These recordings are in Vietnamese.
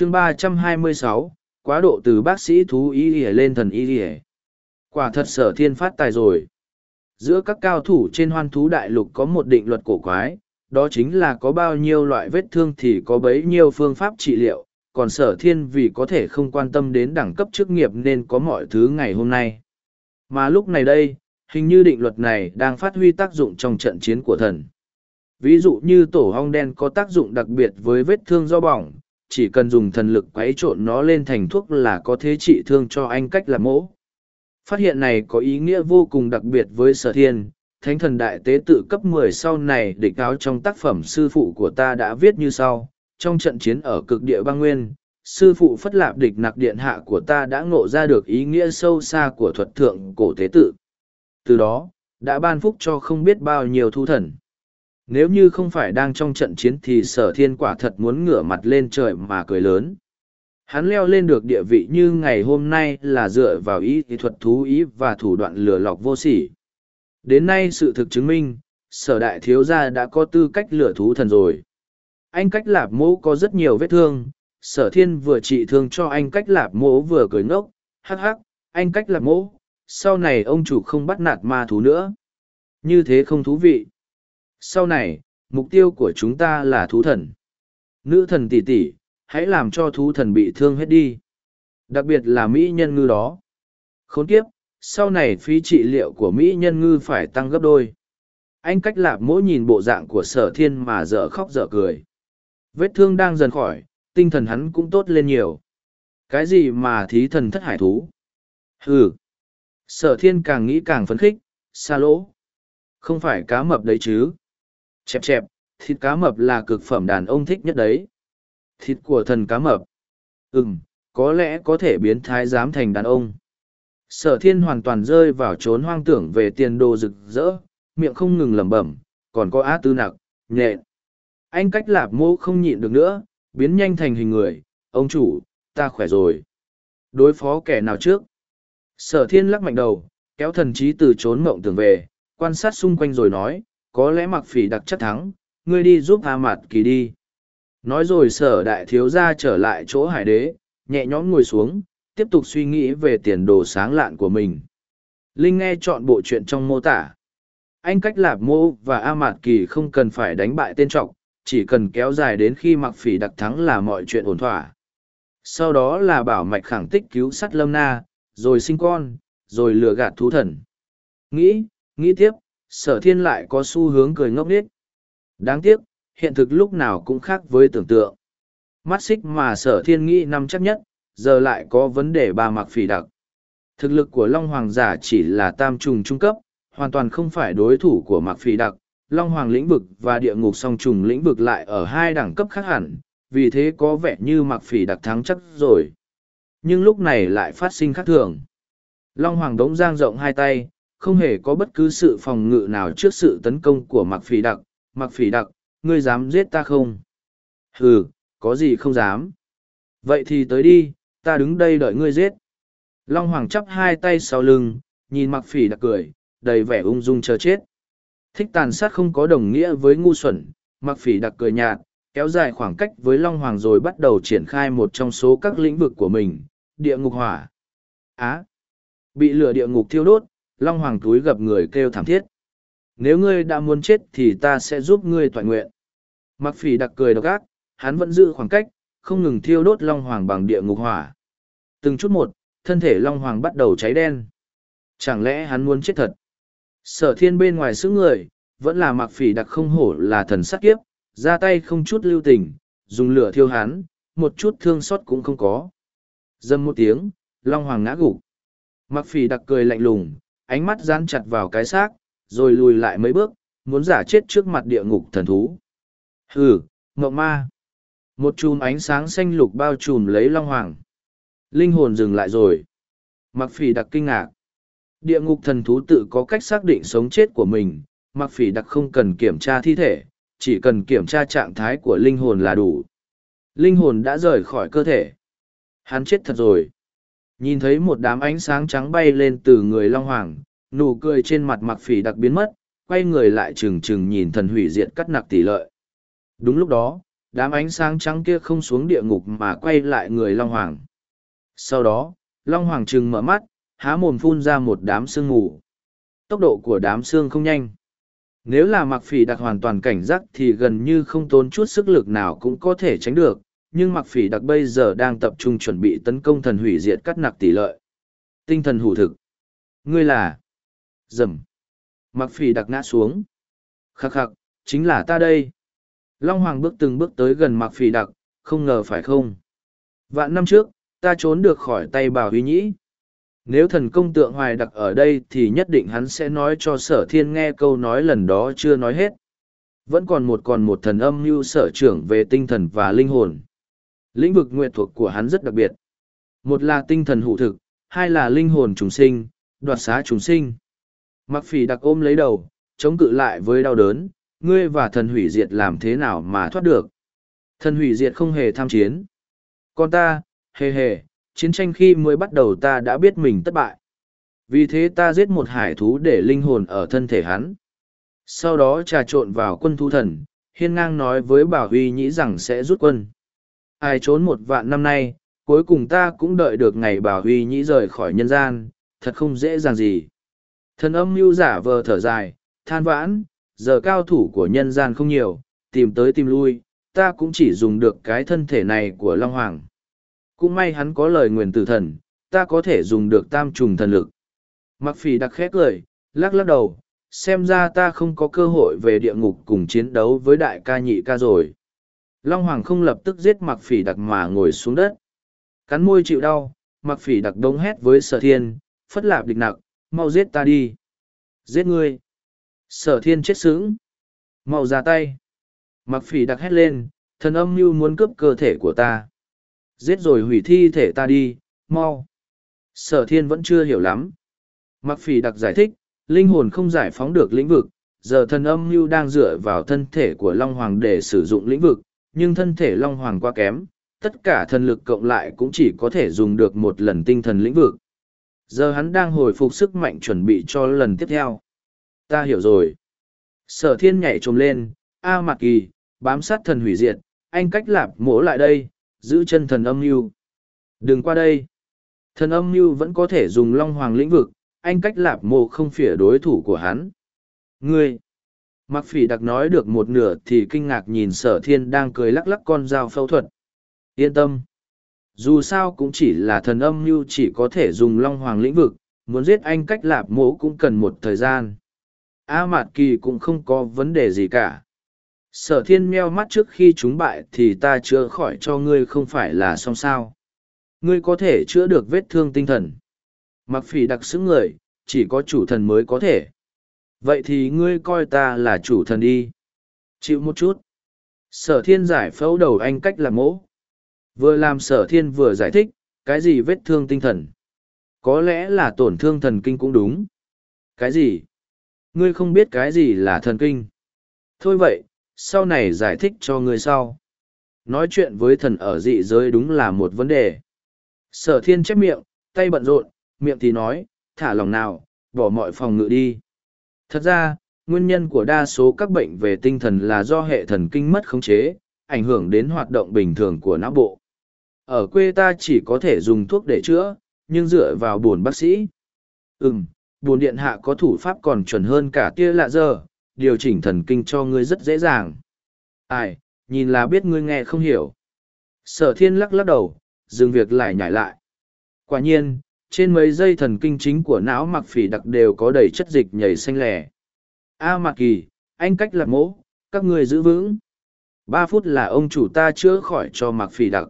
chương ba trăm hai mươi sáu, quá độ từ bác sĩ thú y ỉa lên thần y ỉa quả thật sở thiên phát tài rồi. Giữa các cao thủ trên hoan thú đại lục có một định luật cổ quái, đó chính là có bao nhiêu loại vết thương thì có bấy nhiêu phương pháp trị liệu, còn sở thiên vì có thể không quan tâm đến đẳng cấp chức nghiệp nên có mọi thứ ngày hôm nay. Mà lúc này đây, hình như định luật này đang phát huy tác dụng trong trận chiến của thần. Ví dụ như tổ hong đen có tác dụng đặc biệt với vết thương do bỏng chỉ cần dùng thần lực quấy trộn nó lên thành thuốc là có thế trị thương cho anh cách làm mẫu phát hiện này có ý nghĩa vô cùng đặc biệt với sở thiên, thánh thần đại tế tự cấp 10 sau này địch cáo trong tác phẩm sư phụ của ta đã viết như sau, trong trận chiến ở cực địa băng nguyên, sư phụ phất lạp địch nặc điện hạ của ta đã ngộ ra được ý nghĩa sâu xa của thuật thượng cổ tế tự. Từ đó, đã ban phúc cho không biết bao nhiêu thu thần nếu như không phải đang trong trận chiến thì sở thiên quả thật muốn ngửa mặt lên trời mà cười lớn. Hắn leo lên được địa vị như ngày hôm nay là dựa vào ý kỹ thuật thú ý và thủ đoạn lừa lọc vô sỉ. Đến nay sự thực chứng minh, sở đại thiếu gia đã có tư cách lừa thú thần rồi. Anh cách lạp mỗ có rất nhiều vết thương, sở thiên vừa trị thương cho anh cách lạp mỗ vừa cười ngốc, hắc hắc, anh cách lạp mỗ, sau này ông chủ không bắt nạt ma thú nữa. Như thế không thú vị sau này, mục tiêu của chúng ta là thú thần. Nữ thần tỷ tỷ, hãy làm cho thú thần bị thương hết đi. Đặc biệt là Mỹ nhân ngư đó. Khốn kiếp, sau này phí trị liệu của Mỹ nhân ngư phải tăng gấp đôi. Anh cách lạp mỗi nhìn bộ dạng của sở thiên mà dở khóc dở cười. Vết thương đang dần khỏi, tinh thần hắn cũng tốt lên nhiều. Cái gì mà thí thần thất hải thú? Hừ. Sở thiên càng nghĩ càng phấn khích, xa lỗ. Không phải cá mập đấy chứ. Chẹp chẹp, thịt cá mập là cực phẩm đàn ông thích nhất đấy. Thịt của thần cá mập. Ừm, có lẽ có thể biến thái giám thành đàn ông. Sở thiên hoàn toàn rơi vào trốn hoang tưởng về tiền đồ rực rỡ, miệng không ngừng lẩm bẩm, còn có á tư nặc, nhện. Anh cách lạp mô không nhịn được nữa, biến nhanh thành hình người, ông chủ, ta khỏe rồi. Đối phó kẻ nào trước? Sở thiên lắc mạnh đầu, kéo thần trí từ trốn mộng tưởng về, quan sát xung quanh rồi nói, có lẽ mặc phỉ đặc chắc thắng, ngươi đi giúp A Mạt Kỳ đi. Nói rồi sở đại thiếu gia trở lại chỗ hải đế, nhẹ nhõm ngồi xuống, tiếp tục suy nghĩ về tiền đồ sáng lạn của mình. Linh nghe chọn bộ chuyện trong mô tả. Anh cách lạp mô và A Mạt Kỳ không cần phải đánh bại tên trọng, chỉ cần kéo dài đến khi mặc phỉ đặc thắng là mọi chuyện ổn thỏa. Sau đó là bảo mạch khẳng tích cứu sắt lâm na, rồi sinh con, rồi lừa gạt thú thần. Nghĩ, nghĩ tiếp, sở thiên lại có xu hướng cười ngốc nghếch. Đáng tiếc, hiện thực lúc nào cũng khác với tưởng tượng. Mắt xích mà sở thiên nghĩ năm chắc nhất, giờ lại có vấn đề ba mặc phỉ đặc. Thực lực của long hoàng giả chỉ là tam trùng trung cấp, hoàn toàn không phải đối thủ của mặc phỉ đặc. Long hoàng lĩnh vực và địa ngục song trùng lĩnh vực lại ở hai đẳng cấp khác hẳn, vì thế có vẻ như mặc phỉ đặc thắng chắc rồi. Nhưng lúc này lại phát sinh khác thường. Long hoàng đống giang rộng hai tay không hề có bất cứ sự phòng ngự nào trước sự tấn công của mặc phỉ đặc. Mặc phỉ đặc, ngươi dám giết ta không? Ừ có gì không dám? Vậy thì tới đi, ta đứng đây đợi ngươi giết. Long hoàng chắp hai tay sau lưng, nhìn mặc phỉ đặc cười, đầy vẻ ung dung chờ chết. Thích tàn sát không có đồng nghĩa với ngu xuẩn mặc phỉ đặc cười nhạt, kéo dài khoảng cách với long hoàng rồi bắt đầu triển khai một trong số các lĩnh vực của mình, địa ngục hỏa. Á! Bị lửa địa ngục thiêu đốt Long Hoàng túi gặp người kêu thảm thiết. Nếu ngươi đã muốn chết thì ta sẽ giúp ngươi toàn nguyện. Mặc phỉ đặc cười độc ác, hắn vẫn giữ khoảng cách, không ngừng thiêu đốt Long Hoàng bằng địa ngục hỏa. Từng chút một, thân thể Long Hoàng bắt đầu cháy đen. Chẳng lẽ hắn muốn chết thật? Sở thiên bên ngoài sức người, vẫn là mặc phỉ đặc không hổ là thần sát kiếp, ra tay không chút lưu tình, dùng lửa thiêu hắn, một chút thương xót cũng không có. Dâm một tiếng, Long Hoàng ngã gục. Mặc phỉ đặc cười lạnh lùng, ánh mắt dán chặt vào cái xác, rồi lùi lại mấy bước, muốn giả chết trước mặt địa ngục thần thú. Hừ, ngọc ma. Một chùm ánh sáng xanh lục bao trùm lấy Long Hoàng. Linh hồn dừng lại rồi. Mặc phỉ đặc kinh ngạc. Địa ngục thần thú tự có cách xác định sống chết của mình, mặc phỉ đặc không cần kiểm tra thi thể, chỉ cần kiểm tra trạng thái của linh hồn là đủ. Linh hồn đã rời khỏi cơ thể. Hắn chết thật rồi. Nhìn thấy một đám ánh sáng trắng bay lên từ người Long Hoàng, nụ cười trên mặt mặc phỉ đặc biến mất, quay người lại trừng trừng nhìn thần hủy diệt cắt nặc tỷ lợi. Đúng lúc đó, đám ánh sáng trắng kia không xuống địa ngục mà quay lại người Long Hoàng. Sau đó, Long Hoàng trừng mở mắt, há mồm phun ra một đám sương mù. Tốc độ của đám sương không nhanh. Nếu là mặc phỉ đặc hoàn toàn cảnh giác thì gần như không tốn chút sức lực nào cũng có thể tránh được, nhưng mặc phỉ đặc bây giờ đang tập trung chuẩn bị tấn công thần hủy diệt cắt nặc tỷ lợi. Tinh thần hủ thực. Ngươi là... Dầm. Mặc phỉ đặc ngã xuống. Khắc khắc, chính là ta đây. Long Hoàng bước từng bước tới gần mặc phỉ đặc, không ngờ phải không. Vạn năm trước, ta trốn được khỏi tay bà huy nhĩ. Nếu thần công tượng hoài đặc ở đây thì nhất định hắn sẽ nói cho sở thiên nghe câu nói lần đó chưa nói hết. Vẫn còn một còn một thần âm mưu sở trưởng về tinh thần và linh hồn. Lĩnh vực nguyện thuộc của hắn rất đặc biệt. Một là tinh thần hữu thực, hai là linh hồn trùng sinh, đoạt xá trùng sinh. Mặc phỉ đặc ôm lấy đầu, chống cự lại với đau đớn, ngươi và thần hủy diệt làm thế nào mà thoát được. Thần hủy diệt không hề tham chiến. Còn ta, hề hề, chiến tranh khi mới bắt đầu ta đã biết mình thất bại. Vì thế ta giết một hải thú để linh hồn ở thân thể hắn. Sau đó trà trộn vào quân thu thần, hiên ngang nói với bảo huy nhĩ rằng sẽ rút quân. Ai trốn một vạn năm nay, cuối cùng ta cũng đợi được ngày bảo huy nhĩ rời khỏi nhân gian, thật không dễ dàng gì. Thần âm mưu giả vờ thở dài, than vãn, giờ cao thủ của nhân gian không nhiều, tìm tới tìm lui, ta cũng chỉ dùng được cái thân thể này của Long Hoàng. Cũng may hắn có lời nguyền tử thần, ta có thể dùng được tam trùng thần lực. Mặc phỉ đặc khét lời, lắc lắc đầu, xem ra ta không có cơ hội về địa ngục cùng chiến đấu với đại ca nhị ca rồi. Long Hoàng không lập tức giết mặc phỉ đặc mà ngồi xuống đất. Cắn môi chịu đau, mặc phỉ đặc đông hét với sở thiên, phất lạp địch nặc, mau giết ta đi. Giết ngươi. Sở thiên chết sững. Mau ra tay. Mặc phỉ đặc hét lên, thần âm như muốn cướp cơ thể của ta. Giết rồi hủy thi thể ta đi, mau. Sở thiên vẫn chưa hiểu lắm. Mặc phỉ đặc giải thích, linh hồn không giải phóng được lĩnh vực, giờ thần âm mưu đang dựa vào thân thể của Long Hoàng để sử dụng lĩnh vực, nhưng thân thể Long Hoàng quá kém, tất cả thần lực cộng lại cũng chỉ có thể dùng được một lần tinh thần lĩnh vực. Giờ hắn đang hồi phục sức mạnh chuẩn bị cho lần tiếp theo. Ta hiểu rồi. Sở thiên nhảy trồm lên, A Mạc Kỳ, bám sát thần hủy diệt, anh cách lạp mổ lại đây, giữ chân thần âm mưu đừng qua đây thần âm mưu vẫn có thể dùng long hoàng lĩnh vực anh cách lạp mộ không phỉa đối thủ của hắn ngươi mặc phỉ đặc nói được một nửa thì kinh ngạc nhìn sở thiên đang cười lắc lắc con dao phẫu thuật. Yên tâm. Dù sao cũng chỉ là thần âm như chỉ có thể dùng long hoàng lĩnh vực, muốn giết anh cách lạp mộ cũng cần một thời gian. A mạt kỳ cũng không có vấn đề gì cả. Sở thiên meo mắt trước khi chúng bại thì ta chữa khỏi cho ngươi không phải là xong sao. Ngươi có thể chữa được vết thương tinh thần. Mặc phỉ đặc xứng người, chỉ có chủ thần mới có thể vậy thì ngươi coi ta là chủ thần đi. Chịu một chút. Sở thiên giải phẫu đầu anh cách làm mỗ. Vừa làm sở thiên vừa giải thích cái gì vết thương tinh thần? Có lẽ là tổn thương thần kinh cũng đúng. Cái gì? Ngươi không biết cái gì là thần kinh. Thôi vậy sau này giải thích cho ngươi sau. Nói chuyện với thần ở dị giới đúng là một vấn đề. Sở thiên chép miệng, tay bận rộn, miệng thì nói, thả lòng nào, bỏ mọi phòng ngự đi. Thật ra, nguyên nhân của đa số các bệnh về tinh thần là do hệ thần kinh mất khống chế, ảnh hưởng đến hoạt động bình thường của não bộ. Ở quê ta chỉ có thể dùng thuốc để chữa, nhưng dựa vào buồn bác sĩ. Ừm, buồn điện hạ có thủ pháp còn chuẩn hơn cả tia lạ giờ, điều chỉnh thần kinh cho ngươi rất dễ dàng. Ai, nhìn là biết ngươi nghe không hiểu. Sở thiên lắc lắc đầu, dừng việc lại nhảy lại. Quả nhiên, trên mấy dây thần kinh chính của não mặc phỉ đặc đều có đầy chất dịch nhảy xanh lẻ. A à, kỳ, anh cách lạc mỗ, các ngươi giữ vững. Ba phút là ông chủ ta chữa khỏi cho mặc phỉ đặc.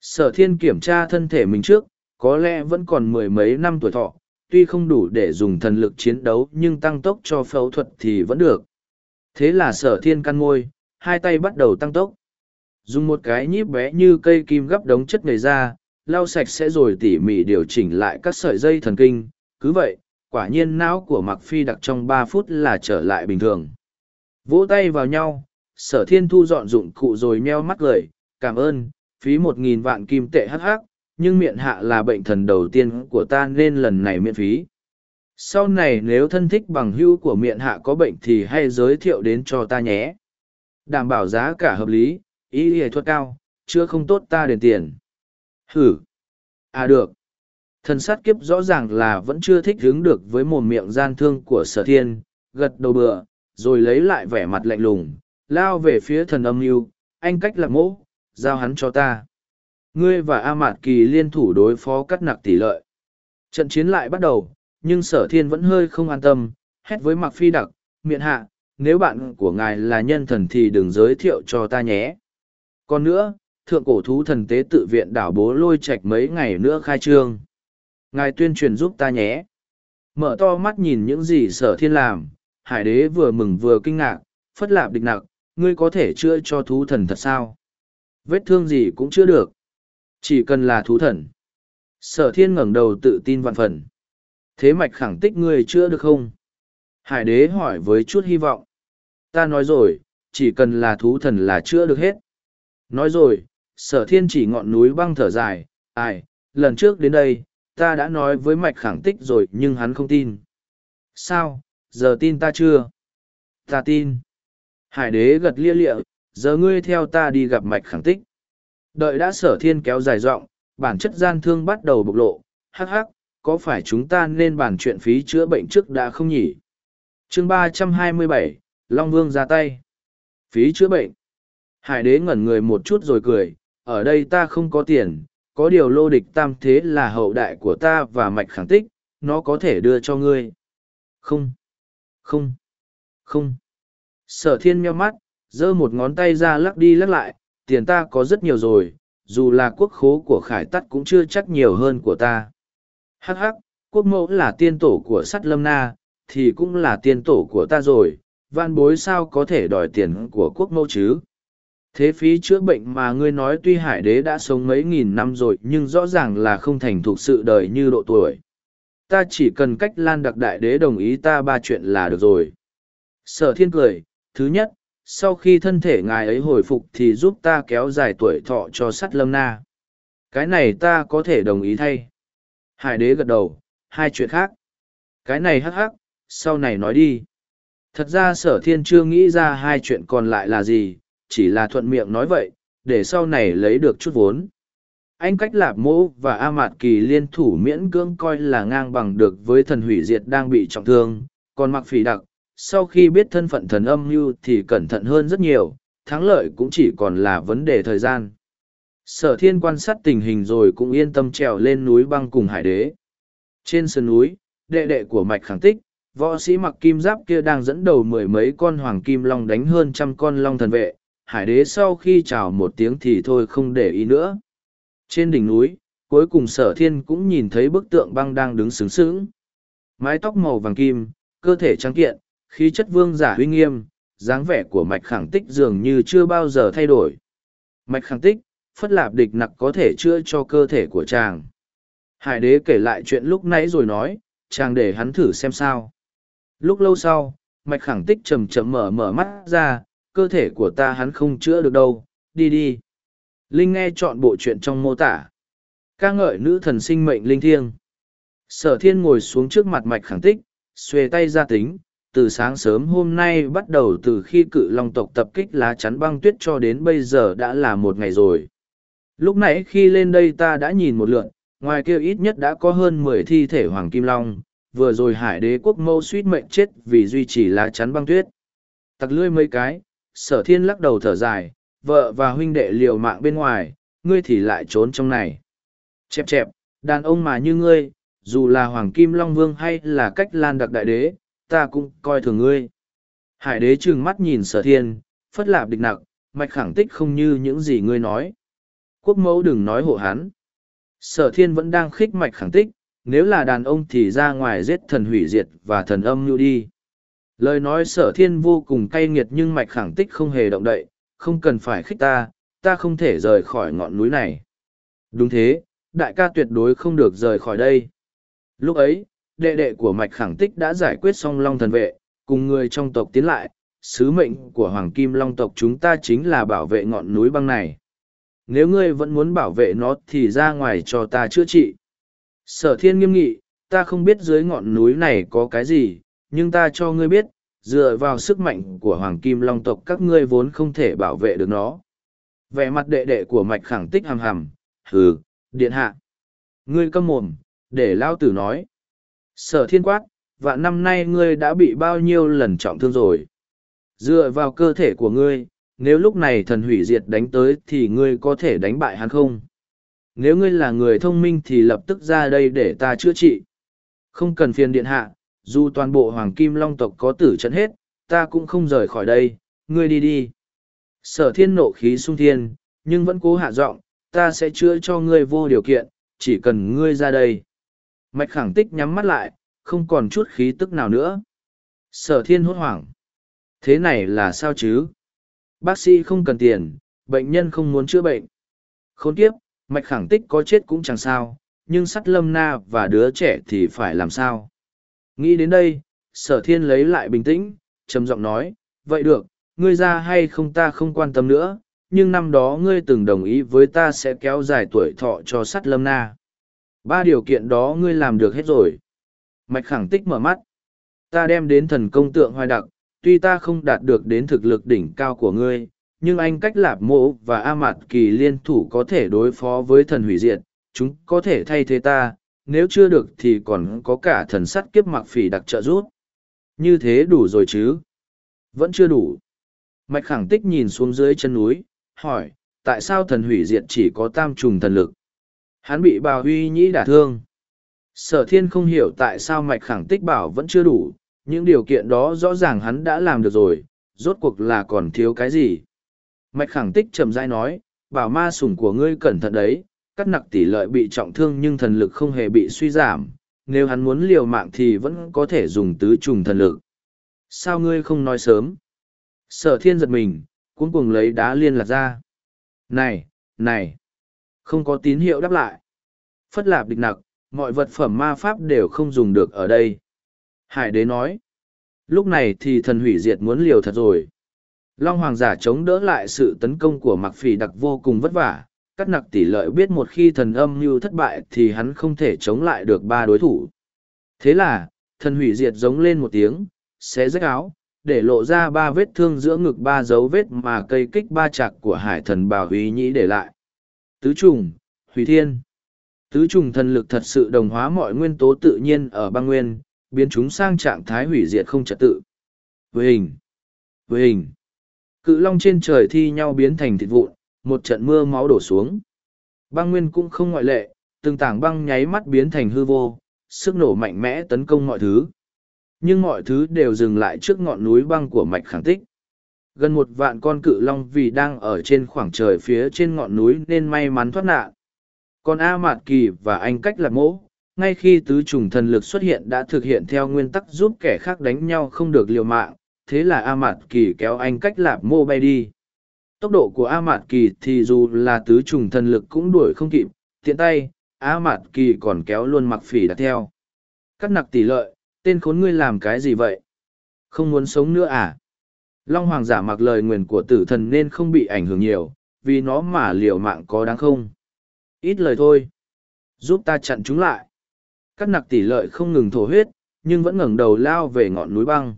Sở thiên kiểm tra thân thể mình trước, có lẽ vẫn còn mười mấy năm tuổi thọ, tuy không đủ để dùng thần lực chiến đấu nhưng tăng tốc cho phẫu thuật thì vẫn được. Thế là sở thiên căn ngôi, hai tay bắt đầu tăng tốc. Dùng một cái nhíp bé như cây kim gấp đống chất người ra, lau sạch sẽ rồi tỉ mỉ điều chỉnh lại các sợi dây thần kinh. Cứ vậy, quả nhiên não của Mạc Phi đặc trong ba phút là trở lại bình thường. Vỗ tay vào nhau, sở thiên thu dọn dụng cụ rồi meo mắt cười, cảm ơn, phí một nghìn vạn kim tệ hắc hắc, nhưng miệng hạ là bệnh thần đầu tiên của ta nên lần này miễn phí. Sau này nếu thân thích bằng hưu của miệng hạ có bệnh thì hãy giới thiệu đến cho ta nhé. Đảm bảo giá cả hợp lý, ý y thuật cao, chưa không tốt ta đền tiền. Hử! À được. Thần sát kiếp rõ ràng là vẫn chưa thích hứng được với mồm miệng gian thương của sở thiên, gật đầu bừa, rồi lấy lại vẻ mặt lạnh lùng, lao về phía thần âm mưu anh cách lạc mỗ, giao hắn cho ta. Ngươi và A Mạt Kỳ liên thủ đối phó cắt nặc tỷ lợi. Trận chiến lại bắt đầu, nhưng sở thiên vẫn hơi không an tâm, hét với Mạc Phi Đặc, miệng hạ, nếu bạn của ngài là nhân thần thì đừng giới thiệu cho ta nhé. Còn nữa, thượng cổ thú thần tế tự viện đảo bố lôi Trạch mấy ngày nữa khai trương. Ngài tuyên truyền giúp ta nhé. Mở to mắt nhìn những gì sở thiên làm, hải đế vừa mừng vừa kinh ngạc, phất lạp địch nặc, ngươi có thể chữa cho thú thần thật sao? Vết thương gì cũng chữa được. Chỉ cần là thú thần. Sở thiên ngẩng đầu tự tin vạn phần. Thế mạch khẳng tích ngươi chữa được không? Hải đế hỏi với chút hy vọng. Ta nói rồi, chỉ cần là thú thần là chữa được hết. Nói rồi, sở thiên chỉ ngọn núi băng thở dài, ai, lần trước đến đây, ta đã nói với mạch khẳng tích rồi nhưng hắn không tin. Sao, giờ tin ta chưa? Ta tin. Hải đế gật lia lịa, giờ ngươi theo ta đi gặp mạch khẳng tích. Đợi đã sở thiên kéo dài rộng, bản chất gian thương bắt đầu bộc lộ, hắc hắc, có phải chúng ta nên bàn chuyện phí chữa bệnh trước đã không nhỉ? chương ba trăm hai mươi bảy Long Vương ra tay. Phí chữa bệnh. Hải đế ngẩn người một chút rồi cười, ở đây ta không có tiền, có điều lô địch tam thế là hậu đại của ta và mạch khẳng tích, nó có thể đưa cho ngươi. Không, không, không. Sở thiên meo mắt, giơ một ngón tay ra lắc đi lắc lại, tiền ta có rất nhiều rồi, dù là quốc khố của khải tắt cũng chưa chắc nhiều hơn của ta. Hắc hắc, quốc mẫu là tiên tổ của sắt lâm na, thì cũng là tiên tổ của ta rồi, van bối sao có thể đòi tiền của quốc mẫu chứ? Thế phí chữa bệnh mà ngươi nói tuy hải đế đã sống mấy nghìn năm rồi nhưng rõ ràng là không thành thuộc sự đời như độ tuổi. Ta chỉ cần cách lan đặc đại đế đồng ý ta ba chuyện là được rồi. Sở thiên cười, thứ nhất, sau khi thân thể ngài ấy hồi phục thì giúp ta kéo dài tuổi thọ cho sắt lâm na. Cái này ta có thể đồng ý thay. Hải đế gật đầu, hai chuyện khác. Cái này hắc hắc, sau này nói đi. Thật ra sở thiên chưa nghĩ ra hai chuyện còn lại là gì, chỉ là thuận miệng nói vậy, để sau này lấy được chút vốn. Anh cách lạp mô và A Mạt Kỳ liên thủ miễn cưỡng coi là ngang bằng được với thần hủy diệt đang bị trọng thương, còn mặc phỉ đặc, sau khi biết thân phận thần âm mưu thì cẩn thận hơn rất nhiều, thắng lợi cũng chỉ còn là vấn đề thời gian. Sở thiên quan sát tình hình rồi cũng yên tâm trèo lên núi băng cùng hải đế. Trên sườn núi, đệ đệ của mạch khẳng tích, võ sĩ mặc kim giáp kia đang dẫn đầu mười mấy con hoàng kim long đánh hơn trăm con long thần vệ, hải đế sau khi chào một tiếng thì thôi không để ý nữa. Trên đỉnh núi, cuối cùng sở thiên cũng nhìn thấy bức tượng băng đang đứng sướng sướng. Mái tóc màu vàng kim, cơ thể trắng kiện, khí chất vương giả uy nghiêm, dáng vẻ của mạch khẳng tích dường như chưa bao giờ thay đổi. Mạch khẳng tích, phất lạp địch nặc có thể chữa cho cơ thể của chàng. Hải đế kể lại chuyện lúc nãy rồi nói, chàng để hắn thử xem sao. Lúc lâu sau, mạch khẳng tích chầm chậm mở mở mắt ra, cơ thể của ta hắn không chữa được đâu, đi đi. Linh nghe chọn bộ chuyện trong mô tả. ca ngợi nữ thần sinh mệnh linh thiêng. Sở thiên ngồi xuống trước mặt mạch khẳng tích, xuề tay ra tính, từ sáng sớm hôm nay bắt đầu từ khi cự long tộc tập kích lá chắn băng tuyết cho đến bây giờ đã là một ngày rồi. Lúc nãy khi lên đây ta đã nhìn một lượn, ngoài kia ít nhất đã có hơn mười thi thể hoàng kim long, vừa rồi hải đế quốc mâu suýt mệnh chết vì duy trì lá chắn băng tuyết. Tặc lươi mấy cái, sở thiên lắc đầu thở dài, vợ và huynh đệ liều mạng bên ngoài, ngươi thì lại trốn trong này. Chẹp chẹp, đàn ông mà như ngươi, dù là Hoàng Kim Long Vương hay là cách lan đặc đại đế, ta cũng coi thường ngươi. Hải đế trừng mắt nhìn sở thiên, phất lạp địch nặng, mạch khẳng tích không như những gì ngươi nói. Quốc mẫu đừng nói hộ hắn. Sở thiên vẫn đang khích mạch khẳng tích, nếu là đàn ông thì ra ngoài giết thần hủy diệt và thần âm nhu đi. Lời nói sở thiên vô cùng cay nghiệt nhưng mạch khẳng tích không hề động đậy, không cần phải khích ta, ta không thể rời khỏi ngọn núi này. Đúng thế, đại ca tuyệt đối không được rời khỏi đây. Lúc ấy, đệ đệ của mạch khẳng tích đã giải quyết xong long thần vệ, cùng người trong tộc tiến lại, sứ mệnh của hoàng kim long tộc chúng ta chính là bảo vệ ngọn núi băng này. Nếu ngươi vẫn muốn bảo vệ nó thì ra ngoài cho ta chữa trị. Sở thiên nghiêm nghị, ta không biết dưới ngọn núi này có cái gì, nhưng ta cho ngươi biết, dựa vào sức mạnh của Hoàng Kim Long tộc các ngươi vốn không thể bảo vệ được nó. vẻ mặt đệ đệ của mạch khẳng tích hàm hàm hừ điện hạ. Ngươi câm mồm để lao tử nói. Sở thiên quát vạn năm nay ngươi đã bị bao nhiêu lần trọng thương rồi? Dựa vào cơ thể của ngươi nếu lúc này thần hủy diệt đánh tới thì ngươi có thể đánh bại hắn không? Nếu ngươi là người thông minh thì lập tức ra đây để ta chữa trị. Không cần phiền điện hạ dù toàn bộ hoàng kim long tộc có tử trận hết, ta cũng không rời khỏi đây, ngươi đi đi. Sở thiên nộ khí sung thiên, nhưng vẫn cố hạ giọng, ta sẽ chữa cho ngươi vô điều kiện, chỉ cần ngươi ra đây. Mạch khẳng tích nhắm mắt lại, không còn chút khí tức nào nữa. Sở thiên hốt hoảng. Thế này là sao chứ? Bác sĩ không cần tiền, bệnh nhân không muốn chữa bệnh. Khốn kiếp, mạch khẳng tích có chết cũng chẳng sao, nhưng sắt lâm na và đứa trẻ thì phải làm sao? Nghĩ đến đây, sở thiên lấy lại bình tĩnh, trầm giọng nói, vậy được, ngươi ra hay không ta không quan tâm nữa, nhưng năm đó ngươi từng đồng ý với ta sẽ kéo dài tuổi thọ cho sắt lâm na. Ba điều kiện đó ngươi làm được hết rồi. Mạch khẳng tích mở mắt. Ta đem đến thần công tượng hoài đặc, tuy ta không đạt được đến thực lực đỉnh cao của ngươi, nhưng anh cách lạp mộ và a mạt kỳ liên thủ có thể đối phó với thần hủy diệt, chúng có thể thay thế ta nếu chưa được thì còn có cả thần sắt kiếp mặc phỉ đặc trợ rút như thế đủ rồi chứ? Vẫn chưa đủ. Mạch khẳng tích nhìn xuống dưới chân núi, hỏi, tại sao thần hủy diệt chỉ có tam trùng thần lực? Hắn bị bào huy nhĩ đả thương. Sở thiên không hiểu tại sao mạch khẳng tích bảo vẫn chưa đủ, những điều kiện đó rõ ràng hắn đã làm được rồi, rốt cuộc là còn thiếu cái gì? Mạch khẳng tích trầm dai nói, bảo ma sủng của ngươi cẩn thận đấy cắt nặc tỷ lợi bị trọng thương nhưng thần lực không hề bị suy giảm, nếu hắn muốn liều mạng thì vẫn có thể dùng tứ trùng thần lực. Sao ngươi không nói sớm? Sở thiên giật mình, cuống cuồng lấy đá liên lạc ra. Này này, không có tín hiệu đáp lại. Phất lạp địch nặc, mọi vật phẩm ma pháp đều không dùng được ở đây. Hải đế nói, lúc này thì thần hủy diệt muốn liều thật rồi. Long hoàng giả chống đỡ lại sự tấn công của mặc phỉ đặc vô cùng vất vả cắt nặc tỷ lợi biết một khi thần âm mưu thất bại thì hắn không thể chống lại được ba đối thủ. Thế là, thần hủy diệt giống lên một tiếng, xé rách áo, để lộ ra ba vết thương giữa ngực ba dấu vết mà cây kích ba chạc của hải thần bào hủy nhĩ để lại. Tứ trùng, hủy thiên. Tứ trùng thần lực thật sự đồng hóa mọi nguyên tố tự nhiên ở băng nguyên, biến chúng sang trạng thái hủy diệt không trật tự. Với hình với hình cự long trên trời thi nhau biến thành thịt vụn một trận mưa máu đổ xuống. Băng nguyên cũng không ngoại lệ, từng tảng băng nháy mắt biến thành hư vô, sức nổ mạnh mẽ tấn công mọi thứ. Nhưng mọi thứ đều dừng lại trước ngọn núi băng của mạch khẳng tích. Gần một vạn con cự long vì đang ở trên khoảng trời phía trên ngọn núi nên may mắn thoát nạn. Còn a mạt kỳ và anh cách lạc mỗ, ngay khi tứ trùng thần lực xuất hiện đã thực hiện theo nguyên tắc giúp kẻ khác đánh nhau không được liều mạng, thế là a mạt kỳ kéo anh cách lạp mô bay đi tốc độ của a mạt kỳ thì dù là tứ trùng thần lực cũng đuổi không kịp, tiện tay, a mạt kỳ còn kéo luôn mặc phỉ đặt theo. Cắt nặc tỷ lợi, tên khốn ngươi làm cái gì vậy? Không muốn sống nữa à? Long hoàng giả mặc lời nguyền của tử thần nên không bị ảnh hưởng nhiều, vì nó mà liều mạng có đáng không? Ít lời thôi. Giúp ta chặn chúng lại. Cắt nặc tỷ lợi không ngừng thổ huyết, nhưng vẫn ngẩng đầu lao về ngọn núi băng.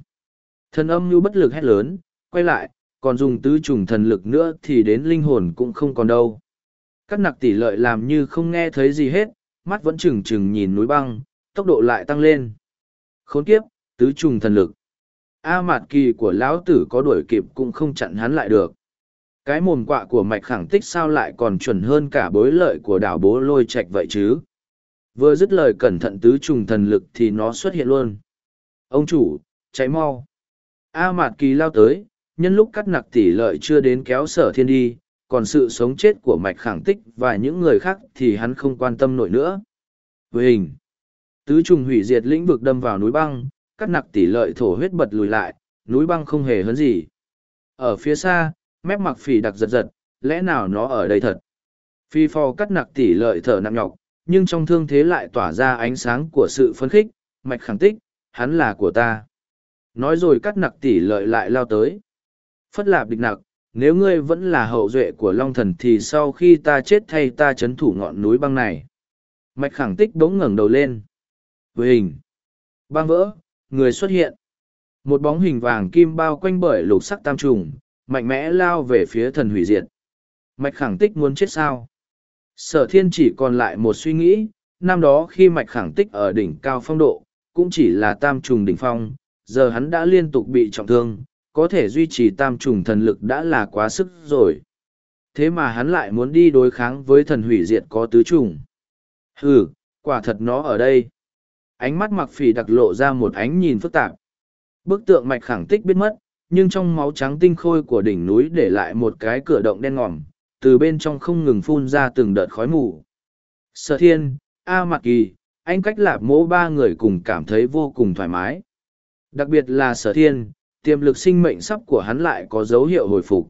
Thần âm như bất lực hét lớn, quay lại còn dùng tứ trùng thần lực nữa thì đến linh hồn cũng không còn đâu. Cắt nặc tỷ lợi làm như không nghe thấy gì hết, mắt vẫn trừng trừng nhìn núi băng, tốc độ lại tăng lên. Khốn kiếp, tứ trùng thần lực. A mạt kỳ của lão tử có đuổi kịp cũng không chặn hắn lại được. Cái mồm quạ của mạch khẳng tích sao lại còn chuẩn hơn cả bối lợi của đảo bố lôi trạch vậy chứ? Vừa dứt lời cẩn thận tứ trùng thần lực thì nó xuất hiện luôn. Ông chủ cháy mau. A mạt kỳ lao tới nhân lúc cắt nặc tỷ lợi chưa đến kéo sở thiên đi, còn sự sống chết của mạch khẳng tích và những người khác thì hắn không quan tâm nổi nữa. Với hình tứ trùng hủy diệt lĩnh vực đâm vào núi băng, cắt nặc tỷ lợi thổ huyết bật lùi lại, núi băng không hề hấn gì. Ở phía xa, mép mặc phỉ đặc giật giật, lẽ nào nó ở đây thật? Phi phò cắt nặc tỷ lợi thở nặng nhọc, nhưng trong thương thế lại tỏa ra ánh sáng của sự phấn khích. Mạch khẳng tích, hắn là của ta. Nói rồi cắt nặc tỷ lợi lại lao tới phất lạp địch nặc nếu ngươi vẫn là hậu duệ của long thần thì sau khi ta chết thay ta c h ấ n thủ ngọn núi băng này. Mạch khẳng tích bỗng ngẩng đầu lên. Với hình băng vỡ người xuất hiện. Một bóng hình vàng kim bao quanh bởi lục sắc tam trùng mạnh mẽ lao về phía thần hủy diệt. Mạch khẳng tích muốn chết sao? Sở thiên chỉ còn lại một suy nghĩ, năm đó khi mạch khẳng tích ở đỉnh cao phong độ, cũng chỉ là tam trùng đỉnh phong, giờ hắn đã liên tục bị trọng thương, có thể duy trì tam trùng thần lực đã là quá sức rồi. Thế mà hắn lại muốn đi đối kháng với thần hủy diệt có tứ trùng. Ừ, quả thật nó ở đây. Ánh mắt mặc phỉ đặc lộ ra một ánh nhìn phức tạp. Bức tượng mạch khẳng tích biết mất, nhưng trong máu trắng tinh khôi của đỉnh núi để lại một cái cửa động đen ngòm, từ bên trong không ngừng phun ra từng đợt khói mù. Sở thiên, A Mạc Kỳ, anh cách lạp mỗ ba người cùng cảm thấy vô cùng thoải mái. Đặc biệt là sở thiên, tiềm lực sinh mệnh sắp của hắn lại có dấu hiệu hồi phục.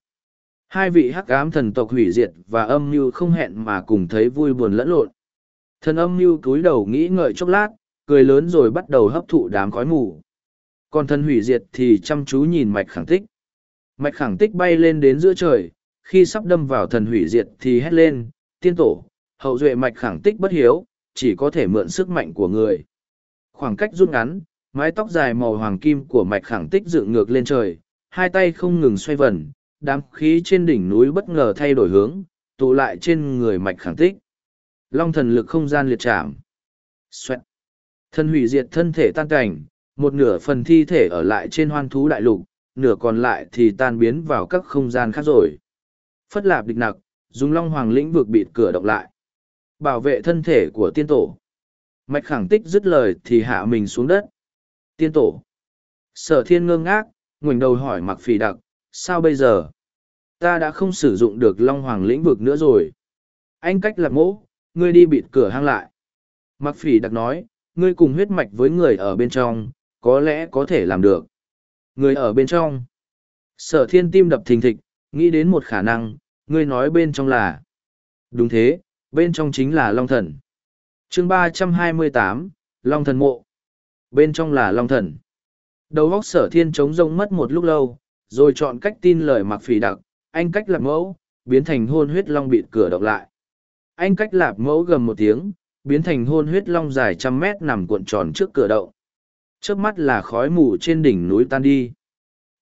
Hai vị hắc ám thần tộc hủy diệt và âm mưu không hẹn mà cùng thấy vui buồn lẫn lộn. Thần âm mưu túi đầu nghĩ ngợi chốc lát, cười lớn rồi bắt đầu hấp thụ đám khói mù. Còn thần hủy diệt thì chăm chú nhìn mạch khẳng tích. Mạch khẳng tích bay lên đến giữa trời, khi sắp đâm vào thần hủy diệt thì hét lên, tiên tổ, hậu duệ mạch khẳng tích bất hiếu, chỉ có thể mượn sức mạnh của người. Khoảng cách rút ngắn, mái tóc dài màu hoàng kim của mạch khẳng tích dựng ngược lên trời, hai tay không ngừng xoay vần, đám khí trên đỉnh núi bất ngờ thay đổi hướng, tụ lại trên người mạch khẳng tích. Long thần lực không gian liệt chạm. Xoẹt. Thân hủy diệt thân thể tan cảnh, một nửa phần thi thể ở lại trên hoan thú đại lục, nửa còn lại thì tan biến vào các không gian khác rồi. Phất lạp địch nặc, dùng long hoàng lĩnh vực bịt cửa động lại. Bảo vệ thân thể của tiên tổ. Mạch khẳng tích dứt lời thì hạ mình xuống đất. Tiên tổ. Sở thiên ngơ ngác, ngoảnh đầu hỏi mặc phỉ đặc, sao bây giờ? Ta đã không sử dụng được long hoàng lĩnh vực nữa rồi. Anh cách lạc mỗ, ngươi đi bịt cửa hang lại. Mặc phỉ đặc nói, ngươi cùng huyết mạch với người ở bên trong, có lẽ có thể làm được. Người ở bên trong. Sở thiên tim đập thình thịch, nghĩ đến một khả năng, ngươi nói bên trong là. Đúng thế, bên trong chính là Long Thần. chương ba trăm hai mươi tám Long Thần Mộ. Bên trong là Long Thần. Đầu góc sở thiên trống rông mất một lúc lâu, rồi chọn cách tin lời mặc phỉ đặc, anh cách lạp mẫu, biến thành hôn huyết long bịt cửa đọc lại. Anh cách lạp mẫu gầm một tiếng, biến thành hôn huyết long dài trăm mét nằm cuộn tròn trước cửa đậu. Trước mắt là khói mù trên đỉnh núi tan đi.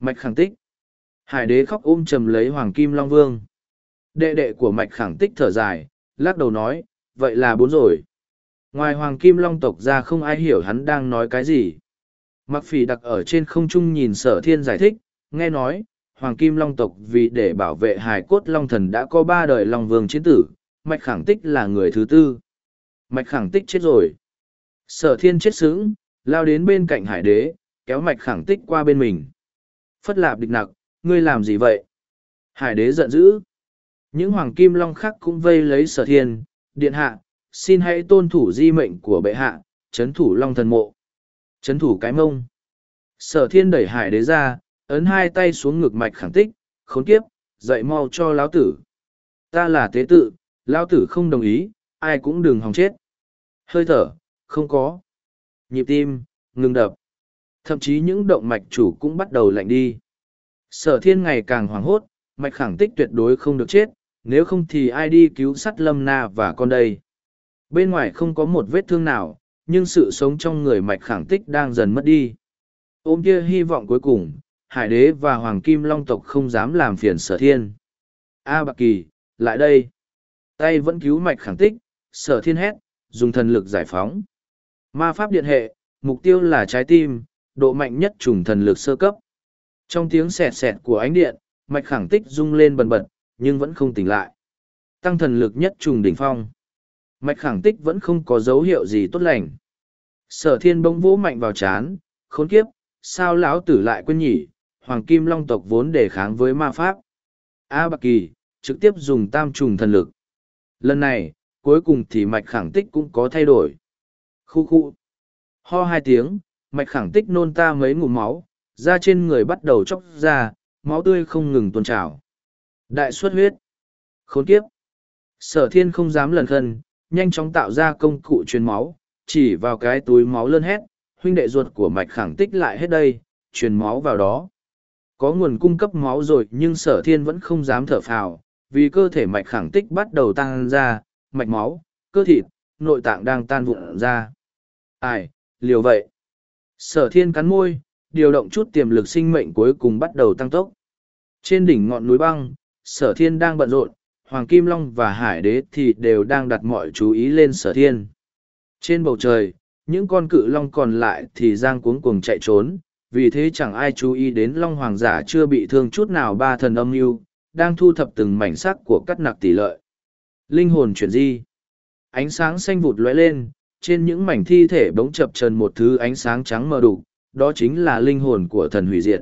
Mạch khẳng tích. Hải đế khóc ôm chầm lấy Hoàng Kim Long Vương. Đệ đệ của mạch khẳng tích thở dài, lắc đầu nói, vậy là bốn rồi. Ngoài Hoàng Kim Long tộc ra không ai hiểu hắn đang nói cái gì. Mặc phỉ đặc ở trên không trung nhìn sở thiên giải thích, nghe nói, Hoàng Kim Long tộc vì để bảo vệ hài cốt Long thần đã có ba đời Long Vương chiến tử, Mạch Khẳng Tích là người thứ tư. Mạch Khẳng Tích chết rồi. Sở thiên chết sững, lao đến bên cạnh hải đế, kéo Mạch Khẳng Tích qua bên mình. Phất lạp địch nặc, ngươi làm gì vậy? Hải đế giận dữ. Những Hoàng Kim Long khác cũng vây lấy sở thiên, điện hạ, xin hãy tôn thủ di mệnh của bệ hạ, chấn thủ Long thần mộ. Chấn thủ cái mông. Sở thiên đẩy hải đế ra, ấn hai tay xuống ngực mạch khẳng tích, khốn kiếp, dậy mau cho lão tử. Ta là tế tự, lão tử không đồng ý, ai cũng đừng hòng chết. Hơi thở, không có. Nhịp tim, ngừng đập. Thậm chí những động mạch chủ cũng bắt đầu lạnh đi. Sở thiên ngày càng hoảng hốt, mạch khẳng tích tuyệt đối không được chết, nếu không thì ai đi cứu sắt lâm na và con đây. Bên ngoài không có một vết thương nào, nhưng sự sống trong người mạch khẳng tích đang dần mất đi. Ôm kia hy vọng cuối cùng, hải đế và hoàng kim long tộc không dám làm phiền sở thiên. A bạc kỳ, lại đây. Tay vẫn cứu mạch khẳng tích, sở thiên hét, dùng thần lực giải phóng. Ma pháp điện hệ, mục tiêu là trái tim, độ mạnh nhất trùng thần lực sơ cấp. Trong tiếng sẹt sẹt của ánh điện, mạch khẳng tích rung lên bần bật, nhưng vẫn không tỉnh lại. Tăng thần lực nhất trùng đỉnh phong. Mạch khẳng tích vẫn không có dấu hiệu gì tốt lành. Sở thiên bỗng vỗ mạnh vào chán, khốn kiếp, sao lão tử lại quên nhỉ, hoàng kim long tộc vốn đề kháng với ma pháp. A Bạc Kỳ, trực tiếp dùng tam trùng thần lực. Lần này, cuối cùng thì mạch khẳng tích cũng có thay đổi. Khu khu. Ho hai tiếng, mạch khẳng tích nôn ta mấy ngụm máu, da trên người bắt đầu chóc ra, máu tươi không ngừng tuôn trào. Đại xuất huyết. Khốn kiếp. Sở thiên không dám lần khân, nhanh chóng tạo ra công cụ truyền máu, chỉ vào cái túi máu lơn hét, huynh đệ ruột của mạch khẳng tích lại hết đây, truyền máu vào đó. Có nguồn cung cấp máu rồi nhưng sở thiên vẫn không dám thở phào, vì cơ thể mạch khẳng tích bắt đầu tăng ra, mạch máu, cơ thịt, nội tạng đang tan vụn ra. Ai, liều vậy. Sở thiên cắn môi, điều động chút tiềm lực sinh mệnh cuối cùng bắt đầu tăng tốc. Trên đỉnh ngọn núi băng, sở thiên đang bận rộn, Hoàng Kim Long và Hải Đế thì đều đang đặt mọi chú ý lên sở thiên. Trên bầu trời, những con cự long còn lại thì giang cuống cuồng chạy trốn, vì thế chẳng ai chú ý đến long hoàng giả chưa bị thương chút nào ba thần âm mưu đang thu thập từng mảnh sắc của cắt nặc tỷ lợi. Linh hồn chuyển di. Ánh sáng xanh vụt lóe lên, trên những mảnh thi thể bỗng chập trần một thứ ánh sáng trắng mờ đủ, đó chính là linh hồn của thần hủy diệt.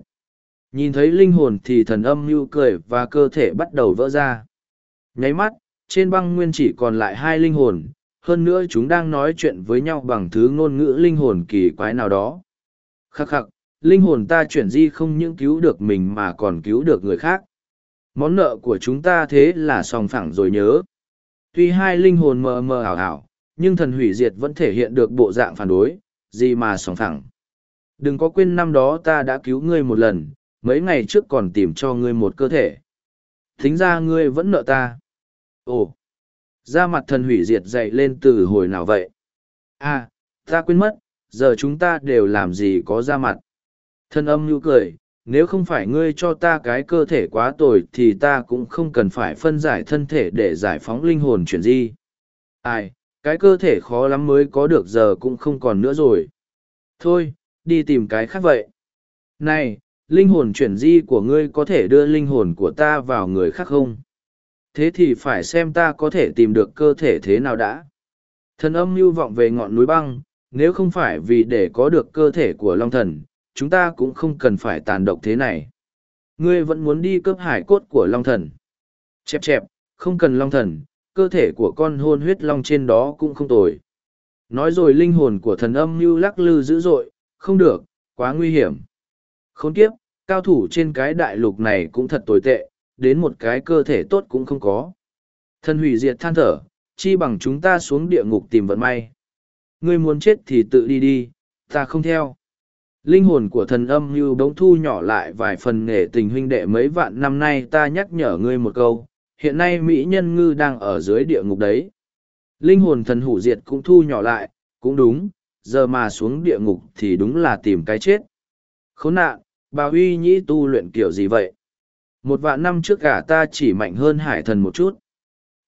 Nhìn thấy linh hồn thì thần âm mưu cười và cơ thể bắt đầu vỡ ra. Nháy mắt, trên băng nguyên chỉ còn lại hai linh hồn, hơn nữa chúng đang nói chuyện với nhau bằng thứ ngôn ngữ linh hồn kỳ quái nào đó. Khắc khắc, linh hồn ta chuyển di không những cứu được mình mà còn cứu được người khác. Món nợ của chúng ta thế là sòng phẳng rồi nhớ. Tuy hai linh hồn mờ mờ ảo ảo, nhưng thần hủy diệt vẫn thể hiện được bộ dạng phản đối, gì mà sòng phẳng. Đừng có quên năm đó ta đã cứu ngươi một lần, mấy ngày trước còn tìm cho ngươi một cơ thể. Thính ra ngươi vẫn nợ ta. Ồ, da mặt thần hủy diệt dậy lên từ hồi nào vậy? À, ta quên mất, giờ chúng ta đều làm gì có da mặt. Thân âm nhu cười, nếu không phải ngươi cho ta cái cơ thể quá tồi thì ta cũng không cần phải phân giải thân thể để giải phóng linh hồn chuyển di. Ai, cái cơ thể khó lắm mới có được giờ cũng không còn nữa rồi. Thôi, đi tìm cái khác vậy. Này, linh hồn chuyển di của ngươi có thể đưa linh hồn của ta vào người khác không? Thế thì phải xem ta có thể tìm được cơ thể thế nào đã. Thần âm mưu vọng về ngọn núi băng, nếu không phải vì để có được cơ thể của Long Thần, chúng ta cũng không cần phải tàn độc thế này. Ngươi vẫn muốn đi cướp hải cốt của Long Thần. Chẹp chẹp, không cần Long Thần, cơ thể của con hôn huyết Long trên đó cũng không tồi. Nói rồi linh hồn của thần âm mưu lắc lư dữ dội, không được, quá nguy hiểm. Khốn kiếp, cao thủ trên cái đại lục này cũng thật tồi tệ, đến một cái cơ thể tốt cũng không có. Thần hủy diệt than thở, chi bằng chúng ta xuống địa ngục tìm vận may. Ngươi muốn chết thì tự đi đi, ta không theo. Linh hồn của thần âm như bỗng thu nhỏ lại vài phần nghề tình huynh đệ mấy vạn năm nay ta nhắc nhở ngươi một câu, hiện nay Mỹ nhân ngư đang ở dưới địa ngục đấy. Linh hồn thần hủ diệt cũng thu nhỏ lại, cũng đúng, giờ mà xuống địa ngục thì đúng là tìm cái chết. Khốn nạn, bà huy nhĩ tu luyện kiểu gì vậy? Một vạn năm trước cả ta chỉ mạnh hơn hải thần một chút.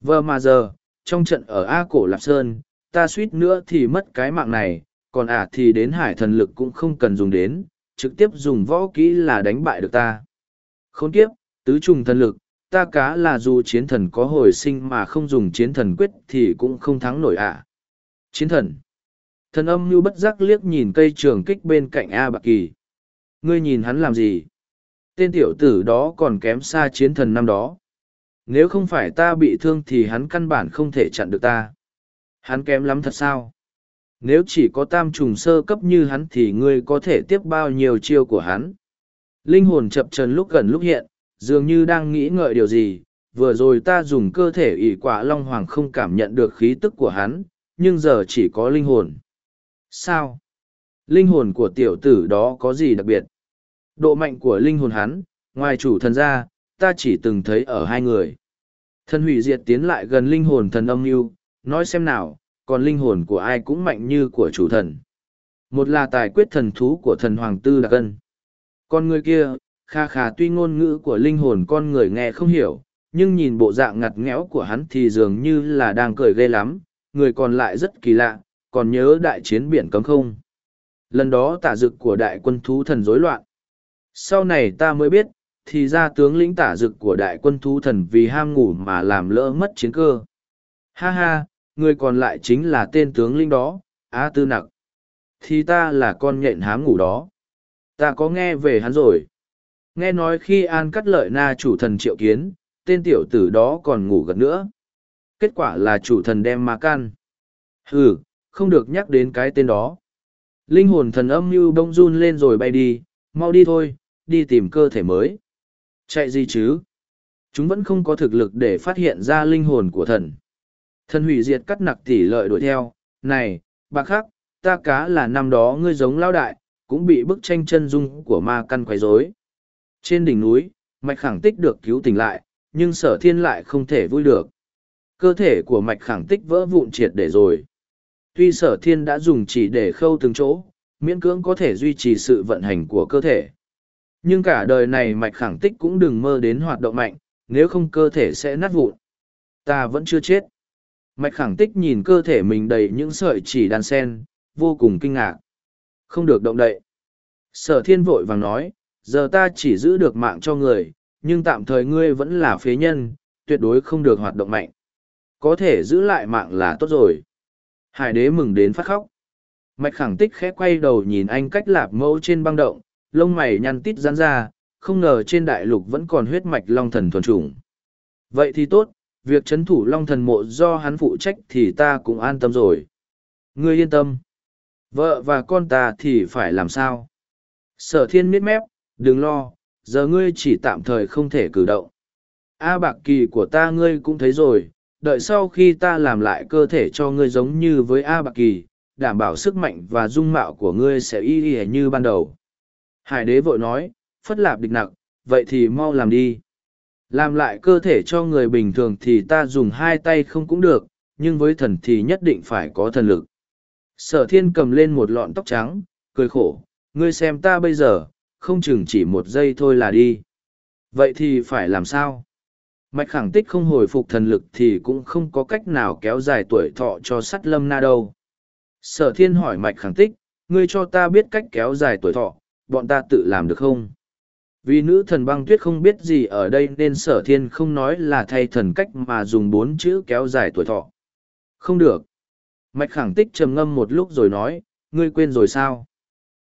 vờ mà giờ, trong trận ở A Cổ Lạp Sơn, ta suýt nữa thì mất cái mạng này, còn ả thì đến hải thần lực cũng không cần dùng đến, trực tiếp dùng võ kỹ là đánh bại được ta. Khốn kiếp, tứ trùng thần lực, ta cá là dù chiến thần có hồi sinh mà không dùng chiến thần quyết thì cũng không thắng nổi ả. Chiến thần. Thần âm như bất giác liếc nhìn cây trường kích bên cạnh A Bạc Kỳ. Ngươi nhìn hắn làm gì? Tên tiểu tử đó còn kém xa chiến thần năm đó. Nếu không phải ta bị thương thì hắn căn bản không thể chặn được ta. Hắn kém lắm thật sao? Nếu chỉ có tam trùng sơ cấp như hắn thì ngươi có thể tiếp bao nhiêu chiêu của hắn. Linh hồn chập trần lúc gần lúc hiện, dường như đang nghĩ ngợi điều gì. Vừa rồi ta dùng cơ thể ỷ quả Long Hoàng không cảm nhận được khí tức của hắn, nhưng giờ chỉ có linh hồn. Sao? Linh hồn của tiểu tử đó có gì đặc biệt? Độ mạnh của linh hồn hắn, ngoài chủ thần ra, ta chỉ từng thấy ở hai người. Thần hủy diệt tiến lại gần linh hồn thần âm mưu nói xem nào, còn linh hồn của ai cũng mạnh như của chủ thần. Một là tài quyết thần thú của thần hoàng tư là cân. Con người kia, kha kha tuy ngôn ngữ của linh hồn con người nghe không hiểu, nhưng nhìn bộ dạng ngặt nghẽo của hắn thì dường như là đang cười ghê lắm, người còn lại rất kỳ lạ, còn nhớ đại chiến biển cấm không. Lần đó tả dực của đại quân thú thần rối loạn. Sau này ta mới biết, thì ra tướng lĩnh tả dực của đại quân thú thần vì ham ngủ mà làm lỡ mất chiến cơ. Ha ha, người còn lại chính là tên tướng lĩnh đó, Á Tư Nặc. Thì ta là con nhện hám ngủ đó. Ta có nghe về hắn rồi. Nghe nói khi An cắt lợi na chủ thần triệu kiến, tên tiểu tử đó còn ngủ gật nữa. Kết quả là chủ thần đem ma can. Ừ, không được nhắc đến cái tên đó. Linh hồn thần âm như bông run lên rồi bay đi, mau đi thôi, đi tìm cơ thể mới. Chạy gì chứ? Chúng vẫn không có thực lực để phát hiện ra linh hồn của thần. Thần hủy diệt cắt nặc tỷ lợi đuổi theo, này, bạc khắc, ta cá là năm đó ngươi giống lao đại, cũng bị bức tranh chân dung của ma căn quấy rối. Trên đỉnh núi, mạch khẳng tích được cứu tỉnh lại, nhưng sở thiên lại không thể vui được. Cơ thể của mạch khẳng tích vỡ vụn triệt để rồi. Tuy sở thiên đã dùng chỉ để khâu từng chỗ, miễn cưỡng có thể duy trì sự vận hành của cơ thể. Nhưng cả đời này mạch khẳng tích cũng đừng mơ đến hoạt động mạnh, nếu không cơ thể sẽ nát vụn. Ta vẫn chưa chết. Mạch khẳng tích nhìn cơ thể mình đầy những sợi chỉ đan sen, vô cùng kinh ngạc. Không được động đậy. Sở thiên vội vàng nói, giờ ta chỉ giữ được mạng cho người, nhưng tạm thời ngươi vẫn là phế nhân, tuyệt đối không được hoạt động mạnh. Có thể giữ lại mạng là tốt rồi. Hải đế mừng đến phát khóc. Mạch khẳng tích khẽ quay đầu nhìn anh cách lạp mẫu trên băng động, lông mày nhăn tít rán ra, không ngờ trên đại lục vẫn còn huyết mạch long thần thuần chủng. Vậy thì tốt, việc chấn thủ long thần mộ do hắn phụ trách thì ta cũng an tâm rồi. Ngươi yên tâm. Vợ và con ta thì phải làm sao? Sở thiên miết mép, đừng lo, giờ ngươi chỉ tạm thời không thể cử động. A bạc kỳ của ta ngươi cũng thấy rồi, đợi sau khi ta làm lại cơ thể cho ngươi giống như với A bạc kỳ, đảm bảo sức mạnh và dung mạo của ngươi sẽ y y như ban đầu. Hải đế vội nói, phất lạp địch nặng, vậy thì mau làm đi. Làm lại cơ thể cho người bình thường thì ta dùng hai tay không cũng được, nhưng với thần thì nhất định phải có thần lực. Sở thiên cầm lên một lọn tóc trắng, cười khổ, ngươi xem ta bây giờ, không chừng chỉ một giây thôi là đi. Vậy thì phải làm sao? Mạch khẳng tích không hồi phục thần lực thì cũng không có cách nào kéo dài tuổi thọ cho sắt lâm na đâu. Sở thiên hỏi mạch khẳng tích, ngươi cho ta biết cách kéo dài tuổi thọ, bọn ta tự làm được không? Vì nữ thần băng tuyết không biết gì ở đây nên sở thiên không nói là thay thần cách mà dùng bốn chữ kéo dài tuổi thọ. Không được. Mạch khẳng tích trầm ngâm một lúc rồi nói, ngươi quên rồi sao?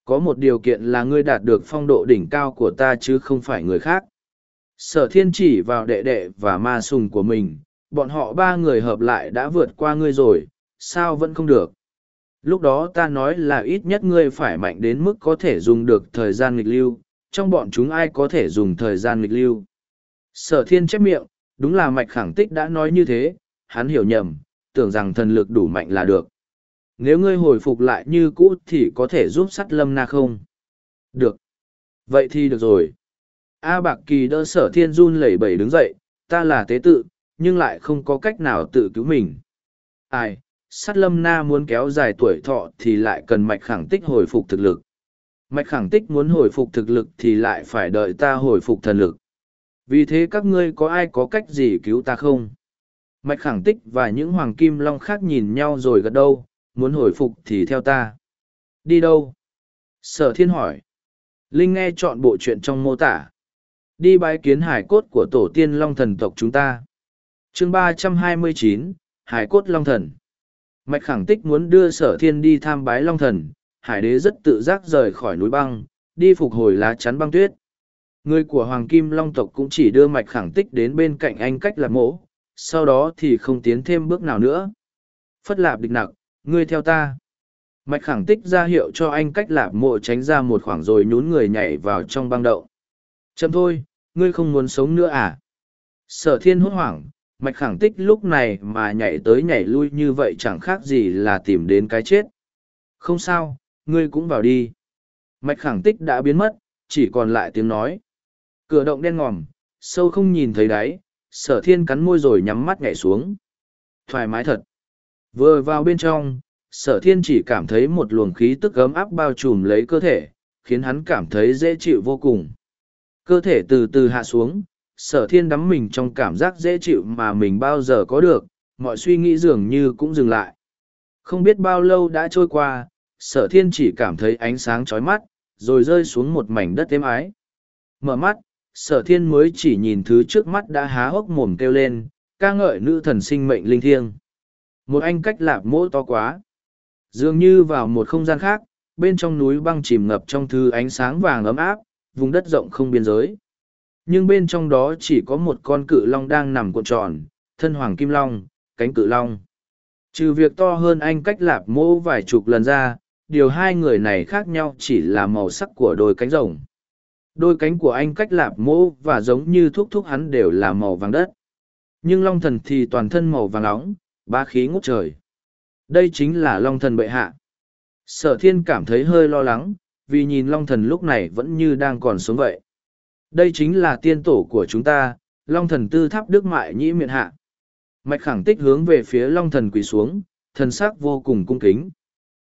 Có một điều kiện là ngươi đạt được phong độ đỉnh cao của ta chứ không phải người khác. Sở thiên chỉ vào đệ đệ và ma sùng của mình, bọn họ ba người hợp lại đã vượt qua ngươi rồi, sao vẫn không được? Lúc đó ta nói là ít nhất ngươi phải mạnh đến mức có thể dùng được thời gian nghịch lưu, trong bọn chúng ai có thể dùng thời gian nghịch lưu. Sở thiên chép miệng, đúng là mạch khẳng tích đã nói như thế, hắn hiểu nhầm, tưởng rằng thần lực đủ mạnh là được. Nếu ngươi hồi phục lại như cũ thì có thể giúp sắt lâm na không? Được. Vậy thì được rồi. A Bạc Kỳ đỡ sở thiên run lẩy bẩy đứng dậy, ta là tế tự, nhưng lại không có cách nào tự cứu mình. Ai, Sát lâm na muốn kéo dài tuổi thọ thì lại cần mạch khẳng tích hồi phục thực lực. Mạch khẳng tích muốn hồi phục thực lực thì lại phải đợi ta hồi phục thần lực. Vì thế các ngươi có ai có cách gì cứu ta không? Mạch khẳng tích và những hoàng kim long khác nhìn nhau rồi gật đâu, muốn hồi phục thì theo ta. Đi đâu? Sở thiên hỏi. Linh nghe chọn bộ chuyện trong mô tả. Đi bái kiến hải cốt của tổ tiên long thần tộc chúng ta. chương ba trăm hai mươi chín Hải cốt long thần. Mạch khẳng tích muốn đưa sở thiên đi tham bái long thần, hải đế rất tự giác rời khỏi núi băng, đi phục hồi lá chắn băng tuyết. Người của Hoàng Kim Long tộc cũng chỉ đưa mạch khẳng tích đến bên cạnh anh cách Lạp mỗ, sau đó thì không tiến thêm bước nào nữa. Phất lạp địch nặc, ngươi theo ta. Mạch khẳng tích ra hiệu cho anh cách lạp mộ tránh ra một khoảng rồi nhún người nhảy vào trong băng đậu. Chậm thôi, ngươi không muốn sống nữa à? Sở thiên hốt hoảng, mạch khẳng tích lúc này mà nhảy tới nhảy lui như vậy chẳng khác gì là tìm đến cái chết. Không sao, ngươi cũng vào đi. Mạch khẳng tích đã biến mất, chỉ còn lại tiếng nói. Cửa động đen ngòm, sâu không nhìn thấy đáy, sở thiên cắn môi rồi nhắm mắt nhảy xuống. Thoải mái thật. Vừa vào bên trong, sở thiên chỉ cảm thấy một luồng khí tức ấm áp bao trùm lấy cơ thể, khiến hắn cảm thấy dễ chịu vô cùng. Cơ thể từ từ hạ xuống, sở thiên đắm mình trong cảm giác dễ chịu mà mình bao giờ có được, mọi suy nghĩ dường như cũng dừng lại. Không biết bao lâu đã trôi qua, sở thiên chỉ cảm thấy ánh sáng chói mắt, rồi rơi xuống một mảnh đất êm ái. Mở mắt, sở thiên mới chỉ nhìn thứ trước mắt đã há hốc mồm kêu lên, ca ngợi nữ thần sinh mệnh linh thiêng. Một anh cách lạp mỗ to quá. Dường như vào một không gian khác, bên trong núi băng chìm ngập trong thứ ánh sáng vàng ấm áp, vùng đất rộng không biên giới. Nhưng bên trong đó chỉ có một con cự long đang nằm cuộn tròn, thân hoàng kim long, cánh cự long. Trừ việc to hơn anh cách lạp mỗ vài chục lần ra, điều hai người này khác nhau chỉ là màu sắc của đôi cánh rồng. Đôi cánh của anh cách lạp mỗ và giống như thúc thúc hắn đều là màu vàng đất. Nhưng long thần thì toàn thân màu vàng nóng, ba khí ngút trời. Đây chính là long thần bệ hạ. Sở thiên cảm thấy hơi lo lắng, vì nhìn long thần lúc này vẫn như đang còn sống vậy. Đây chính là tiên tổ của chúng ta, long thần tư tháp đức mại nhĩ miệng hạ. Mạch khẳng tích hướng về phía long thần quỳ xuống, thần sắc vô cùng cung kính.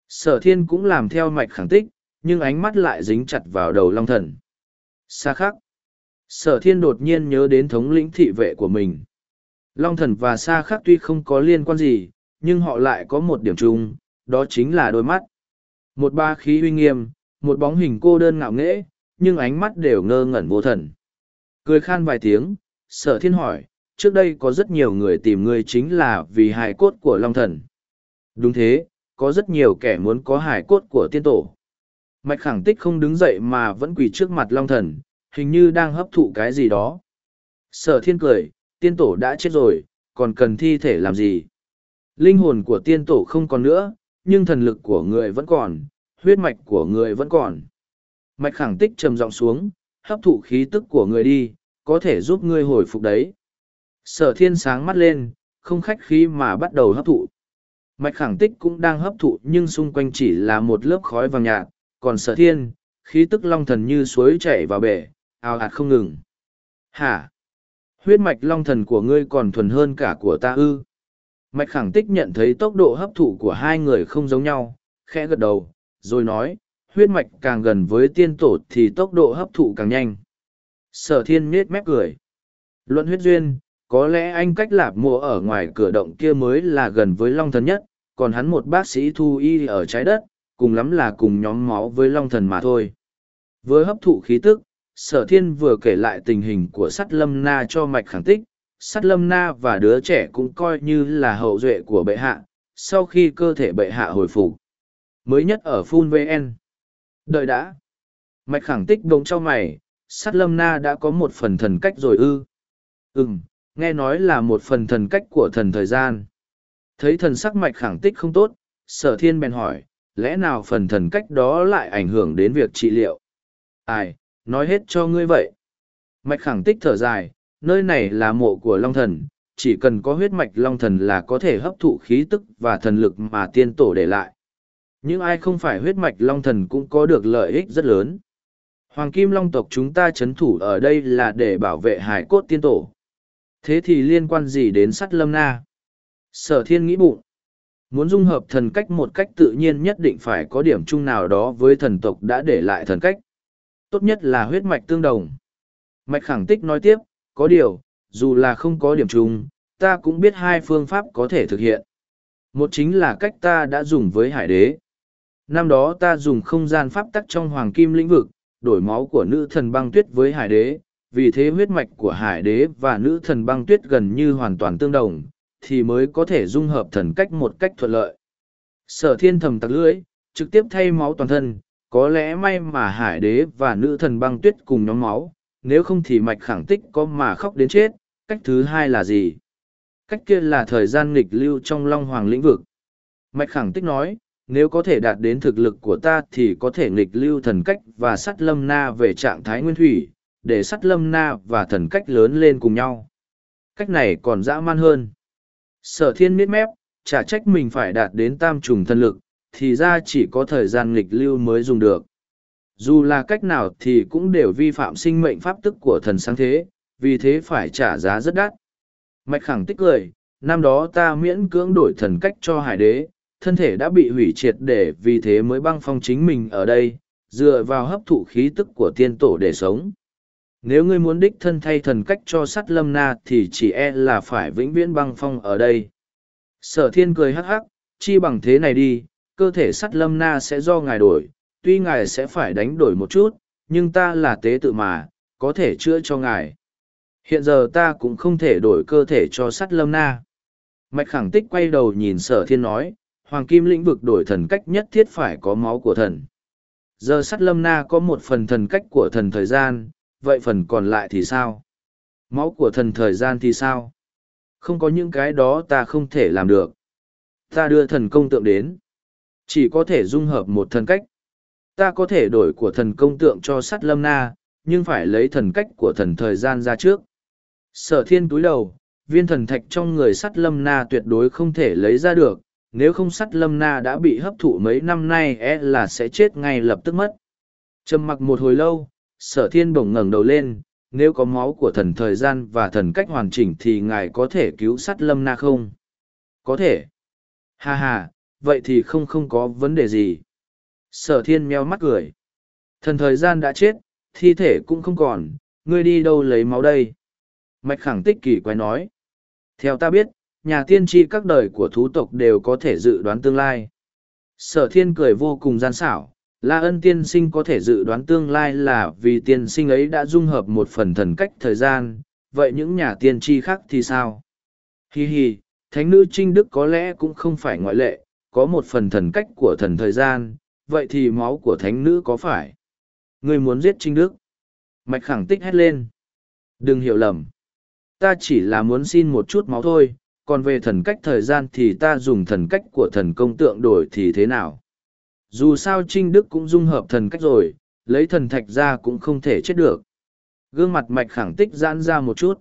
Sở thiên cũng làm theo mạch khẳng tích, nhưng ánh mắt lại dính chặt vào đầu long thần. Xa khắc. Sở thiên đột nhiên nhớ đến thống lĩnh thị vệ của mình. Long thần và Sa khắc tuy không có liên quan gì, nhưng họ lại có một điểm chung, đó chính là đôi mắt. Một ba khí uy nghiêm, một bóng hình cô đơn ngạo nghễ, nhưng ánh mắt đều ngơ ngẩn vô thần. Cười khan vài tiếng, sở thiên hỏi, trước đây có rất nhiều người tìm ngươi chính là vì hài cốt của Long thần. Đúng thế, có rất nhiều kẻ muốn có hài cốt của tiên tổ. Mạch khẳng tích không đứng dậy mà vẫn quỳ trước mặt Long thần, hình như đang hấp thụ cái gì đó. Sở thiên cười, tiên tổ đã chết rồi, còn cần thi thể làm gì? Linh hồn của tiên tổ không còn nữa, nhưng thần lực của người vẫn còn, huyết mạch của người vẫn còn. Mạch khẳng tích trầm giọng xuống, hấp thụ khí tức của người đi, có thể giúp ngươi hồi phục đấy. Sở thiên sáng mắt lên, không khách khí mà bắt đầu hấp thụ. Mạch khẳng tích cũng đang hấp thụ nhưng xung quanh chỉ là một lớp khói vàng nhạt, còn sở thiên, khí tức long thần như suối chảy vào bể, ào ạt không ngừng. Hả? Huyết mạch long thần của ngươi còn thuần hơn cả của ta ư? Mạch khẳng tích nhận thấy tốc độ hấp thụ của hai người không giống nhau, khẽ gật đầu, rồi nói, huyết mạch càng gần với tiên tổ thì tốc độ hấp thụ càng nhanh. Sở thiên nết mép cười. Luận huyết duyên, có lẽ anh cách lạp mùa ở ngoài cửa động kia mới là gần với long thần nhất, còn hắn một bác sĩ thu y ở trái đất, cùng lắm là cùng nhóm máu với long thần mà thôi. Với hấp thụ khí tức, sở thiên vừa kể lại tình hình của sắt lâm na cho mạch khẳng tích, sắt lâm na và đứa trẻ cũng coi như là hậu duệ của bệ hạ, sau khi cơ thể bệ hạ hồi phục mới nhất ở Phun VN. Đợi đã. Mạch khẳng tích bỗng cho mày, sắt lâm na đã có một phần thần cách rồi ư. Ừm, nghe nói là một phần thần cách của thần thời gian. Thấy thần sắc mạch khẳng tích không tốt, sở thiên bèn hỏi, lẽ nào phần thần cách đó lại ảnh hưởng đến việc trị liệu? Ai, nói hết cho ngươi vậy. Mạch khẳng tích thở dài, nơi này là mộ của Long Thần, chỉ cần có huyết mạch Long Thần là có thể hấp thụ khí tức và thần lực mà tiên tổ để lại. Nhưng ai không phải huyết mạch Long Thần cũng có được lợi ích rất lớn. Hoàng Kim Long tộc chúng ta chấn thủ ở đây là để bảo vệ hải cốt tiên tổ. Thế thì liên quan gì đến sắt lâm na? Sở thiên nghĩ bụng. Muốn dung hợp thần cách một cách tự nhiên nhất định phải có điểm chung nào đó với thần tộc đã để lại thần cách. Tốt nhất là huyết mạch tương đồng. Mạch khẳng tích nói tiếp, có điều, dù là không có điểm chung, ta cũng biết hai phương pháp có thể thực hiện. Một chính là cách ta đã dùng với hải đế. Năm đó ta dùng không gian pháp tắc trong hoàng kim lĩnh vực, đổi máu của nữ thần băng tuyết với hải đế, vì thế huyết mạch của hải đế và nữ thần băng tuyết gần như hoàn toàn tương đồng, thì mới có thể dung hợp thần cách một cách thuận lợi. Sở thiên thầm tặc lưỡi, trực tiếp thay máu toàn thân, có lẽ may mà hải đế và nữ thần băng tuyết cùng nhóm máu, nếu không thì mạch khẳng tích có mà khóc đến chết, cách thứ hai là gì? Cách kia là thời gian nghịch lưu trong Long Hoàng lĩnh vực. Mạch khẳng tích nói, nếu có thể đạt đến thực lực của ta thì có thể nghịch lưu thần cách và sắt lâm na về trạng thái nguyên thủy, để sắt lâm na và thần cách lớn lên cùng nhau. Cách này còn dã man hơn. Sở thiên miết mép, chả trách mình phải đạt đến tam trùng thân lực, thì ra chỉ có thời gian nghịch lưu mới dùng được. Dù là cách nào thì cũng đều vi phạm sinh mệnh pháp tức của thần sáng thế, vì thế phải trả giá rất đắt. Mạch khẳng tích cười, năm đó ta miễn cưỡng đổi thần cách cho hải đế, thân thể đã bị hủy triệt để vì thế mới băng phong chính mình ở đây, dựa vào hấp thụ khí tức của tiên tổ để sống. Nếu ngươi muốn đích thân thay thần cách cho sắt lâm na thì chỉ e là phải vĩnh viễn băng phong ở đây. Sở thiên cười hắc hắc, chi bằng thế này đi, cơ thể sắt lâm na sẽ do ngài đổi, tuy ngài sẽ phải đánh đổi một chút, nhưng ta là tế tự mà, có thể chữa cho ngài. Hiện giờ ta cũng không thể đổi cơ thể cho sắt lâm na. Mạch khẳng tích quay đầu nhìn sở thiên nói, hoàng kim lĩnh vực đổi thần cách nhất thiết phải có máu của thần. Giờ sắt lâm na có một phần thần cách của thần thời gian, vậy phần còn lại thì sao? Máu của thần thời gian thì sao? Không có những cái đó ta không thể làm được. Ta đưa thần công tượng đến. Chỉ có thể dung hợp một thần cách. Ta có thể đổi của thần công tượng cho sắt lâm na, nhưng phải lấy thần cách của thần thời gian ra trước. Sở thiên túi đầu, viên thần thạch trong người sắt lâm na tuyệt đối không thể lấy ra được, nếu không sắt lâm na đã bị hấp thụ mấy năm nay e là sẽ chết ngay lập tức mất. Trầm mặc một hồi lâu, sở thiên bổng ngẩng đầu lên, nếu có máu của thần thời gian và thần cách hoàn chỉnh thì ngài có thể cứu sắt lâm na không? Có thể. Ha ha, vậy thì không không có vấn đề gì. Sở thiên meo mắt cười. Thần thời gian đã chết, thi thể cũng không còn, ngươi đi đâu lấy máu đây? Mạch khẳng tích kỳ quái nói. Theo ta biết, nhà tiên tri các đời của thú tộc đều có thể dự đoán tương lai. Sở thiên cười vô cùng gian xảo, La ân tiên sinh có thể dự đoán tương lai là vì tiên sinh ấy đã dung hợp một phần thần cách thời gian, vậy những nhà tiên tri khác thì sao? Hi hi, thánh nữ trinh đức có lẽ cũng không phải ngoại lệ, có một phần thần cách của thần thời gian, vậy thì máu của thánh nữ có phải? Người muốn giết trinh đức? Mạch khẳng tích hét lên. Đừng hiểu lầm. Ta chỉ là muốn xin một chút máu thôi, còn về thần cách thời gian thì ta dùng thần cách của thần công tượng đổi thì thế nào? Dù sao Trinh Đức cũng dung hợp thần cách rồi, lấy thần thạch ra cũng không thể chết được. Gương mặt mạch khẳng tích giãn ra một chút.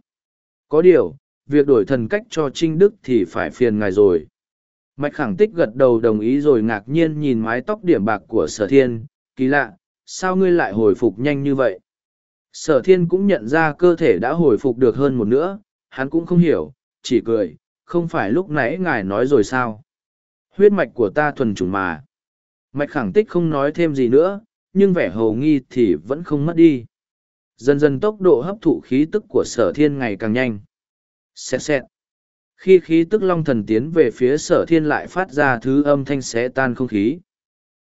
Có điều, việc đổi thần cách cho Trinh Đức thì phải phiền ngài rồi. Mạch khẳng tích gật đầu đồng ý rồi ngạc nhiên nhìn mái tóc điểm bạc của sở thiên, kỳ lạ, sao ngươi lại hồi phục nhanh như vậy? Sở thiên cũng nhận ra cơ thể đã hồi phục được hơn một nữa, hắn cũng không hiểu, chỉ cười, không phải lúc nãy ngài nói rồi sao? Huyết mạch của ta thuần chủng mà. Mạch khẳng tích không nói thêm gì nữa, nhưng vẻ hầu nghi thì vẫn không mất đi. Dần dần tốc độ hấp thụ khí tức của sở thiên ngày càng nhanh. Xẹt xẹt. Khi khí tức long thần tiến về phía sở thiên lại phát ra thứ âm thanh xé tan không khí.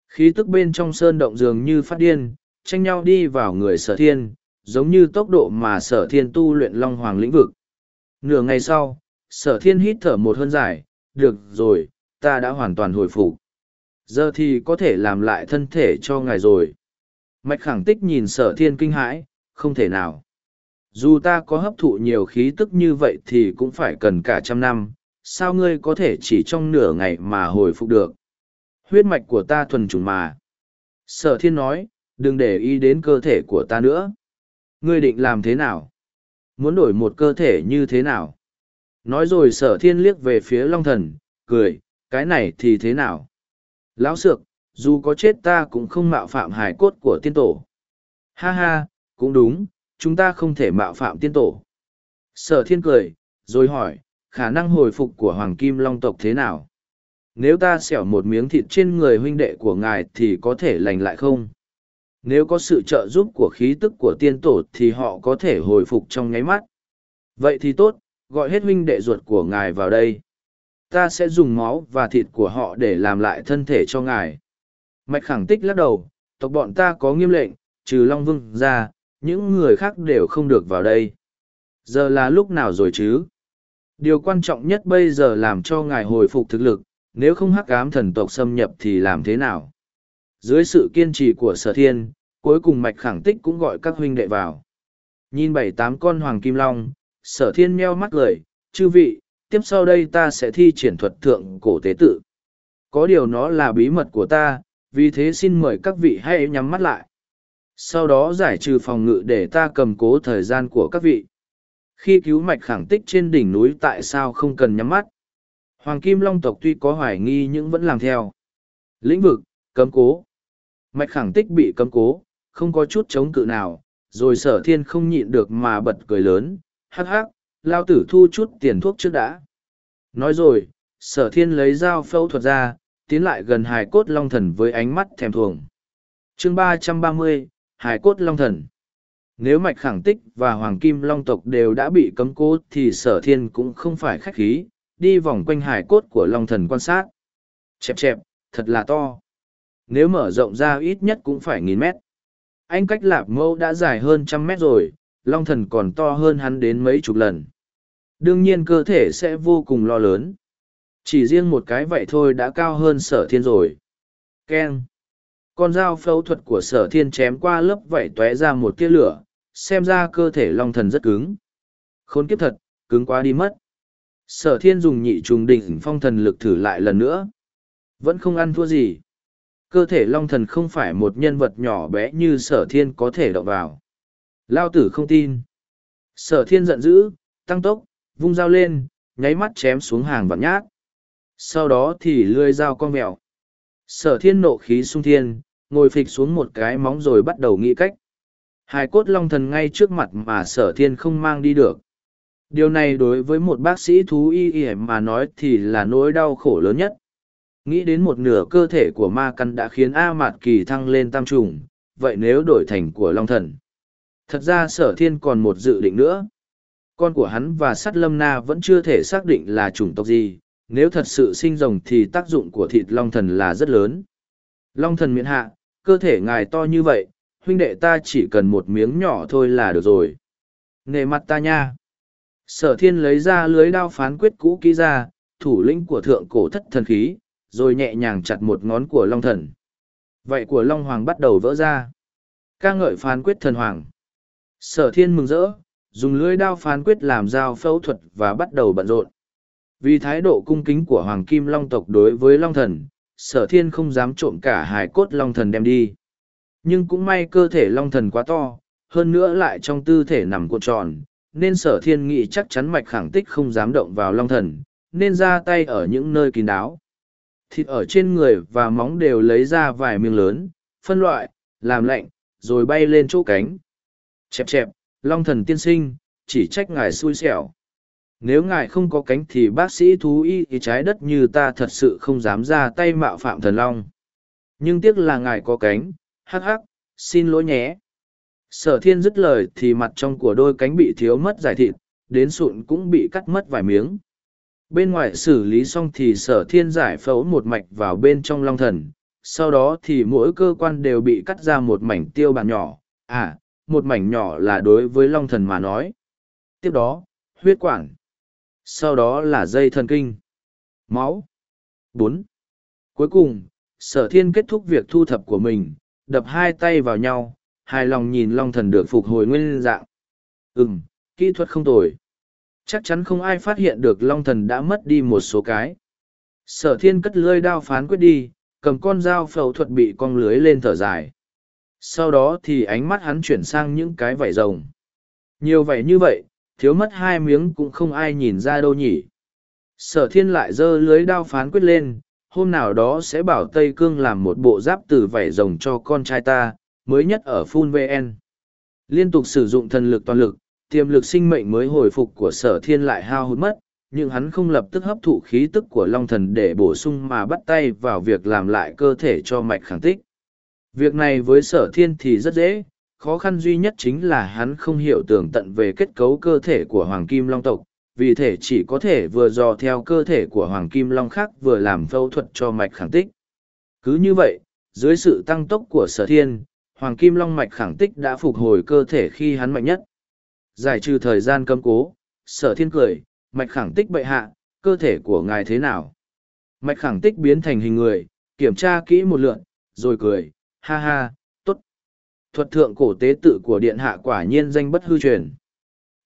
Khí tức bên trong sơn động dường như phát điên, tranh nhau đi vào người sở thiên, giống như tốc độ mà sở thiên tu luyện long hoàng lĩnh vực. Nửa ngày sau, sở thiên hít thở một hơi dài, được rồi, ta đã hoàn toàn hồi phục. Giờ thì có thể làm lại thân thể cho ngài rồi. Mạch khẳng tích nhìn sở thiên kinh hãi không thể nào. Dù ta có hấp thụ nhiều khí tức như vậy thì cũng phải cần cả trăm năm sao ngươi có thể chỉ trong nửa ngày mà hồi phục được? Huyết mạch của ta thuần chủng mà. Sở thiên nói đừng để ý đến cơ thể của ta nữa. Ngươi định làm thế nào? Muốn đổi một cơ thể như thế nào? Nói rồi sở thiên liếc về phía long thần cười cái này thì thế nào Lão sược, dù có chết ta cũng không mạo phạm hải cốt của tiên tổ. Ha ha, cũng đúng, chúng ta không thể mạo phạm tiên tổ. Sở thiên cười, rồi hỏi, khả năng hồi phục của Hoàng Kim Long tộc thế nào? Nếu ta xẻo một miếng thịt trên người huynh đệ của ngài thì có thể lành lại không? Nếu có sự trợ giúp của khí tức của tiên tổ thì họ có thể hồi phục trong nháy mắt. Vậy thì tốt, gọi hết huynh đệ ruột của ngài vào đây ta sẽ dùng máu và thịt của họ để làm lại thân thể cho ngài. Mạch khẳng tích lắc đầu, tộc bọn ta có nghiêm lệnh, trừ Long Vương ra, những người khác đều không được vào đây. Giờ là lúc nào rồi chứ? Điều quan trọng nhất bây giờ làm cho ngài hồi phục thực lực, nếu không hắc ám thần tộc xâm nhập thì làm thế nào? Dưới sự kiên trì của sở thiên, cuối cùng mạch khẳng tích cũng gọi các huynh đệ vào. Nhìn bảy tám con hoàng kim long, sở thiên meo mắt cười, chư vị, tiếp sau đây ta sẽ thi triển thuật thượng cổ tế tự. Có điều nó là bí mật của ta, vì thế xin mời các vị hãy nhắm mắt lại. Sau đó giải trừ phòng ngự để ta cầm cố thời gian của các vị. Khi cứu mạch khẳng tích trên đỉnh núi tại sao không cần nhắm mắt? Hoàng Kim Long tộc tuy có hoài nghi nhưng vẫn làm theo. Lĩnh vực, cấm cố. Mạch khẳng tích bị cấm cố, không có chút chống cự nào, rồi sở thiên không nhịn được mà bật cười lớn, hắc hắc, lao tử thu chút tiền thuốc trước đã. Nói rồi, sở thiên lấy dao phẫu thuật ra, tiến lại gần hài cốt long thần với ánh mắt thèm thuồng. chương ba trăm ba mươi hài cốt long thần. Nếu mạch khẳng tích và hoàng kim long tộc đều đã bị cấm cố thì sở thiên cũng không phải khách khí, đi vòng quanh hài cốt của long thần quan sát. Chẹp chẹp, thật là to. Nếu mở rộng ra ít nhất cũng phải nghìn mét. Anh cách lạp mẫu đã dài hơn trăm mét rồi, long thần còn to hơn hắn đến mấy chục lần. Đương nhiên cơ thể sẽ vô cùng lo lớn. Chỉ riêng một cái vậy thôi đã cao hơn sở thiên rồi. Keng con dao phẫu thuật của sở thiên chém qua lớp vảy tóe ra một tia lửa, xem ra cơ thể long thần rất cứng. Khốn kiếp thật, cứng quá đi mất. Sở thiên dùng nhị trùng đỉnh phong thần lực thử lại lần nữa. Vẫn không ăn thua gì. Cơ thể long thần không phải một nhân vật nhỏ bé như sở thiên có thể động vào lao tử không tin sở thiên giận dữ tăng tốc vung dao lên, nháy mắt chém xuống hàng vạn nhát. Sau đó thì lươi dao con mèo. Sở thiên nộ khí sung thiên, ngồi phịch xuống một cái móng rồi bắt đầu nghĩ cách. Hai cốt long thần ngay trước mặt mà sở thiên không mang đi được. Điều này đối với một bác sĩ thú y y mà nói thì là nỗi đau khổ lớn nhất. Nghĩ đến một nửa cơ thể của ma căn đã khiến A Mạt Kỳ thăng lên tam trùng, vậy nếu đổi thành của Long Thần? Thật ra sở thiên còn một dự định nữa. Con của hắn và sắt lâm na vẫn chưa thể xác định là chủng tộc gì, nếu thật sự sinh rồng thì tác dụng của thịt long thần là rất lớn. Long thần miễn hạ, cơ thể ngài to như vậy, huynh đệ ta chỉ cần một miếng nhỏ thôi là được rồi. Nề mặt ta nha. Sở thiên lấy ra lưới đao phán quyết cũ kỹ ra, thủ lĩnh của thượng cổ thất thần khí, rồi nhẹ nhàng chặt một ngón của long thần. Vậy của long hoàng bắt đầu vỡ ra. ca ngợi phán quyết thần hoàng. Sở thiên mừng rỡ, dùng lưới đao phán quyết làm dao phẫu thuật và bắt đầu bận rộn. Vì thái độ cung kính của Hoàng Kim Long tộc đối với Long Thần, sở thiên không dám trộm cả hài cốt Long Thần đem đi. Nhưng cũng may cơ thể Long Thần quá to, hơn nữa lại trong tư thể nằm cuộn tròn, nên sở thiên nghĩ chắc chắn mạch khẳng tích không dám động vào Long Thần, nên ra tay ở những nơi kín đáo. Thịt ở trên người và móng đều lấy ra vài miếng lớn, phân loại, làm lạnh, rồi bay lên chỗ cánh. Chẹp chẹp, Long Thần tiên sinh, chỉ trách ngài xui xẻo. Nếu ngài không có cánh thì bác sĩ thú y thì trái đất như ta thật sự không dám ra tay mạo phạm thần long. Nhưng tiếc là ngài có cánh hắc hắc xin lỗi nhé. Sở thiên dứt lời thì mặt trong của đôi cánh bị thiếu mất giải thịt đến sụn cũng bị cắt mất vài miếng. Bên ngoài xử lý xong thì sở thiên giải phẫu một mạch vào bên trong long thần sau đó thì mỗi cơ quan đều bị cắt ra một mảnh tiêu bản nhỏ. À một mảnh nhỏ là đối với long thần mà nói. Tiếp đó, huyết quản. Sau đó là dây thần kinh. Máu. Bốn. Cuối cùng, sở thiên kết thúc việc thu thập của mình, đập hai tay vào nhau, hài lòng nhìn long thần được phục hồi nguyên dạng. Ừ m kỹ thuật không tồi. Chắc chắn không ai phát hiện được long thần đã mất đi một số cái. Sở thiên cất lơi đao phán quyết đi, cầm con dao phẫu thuật bị con lưới lên thở dài sau đó thì ánh mắt hắn chuyển sang những cái vảy rồng nhiều vảy như vậy thiếu mất hai miếng cũng không ai nhìn ra đâu nhỉ. Sở thiên lại giơ lưới đao phán quyết lên, hôm nào đó sẽ bảo Tây Cương làm một bộ giáp từ vảy rồng cho con trai ta, mới nhất ở Phun VN. Liên tục sử dụng thần lực toàn lực, tiềm lực sinh mệnh mới hồi phục của sở thiên lại hao hụt mất, nhưng hắn không lập tức hấp thụ khí tức của long thần để bổ sung mà bắt tay vào việc làm lại cơ thể cho mạch khẳng tích. Việc này với sở thiên thì rất dễ, khó khăn duy nhất chính là hắn không hiểu tường tận về kết cấu cơ thể của hoàng kim long tộc vì thể chỉ có thể vừa dò theo cơ thể của hoàng kim long khác vừa làm phẫu thuật cho mạch khẳng tích. Cứ như vậy dưới sự tăng tốc của sở thiên hoàng kim long mạch khẳng tích đã phục hồi cơ thể khi hắn mạnh nhất. Giải trừ thời gian cấm cố sở thiên cười mạch khẳng tích bệ hạ cơ thể của ngài thế nào? Mạch khẳng tích biến thành hình người kiểm tra kỹ một lượn rồi cười ha ha thuật thượng cổ tế tự của điện hạ quả nhiên danh bất hư truyền.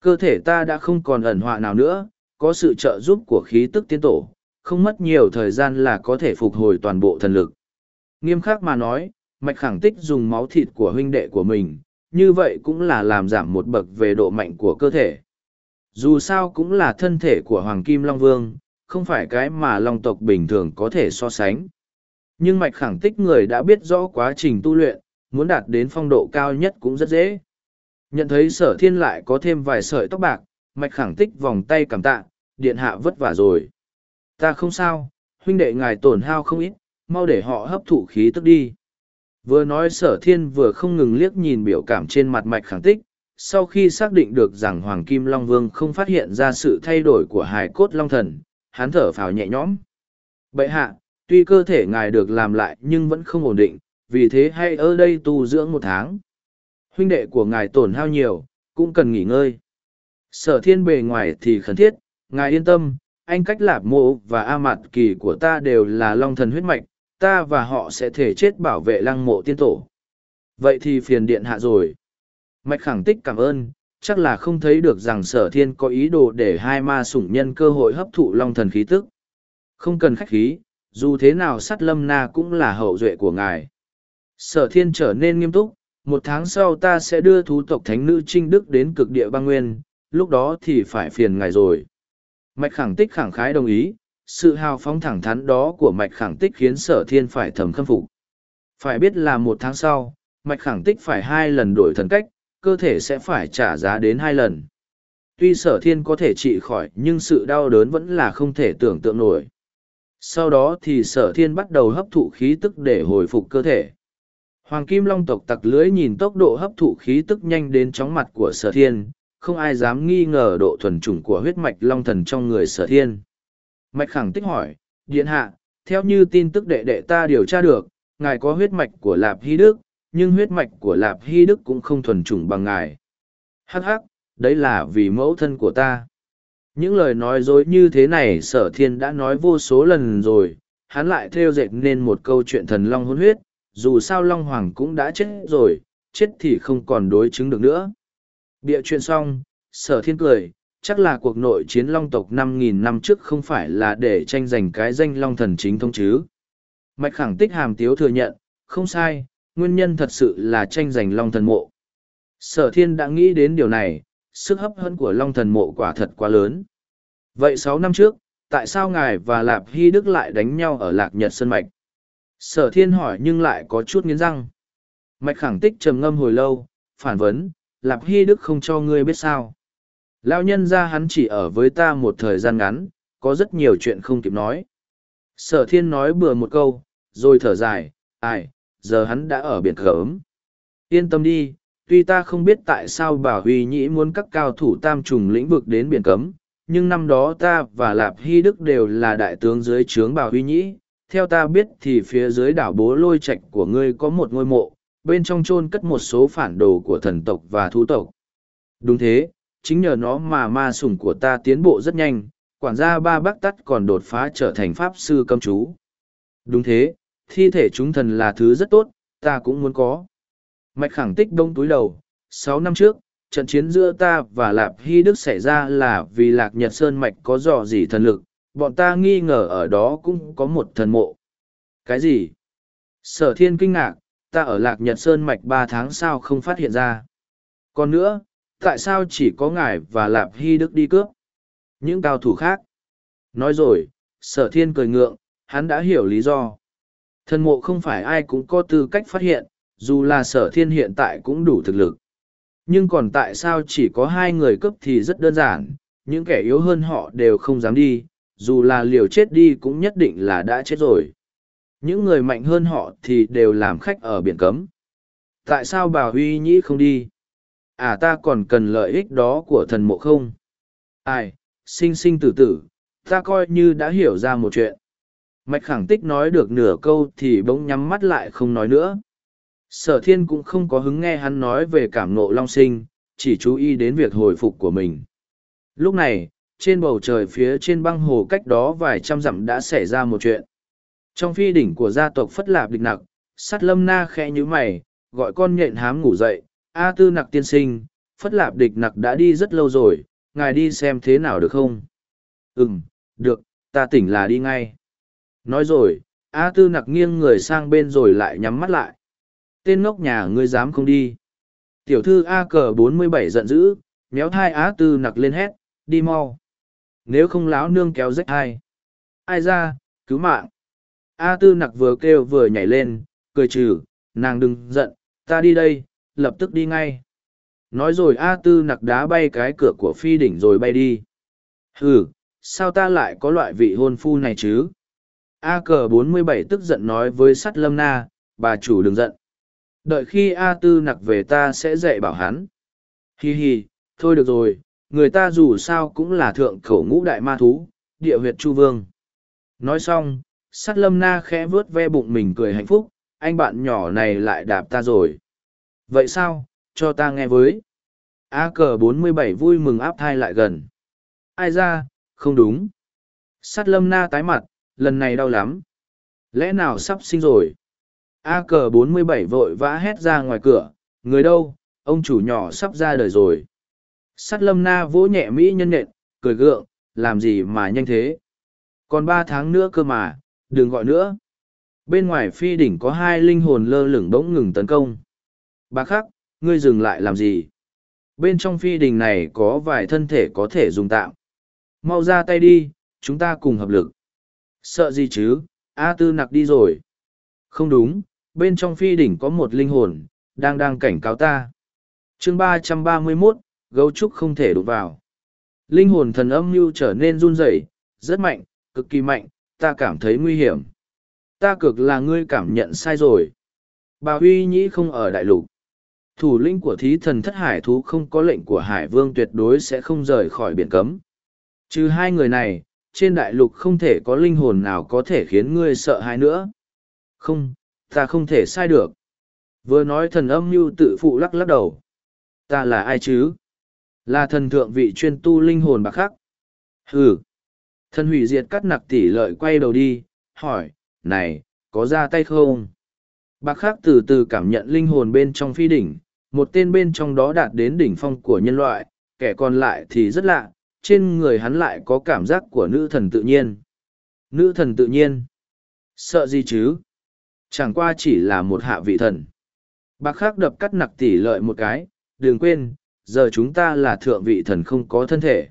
Cơ thể ta đã không còn ẩn họa nào nữa, có sự trợ giúp của khí tức tiến tổ, không mất nhiều thời gian là có thể phục hồi toàn bộ thần lực. Nghiêm khắc mà nói, mạch khẳng tích dùng máu thịt của huynh đệ của mình, như vậy cũng là làm giảm một bậc về độ mạnh của cơ thể. Dù sao cũng là thân thể của Hoàng Kim Long Vương, không phải cái mà Long tộc bình thường có thể so sánh. Nhưng mạch khẳng tích người đã biết rõ quá trình tu luyện, muốn đạt đến phong độ cao nhất cũng rất dễ. Nhận thấy sở thiên lại có thêm vài sợi tóc bạc, mạch khẳng tích vòng tay cảm tạ, điện hạ vất vả rồi. Ta không sao, huynh đệ ngài tổn hao không ít, mau để họ hấp thụ khí tức đi. Vừa nói sở thiên vừa không ngừng liếc nhìn biểu cảm trên mặt mạch khẳng tích, sau khi xác định được rằng Hoàng Kim Long Vương không phát hiện ra sự thay đổi của hài cốt Long Thần, hắn thở phào nhẹ nhõm. Bậy hạ, tuy cơ thể ngài được làm lại nhưng vẫn không ổn định, vì thế hay ở đây tu dưỡng một tháng. Huynh đệ của ngài tổn hao nhiều, cũng cần nghỉ ngơi. Sở thiên bề ngoài thì khẩn thiết, ngài yên tâm, anh cách lạp mộ và A Mạt Kỳ của ta đều là long thần huyết mạch, ta và họ sẽ thể chết bảo vệ lăng mộ tiên tổ. Vậy thì phiền điện hạ rồi. Mạch khẳng tích cảm ơn, chắc là không thấy được rằng sở thiên có ý đồ để hai ma sủng nhân cơ hội hấp thụ long thần khí tức. Không cần khách khí, dù thế nào sắt lâm na cũng là hậu duệ của ngài. Sở thiên trở nên nghiêm túc, một tháng sau ta sẽ đưa thú tộc thánh nữ Trinh Đức đến cực địa băng nguyên, lúc đó thì phải phiền ngài rồi. Mạch khẳng tích khẳng khái đồng ý, sự hào phóng thẳng thắn đó của mạch khẳng tích khiến sở thiên phải thầm khâm phục. Phải biết là một tháng sau, mạch khẳng tích phải hai lần đổi thần cách, cơ thể sẽ phải trả giá đến hai lần. Tuy sở thiên có thể trị khỏi nhưng sự đau đớn vẫn là không thể tưởng tượng nổi. Sau đó thì sở thiên bắt đầu hấp thụ khí tức để hồi phục cơ thể. Hoàng Kim Long tộc tặc lưới nhìn tốc độ hấp thụ khí tức nhanh đến chóng mặt của sở thiên, không ai dám nghi ngờ độ thuần chủng của huyết mạch long thần trong người sở thiên. Mạch khẳng tích hỏi, điện hạ, theo như tin tức đệ đệ ta điều tra được, ngài có huyết mạch của Lạp Hy Đức, nhưng huyết mạch của Lạp Hy Đức cũng không thuần chủng bằng ngài. Hắc hắc, đấy là vì mẫu thân của ta. Những lời nói dối như thế này sở thiên đã nói vô số lần rồi, hắn lại theo dệt nên một câu chuyện thần long hôn huyết, dù sao Long Hoàng cũng đã chết rồi, chết thì không còn đối chứng được nữa. Bịa chuyện xong, sở thiên cười, chắc là cuộc nội chiến long tộc năm nghìn năm trước không phải là để tranh giành cái danh long thần chính thông chứ. Mạch khẳng tích hàm tiếu thừa nhận, không sai, nguyên nhân thật sự là tranh giành long thần mộ. Sở thiên đã nghĩ đến điều này, sức hấp dẫn của long thần mộ quả thật quá lớn. Vậy sáu năm trước, tại sao ngài và Lạp Hy Đức lại đánh nhau ở Lạc Nhật Sơn Mạch? Sở thiên hỏi nhưng lại có chút nghiến răng. Mạch khẳng tích trầm ngâm hồi lâu, phản vấn, Lạp Hy Đức không cho ngươi biết sao. Lão nhân ra hắn chỉ ở với ta một thời gian ngắn, có rất nhiều chuyện không kịp nói. Sở thiên nói bừa một câu, rồi thở dài, ai, giờ hắn đã ở biển cấm. Yên tâm đi, tuy ta không biết tại sao Bảo Huy Nhĩ muốn các cao thủ tam trùng lĩnh vực đến biển cấm, nhưng năm đó ta và Lạp Hy Đức đều là đại tướng dưới trướng bà Huy Nhĩ. Theo ta biết thì phía dưới đảo bố lôi Trạch của ngươi có một ngôi mộ, bên trong chôn cất một số phản đồ của thần tộc và thú tộc. Đúng thế, chính nhờ nó mà ma sủng của ta tiến bộ rất nhanh, quản gia ba bác tắt còn đột phá trở thành pháp sư cấm chú. Đúng thế, thi thể chúng thần là thứ rất tốt, ta cũng muốn có. Mạch khẳng tích đông túi đầu, sáu năm trước, trận chiến giữa ta và Lạp Hy Đức xảy ra là vì Lạc Nhật Sơn Mạch có dò gì thần lực, bọn ta nghi ngờ ở đó cũng có một thần mộ. Cái gì? Sở thiên kinh ngạc, ta ở Lạc Nhật Sơn Mạch ba tháng sao không phát hiện ra. Còn nữa, tại sao chỉ có ngài và Lạp Hy Đức đi cướp? Những cao thủ khác. Nói rồi, sở thiên cười ngượng, hắn đã hiểu lý do. Thần mộ không phải ai cũng có tư cách phát hiện, dù là sở thiên hiện tại cũng đủ thực lực. Nhưng còn tại sao chỉ có hai người cấp thì rất đơn giản, những kẻ yếu hơn họ đều không dám đi, dù là liều chết đi cũng nhất định là đã chết rồi. Những người mạnh hơn họ thì đều làm khách ở biển cấm. Tại sao bà Huy Nhĩ không đi? À ta còn cần lợi ích đó của thần mộ không? Ai, sinh sinh tử tử, ta coi như đã hiểu ra một chuyện. Mạch khẳng tích nói được nửa câu thì bỗng nhắm mắt lại không nói nữa. Sở thiên cũng không có hứng nghe hắn nói về cảm nộ long sinh, chỉ chú ý đến việc hồi phục của mình. Lúc này, trên bầu trời phía trên băng hồ cách đó vài trăm dặm đã xảy ra một chuyện. Trong phi đỉnh của gia tộc Phất Lạp Địch Nặc, sát lâm na khẽ như mày, gọi con nhện hám ngủ dậy, A tư nặc tiên sinh, Phất Lạp Địch Nặc đã đi rất lâu rồi, ngài đi xem thế nào được không? Ừm, được, ta tỉnh là đi ngay. Nói rồi, A tư nặc nghiêng người sang bên rồi lại nhắm mắt lại. Tên ngốc nhà ngươi dám không đi. Tiểu thư A cờ bốn mươi bảy giận dữ, méo thai Á tư nặc lên hét, đi mau. Nếu không láo nương kéo rách hai. Ai ra, cứu mạng. A tư nặc vừa kêu vừa nhảy lên, cười trừ, nàng đừng giận, ta đi đây, lập tức đi ngay. Nói rồi A tư nặc đá bay cái cửa của phi đỉnh rồi bay đi. Hừ, sao ta lại có loại vị hôn phu này chứ? A cờ bốn mươi bảy tức giận nói với sắt lâm na, bà chủ đừng giận. Đợi khi A tư nặc về ta sẽ dạy bảo hắn. Hì hì, thôi được rồi, người ta dù sao cũng là thượng khẩu ngũ đại ma thú, địa huyệt chu vương. Nói xong, sắt lâm na khẽ vớt ve bụng mình cười hạnh phúc, anh bạn nhỏ này lại đạp ta rồi. Vậy sao, cho ta nghe với. A cờ bốn mươi bảy vui mừng áp thai lại gần. Ai ra, không đúng. Sắt lâm na tái mặt, lần này đau lắm. Lẽ nào sắp sinh rồi? A cờ bốn mươi bảy vội vã hét ra ngoài cửa, người đâu, ông chủ nhỏ sắp ra đời rồi. Sắt lâm na vỗ nhẹ mỹ nhân nện, cười gượng, làm gì mà nhanh thế. Còn ba tháng nữa cơ mà, đừng gọi nữa. Bên ngoài phi đỉnh có hai linh hồn lơ lửng bỗng ngừng tấn công. Bà khắc, ngươi dừng lại làm gì? Bên trong phi đỉnh này có vài thân thể có thể dùng tạm. Mau ra tay đi, chúng ta cùng hợp lực. Sợ gì chứ, A tư nặc đi rồi. Không đúng, bên trong phi đỉnh có một linh hồn, đang đang cảnh cáo ta. chương ba trăm ba mươi 331, gấu trúc không thể đụng vào. Linh hồn thần âm mưu trở nên run rẩy, rất mạnh, cực kỳ mạnh, ta cảm thấy nguy hiểm. Ta cực là ngươi cảm nhận sai rồi. Bà Huy Nhĩ không ở đại lục. Thủ lĩnh của thí thần thất hải thú không có lệnh của hải vương tuyệt đối sẽ không rời khỏi biển cấm. Trừ hai người này, trên đại lục không thể có linh hồn nào có thể khiến ngươi sợ hãi nữa. Không, ta không thể sai được. Vừa nói thần âm mưu tự phụ lắc lắc đầu. Ta là ai chứ? Là thần thượng vị chuyên tu linh hồn bạc khắc. Hừ. Thần hủy diệt cắt nặc tỷ lợi quay đầu đi, hỏi, này, có ra tay không? Bạc khắc từ từ cảm nhận linh hồn bên trong phi đỉnh, một tên bên trong đó đạt đến đỉnh phong của nhân loại, kẻ còn lại thì rất lạ, trên người hắn lại có cảm giác của nữ thần tự nhiên. Nữ thần tự nhiên? Sợ gì chứ? Chẳng qua chỉ là một hạ vị thần. Bạc khắc đập cắt nặc tỷ lợi một cái, đừng quên, giờ chúng ta là thượng vị thần không có thân thể.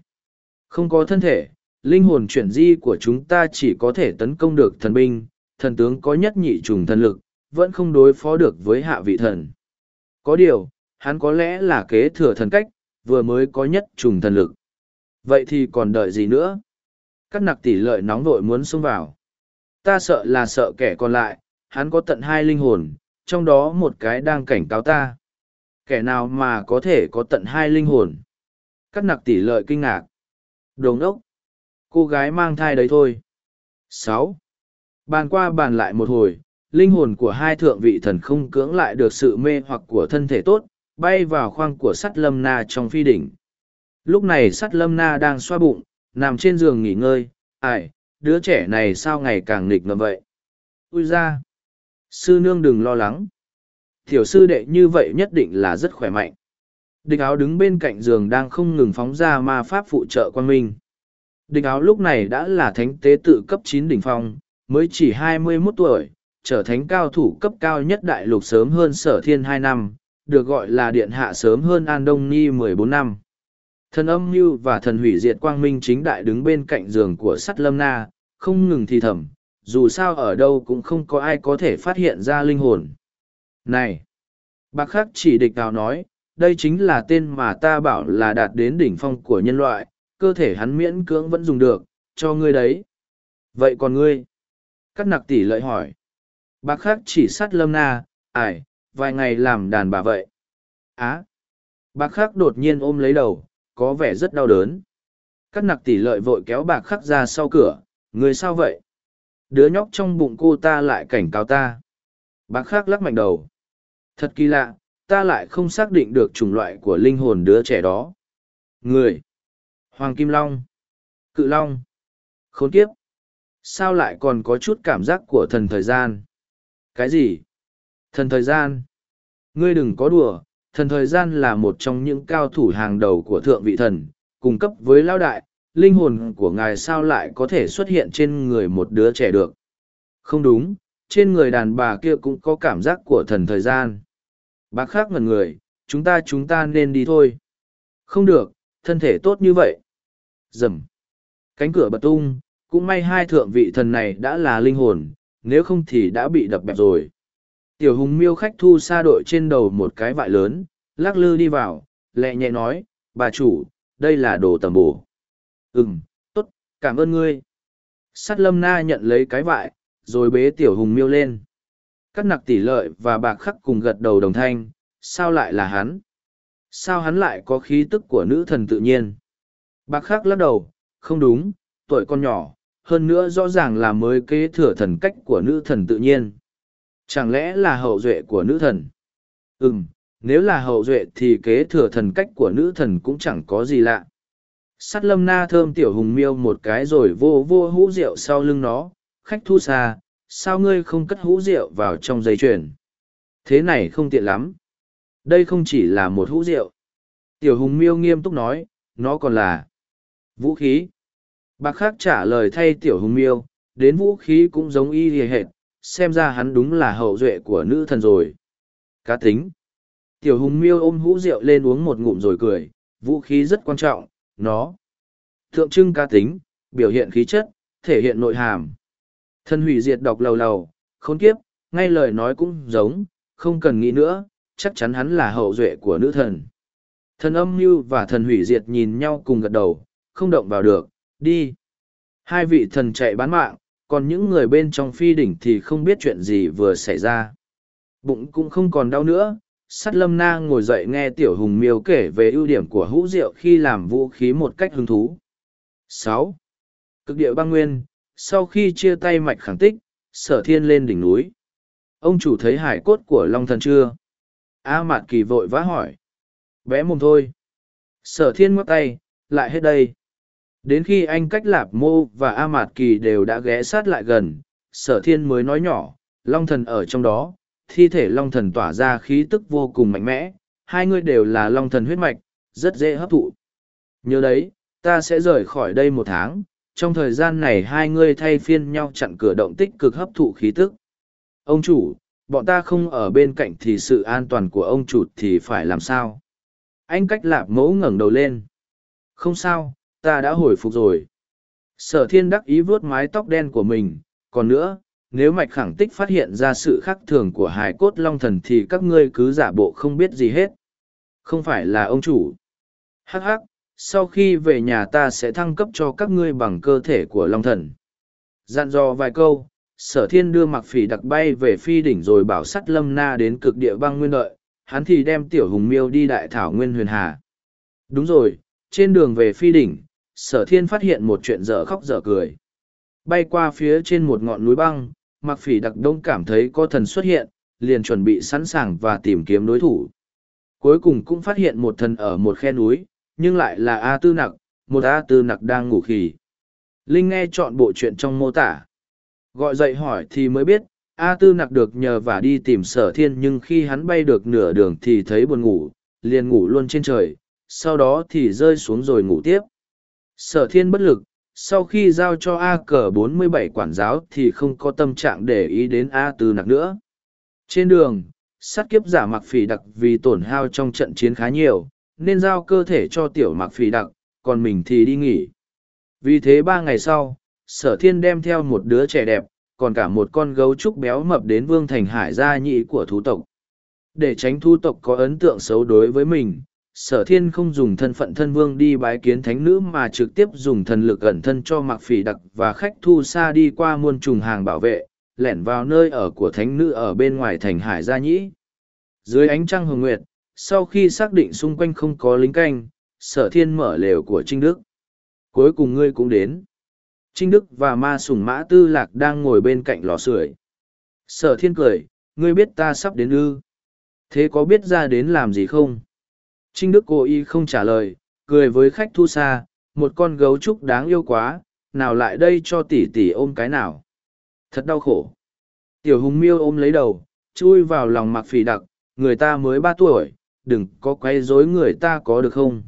Không có thân thể, linh hồn chuyển di của chúng ta chỉ có thể tấn công được thần binh, thần tướng có nhất nhị trùng thần lực, vẫn không đối phó được với hạ vị thần. Có điều, hắn có lẽ là kế thừa thần cách, vừa mới có nhất trùng thần lực. Vậy thì còn đợi gì nữa? Các nặc tỷ lợi nóng vội muốn xông vào. Ta sợ là sợ kẻ còn lại, hắn có tận hai linh hồn, trong đó một cái đang cảnh cáo ta. Kẻ nào mà có thể có tận hai linh hồn? Các nặc tỷ lợi kinh ngạc. Đồng ốc. Cô gái mang thai đấy thôi. sáu Bàn qua bàn lại một hồi, linh hồn của hai thượng vị thần không cưỡng lại được sự mê hoặc của thân thể tốt, bay vào khoang của sắt lâm na trong phi đỉnh. Lúc này sắt lâm na đang xoa bụng, nằm trên giường nghỉ ngơi, ai, đứa trẻ này sao ngày càng nghịch ngợm vậy? Ui ra! Sư nương đừng lo lắng. Tiểu sư đệ như vậy nhất định là rất khỏe mạnh. Địch áo đứng bên cạnh giường đang không ngừng phóng ra ma pháp phụ trợ quan minh. Địch áo lúc này đã là thánh tế tự cấp chín đỉnh phong, mới chỉ hai mươi 21 tuổi, trở thành cao thủ cấp cao nhất đại lục sớm hơn sở thiên hai năm, được gọi là điện hạ sớm hơn An Đông Ni mười bốn năm. Thần âm mưu và thần hủy diệt quang minh chính đại đứng bên cạnh giường của sắt lâm na, không ngừng thì thầm, dù sao ở đâu cũng không có ai có thể phát hiện ra linh hồn. Này! Bác khắc chỉ địch tào nói, đây chính là tên mà ta bảo là đạt đến đỉnh phong của nhân loại, cơ thể hắn miễn cưỡng vẫn dùng được, cho ngươi đấy. Vậy còn ngươi? Cắt nặc tỷ lợi hỏi. Bác khắc chỉ sát lâm na, ải, vài ngày làm đàn bà vậy. Á! Bác khắc đột nhiên ôm lấy đầu, có vẻ rất đau đớn. Cắt nặc tỷ lợi vội kéo bạc khắc ra sau cửa, người sao vậy? Đứa nhóc trong bụng cô ta lại cảnh cáo ta. Bác khác lắc mạnh đầu. Thật kỳ lạ, ta lại không xác định được chủng loại của linh hồn đứa trẻ đó. Người. Hoàng Kim Long. Cự Long. Khốn kiếp. Sao lại còn có chút cảm giác của thần thời gian? Cái gì? Thần thời gian? Ngươi đừng có đùa, thần thời gian là một trong những cao thủ hàng đầu của thượng vị thần, cung cấp với lao đại, linh hồn của ngài sao lại có thể xuất hiện trên người một đứa trẻ được. Không đúng, trên người đàn bà kia cũng có cảm giác của thần thời gian. Bác khác ngần người, chúng ta chúng ta nên đi thôi. Không được, thân thể tốt như vậy. Dầm. Cánh cửa bật tung, cũng may hai thượng vị thần này đã là linh hồn, nếu không thì đã bị đập bẹp rồi. Tiểu hùng miêu khách thu xa đội trên đầu một cái vại lớn, lắc lư đi vào, lẹ nhẹ nói, bà chủ, đây là đồ tầm bổ. Ừm, tốt, cảm ơn ngươi. Sát lâm na nhận lấy cái vại, rồi bế tiểu hùng miêu lên. Các nặc tỷ lợi và bạc khắc cùng gật đầu đồng thanh, sao lại là hắn? Sao hắn lại có khí tức của nữ thần tự nhiên? Bạc khắc lắc đầu, không đúng, tuổi con nhỏ, hơn nữa rõ ràng là mới kế thừa thần cách của nữ thần tự nhiên. Chẳng lẽ là hậu duệ của nữ thần? Ừm, nếu là hậu duệ thì kế thừa thần cách của nữ thần cũng chẳng có gì lạ. Sắt lâm na thơm tiểu hùng miêu một cái rồi vô vô hũ rượu sau lưng nó, khách thu xa, sao ngươi không cất hũ rượu vào trong dây chuyền? Thế này không tiện lắm. Đây không chỉ là một hũ rượu. Tiểu hùng miêu nghiêm túc nói, nó còn là vũ khí. Bạc khác trả lời thay tiểu hùng miêu, đến vũ khí cũng giống y hề hệt, xem ra hắn đúng là hậu duệ của nữ thần rồi. Cá tính. Tiểu hùng miêu ôm hũ rượu lên uống một ngụm rồi cười, vũ khí rất quan trọng, nó. tượng trưng cá tính, biểu hiện khí chất, thể hiện nội hàm. Thân hủy diệt đọc lầu lầu, khốn kiếp, ngay lời nói cũng giống, không cần nghĩ nữa, chắc chắn hắn là hậu duệ của nữ thần. Thần âm mưu và thần hủy diệt nhìn nhau cùng gật đầu, không động vào được, đi. Hai vị thần chạy bán mạng, còn những người bên trong phi đỉnh thì không biết chuyện gì vừa xảy ra. Bụng cũng không còn đau nữa, sắt lâm na ngồi dậy nghe tiểu hùng miêu kể về ưu điểm của hũ rượu khi làm vũ khí một cách hứng thú. Sáu. Cực địa băng nguyên, sau khi chia tay mạch khẳng tích, sở thiên lên đỉnh núi. Ông chủ thấy hải cốt của long thần chưa? A mạt kỳ vội vã hỏi. Bé mồm thôi. Sở thiên ngoắc tay, lại hết đây. Đến khi anh cách lạp mô và a mạt kỳ đều đã ghé sát lại gần, sở thiên mới nói nhỏ, long thần ở trong đó thi thể long thần tỏa ra khí tức vô cùng mạnh mẽ, hai người đều là long thần huyết mạch, rất dễ hấp thụ. Nhớ đấy, ta sẽ rời khỏi đây một tháng, trong thời gian này hai ngươi thay phiên nhau chặn cửa động tích cực hấp thụ khí tức. Ông chủ, bọn ta không ở bên cạnh thì sự an toàn của ông chủ thì phải làm sao? Anh cách lạp mẫu ngẩng đầu lên. Không sao, ta đã hồi phục rồi. Sở thiên đắc ý vuốt mái tóc đen của mình, còn nữa nếu mạch khẳng tích phát hiện ra sự khác thường của hải cốt long thần thì các ngươi cứ giả bộ không biết gì hết. Không phải là ông chủ. Hắc hắc, sau khi về nhà ta sẽ thăng cấp cho các ngươi bằng cơ thể của long thần. Dặn dò vài câu, sở thiên đưa mặc phỉ đặc bay về phi đỉnh rồi bảo sắt lâm na đến cực địa băng nguyên lợi. Hắn thì đem tiểu hùng miêu đi đại thảo nguyên huyền hà. Đúng rồi, trên đường về phi đỉnh, sở thiên phát hiện một chuyện dở khóc dở cười. Bay qua phía trên một ngọn núi băng mặc phỉ đặc đông cảm thấy có thần xuất hiện, liền chuẩn bị sẵn sàng và tìm kiếm đối thủ. Cuối cùng cũng phát hiện một thần ở một khe núi, nhưng lại là a tư nặc, một a tư nặc đang ngủ khỉ. Linh nghe chọn bộ chuyện trong mô tả. Gọi dậy hỏi thì mới biết, a tư nặc được nhờ và đi tìm sở thiên nhưng khi hắn bay được nửa đường thì thấy buồn ngủ, liền ngủ luôn trên trời, sau đó thì rơi xuống rồi ngủ tiếp. Sở thiên bất lực sau khi giao cho a cờ 47 quản giáo thì không có tâm trạng để ý đến a tư nặc nữa. Trên đường, sát kiếp giả mặc phỉ đặc vì tổn hao trong trận chiến khá nhiều, nên giao cơ thể cho tiểu mặc phỉ đặc, còn mình thì đi nghỉ. Vì thế ba ngày sau, sở thiên đem theo một đứa trẻ đẹp, còn cả một con gấu trúc béo mập đến vương thành hải gia nhị của thú tộc. Để tránh thu tộc có ấn tượng xấu đối với mình sở thiên không dùng thân phận thân vương đi bái kiến thánh nữ mà trực tiếp dùng thần lực ẩn thân cho mặc phỉ đặc và khách thu xa đi qua muôn trùng hàng bảo vệ, lẻn vào nơi ở của thánh nữ ở bên ngoài thành hải gia nhĩ. Dưới ánh trăng hồng nguyệt, sau khi xác định xung quanh không có lính canh, sở thiên mở lều của trinh đức. Cuối cùng ngươi cũng đến. Trinh đức và ma sùng mã tư lạc đang ngồi bên cạnh lò sưởi. Sở thiên cười, ngươi biết ta sắp đến ư? Thế có biết ra đến làm gì không? Trinh đức cố ý không trả lời, cười với khách thu xa, một con gấu trúc đáng yêu quá, nào lại đây cho tỷ tỷ ôm cái nào. Thật đau khổ. Tiểu hùng miêu ôm lấy đầu, chui vào lòng mặc phì đặc, người ta mới ba tuổi, đừng có quay rối người ta có được không?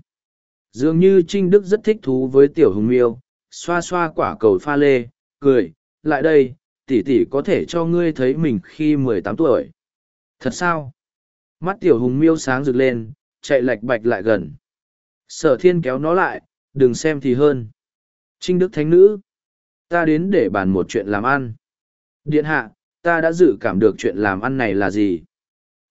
Dường như trinh đức rất thích thú với tiểu hùng miêu, xoa xoa quả cầu pha lê, cười, lại đây, tỷ tỷ có thể cho ngươi thấy mình khi mười tám tuổi. Thật sao? Mắt tiểu hùng miêu sáng rực lên chạy lạch bạch lại gần. Sở thiên kéo nó lại, đừng xem thì hơn. Trinh đức thánh nữ, ta đến để bàn một chuyện làm ăn. Điện hạ, ta đã dự cảm được chuyện làm ăn này là gì?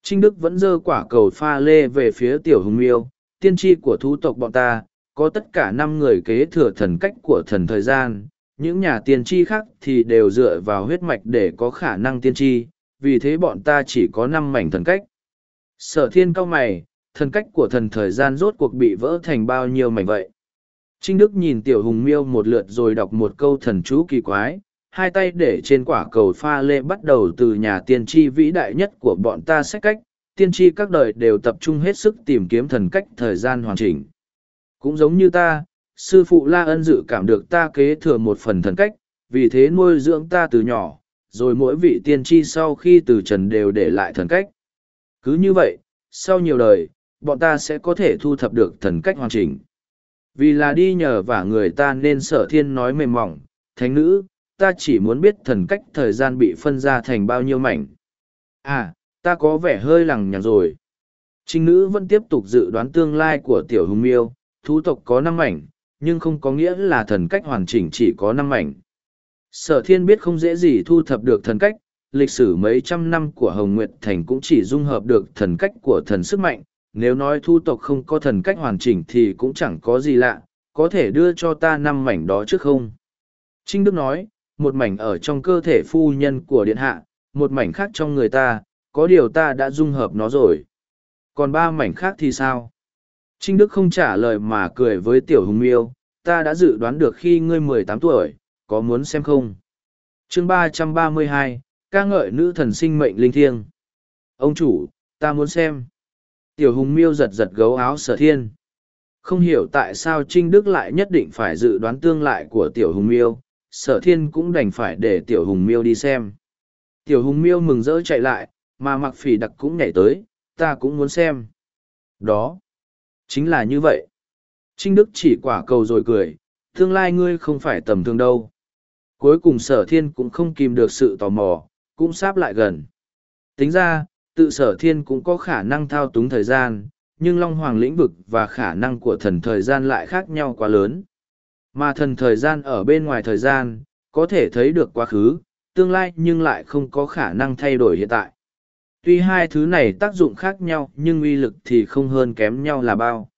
Trinh đức vẫn dơ quả cầu pha lê về phía tiểu hùng miêu, tiên tri của thú tộc bọn ta, có tất cả năm người kế thừa thần cách của thần thời gian, những nhà tiên tri khác thì đều dựa vào huyết mạch để có khả năng tiên tri, vì thế bọn ta chỉ có năm mảnh thần cách. Sở thiên cao mày thần cách của thần thời gian rốt cuộc bị vỡ thành bao nhiêu mảnh vậy? Trinh đức nhìn tiểu hùng miêu một lượt rồi đọc một câu thần chú kỳ quái, hai tay để trên quả cầu pha lê bắt đầu từ nhà tiên tri vĩ đại nhất của bọn ta sách cách, tiên tri các đời đều tập trung hết sức tìm kiếm thần cách thời gian hoàn chỉnh. Cũng giống như ta, sư phụ la ân dự cảm được ta kế thừa một phần thần cách, vì thế nuôi dưỡng ta từ nhỏ, rồi mỗi vị tiên tri sau khi từ trần đều để lại thần cách. Cứ như vậy, sau nhiều đời bọn ta sẽ có thể thu thập được thần cách hoàn chỉnh. Vì là đi nhờ vả người ta nên sở thiên nói mềm mỏng, thánh nữ, ta chỉ muốn biết thần cách thời gian bị phân ra thành bao nhiêu mảnh. À ta có vẻ hơi lằng nhằng rồi. Trinh nữ vẫn tiếp tục dự đoán tương lai của tiểu hùng miêu, thú tộc có năm mảnh, nhưng không có nghĩa là thần cách hoàn chỉnh chỉ có năm mảnh. Sở thiên biết không dễ gì thu thập được thần cách, lịch sử mấy trăm năm của hồng nguyệt thành cũng chỉ dung hợp được thần cách của thần sức mạnh nếu nói thu tộc không có thần cách hoàn chỉnh thì cũng chẳng có gì lạ có thể đưa cho ta năm mảnh đó trước không trinh đức nói một mảnh ở trong cơ thể phu nhân của điện hạ một mảnh khác trong người ta có điều ta đã dung hợp nó rồi còn ba mảnh khác thì sao? Trinh Đức không trả lời mà cười với Tiểu Hùng Miêu, ta đã dự đoán được khi ngươi mười tám tuổi, có muốn xem không? chương ba trăm ba mươi hai, ca ngợi nữ thần sinh mệnh linh thiêng. Ông chủ, ta muốn xem. Tiểu Hùng Miêu giật giật gấu áo sở thiên. Không hiểu tại sao Trinh Đức lại nhất định phải dự đoán tương lại của Tiểu Hùng Miêu, sở thiên cũng đành phải để Tiểu Hùng Miêu đi xem. Tiểu Hùng Miêu mừng rỡ chạy lại, mà mặc phỉ đặc cũng nhảy tới, ta cũng muốn xem. Đó, chính là như vậy. Trinh Đức chỉ quả cầu rồi cười, tương lai ngươi không phải tầm thường đâu. Cuối cùng sở thiên cũng không kìm được sự tò mò, cũng sáp lại gần. Tính ra, tự sở thiên cũng có khả năng thao túng thời gian, nhưng Long Hoàng lĩnh vực và khả năng của thần thời gian lại khác nhau quá lớn. Mà thần thời gian ở bên ngoài thời gian, có thể thấy được quá khứ, tương lai nhưng lại không có khả năng thay đổi hiện tại. Tuy hai thứ này tác dụng khác nhau nhưng uy lực thì không hơn kém nhau là bao.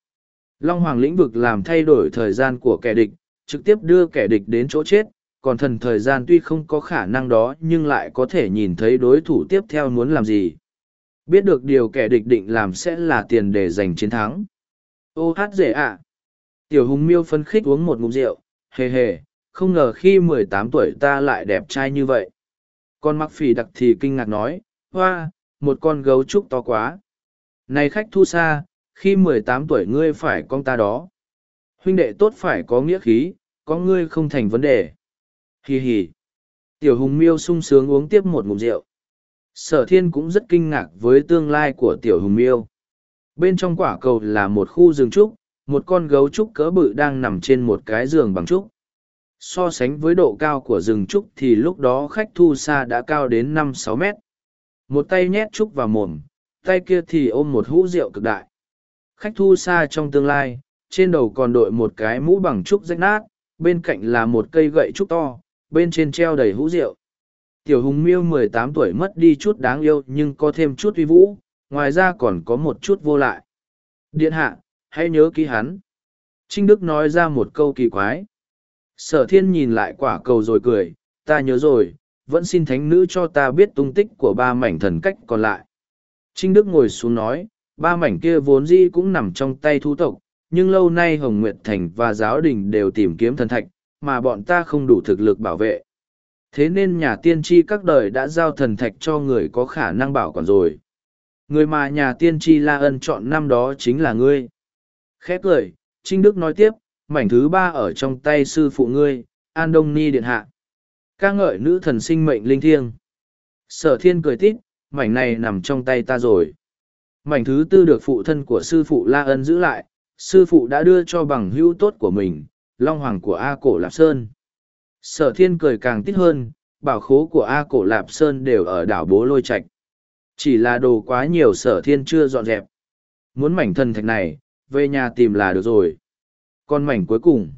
Long Hoàng lĩnh vực làm thay đổi thời gian của kẻ địch, trực tiếp đưa kẻ địch đến chỗ chết, còn thần thời gian tuy không có khả năng đó nhưng lại có thể nhìn thấy đối thủ tiếp theo muốn làm gì. Biết được điều kẻ địch định làm sẽ là tiền để giành chiến thắng. Ô hát dễ ạ! Tiểu hùng miêu phân khích uống một ngụm rượu, hề hề, không ngờ khi mười tám tuổi ta lại đẹp trai như vậy. Con mặc phỉ đặc thì kinh ngạc nói, hoa, một con gấu trúc to quá. Này khách thu xa, khi mười tám tuổi ngươi phải con ta đó. Huynh đệ tốt phải có nghĩa khí, có ngươi không thành vấn đề. Hì hì. Tiểu hùng miêu sung sướng uống tiếp một ngụm rượu. Sở thiên cũng rất kinh ngạc với tương lai của tiểu hùng miêu. Bên trong quả cầu là một khu rừng trúc, một con gấu trúc cỡ bự đang nằm trên một cái giường bằng trúc. So sánh với độ cao của rừng trúc thì lúc đó khách thu xa đã cao đến năm sáu mét. Một tay nhét trúc vào mồm, tay kia thì ôm một hũ rượu cực đại. Khách thu xa trong tương lai, trên đầu còn đội một cái mũ bằng trúc rách nát, bên cạnh là một cây gậy trúc to, bên trên treo đầy hũ rượu. Tiểu hùng miêu mười tám tuổi mất đi chút đáng yêu nhưng có thêm chút uy vũ, ngoài ra còn có một chút vô lại. Điện hạ, hãy nhớ ký hắn. Trinh Đức nói ra một câu kỳ quái. Sở thiên nhìn lại quả cầu rồi cười, ta nhớ rồi, vẫn xin thánh nữ cho ta biết tung tích của ba mảnh thần cách còn lại. Trinh Đức ngồi xuống nói, ba mảnh kia vốn dĩ cũng nằm trong tay thú tộc, nhưng lâu nay Hồng Nguyệt Thành và giáo đình đều tìm kiếm thần thạch, mà bọn ta không đủ thực lực bảo vệ. Thế nên nhà tiên tri các đời đã giao thần thạch cho người có khả năng bảo quản rồi. Người mà nhà tiên tri La Ân chọn năm đó chính là ngươi. Khép cười, Trinh Đức nói tiếp, mảnh thứ ba ở trong tay sư phụ ngươi, An Đông Ni Điện Hạ. ca ngợi nữ thần sinh mệnh linh thiêng. Sở thiên cười tít, mảnh này nằm trong tay ta rồi. Mảnh thứ tư được phụ thân của sư phụ La Ân giữ lại, sư phụ đã đưa cho bằng hữu tốt của mình, Long Hoàng của A Cổ Lạp Sơn. Sở thiên cười càng tít hơn, bảo khố của A Cổ Lạp Sơn đều ở đảo Bố Lôi Trạch. Chỉ là đồ quá nhiều sở thiên chưa dọn dẹp. Muốn mảnh thần thạch này, về nhà tìm là được rồi. Còn mảnh cuối cùng.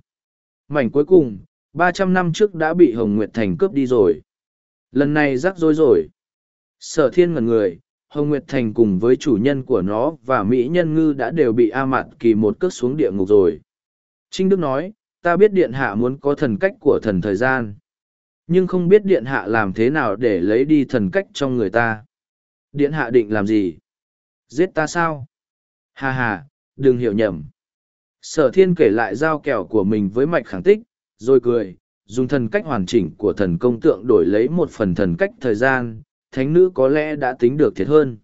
Mảnh cuối cùng, ba trăm năm trước đã bị Hồng Nguyệt Thành cướp đi rồi. Lần này rắc rối rồi. Sở thiên ngần người, Hồng Nguyệt Thành cùng với chủ nhân của nó và Mỹ Nhân Ngư đã đều bị A Mạn Kỳ một cước xuống địa ngục rồi. Trinh Đức nói, ta biết Điện Hạ muốn có thần cách của thần thời gian. Nhưng không biết Điện Hạ làm thế nào để lấy đi thần cách trong người ta. Điện Hạ định làm gì? Giết ta sao? Hà hà, đừng hiểu nhầm. Sở thiên kể lại giao kẹo của mình với mạch khẳng tích, rồi cười, dùng thần cách hoàn chỉnh của thần công tượng đổi lấy một phần thần cách thời gian, thánh nữ có lẽ đã tính được thiệt hơn.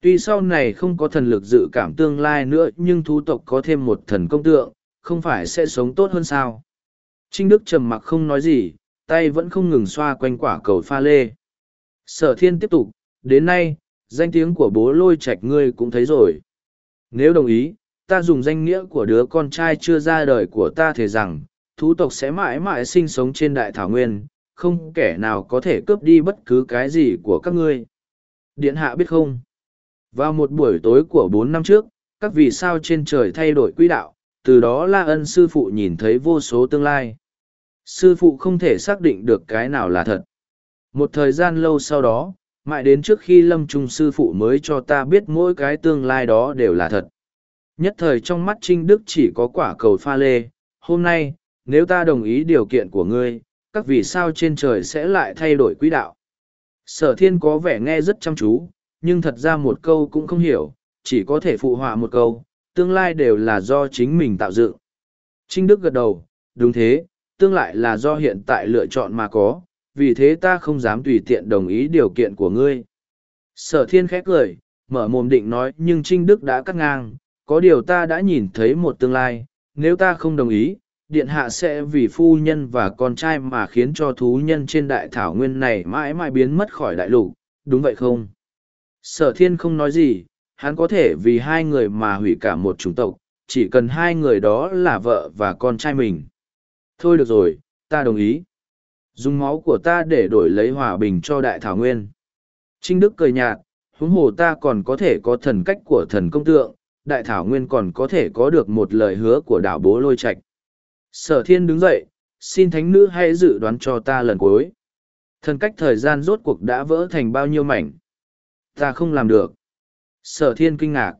Tuy sau này không có thần lực dự cảm tương lai nữa nhưng thú tộc có thêm một thần công tượng, không phải sẽ sống tốt hơn sao. Trinh Đức trầm mặc không nói gì, tay vẫn không ngừng xoa quanh quả cầu pha lê. Sở thiên tiếp tục, đến nay, danh tiếng của bố lôi Trạch ngươi cũng thấy rồi. Nếu đồng ý, ta dùng danh nghĩa của đứa con trai chưa ra đời của ta thể rằng, thú tộc sẽ mãi mãi sinh sống trên đại thảo nguyên, không kẻ nào có thể cướp đi bất cứ cái gì của các ngươi. Điện hạ biết không? Vào một buổi tối của bốn năm trước, các vì sao trên trời thay đổi quỹ đạo, từ đó La Ân sư phụ nhìn thấy vô số tương lai. Sư phụ không thể xác định được cái nào là thật. Một thời gian lâu sau đó, mãi đến trước khi lâm trung sư phụ mới cho ta biết mỗi cái tương lai đó đều là thật. Nhất thời trong mắt Trinh Đức chỉ có quả cầu pha lê, hôm nay, nếu ta đồng ý điều kiện của ngươi, các vì sao trên trời sẽ lại thay đổi quỹ đạo. Sở thiên có vẻ nghe rất chăm chú, nhưng thật ra một câu cũng không hiểu, chỉ có thể phụ họa một câu, tương lai đều là do chính mình tạo dựng. Trinh Đức gật đầu, đúng thế, tương lại là do hiện tại lựa chọn mà có, vì thế ta không dám tùy tiện đồng ý điều kiện của ngươi. Sở thiên khẽ cười, mở mồm định nói nhưng Trinh Đức đã cắt ngang, có điều ta đã nhìn thấy một tương lai, nếu ta không đồng ý, điện hạ sẽ vì phu nhân và con trai mà khiến cho thú nhân trên đại thảo nguyên này mãi mãi biến mất khỏi đại lục, đúng vậy không? Sở thiên không nói gì, hắn có thể vì hai người mà hủy cả một chủng tộc, chỉ cần hai người đó là vợ và con trai mình. Thôi được rồi, ta đồng ý. Dùng máu của ta để đổi lấy hòa bình cho đại thảo nguyên. Trinh Đức cười nhạt, huống hồ ta còn có thể có thần cách của thần công tượng, đại thảo nguyên còn có thể có được một lời hứa của đảo bố lôi Trạch. Sở thiên đứng dậy, xin thánh nữ hãy dự đoán cho ta lần cuối. Thần cách thời gian rốt cuộc đã vỡ thành bao nhiêu mảnh. Ta không làm được. Sở thiên kinh ngạc.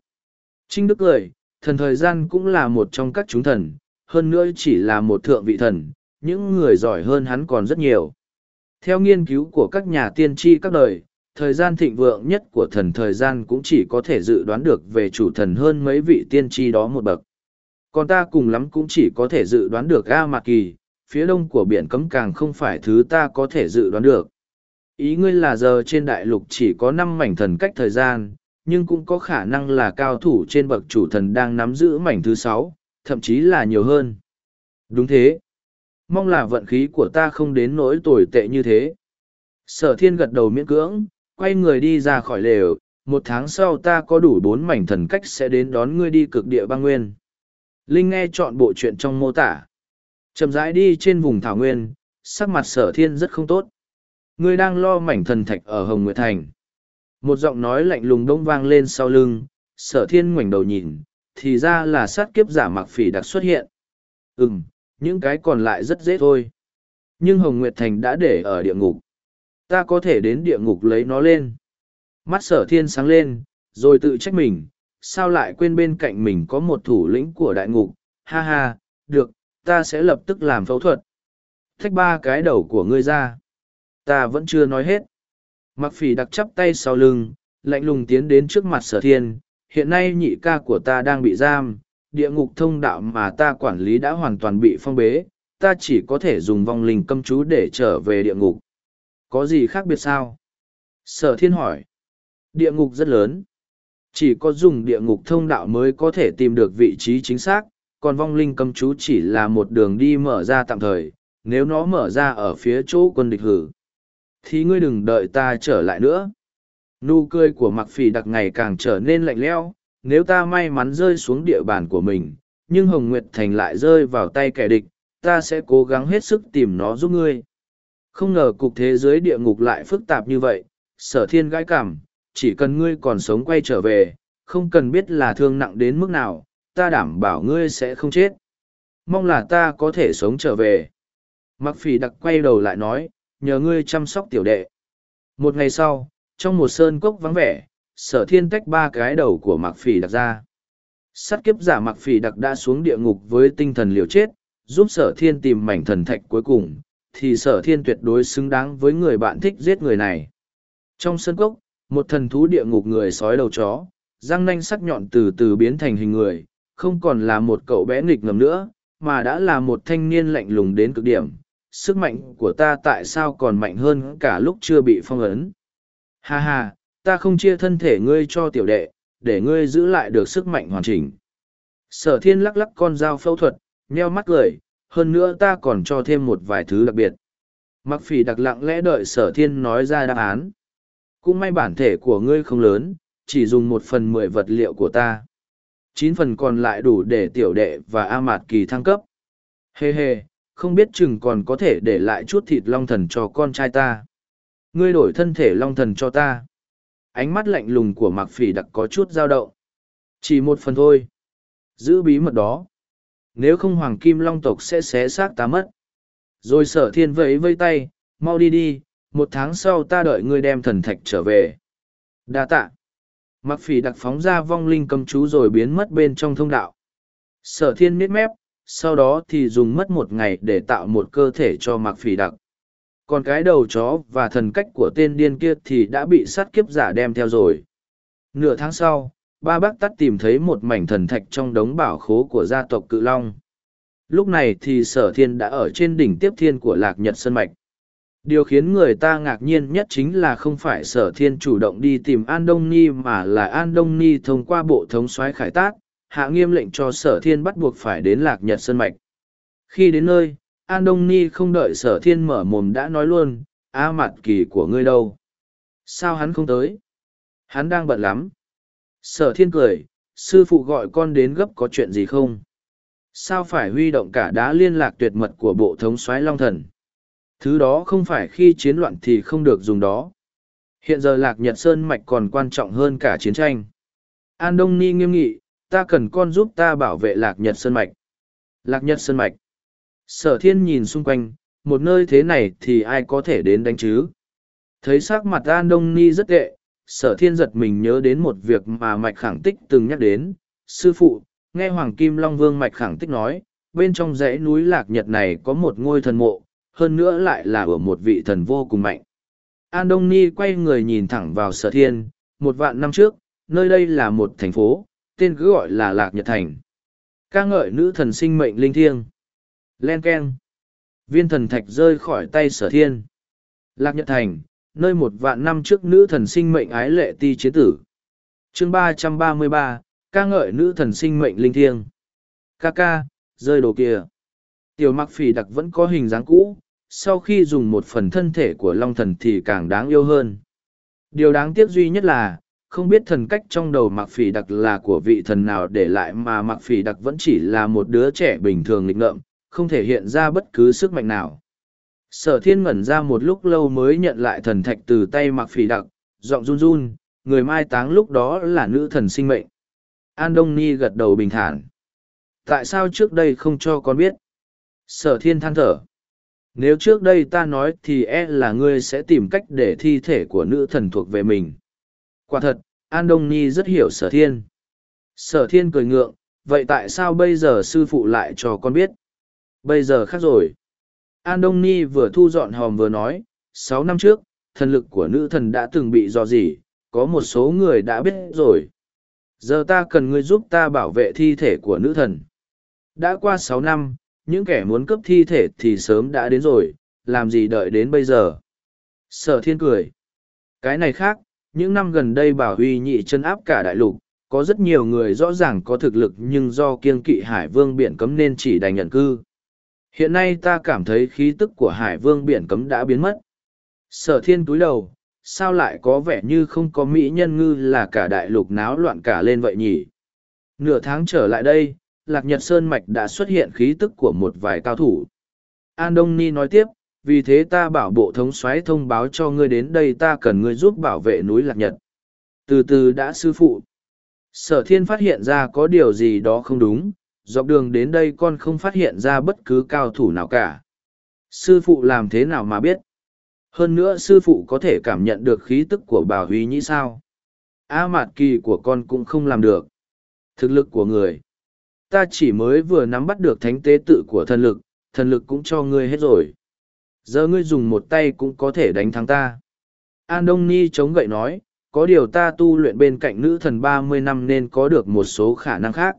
Trinh Đức cười, thần thời gian cũng là một trong các chúng thần, hơn nữa chỉ là một thượng vị thần, những người giỏi hơn hắn còn rất nhiều. Theo nghiên cứu của các nhà tiên tri các đời, thời gian thịnh vượng nhất của thần thời gian cũng chỉ có thể dự đoán được về chủ thần hơn mấy vị tiên tri đó một bậc. Còn ta cùng lắm cũng chỉ có thể dự đoán được A Mạc Kỳ, phía đông của biển cấm càng không phải thứ ta có thể dự đoán được. Ý ngươi là giờ trên đại lục chỉ có năm mảnh thần cách thời gian, nhưng cũng có khả năng là cao thủ trên bậc chủ thần đang nắm giữ mảnh thứ sáu, thậm chí là nhiều hơn. Đúng thế. Mong là vận khí của ta không đến nỗi tồi tệ như thế. Sở thiên gật đầu miễn cưỡng, quay người đi ra khỏi lều, một tháng sau ta có đủ bốn mảnh thần cách sẽ đến đón ngươi đi cực địa băng nguyên. Linh nghe chọn bộ chuyện trong mô tả. Chậm rãi đi trên vùng thảo nguyên, sắc mặt sở thiên rất không tốt. Ngươi đang lo mảnh thần thạch ở Hồng Nguyệt Thành. Một giọng nói lạnh lùng đông vang lên sau lưng, sở thiên ngoảnh đầu nhìn, thì ra là sát kiếp giả mặc phỉ đặc xuất hiện. Ừm, những cái còn lại rất dễ thôi. Nhưng Hồng Nguyệt Thành đã để ở địa ngục. Ta có thể đến địa ngục lấy nó lên. Mắt sở thiên sáng lên, rồi tự trách mình, sao lại quên bên cạnh mình có một thủ lĩnh của đại ngục. Ha ha, được, ta sẽ lập tức làm phẫu thuật. Thách ba cái đầu của ngươi ra. Ta vẫn chưa nói hết. Mặc phỉ đặc chắp tay sau lưng, lạnh lùng tiến đến trước mặt sở thiên. Hiện nay nhị ca của ta đang bị giam, địa ngục thông đạo mà ta quản lý đã hoàn toàn bị phong bế, ta chỉ có thể dùng vong linh câm chú để trở về địa ngục. Có gì khác biệt sao? Sở thiên hỏi. Địa ngục rất lớn. Chỉ có dùng địa ngục thông đạo mới có thể tìm được vị trí chính xác, còn vong linh cấm chú chỉ là một đường đi mở ra tạm thời, nếu nó mở ra ở phía chỗ quân địch hử. Thì ngươi đừng đợi ta trở lại nữa. Nụ cười của mặc phỉ đặc ngày càng trở nên lạnh lẽo. nếu ta may mắn rơi xuống địa bàn của mình, nhưng Hồng Nguyệt Thành lại rơi vào tay kẻ địch, ta sẽ cố gắng hết sức tìm nó giúp ngươi. Không ngờ cục thế giới địa ngục lại phức tạp như vậy, sở thiên gãi cảm, chỉ cần ngươi còn sống quay trở về, không cần biết là thương nặng đến mức nào, ta đảm bảo ngươi sẽ không chết. Mong là ta có thể sống trở về. Mặc phỉ đặc quay đầu lại nói, nhờ ngươi chăm sóc tiểu đệ. Một ngày sau, trong một sơn cốc vắng vẻ, sở thiên tách ba cái đầu của mạc phỉ đặc ra. Sát kiếp giả mạc phỉ đặc đã xuống địa ngục với tinh thần liều chết, giúp sở thiên tìm mảnh thần thạch cuối cùng, thì sở thiên tuyệt đối xứng đáng với người bạn thích giết người này. Trong sân cốc, một thần thú địa ngục người sói đầu chó, răng nanh sắc nhọn từ từ biến thành hình người, không còn là một cậu bé nghịch ngầm nữa, mà đã là một thanh niên lạnh lùng đến cực điểm. Sức mạnh của ta tại sao còn mạnh hơn cả lúc chưa bị phong ấn? Ha ha, ta không chia thân thể ngươi cho tiểu đệ, để ngươi giữ lại được sức mạnh hoàn chỉnh. Sở thiên lắc lắc con dao phẫu thuật, nheo mắt cười, hơn nữa ta còn cho thêm một vài thứ đặc biệt. Mặc phỉ đặc lặng lẽ đợi sở thiên nói ra đáp án. Cũng may bản thể của ngươi không lớn, chỉ dùng một phần mười vật liệu của ta. Chín phần còn lại đủ để tiểu đệ và A Mạt Kỳ thăng cấp. Hê hê, không biết chừng còn có thể để lại chút thịt long thần cho con trai ta. Ngươi đổi thân thể long thần cho ta. Ánh mắt lạnh lùng của Mạc Phỉ đặc có chút dao động. Chỉ một phần thôi. Giữ bí mật đó. Nếu không Hoàng Kim Long tộc sẽ xé xác ta mất. Rồi sở thiên vẫy vây tay, mau đi đi, một tháng sau ta đợi ngươi đem thần thạch trở về. Đa tạ. Mặc phỉ đặc phóng ra vong linh cầm chú rồi biến mất bên trong thông đạo. Sở thiên miết mép, sau đó thì dùng mất một ngày để tạo một cơ thể cho mặc phỉ đặc. Còn cái đầu chó và thần cách của tên điên kia thì đã bị sát kiếp giả đem theo rồi. Nửa tháng sau, ba bác tắt tìm thấy một mảnh thần thạch trong đống bảo khố của gia tộc cự long lúc này thì sở thiên đã ở trên đỉnh tiếp thiên của lạc nhật sơn mạch điều khiến người ta ngạc nhiên nhất chính là không phải sở thiên chủ động đi tìm an đông ni mà là an đông ni thông qua bộ thống soái khải tác hạ nghiêm lệnh cho sở thiên bắt buộc phải đến lạc nhật sơn mạch. Khi đến nơi, an đông ni không đợi sở thiên mở mồm đã nói luôn, a mặt kỳ của ngươi đâu? Sao hắn không tới? Hắn đang bận lắm. Sở thiên cười, sư phụ gọi con đến gấp có chuyện gì không? Sao phải huy động cả đá liên lạc tuyệt mật của bộ thống soái long thần? Thứ đó không phải khi chiến loạn thì không được dùng đó. Hiện giờ lạc nhật sơn mạch còn quan trọng hơn cả chiến tranh. An đông ni nghiêm nghị ta cần con giúp ta bảo vệ lạc nhật sơn mạch. Lạc nhật sơn mạch. Sở thiên nhìn xung quanh, một nơi thế này thì ai có thể đến đánh chứ? Thấy s ắ c mặt an đông ni rất tệ, sở thiên giật mình nhớ đến một việc mà mạch khẳng tích từng nhắc đến. Sư phụ, nghe hoàng kim long vương mạch khẳng tích nói, bên trong dãy núi lạc nhật này có một ngôi thần mộ, hơn nữa lại là ở một vị thần vô cùng mạnh. An đông ni quay người nhìn thẳng vào sở thiên, một vạn năm trước, nơi đây là một thành phố tên cứ gọi là lạc nhật thành. Ca ngợi nữ thần sinh mệnh linh thiêng. Len k e n viên thần thạch rơi khỏi tay sở thiên. Lạc nhật thành, nơi một vạn năm trước nữ thần sinh mệnh ái lệ ti chế tử. Chương ba trăm ba mươi ba, ca ngợi nữ thần sinh mệnh linh thiêng. Ca ca, rơi đồ kia tiểu mặc phỉ đặc vẫn có hình dáng cũ, sau khi dùng một phần thân thể của long thần thì càng đáng yêu hơn. Điều đáng tiếc duy nhất là không biết thần cách trong đầu mặc phỉ đặc là của vị thần nào để lại mà mặc phỉ đặc vẫn chỉ là một đứa trẻ bình thường nghịch ngợm, không thể hiện ra bất cứ sức mạnh nào. Sở thiên ngẩn ra một lúc lâu mới nhận lại thần thạch từ tay mặc phỉ đặc, giọng run run, người mai táng lúc đó là nữ thần sinh mệnh. An đông ni gật đầu bình thản. Tại sao trước đây không cho con biết? Sở thiên than thở. Nếu trước đây ta nói thì e là ngươi sẽ tìm cách để thi thể của nữ thần thuộc về mình quả thật, an đông Nhi rất hiểu sở thiên. Sở thiên cười ngượng, vậy tại sao bây giờ sư phụ lại cho con biết? Bây giờ khác rồi. An đông Nhi vừa thu dọn hòm vừa nói, sáu năm trước, thần lực của nữ thần đã từng bị dò dỉ, có một số người đã biết rồi. Giờ ta cần ngươi giúp ta bảo vệ thi thể của nữ thần. Đã qua sáu năm, những kẻ muốn cướp thi thể thì sớm đã đến rồi, làm gì đợi đến bây giờ? Sở thiên cười. Cái này khác những năm gần đây bảo huy nhị chân áp cả đại lục, có rất nhiều người rõ ràng có thực lực nhưng do kiên kỵ hải vương biển cấm nên chỉ đành nhận cư. Hiện nay ta cảm thấy khí tức của hải vương biển cấm đã biến mất. Sở thiên túi đầu, sao lại có vẻ như không có mỹ nhân ngư là cả đại lục náo loạn cả lên vậy nhỉ? Nửa tháng trở lại đây, lạc nhật sơn mạch đã xuất hiện khí tức của một vài cao thủ. An đông ni nói tiếp vì thế ta bảo bộ thống soái thông báo cho ngươi đến đây ta cần ngươi giúp bảo vệ núi lạc nhật. Từ từ đã sư phụ. Sở thiên phát hiện ra có điều gì đó không đúng, dọc đường đến đây con không phát hiện ra bất cứ cao thủ nào cả. Sư phụ làm thế nào mà biết? Hơn nữa sư phụ có thể cảm nhận được khí tức của bà huy nhĩ sao? A mạt kỳ của con cũng không làm được. Thực lực của người. Ta chỉ mới vừa nắm bắt được thánh tế tự của thần lực thần lực cũng cho ngươi hết rồi giờ ngươi dùng một tay cũng có thể đánh thắng ta. An đông ni chống gậy nói, có điều ta tu luyện bên cạnh nữ thần ba mươi năm nên có được một số khả năng khác.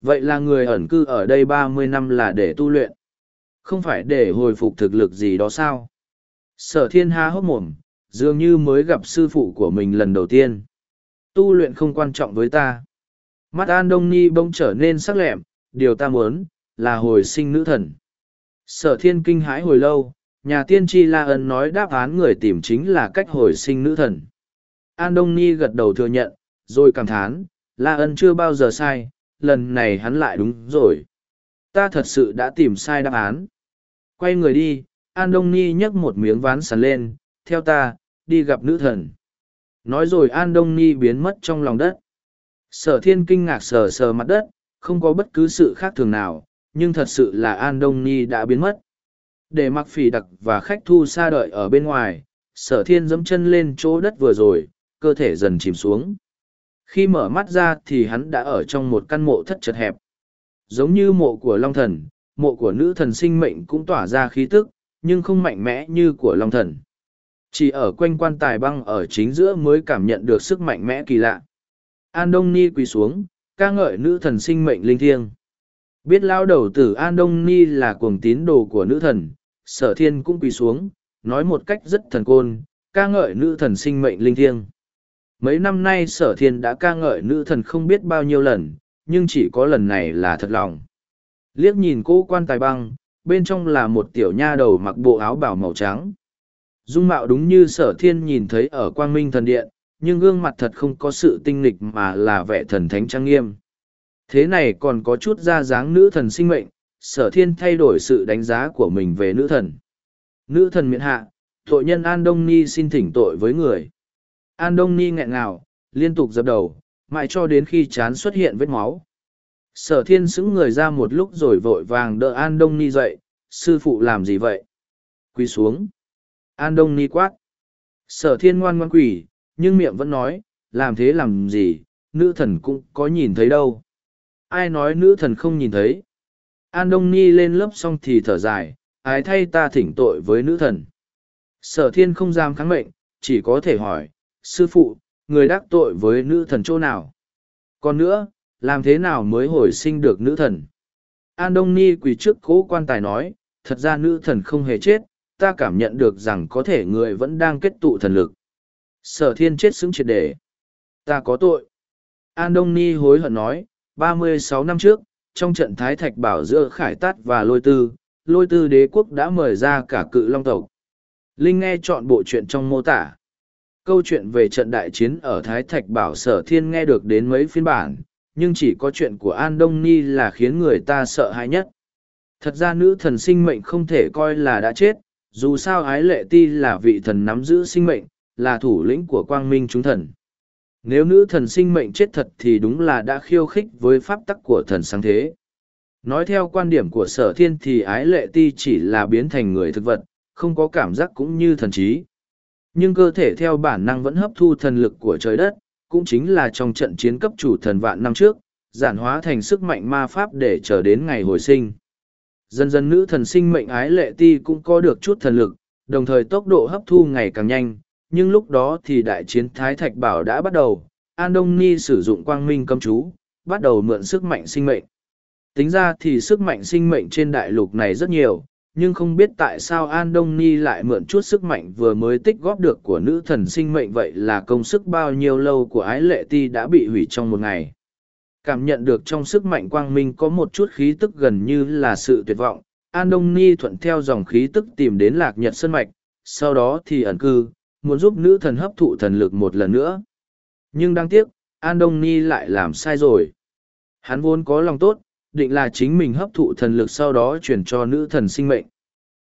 Vậy là người ẩn cư ở đây ba mươi năm là để tu luyện. Không phải để hồi phục thực lực gì đó sao? Sở thiên há hốc mồm, dường như mới gặp sư phụ của mình lần đầu tiên. Tu luyện không quan trọng với ta. Mắt an đông ni bỗng trở nên sắc lẹm, điều ta muốn là hồi sinh nữ thần. Sở thiên kinh hãi hồi lâu nhà tiên tri la ân nói đáp án người tìm chính là cách hồi sinh nữ thần. An đông ni gật đầu thừa nhận, rồi cảm thán, la ân chưa bao giờ sai, lần này hắn lại đúng rồi. Ta thật sự đã tìm sai đáp án. Quay người đi, an đông ni nhấc một miếng ván sắn lên, theo ta, đi gặp nữ thần. Nói rồi an đông ni biến mất trong lòng đất. Sở thiên kinh ngạc sờ sờ mặt đất, không có bất cứ sự khác thường nào, nhưng thật sự là an đông ni đã biến mất để mặc phỉ đặc và khách thu xa đợi ở bên ngoài sở thiên dẫm chân lên chỗ đất vừa rồi cơ thể dần chìm xuống. Khi mở mắt ra thì hắn đã ở trong một căn mộ thất chật hẹp. Giống như mộ của long thần mộ của nữ thần sinh mệnh cũng tỏa ra khí tức nhưng không mạnh mẽ như của long thần. Chỉ ở quanh quan tài băng ở chính giữa mới cảm nhận được sức mạnh mẽ kỳ lạ. An Đông Ni quỳ xuống, ca ngợi nữ thần sinh mệnh linh thiêng. Biết lao đầu tử An Đông Ni là cuồng tín đồ của nữ thần, sở thiên cũng quỳ xuống, nói một cách rất thần côn, ca ngợi nữ thần sinh mệnh linh thiêng. Mấy năm nay sở thiên đã ca ngợi nữ thần không biết bao nhiêu lần, nhưng chỉ có lần này là thật lòng. Liếc nhìn cô quan tài băng, bên trong là một tiểu nha đầu mặc bộ áo bảo màu trắng. Dung mạo đúng như sở thiên nhìn thấy ở quang minh thần điện, nhưng gương mặt thật không có sự tinh nghịch mà là vẻ thần thánh trang nghiêm. Thế này còn có chút ra dáng nữ thần sinh mệnh, sở thiên thay đổi sự đánh giá của mình về nữ thần. Nữ thần miễn hạ, tội nhân An Đông Ni xin thỉnh tội với người. An Đông Ni nghẹn ngào, liên tục dập đầu, mãi cho đến khi chán xuất hiện vết máu. Sở thiên xứng người ra một lúc rồi vội vàng đỡ An Đông Ni dậy, sư phụ làm gì vậy? Quỳ xuống. An Đông Ni quát. Sở thiên ngoan ngoan quỳ, nhưng miệng vẫn nói, làm thế làm gì, nữ thần cũng có nhìn thấy đâu. Ai nói nữ thần không nhìn thấy? An Đông Ni lên lớp xong thì thở dài, ái thay ta thỉnh tội với nữ thần. Sở thiên không dám kháng mệnh, chỉ có thể hỏi, sư phụ, người đắc tội với nữ thần chỗ nào? Còn nữa, làm thế nào mới hồi sinh được nữ thần? An Đông Ni quỳ trước cố quan tài nói, thật ra nữ thần không hề chết, ta cảm nhận được rằng có thể người vẫn đang kết tụ thần lực. Sở thiên chết xứng triệt để. Ta có tội. An Đông Ni hối hận nói, ba mươi sáu năm trước, trong trận Thái Thạch Bảo giữa Khải Tát và Lôi Tư, Lôi Tư đế quốc đã mời ra cả cự long tộc. Linh nghe chọn bộ chuyện trong mô tả. Câu chuyện về trận đại chiến ở Thái Thạch Bảo Sở Thiên nghe được đến mấy phiên bản, nhưng chỉ có chuyện của An Đông Ni là khiến người ta sợ hãi nhất. Thật ra nữ thần sinh mệnh không thể coi là đã chết, dù sao ái lệ ti là vị thần nắm giữ sinh mệnh, là thủ lĩnh của quang minh chúng thần. Nếu nữ thần sinh mệnh chết thật thì đúng là đã khiêu khích với pháp tắc của thần sáng thế. Nói theo quan điểm của sở thiên thì ái lệ ti chỉ là biến thành người thực vật, không có cảm giác cũng như thần trí. Nhưng cơ thể theo bản năng vẫn hấp thu thần lực của trời đất, cũng chính là trong trận chiến cấp chủ thần vạn năm trước, giản hóa thành sức mạnh ma pháp để chờ đến ngày hồi sinh. Dần dần nữ thần sinh mệnh ái lệ ti cũng có được chút thần lực, đồng thời tốc độ hấp thu ngày càng nhanh, nhưng lúc đó thì đại chiến Thái Thạch Bảo đã bắt đầu, An Đông Ni sử dụng quang minh cấm chú, bắt đầu mượn sức mạnh sinh mệnh. Tính ra thì sức mạnh sinh mệnh trên đại lục này rất nhiều, nhưng không biết tại sao An Đông Ni lại mượn chút sức mạnh vừa mới tích góp được của nữ thần sinh mệnh vậy là công sức bao nhiêu lâu của ái lệ ti đã bị hủy trong một ngày. Cảm nhận được trong sức mạnh quang minh có một chút khí tức gần như là sự tuyệt vọng, An Đông Ni thuận theo dòng khí tức tìm đến lạc nhật sân mạch, sau đó thì ẩn cư, muốn giúp nữ thần hấp thụ thần lực một lần nữa. Nhưng đáng tiếc, An Đông Ni lại làm sai rồi. Hắn vốn có lòng tốt, định là chính mình hấp thụ thần lực sau đó chuyển cho nữ thần sinh mệnh.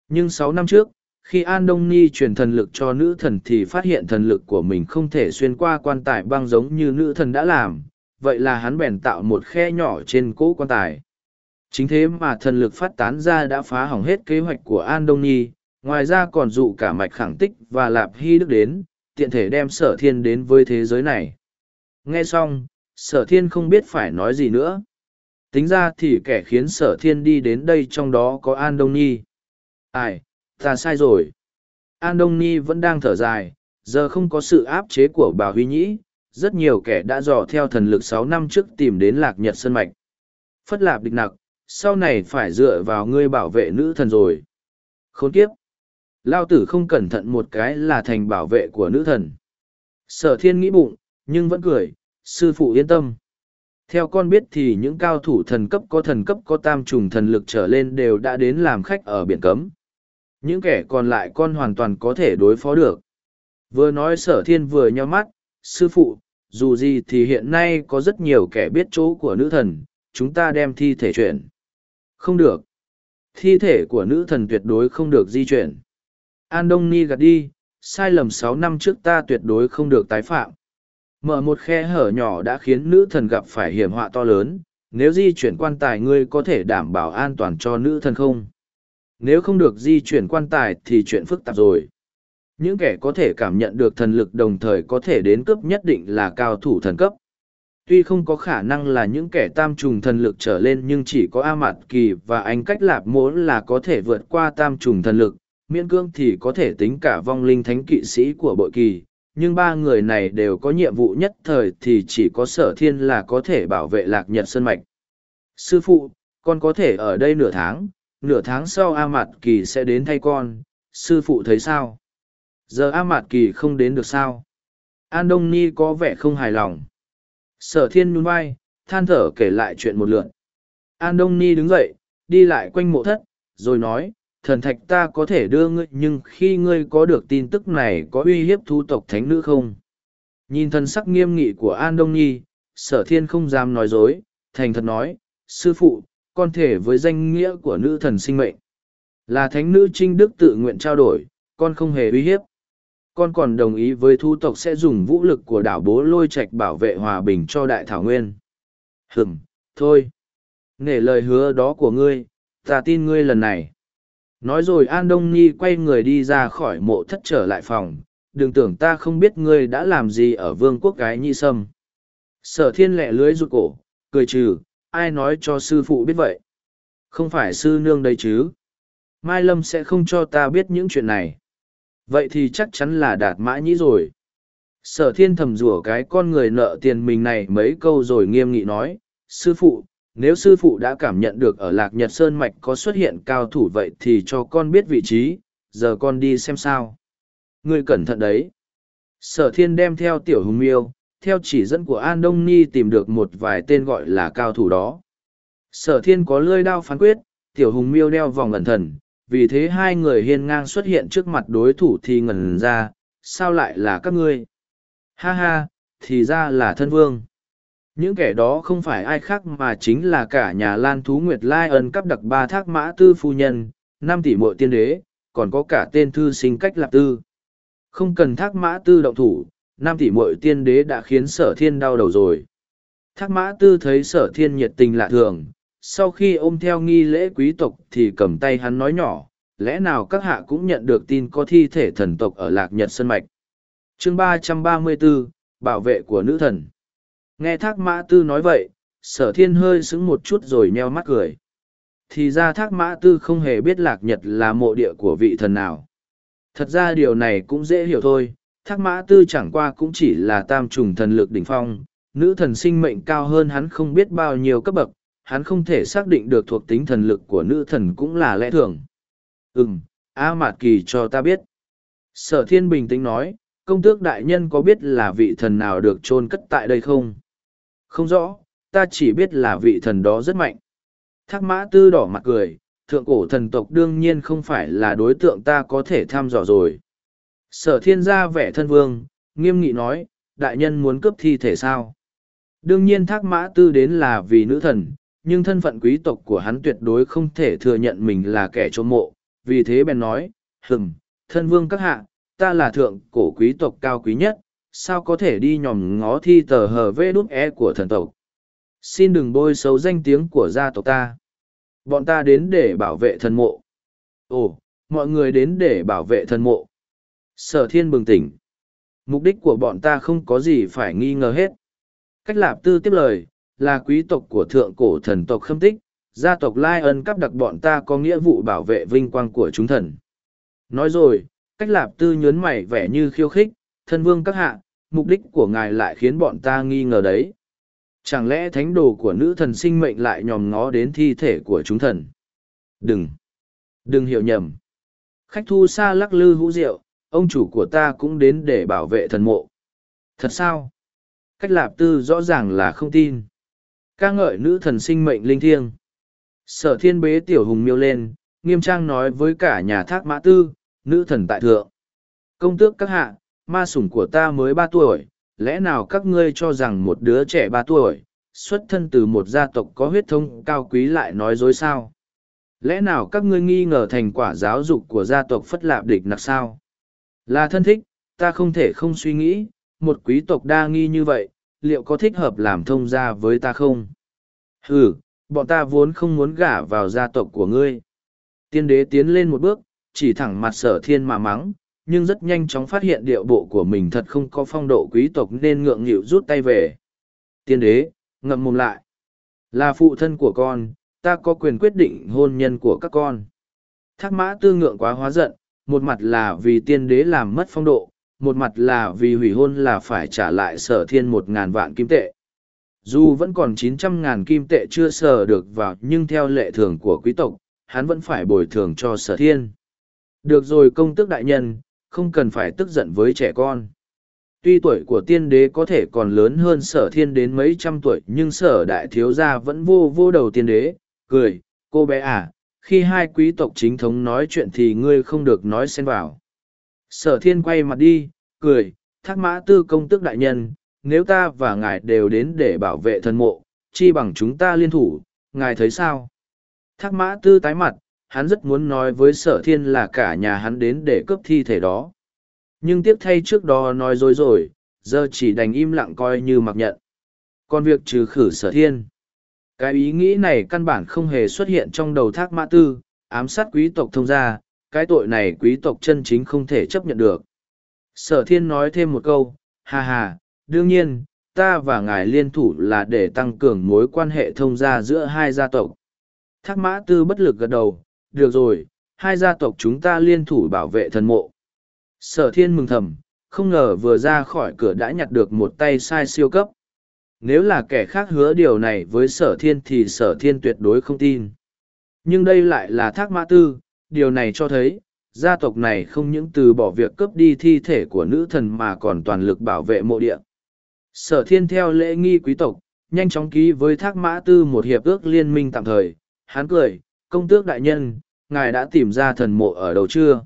Nhưng sáu năm trước, khi An Đông Ni truyền thần lực cho nữ thần thì phát hiện thần lực của mình không thể xuyên qua quan tài băng giống như nữ thần đã làm, vậy là hắn bèn tạo một khe nhỏ trên cỗ quan tài. Chính thế mà thần lực phát tán ra đã phá hỏng hết kế hoạch của An Đông Ni, ngoài ra còn dụ cả mạch khẳng tích và lạp hy đức đến, tiện thể đem sở thiên đến với thế giới này. Nghe xong, sở thiên không biết phải nói gì nữa. Tính ra thì kẻ khiến sở thiên đi đến đây trong đó có An Đông Nhi. Ai, ta sai rồi. An Đông Nhi vẫn đang thở dài, giờ không có sự áp chế của bà Huy Nhĩ, rất nhiều kẻ đã dò theo thần lực sáu năm trước tìm đến lạc nhật sân mạch. Phất lạp địch nặc, sau này phải dựa vào ngươi bảo vệ nữ thần rồi. Khốn kiếp. Lao tử không cẩn thận một cái là thành bảo vệ của nữ thần. Sở thiên nghĩ bụng, nhưng vẫn cười, sư phụ yên tâm. Theo con biết thì những cao thủ thần cấp có thần cấp có tam trùng thần lực trở lên đều đã đến làm khách ở biển cấm. Những kẻ còn lại con hoàn toàn có thể đối phó được. Vừa nói sở thiên vừa nheo mắt, sư phụ, dù gì thì hiện nay có rất nhiều kẻ biết chỗ của nữ thần, chúng ta đem thi thể chuyển. Không được. Thi thể của nữ thần tuyệt đối không được di chuyển. An Đông Ni gạt đi, sai lầm sáu năm trước ta tuyệt đối không được tái phạm. Mở một khe hở nhỏ đã khiến nữ thần gặp phải hiểm họa to lớn, nếu di chuyển quan tài ngươi có thể đảm bảo an toàn cho nữ thần không? Nếu không được di chuyển quan tài thì chuyện phức tạp rồi. Những kẻ có thể cảm nhận được thần lực đồng thời có thể đến cấp nhất định là cao thủ thần cấp. Tuy không có khả năng là những kẻ tam trùng thần lực trở lên nhưng chỉ có A Mạt Kỳ và anh cách lạp mỗ là có thể vượt qua tam trùng thần lực, miễn cương thì có thể tính cả vong linh thánh kỵ sĩ của bội kỳ, nhưng ba người này đều có nhiệm vụ nhất thời thì chỉ có sở thiên là có thể bảo vệ lạc nhật sơn mạch. Sư phụ, con có thể ở đây nửa tháng, nửa tháng sau A Mạt Kỳ sẽ đến thay con, sư phụ thấy sao? Giờ A Mạt Kỳ không đến được sao? An Đông Ni có vẻ không hài lòng. Sở thiên nhún vai, than thở kể lại chuyện một lượn. An Đông Ni đứng dậy, đi lại quanh mộ thất, rồi nói, thần thạch ta có thể đưa ngươi nhưng khi ngươi có được tin tức này có uy hiếp thu tộc thánh nữ không? Nhìn thần sắc nghiêm nghị của An Đông Nhi, sở thiên không dám nói dối, thành thật nói, sư phụ, con thể với danh nghĩa của nữ thần sinh mệnh. Là thánh nữ trinh đức tự nguyện trao đổi, con không hề uy hiếp. Con còn đồng ý với thu tộc sẽ dùng vũ lực của đảo bố lôi Trạch bảo vệ hòa bình cho đại thảo nguyên. Hừm, thôi. Nể lời hứa đó của ngươi, ta tin ngươi lần này. Nói rồi An Đông Nhi quay người đi ra khỏi mộ thất trở lại phòng, đừng tưởng ta không biết ngươi đã làm gì ở vương quốc cái nhi sâm. Sở thiên lẹ lưới rụt cổ, cười trừ, ai nói cho sư phụ biết vậy? Không phải sư nương đây chứ? Mai Lâm sẽ không cho ta biết những chuyện này. Vậy thì chắc chắn là đạt mã nhĩ rồi. Sở thiên thầm rủa cái con người nợ tiền mình này mấy câu rồi nghiêm nghị nói, sư phụ, nếu sư phụ đã cảm nhận được ở lạc nhật sơn mạch có xuất hiện cao thủ vậy thì cho con biết vị trí, giờ con đi xem sao. Ngươi cẩn thận đấy. Sở thiên đem theo tiểu hùng miêu, theo chỉ dẫn của an đông ni tìm được một vài tên gọi là cao thủ đó. Sở thiên có lơi đao phán quyết, tiểu hùng miêu đeo vòng ẩn thần, vì thế hai người hiên ngang xuất hiện trước mặt đối thủ thì ngẩn ra, sao lại là các ngươi? Ha ha, thì ra là thân vương những kẻ đó không phải ai khác mà chính là cả nhà lan thú nguyệt lai ân cấp đặc ba thác mã tư phu nhân, năm tỷ mội tiên đế, còn có cả tên thư sinh cách lạp tư. Không cần thác mã tư động thủ, năm tỷ mội tiên đế đã khiến sở thiên đau đầu rồi. Thác mã tư thấy sở thiên nhiệt tình lạ thường, sau khi ôm theo nghi lễ quý tộc thì cầm tay hắn nói nhỏ, lẽ nào các hạ cũng nhận được tin có thi thể thần tộc ở lạc nhật sân mạch? Chương ba trăm ba mươi bốn bảo vệ của nữ thần. Nghe thác mã tư nói vậy, sở thiên hơi sững một chút rồi meo mắt cười. Thì ra thác mã tư không hề biết lạc nhật là mộ địa của vị thần nào. Thật ra điều này cũng dễ hiểu thôi, thác mã tư chẳng qua cũng chỉ là tam trùng thần lực đỉnh phong, nữ thần sinh mệnh cao hơn hắn không biết bao nhiêu cấp bậc, hắn không thể xác định được thuộc tính thần lực của nữ thần cũng là lẽ thường. Ừm, A Mạt Kỳ cho ta biết. Sở thiên bình tĩnh nói, công tước đại nhân có biết là vị thần nào được chôn cất tại đây không? Không rõ, ta chỉ biết là vị thần đó rất mạnh. Thác mã tư đỏ mặt cười, thượng cổ thần tộc đương nhiên không phải là đối tượng ta có thể thăm dò rồi. Sở thiên gia vẻ thân vương, nghiêm nghị nói, đại nhân muốn cướp thi thể sao? Đương nhiên thác mã tư đến là vì nữ thần, nhưng thân phận quý tộc của hắn tuyệt đối không thể thừa nhận mình là kẻ trộm mộ, vì thế bèn nói, hừm, thân vương các hạ, ta là thượng cổ quý tộc cao quý nhất, sao có thể đi nhòm ngó thi tờ hờ vê đút e của thần tộc? Xin đừng bôi xấu danh tiếng của gia tộc ta. Bọn ta đến để bảo vệ thần mộ. Ồ, mọi người đến để bảo vệ thần mộ. Sở thiên bừng tỉnh. Mục đích của bọn ta không có gì phải nghi ngờ hết. Cách lạp tư tiếp lời là quý tộc của thượng cổ thần tộc khâm tích, gia tộc lai ân cắp đặc bọn ta có nghĩa vụ bảo vệ vinh quang của chúng thần. Nói rồi, cách lạp tư nhớn mày vẻ như khiêu khích, thân vương các hạ mục đích của ngài lại khiến bọn ta nghi ngờ đấy. Chẳng lẽ thánh đồ của nữ thần sinh mệnh lại nhòm ngó đến thi thể của chúng thần? Đừng! Đừng hiểu nhầm. Khách thu xa lắc lư hũ rượu, ông chủ của ta cũng đến để bảo vệ thần mộ. Thật sao? Cách lạp tư rõ ràng là không tin. ca ngợi nữ thần sinh mệnh linh thiêng. Sở thiên bế tiểu hùng miêu lên, nghiêm trang nói với cả nhà thác mã tư, nữ thần tại thượng. Công tước các hạ, ma sủng của ta mới ba tuổi, lẽ nào các ngươi cho rằng một đứa trẻ ba tuổi, xuất thân từ một gia tộc có huyết thống cao quý lại nói dối sao? Lẽ nào các ngươi nghi ngờ thành quả giáo dục của gia tộc Phất Lạp Địch nặc sao? Là thân thích, ta không thể không suy nghĩ, một quý tộc đa nghi như vậy, liệu có thích hợp làm thông gia với ta không? Ừ, bọn ta vốn không muốn gả vào gia tộc của ngươi. Tiên đế tiến lên một bước, chỉ thẳng mặt sở thiên mà mắng, nhưng rất nhanh chóng phát hiện điệu bộ của mình thật không có phong độ quý tộc nên ngượng nghịu rút tay về. Tiên đế, ngậm mồm lại. Là phụ thân của con, ta có quyền quyết định hôn nhân của các con. Thác mã tư ngượng quá hóa giận, một mặt là vì tiên đế làm mất phong độ, một mặt là vì hủy hôn là phải trả lại sở thiên một ngàn vạn kim tệ. Dù vẫn còn chín trăm ngàn kim tệ chưa sở được vào nhưng theo lệ thường của quý tộc, hắn vẫn phải bồi thường cho sở thiên. Được rồi công tước đại nhân, không cần phải tức giận với trẻ con. Tuy tuổi của tiên đế có thể còn lớn hơn sở thiên đến mấy trăm tuổi nhưng sở đại thiếu gia vẫn vô vô đầu tiên đế, cười, cô bé à, khi hai quý tộc chính thống nói chuyện thì ngươi không được nói xen vào. Sở thiên quay mặt đi, cười, thác mã tư công tước đại nhân, nếu ta và ngài đều đến để bảo vệ thân mộ, chi bằng chúng ta liên thủ, ngài thấy sao? Thác mã tư tái mặt, hắn rất muốn nói với sở thiên là cả nhà hắn đến để cướp thi thể đó. Nhưng tiếc thay trước đó nói dối rồi, giờ chỉ đành im lặng coi như mặc nhận. Còn việc trừ khử sở thiên. Cái ý nghĩ này căn bản không hề xuất hiện trong đầu thác mã tư, ám sát quý tộc thông gia, cái tội này quý tộc chân chính không thể chấp nhận được. Sở thiên nói thêm một câu, ha ha, đương nhiên, ta và ngài liên thủ là để tăng cường mối quan hệ thông gia giữa hai gia tộc. Thác mã tư bất lực gật đầu, được rồi, hai gia tộc chúng ta liên thủ bảo vệ thần mộ. Sở thiên mừng thầm, không ngờ vừa ra khỏi cửa đã nhặt được một tay sai siêu cấp. Nếu là kẻ khác hứa điều này với sở thiên thì sở thiên tuyệt đối không tin. Nhưng đây lại là thác mã tư, điều này cho thấy, gia tộc này không những từ bỏ việc cướp đi thi thể của nữ thần mà còn toàn lực bảo vệ mộ địa. Sở thiên theo lễ nghi quý tộc, nhanh chóng ký với thác mã tư một hiệp ước liên minh tạm thời. Hán cười, công tước đại nhân, ngài đã tìm ra thần mộ ở đâu chưa?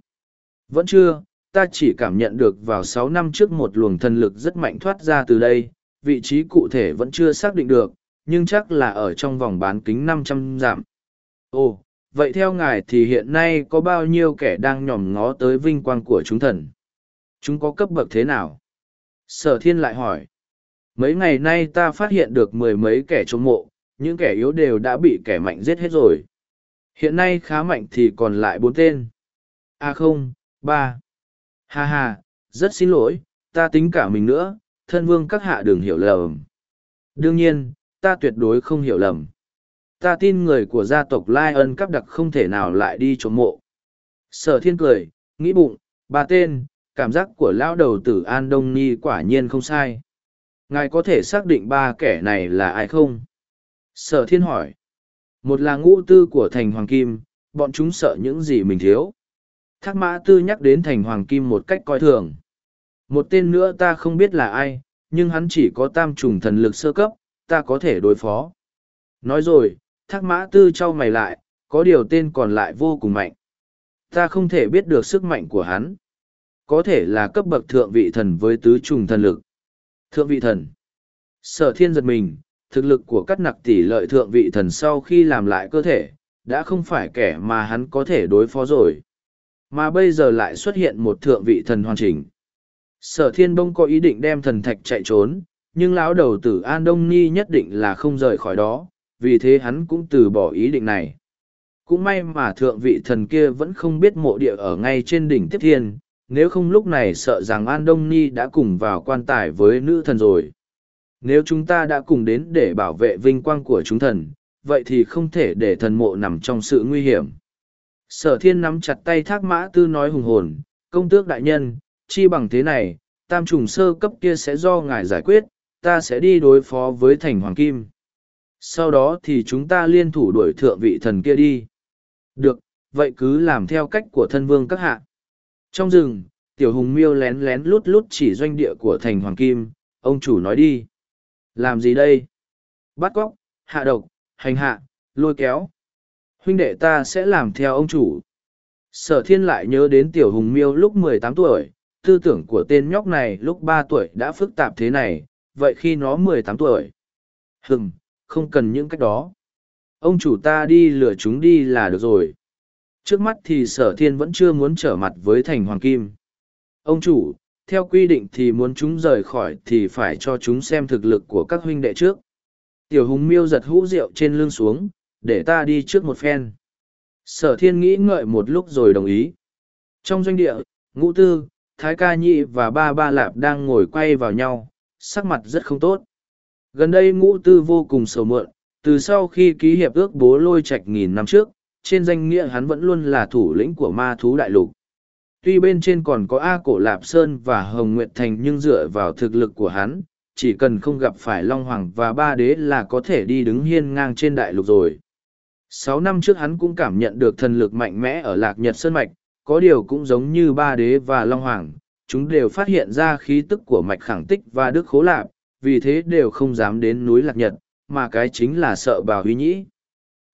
Vẫn chưa, ta chỉ cảm nhận được vào sáu năm trước một luồng thần lực rất mạnh thoát ra từ đây, vị trí cụ thể vẫn chưa xác định được, nhưng chắc là ở trong vòng bán kính năm trăm dặm. Ồ, vậy theo ngài thì hiện nay có bao nhiêu kẻ đang nhòm ngó tới vinh quang của chúng thần? Chúng có cấp bậc thế nào? Sở thiên lại hỏi. Mấy ngày nay ta phát hiện được mười mấy kẻ trông mộ, những kẻ yếu đều đã bị kẻ mạnh giết hết rồi. Hiện nay khá mạnh thì còn lại bốn tên. À không, ba. Ha ha, rất xin lỗi, ta tính cả mình nữa, thân vương các hạ đừng hiểu lầm. Đương nhiên, ta tuyệt đối không hiểu lầm. Ta tin người của gia tộc Lai ân cắp đặc không thể nào lại đi trộm mộ. Sở thiên cười, nghĩ bụng, ba tên, cảm giác của lão đầu tử An Đông Ni quả nhiên không sai. Ngài có thể xác định ba kẻ này là ai không? Sở thiên hỏi. Một là ngũ tư của thành Hoàng Kim, bọn chúng sợ những gì mình thiếu. Thác mã tư nhắc đến thành Hoàng Kim một cách coi thường. Một tên nữa ta không biết là ai, nhưng hắn chỉ có tam trùng thần lực sơ cấp, ta có thể đối phó. Nói rồi, thác mã tư trao mày lại, có điều tên còn lại vô cùng mạnh. Ta không thể biết được sức mạnh của hắn. Có thể là cấp bậc thượng vị thần với tứ trùng thần lực. Thượng vị thần. Sở thiên giật mình, thực lực của các nặc tỷ lợi thượng vị thần sau khi làm lại cơ thể, đã không phải kẻ mà hắn có thể đối phó rồi. Mà bây giờ lại xuất hiện một thượng vị thần hoàn chỉnh. Sở thiên bông có ý định đem thần thạch chạy trốn, nhưng lão đầu tử An Đông Nhi nhất định là không rời khỏi đó, vì thế hắn cũng từ bỏ ý định này. Cũng may mà thượng vị thần kia vẫn không biết mộ địa ở ngay trên đỉnh tiếp thiên, nếu không lúc này sợ rằng An Đông Nhi đã cùng vào quan tài với nữ thần rồi. Nếu chúng ta đã cùng đến để bảo vệ vinh quang của chúng thần, vậy thì không thể để thần mộ nằm trong sự nguy hiểm. Sở thiên nắm chặt tay thác mã tư nói hùng hồn, công tước đại nhân, chi bằng thế này, tam trùng sơ cấp kia sẽ do ngài giải quyết, ta sẽ đi đối phó với thành hoàng kim. Sau đó thì chúng ta liên thủ đuổi thượng vị thần kia đi. Được, vậy cứ làm theo cách của thân vương các hạ. Trong rừng, tiểu hùng miêu lén lén lút lút chỉ doanh địa của thành hoàng kim, ông chủ nói đi. Làm gì đây? Bắt cóc, hạ độc, hành hạ, lôi kéo. Huynh đệ ta sẽ làm theo ông chủ. Sở thiên lại nhớ đến tiểu hùng miêu lúc mười tám tuổi, tư tưởng của tên nhóc này lúc ba tuổi đã phức tạp thế này, vậy khi nó mười tám tuổi? hừng không cần những cách đó. Ông chủ ta đi lừa chúng đi là được rồi. Trước mắt thì sở thiên vẫn chưa muốn trở mặt với thành hoàng kim. Ông chủ, theo quy định thì muốn chúng rời khỏi thì phải cho chúng xem thực lực của các huynh đệ trước. Tiểu hùng miêu giật hũ rượu trên lưng xuống, để ta đi trước một phen. Sở thiên nghĩ ngợi một lúc rồi đồng ý. Trong doanh địa, ngũ tư, thái ca nhị và ba ba lạp đang ngồi quay vào nhau, sắc mặt rất không tốt. Gần đây ngũ tư vô cùng sầu mượn, từ sau khi ký hiệp ước bố lôi Trạch nghìn năm trước, trên danh nghĩa hắn vẫn luôn là thủ lĩnh của ma thú đại lục. Tuy bên trên còn có A Cổ Lạp Sơn và Hồng Nguyệt Thành nhưng dựa vào thực lực của hắn, chỉ cần không gặp phải Long Hoàng và Ba Đế là có thể đi đứng hiên ngang trên đại lục rồi. Sáu năm trước hắn cũng cảm nhận được thần lực mạnh mẽ ở Lạc Nhật Sơn Mạch, có điều cũng giống như Ba Đế và Long Hoàng, chúng đều phát hiện ra khí tức của Mạch Khẳng Tích và Đức Khố Lạp, vì thế đều không dám đến núi Lạc Nhật, mà cái chính là sợ Bảo Huy Nhĩ.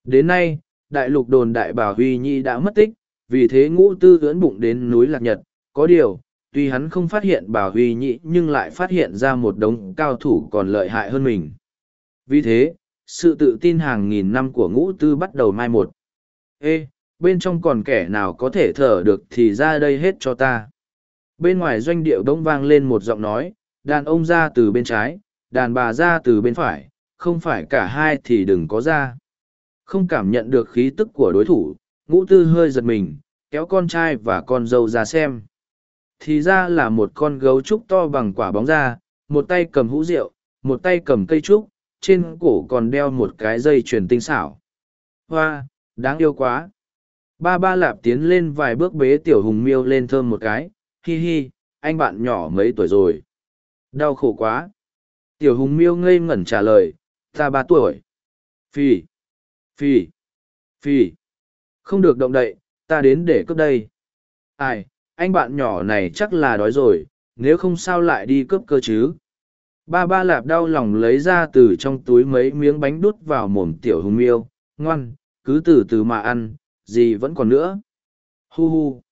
Đến nay, đại lục đồn đại Bảo Huy Nhĩ đã mất tích, vì thế ngũ tư ưỡn bụng đến núi Lạc Nhật, có điều, tuy hắn không phát hiện Bảo Huy nhị nhưng lại phát hiện ra một đống cao thủ còn lợi hại hơn mình. Vì thế, sự tự tin hàng nghìn năm của ngũ tư bắt đầu mai một. Ê, bên trong còn kẻ nào có thể thở được thì ra đây hết cho ta. Bên ngoài doanh điệu đông vang lên một giọng nói, đàn ông ra từ bên trái, đàn bà ra từ bên phải, không phải cả hai thì đừng có ra. Không cảm nhận được khí tức của đối thủ, ngũ tư hơi giật mình, kéo con trai và con dâu ra xem. Thì ra là một con gấu trúc to bằng quả bóng ra, một tay cầm hũ rượu, một tay cầm cây trúc, trên cổ còn đeo một cái dây chuyền tinh xảo. Hoa, đáng yêu quá. Ba ba lạp tiến lên vài bước bế tiểu hùng miêu lên thơm một cái, hi hi, anh bạn nhỏ mấy tuổi rồi. Đau khổ quá. Tiểu hùng miêu ngây ngẩn trả lời, ta ba tuổi. Phì, phì, phì. Không được động đậy, ta đến để cướp đây. Ai, anh bạn nhỏ này chắc là đói rồi, nếu không sao lại đi cướp cơ chứ. Ba ba lạp đau lòng lấy ra từ trong túi mấy miếng bánh đút vào mồm tiểu hùng miêu, ngoan, cứ từ từ mà ăn, gì vẫn còn nữa. Hu hu.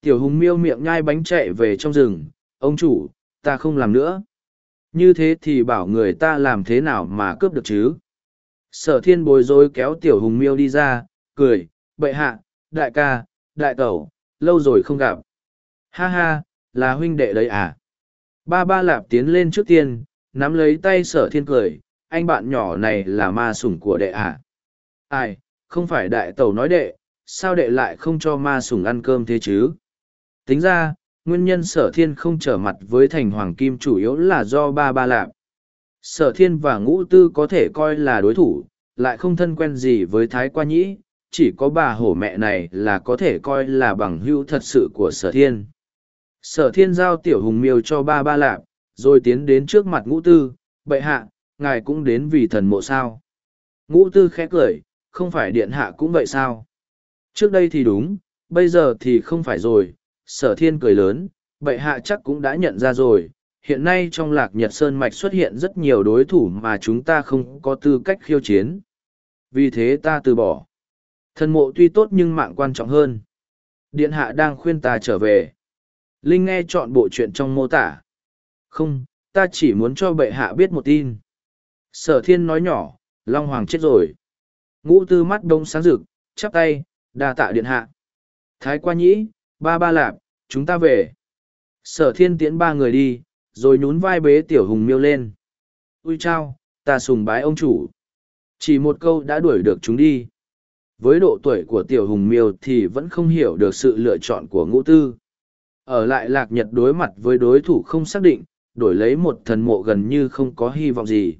Tiểu hùng miêu miệng nhai bánh chạy về trong rừng, ông chủ, ta không làm nữa. Như thế thì bảo người ta làm thế nào mà cướp được chứ? Sở thiên bồi rối kéo tiểu hùng miêu đi ra, cười, Bệ hạ, đại ca, đại tẩu, lâu rồi không gặp. Ha ha, là huynh đệ đấy à? Ba ba lạp tiến lên trước tiên, nắm lấy tay sở thiên cười, anh bạn nhỏ này là ma sủng của đệ à? Ai, không phải đại tẩu nói đệ, sao đệ lại không cho ma sủng ăn cơm thế chứ? Tính ra, nguyên nhân sở thiên không trở mặt với thành hoàng kim chủ yếu là do ba ba lạp. Sở thiên và ngũ tư có thể coi là đối thủ, lại không thân quen gì với thái qua nhĩ, chỉ có bà hổ mẹ này là có thể coi là bằng hữu thật sự của sở thiên. Sở thiên giao tiểu hùng miêu cho ba ba lạp, rồi tiến đến trước mặt ngũ tư, bệ hạ, ngài cũng đến vì thần mộ sao. Ngũ tư khẽ cười, không phải điện hạ cũng vậy sao. Trước đây thì đúng, bây giờ thì không phải rồi, sở thiên cười lớn, bệ hạ chắc cũng đã nhận ra rồi. Hiện nay trong lạc Nhật Sơn Mạch xuất hiện rất nhiều đối thủ mà chúng ta không có tư cách khiêu chiến. Vì thế ta từ bỏ. Thần mộ tuy tốt nhưng mạng quan trọng hơn. Điện hạ đang khuyên ta trở về. Linh nghe chọn bộ chuyện trong mô tả. Không, ta chỉ muốn cho bệ hạ biết một tin. Sở thiên nói nhỏ, Long Hoàng chết rồi. Ngũ tư mắt đông sáng rực, chắp tay, đa tạ điện hạ. Thái qua nhĩ, ba ba lạp, chúng ta về. Sở thiên tiễn ba người đi, rồi nhún vai bế tiểu hùng miêu lên. Ui chao, ta sùng bái ông chủ. Chỉ một câu đã đuổi được chúng đi. Với độ tuổi của tiểu hùng miêu thì vẫn không hiểu được sự lựa chọn của ngũ tư. Ở lại lạc nhật đối mặt với đối thủ không xác định, đổi lấy một thần mộ gần như không có hy vọng gì.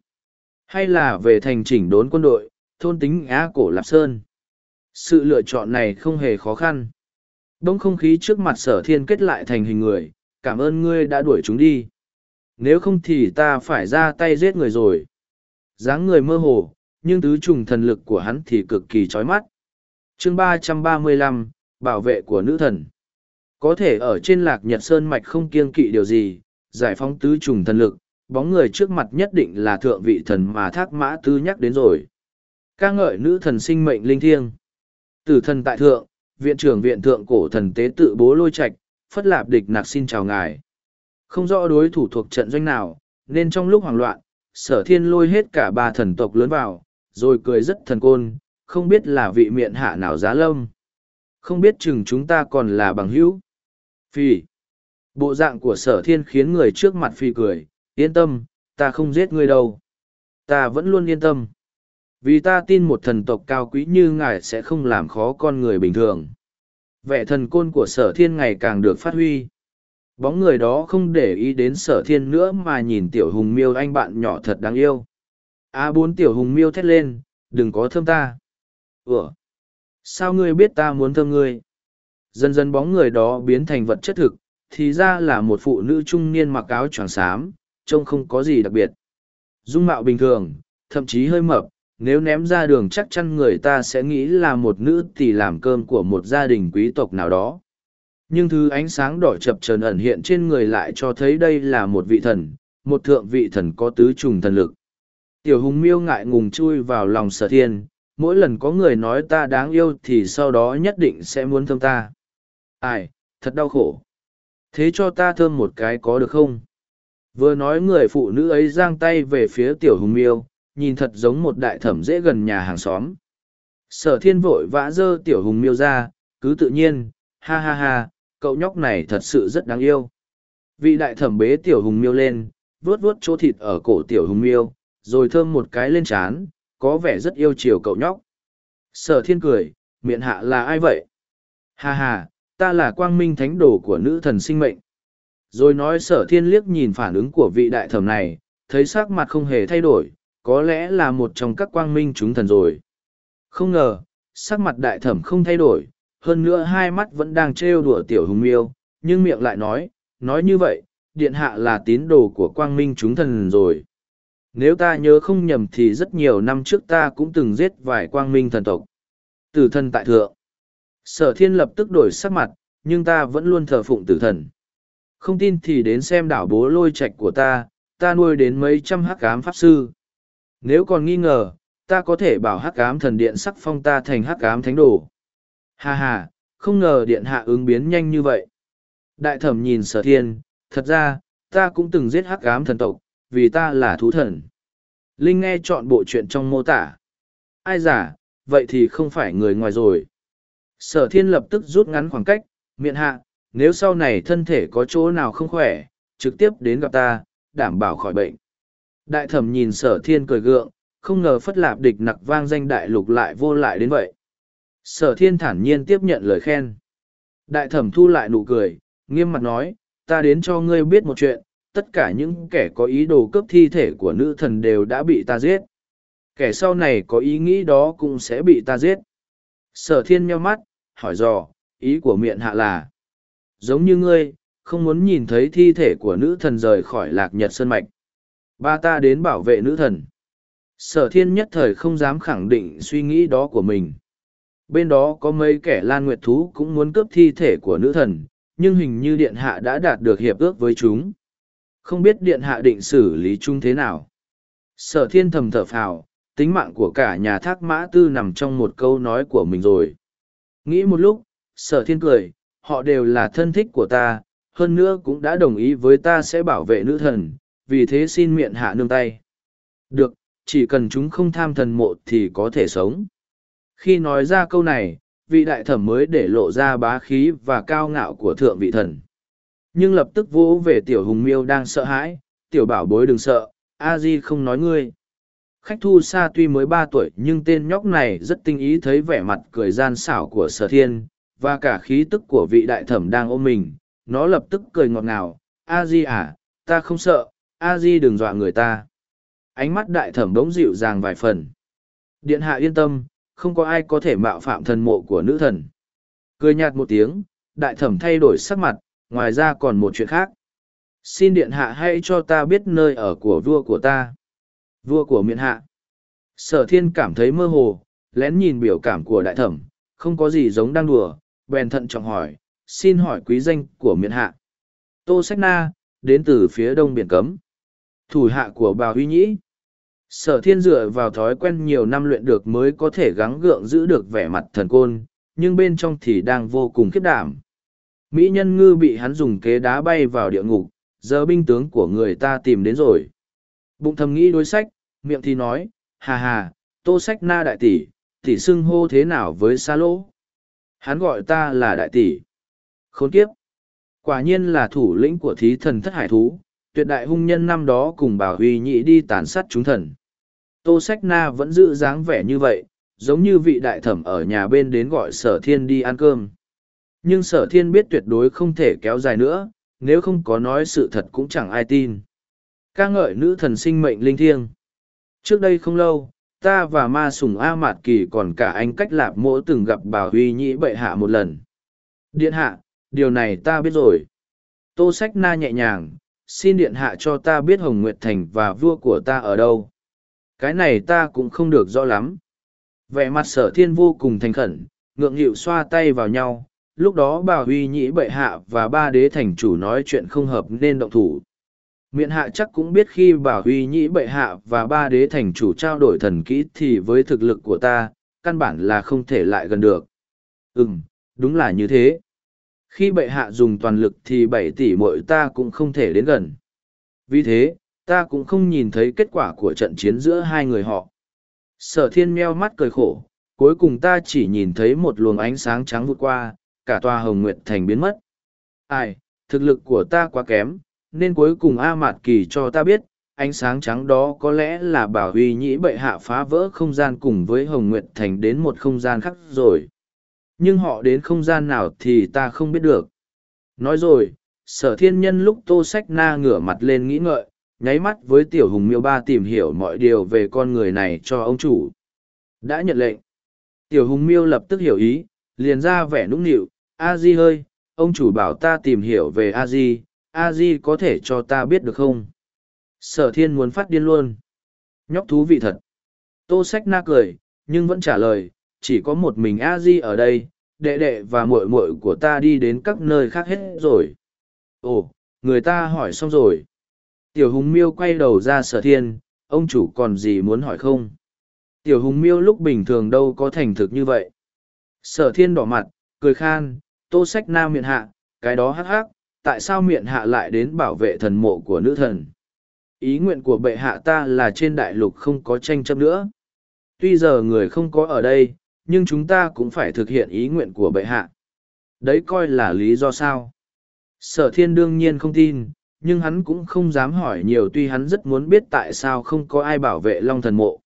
Hay là về thành chỉnh đốn quân đội, thôn tính Á Cổ Lạp Sơn. Sự lựa chọn này không hề khó khăn. Đông không khí trước mặt sở thiên kết lại thành hình người, cảm ơn ngươi đã đuổi chúng đi. Nếu không thì ta phải ra tay giết người rồi. dáng người mơ hồ, nhưng tứ trùng thần lực của hắn thì cực kỳ chói mắt. chương ba trăm ba mươi lăm bảo vệ của nữ thần. Có thể ở trên lạc nhật sơn mạch không kiêng kỵ điều gì, giải phóng tứ trùng thần lực, bóng người trước mặt nhất định là thượng vị thần mà thác mã tư nhắc đến rồi. ca ngợi nữ thần sinh mệnh linh thiêng. Tử thần tại thượng, viện trưởng viện thượng cổ thần tế tự bố lôi Trạch phất lạp địch nặc xin chào ngài. Không rõ đối thủ thuộc trận doanh nào, nên trong lúc hoảng loạn, sở thiên lôi hết cả ba thần tộc lớn vào, rồi cười rất thần côn, không biết là vị miệng hạ nào giá lâm. Không biết chừng chúng ta còn là bằng hữu. Phi. Bộ dạng của sở thiên khiến người trước mặt phi cười, yên tâm, ta không giết ngươi đâu. Ta vẫn luôn yên tâm. Vì ta tin một thần tộc cao quý như ngài sẽ không làm khó con người bình thường. Vẻ thần côn của sở thiên ngày càng được phát huy. Bóng người đó không để ý đến sở thiên nữa mà nhìn tiểu hùng miêu anh bạn nhỏ thật đáng yêu. A bốn tiểu hùng miêu thét lên, đừng có thơm ta. Ủa? Sao ngươi biết ta muốn thơm ngươi? Dần dần bóng người đó biến thành vật chất thực, thì ra là một phụ nữ trung niên mặc áo choàng xám, trông không có gì đặc biệt. Dung mạo bình thường, thậm chí hơi mập, nếu ném ra đường chắc chắn người ta sẽ nghĩ là một nữ thì làm cơm của một gia đình quý tộc nào đó. Nhưng thứ ánh sáng đỏ chập trần ẩn hiện trên người lại cho thấy đây là một vị thần, một thượng vị thần có tứ trùng thần lực. Tiểu hùng miêu ngại ngùng chui vào lòng sở thiên, mỗi lần có người nói ta đáng yêu thì sau đó nhất định sẽ muốn thơm ta. Ai, thật đau khổ. Thế cho ta thơm một cái có được không? Vừa nói người phụ nữ ấy giang tay về phía tiểu hùng miêu, nhìn thật giống một đại thẩm dễ gần nhà hàng xóm. Sở thiên vội vã dơ tiểu hùng miêu ra, cứ tự nhiên, ha ha ha, cậu nhóc này thật sự rất đáng yêu. Vị đại thẩm bế tiểu hùng miêu lên, vuốt vuốt chỗ thịt ở cổ tiểu hùng miêu, rồi thơm một cái lên trán, có vẻ rất yêu chiều cậu nhóc. Sở thiên cười, miệng hạ là ai vậy? Ha ha, ta là quang minh thánh đồ của nữ thần sinh mệnh. Rồi nói sở thiên liếc nhìn phản ứng của vị đại thẩm này, thấy sắc mặt không hề thay đổi, có lẽ là một trong các quang minh chúng thần rồi. Không ngờ, sắc mặt đại thẩm không thay đổi, hơn nữa hai mắt vẫn đang trêu đùa tiểu hùng miêu, nhưng miệng lại nói, nói như vậy, điện hạ là tín đồ của quang minh chúng thần rồi. Nếu ta nhớ không nhầm thì rất nhiều năm trước ta cũng từng giết vài quang minh thần tộc. Tử thần tại thượng. Sở thiên lập tức đổi sắc mặt, nhưng ta vẫn luôn thờ phụng tử thần. Không tin thì đến xem đảo bố lôi Trạch của ta, ta nuôi đến mấy trăm hắc cám pháp sư. Nếu còn nghi ngờ, ta có thể bảo hắc cám thần điện sắc phong ta thành hắc cám thánh đồ. Hà hà, không ngờ điện hạ ứng biến nhanh như vậy. Đại thẩm nhìn sở thiên, thật ra, ta cũng từng giết hắc cám thần tộc, vì ta là thú thần. Linh nghe chọn bộ chuyện trong mô tả. Ai giả, vậy thì không phải người ngoài rồi. Sở thiên lập tức rút ngắn khoảng cách, miệng hạ, nếu sau này thân thể có chỗ nào không khỏe, trực tiếp đến gặp ta, đảm bảo khỏi bệnh. Đại thẩm nhìn sở thiên cười gượng, không ngờ phất lạp địch nặc vang danh đại lục lại vô lại đến vậy. Sở thiên thản nhiên tiếp nhận lời khen. Đại thẩm thu lại nụ cười, nghiêm mặt nói, ta đến cho ngươi biết một chuyện, tất cả những kẻ có ý đồ cướp thi thể của nữ thần đều đã bị ta giết. Kẻ sau này có ý nghĩ đó cũng sẽ bị ta giết. Sở thiên nheo mắt, hỏi dò, ý của miệng hạ là, giống như ngươi, không muốn nhìn thấy thi thể của nữ thần rời khỏi lạc nhật sơn mạch. Ba ta đến bảo vệ nữ thần. Sở thiên nhất thời không dám khẳng định suy nghĩ đó của mình. Bên đó có mấy kẻ lan nguyệt thú cũng muốn cướp thi thể của nữ thần, nhưng hình như điện hạ đã đạt được hiệp ước với chúng. Không biết điện hạ định xử lý chung thế nào. Sở thiên thầm thở phào, tính mạng của cả nhà thác mã tư nằm trong một câu nói của mình rồi. Nghĩ một lúc, sở thiên cười, họ đều là thân thích của ta, hơn nữa cũng đã đồng ý với ta sẽ bảo vệ nữ thần, vì thế xin miệng hạ nương tay. Được, chỉ cần chúng không tham thần mộ thì có thể sống. Khi nói ra câu này, vị đại thẩm mới để lộ ra bá khí và cao ngạo của thượng vị thần. Nhưng lập tức vỗ về tiểu hùng miêu đang sợ hãi, tiểu bảo bối đừng sợ, a di không nói ngươi. Khách thu xa tuy mới ba tuổi nhưng tên nhóc này rất tinh ý thấy vẻ mặt cười gian xảo của sở thiên, và cả khí tức của vị đại thẩm đang ôm mình, nó lập tức cười ngọt ngào, a di à, ta không sợ, a di đừng dọa người ta. Ánh mắt đại thẩm bỗng dịu dàng vài phần. Điện hạ yên tâm không có ai có thể mạo phạm thần mộ của nữ thần. Cười nhạt một tiếng đại thẩm thay đổi sắc mặt ngoài ra còn một chuyện khác. Xin điện hạ hãy cho ta biết nơi ở của vua của ta. Vua của miện hạ. Sở thiên cảm thấy mơ hồ, lén nhìn biểu cảm của đại thẩm, không có gì giống đang đùa, bèn thận trọng hỏi, xin hỏi quý danh của miện hạ. Tô sách na, đến từ phía đông biển cấm. Thủ hạ của bà huy nhĩ. Sở thiên dựa vào thói quen nhiều năm luyện được mới có thể gắng gượng giữ được vẻ mặt thần côn, nhưng bên trong thì đang vô cùng khiếp đảm mỹ nhân ngư bị hắn dùng kế đá bay vào địa ngục, giờ binh tướng của người ta tìm đến rồi. Bụng thầm nghĩ đối sách, miệng thì nói, hà hà, tô sách na đại tỷ tỷ xưng hô thế nào với xa lỗ? Hắn gọi ta là đại tỷ. Khốn kiếp! Quả nhiên là thủ lĩnh của thí thần thất hải thú, tuyệt đại hung nhân năm đó cùng bảo huy nhị đi tàn sát chúng thần. Tô sách na vẫn giữ dáng vẻ như vậy, giống như vị đại thẩm ở nhà bên đến gọi sở thiên đi ăn cơm nhưng sở thiên biết tuyệt đối không thể kéo dài nữa nếu không có nói sự thật cũng chẳng ai tin ca ngợi nữ thần sinh mệnh linh thiêng trước đây không lâu ta và ma sùng a mạt kỳ còn cả anh cách lạp mỗ từng gặp bà huy nhĩ bệ hạ một lần Điện hạ, điều này ta biết rồi. Tô Sách Na nhẹ nhàng, xin điện hạ cho ta biết Hồng Nguyệt Thành và vua của ta ở đâu. Cái này ta cũng không được rõ lắm. Vẻ mặt sở thiên vô cùng thành khẩn, ngượng nghịu xoa tay vào nhau. Lúc đó bà huy nhĩ bệ hạ và ba đế thành chủ nói chuyện không hợp nên động thủ. Miện hạ chắc cũng biết khi bà huy nhĩ bệ hạ và ba đế thành chủ trao đổi thần kỹ thì với thực lực của ta, căn bản là không thể lại gần được. Ừm, đúng là như thế. Khi bệ hạ dùng toàn lực thì bảy tỷ muội ta cũng không thể đến gần. Vì thế, ta cũng không nhìn thấy kết quả của trận chiến giữa hai người họ. Sở thiên meo mắt cười khổ, cuối cùng ta chỉ nhìn thấy một luồng ánh sáng trắng vụt qua, cả tòa hồng nguyệt thành biến mất. Ai, thực lực của ta quá kém, nên cuối cùng A Mạt Kỳ cho ta biết, ánh sáng trắng đó có lẽ là bảo huy nhĩ bệ hạ phá vỡ không gian cùng với hồng nguyệt thành đến một không gian khác rồi. Nhưng họ đến không gian nào thì ta không biết được. Nói rồi sở thiên nhân lúc tô sách na ngửa mặt lên nghĩ ngợi nháy mắt với tiểu hùng miêu ba tìm hiểu mọi điều về con người này cho ông chủ. Đã nhận lệnh. Tiểu hùng miêu lập tức hiểu ý liền ra vẻ nũng nịu a di ơi, ông chủ bảo ta tìm hiểu về a di a di có thể cho ta biết được không? Sở thiên muốn phát điên luôn. Nhóc thú vị thật. Tô sách na cười, nhưng vẫn trả lời, chỉ có một mình a di ở đây, đệ đệ và muội muội của ta đi đến các nơi khác hết rồi. Ồ, người ta hỏi xong rồi. Tiểu hùng miêu quay đầu ra sở thiên, ông chủ còn gì muốn hỏi không? Tiểu hùng miêu lúc bình thường đâu có thành thực như vậy. Sở thiên đỏ mặt, cười khan tô sách nam miệng hạ, cái đó hắc hắc, tại sao miệng hạ lại đến bảo vệ thần mộ của nữ thần? Ý nguyện của bệ hạ ta là trên đại lục không có tranh chấp nữa. Tuy giờ người không có ở đây, nhưng chúng ta cũng phải thực hiện ý nguyện của bệ hạ. Đấy coi là lý do sao? Sở thiên đương nhiên không tin, nhưng hắn cũng không dám hỏi nhiều tuy hắn rất muốn biết tại sao không có ai bảo vệ long thần mộ.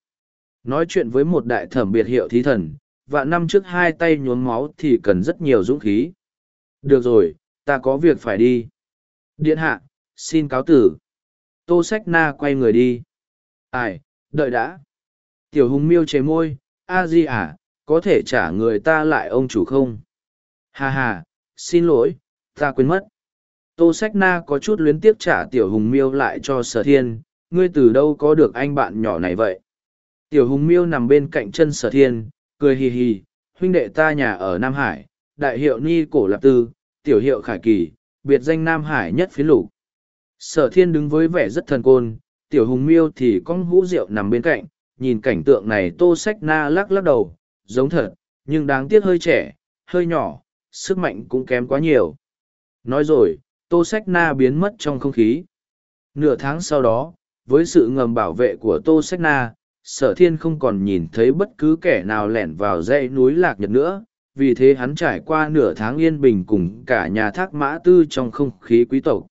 Nói chuyện với một đại thẩm biệt hiệu thí thần và năm trước hai tay nhuốm máu thì cần rất nhiều dũng khí. Được rồi, ta có việc phải đi. Điện hạ, xin cáo tử. Tô sách na quay người đi. Ai, đợi đã. Tiểu hùng miêu chế môi, a di à có thể trả người ta lại ông chủ không? Hà hà xin lỗi, ta quên mất. Tô sách na có chút luyến tiếc trả tiểu hùng miêu lại cho sở thiên, ngươi từ đâu có được anh bạn nhỏ này vậy? Tiểu hùng miêu nằm bên cạnh chân sở thiên cười hì hì huynh đệ ta nhà ở nam hải đại hiệu ni cổ lạp tư tiểu hiệu khải kỳ biệt danh nam hải nhất phiến lục sở thiên đứng với vẻ rất thần côn tiểu hùng miêu thì con hũ rượu nằm bên cạnh nhìn cảnh tượng này tô sách na lắc lắc đầu giống thật, nhưng đáng tiếc hơi trẻ, hơi nhỏ, sức mạnh cũng kém quá nhiều. Nói rồi, Tô Sách Na biến mất trong không khí. Nửa tháng sau đó, với sự ngầm bảo vệ của Tô Sách Na, sở thiên không còn nhìn thấy bất cứ kẻ nào lẻn vào dãy núi lạc nhật nữa, vì thế hắn trải qua nửa tháng yên bình cùng cả nhà thác mã tư trong không khí quý tộc.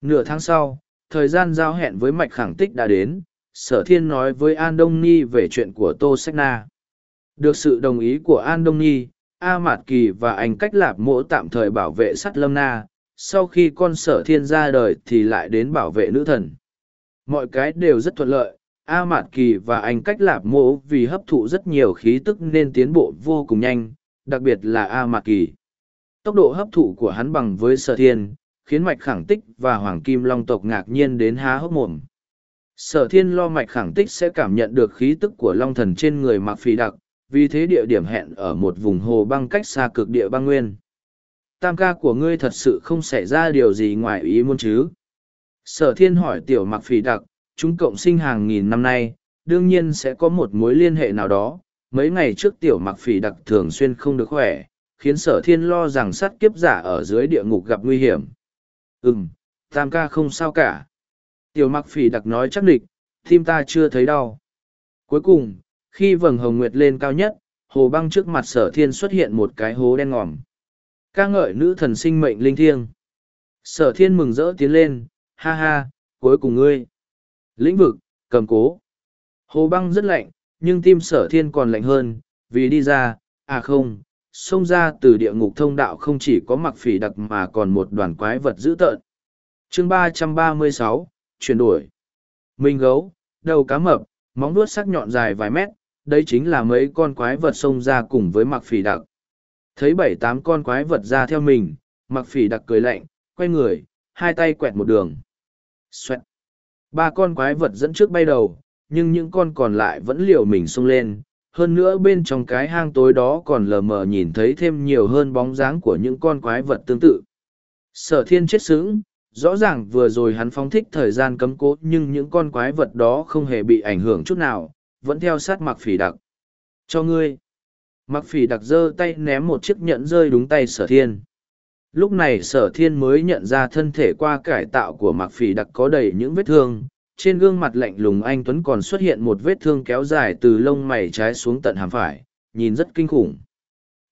Nửa tháng sau, thời gian giao hẹn với mạch khẳng tích đã đến, sở thiên nói với An Đông Ni về chuyện của Tô Sách Na. Được sự đồng ý của An Đông Nhi, A Mạt Kỳ và anh cách lạp mỗ tạm thời bảo vệ sắt lâm na, sau khi con sở thiên ra đời thì lại đến bảo vệ nữ thần. Mọi cái đều rất thuận lợi, A Mạt Kỳ và anh cách lạp Mộ vì hấp thụ rất nhiều khí tức nên tiến bộ vô cùng nhanh, đặc biệt là A Mạt Kỳ. Tốc độ hấp thụ của hắn bằng với sở thiên, khiến mạch khẳng tích và hoàng kim long tộc ngạc nhiên đến há hốc mồm. Sở thiên lo mạch khẳng tích sẽ cảm nhận được khí tức của long thần trên người Mạc phì đặc, vì thế địa điểm hẹn ở một vùng hồ băng cách xa cực địa băng nguyên. Tam ca của ngươi thật sự không xảy ra điều gì ngoài ý muốn chứ? Sở thiên hỏi tiểu mạc phì đặc, chúng cộng sinh hàng nghìn năm nay, đương nhiên sẽ có một mối liên hệ nào đó. Mấy ngày trước tiểu mặc phỉ đặc thường xuyên không được khỏe, khiến sở thiên lo rằng sát kiếp giả ở dưới địa ngục gặp nguy hiểm. Ừm, tam ca không sao cả. Tiểu mặc phỉ đặc nói chắc địch, tim ta chưa thấy đau. Cuối cùng, khi vầng hồng nguyệt lên cao nhất, hồ băng trước mặt sở thiên xuất hiện một cái hố đen ngòm. ca ngợi nữ thần sinh mệnh linh thiêng. Sở thiên mừng rỡ tiến lên, ha ha, cuối cùng ngươi. Lĩnh vực, cầm cố. Hồ băng rất lạnh, nhưng tim sở thiên còn lạnh hơn, vì đi ra, à không, xông ra từ địa ngục thông đạo không chỉ có mặc phỉ đặc mà còn một đoàn quái vật dữ tợn. chương ba trăm ba mươi sáu chuyển đổi. Minh gấu, đầu cá mập, móng đuốt sắc nhọn dài vài mét, đây chính là mấy con quái vật xông ra cùng với mặc phỉ đặc. Thấy bảy tám con quái vật ra theo mình, mặc phỉ đặc cười lạnh, quay người, hai tay quẹt một đường. Xoẹt. Ba con quái vật dẫn trước bay đầu, nhưng những con còn lại vẫn liều mình xông lên. Hơn nữa bên trong cái hang tối đó còn lờ mờ nhìn thấy thêm nhiều hơn bóng dáng của những con quái vật tương tự. Sở thiên chết sững, rõ ràng vừa rồi hắn phóng thích thời gian cấm cố nhưng những con quái vật đó không hề bị ảnh hưởng chút nào, vẫn theo sát mặc phỉ đặc. Cho ngươi. Mặc phỉ đặc giơ tay ném một chiếc nhẫn rơi đúng tay sở thiên. Lúc này sở thiên mới nhận ra thân thể qua cải tạo của mặc phỉ đặc có đầy những vết thương. Trên gương mặt lạnh lùng anh Tuấn còn xuất hiện một vết thương kéo dài từ lông mày trái xuống tận hàm phải, nhìn rất kinh khủng.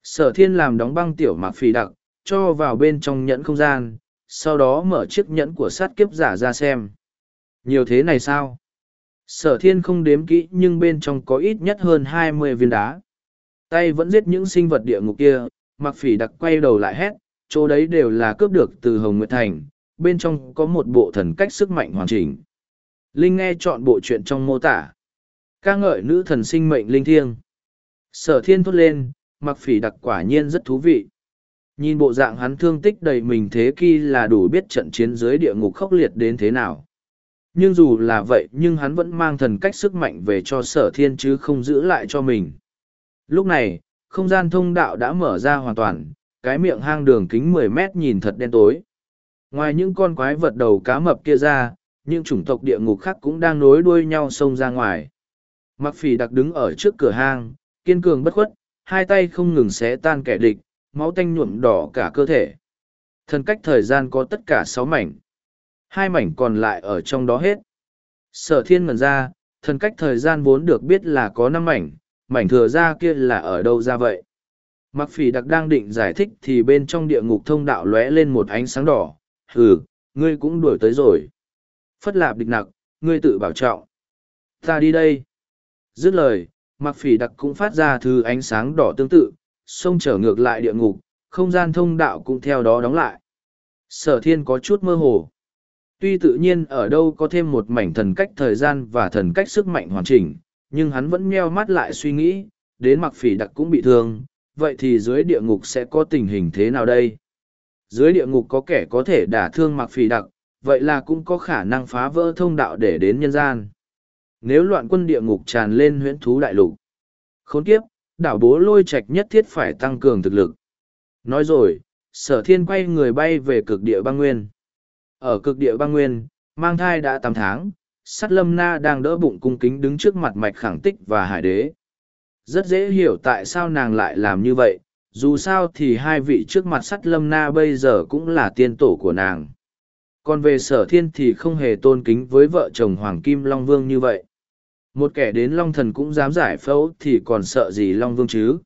Sở thiên làm đóng băng tiểu mặc phỉ đặc, cho vào bên trong nhẫn không gian, sau đó mở chiếc nhẫn của sát kiếp giả ra xem. Nhiều thế này sao? Sở thiên không đếm kỹ nhưng bên trong có ít nhất hơn hai mươi viên đá. Tay vẫn giết những sinh vật địa ngục kia, mặc phỉ đặc quay đầu lại hét, chỗ đấy đều là cướp được từ Hồng Nguyệt Thành, bên trong có một bộ thần cách sức mạnh hoàn chỉnh. Linh nghe chọn bộ chuyện trong mô tả. ca ngợi nữ thần sinh mệnh linh thiêng. Sở thiên thốt lên, mặc phỉ đặc quả nhiên rất thú vị. Nhìn bộ dạng hắn thương tích đầy mình thế kỳ là đủ biết trận chiến dưới địa ngục khốc liệt đến thế nào. Nhưng dù là vậy nhưng hắn vẫn mang thần cách sức mạnh về cho sở thiên chứ không giữ lại cho mình. Lúc này, không gian thông đạo đã mở ra hoàn toàn, cái miệng hang đường kính mười mét nhìn thật đen tối. Ngoài những con quái vật đầu cá mập kia ra, những chủng tộc địa ngục khác cũng đang nối đuôi nhau xông ra ngoài. Mặc phỉ đặc đứng ở trước cửa hang, kiên cường bất khuất, hai tay không ngừng xé tan kẻ địch, máu tanh nhuộm đỏ cả cơ thể. Thần cách thời gian có tất cả sáu mảnh. Hai mảnh còn lại ở trong đó hết. Sở thiên ngần ra, thần cách thời gian vốn được biết là có năm mảnh, mảnh thừa ra kia là ở đâu ra vậy? Mặc phỉ đặc đang định giải thích thì bên trong địa ngục thông đạo lóe lên một ánh sáng đỏ. Hừ, ngươi cũng đuổi tới rồi. Phất lạp địch nặc, ngươi tự bảo trọng. Ta đi đây. Dứt lời, mặc phỉ đặc cũng phát ra thứ ánh sáng đỏ tương tự, xông trở ngược lại địa ngục, không gian thông đạo cũng theo đó đóng lại. Sở thiên có chút mơ hồ. Tuy tự nhiên ở đâu có thêm một mảnh thần cách thời gian và thần cách sức mạnh hoàn chỉnh, nhưng hắn vẫn meo mắt lại suy nghĩ, đến mặc phỉ đặc cũng bị thương, vậy thì dưới địa ngục sẽ có tình hình thế nào đây? Dưới địa ngục có kẻ có thể đả thương mặc phỉ đặc, vậy là cũng có khả năng phá vỡ thông đạo để đến nhân gian. Nếu loạn quân địa ngục tràn lên huyễn thú đại lục, khốn kiếp, đảo bố lôi Trạch nhất thiết phải tăng cường thực lực. Nói rồi, sở thiên quay người bay về cực địa băng nguyên. Ở cực địa băng nguyên, mang thai đã tám tháng, sát lâm na đang đỡ bụng cung kính đứng trước mặt mạch khẳng tích và hải đế. Rất dễ hiểu tại sao nàng lại làm như vậy, dù sao thì hai vị trước mặt sắt lâm na bây giờ cũng là tiên tổ của nàng. Còn về sở thiên thì không hề tôn kính với vợ chồng Hoàng Kim Long Vương như vậy. Một kẻ đến Long Thần cũng dám giải phẫu thì còn sợ gì Long Vương chứ.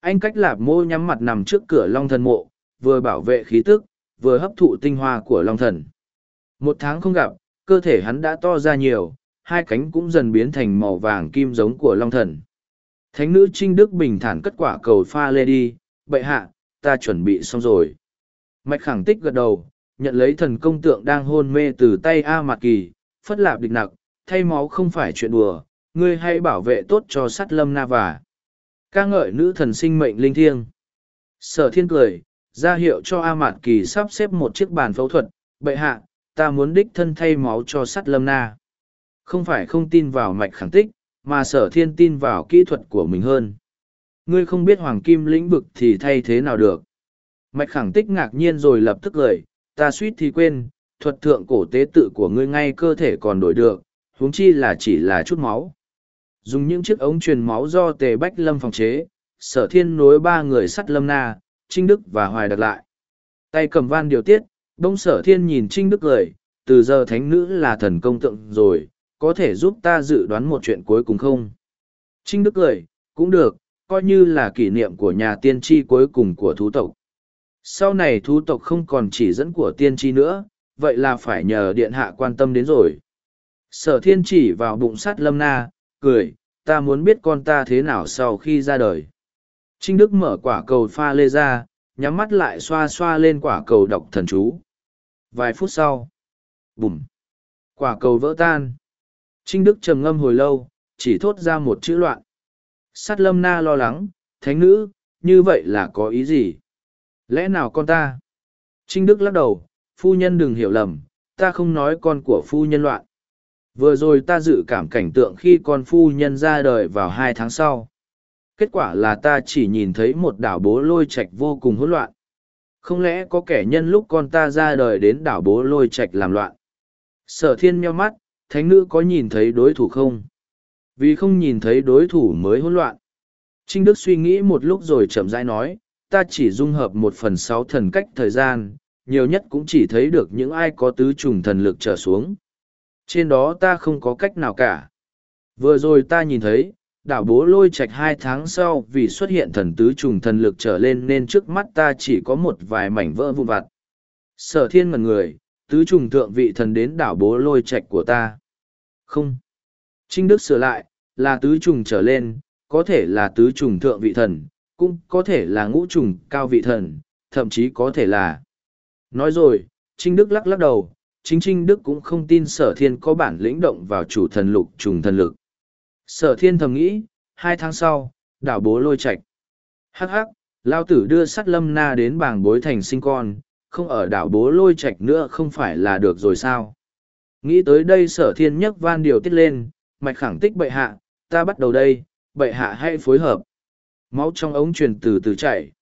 Anh cách lạp mô nhắm mặt nằm trước cửa Long Thần mộ, vừa bảo vệ khí tức, vừa hấp thụ tinh hoa của Long Thần. Một tháng không gặp, cơ thể hắn đã to ra nhiều, hai cánh cũng dần biến thành màu vàng kim giống của Long Thần. Thánh nữ Trinh Đức bình thản cất quả cầu pha lê đi, bậy hạ, ta chuẩn bị xong rồi. Mạch khẳng tích gật đầu, nhận lấy thần công tượng đang hôn mê từ tay A Mạc Kỳ, phất lạp địch nặc, thay máu không phải chuyện đùa, ngươi hãy bảo vệ tốt cho sắt lâm na và ca ngợi nữ thần sinh mệnh linh thiêng. Sở thiên cười, ra hiệu cho A Mạt Kỳ sắp xếp một chiếc bàn phẫu thuật, bệ hạ, ta muốn đích thân thay máu cho sắt lâm na. Không phải không tin vào mạch khẳng tích, mà sở thiên tin vào kỹ thuật của mình hơn. Ngươi không biết hoàng kim lĩnh vực thì thay thế nào được. Mạch khẳng tích ngạc nhiên rồi lập tức gửi, ta suýt thì quên, thuật thượng cổ tế tự của ngươi ngay cơ thể còn đổi được, huống chi là chỉ là chút máu. Dùng những chiếc ống truyền máu do tề bách lâm phòng chế, sở thiên nối ba người sắt lâm na, Trinh Đức và Hoài đặt lại. Tay cầm van điều tiết, đông sở thiên nhìn Trinh Đức gửi, từ giờ thánh nữ là thần công tượng rồi, có thể giúp ta dự đoán một chuyện cuối cùng không? Trinh Đức cười, cũng được, coi như là kỷ niệm của nhà tiên tri cuối cùng của thú tộc. Sau này thú tộc không còn chỉ dẫn của tiên tri nữa, vậy là phải nhờ điện hạ quan tâm đến rồi. Sở thiên chỉ vào bụng sắt lâm na, cười, ta muốn biết con ta thế nào sau khi ra đời. Trinh Đức mở quả cầu pha lê ra, nhắm mắt lại xoa xoa lên quả cầu đọc thần chú. Vài phút sau, bùm, quả cầu vỡ tan. Trinh Đức trầm ngâm hồi lâu, chỉ thốt ra một chữ loạn. Sát lâm na lo lắng, thánh nữ, như vậy là có ý gì? Lẽ nào con ta? Trinh Đức lắc đầu, phu nhân đừng hiểu lầm, ta không nói con của phu nhân loạn. Vừa rồi ta dự cảm cảnh tượng khi con phu nhân ra đời vào hai tháng sau. Kết quả là ta chỉ nhìn thấy một đảo bố lôi Trạch vô cùng hỗn loạn. Không lẽ có kẻ nhân lúc con ta ra đời đến đảo bố lôi Trạch làm loạn? Sở thiên meo mắt, thánh nữ có nhìn thấy đối thủ không? Vì không nhìn thấy đối thủ mới hỗn loạn. Trinh Đức suy nghĩ một lúc rồi chậm rãi nói, ta chỉ dung hợp một phần sáu thần cách thời gian, nhiều nhất cũng chỉ thấy được những ai có tứ trùng thần lực trở xuống. Trên đó ta không có cách nào cả. Vừa rồi ta nhìn thấy, đảo bố lôi Trạch hai tháng sau vì xuất hiện thần tứ trùng thần lực trở lên nên trước mắt ta chỉ có một vài mảnh vỡ vụn vặt. Sở thiên mật người, tứ trùng thượng vị thần đến đảo bố lôi Trạch của ta. Không. Trinh Đức sửa lại, là tứ trùng trở lên, có thể là tứ trùng thượng vị thần, cũng có thể là ngũ trùng cao vị thần, thậm chí có thể là. Nói rồi, Trinh Đức lắc lắc đầu, chính Trinh Đức cũng không tin sở thiên có bản lĩnh động vào chủ thần lục trùng thần lực. Sở thiên thầm nghĩ, hai tháng sau, đảo bố lôi Trạch Hắc hắc, lao tử đưa sắt lâm na đến bảng bối thành sinh con, không ở đảo bố lôi Trạch nữa không phải là được rồi sao. Nghĩ tới đây sở thiên nhấc van điều tiết lên, mạch khẳng tích bệ hạ, ta bắt đầu đây, bệ hạ hãy phối hợp. Máu trong ống truyền từ từ chảy.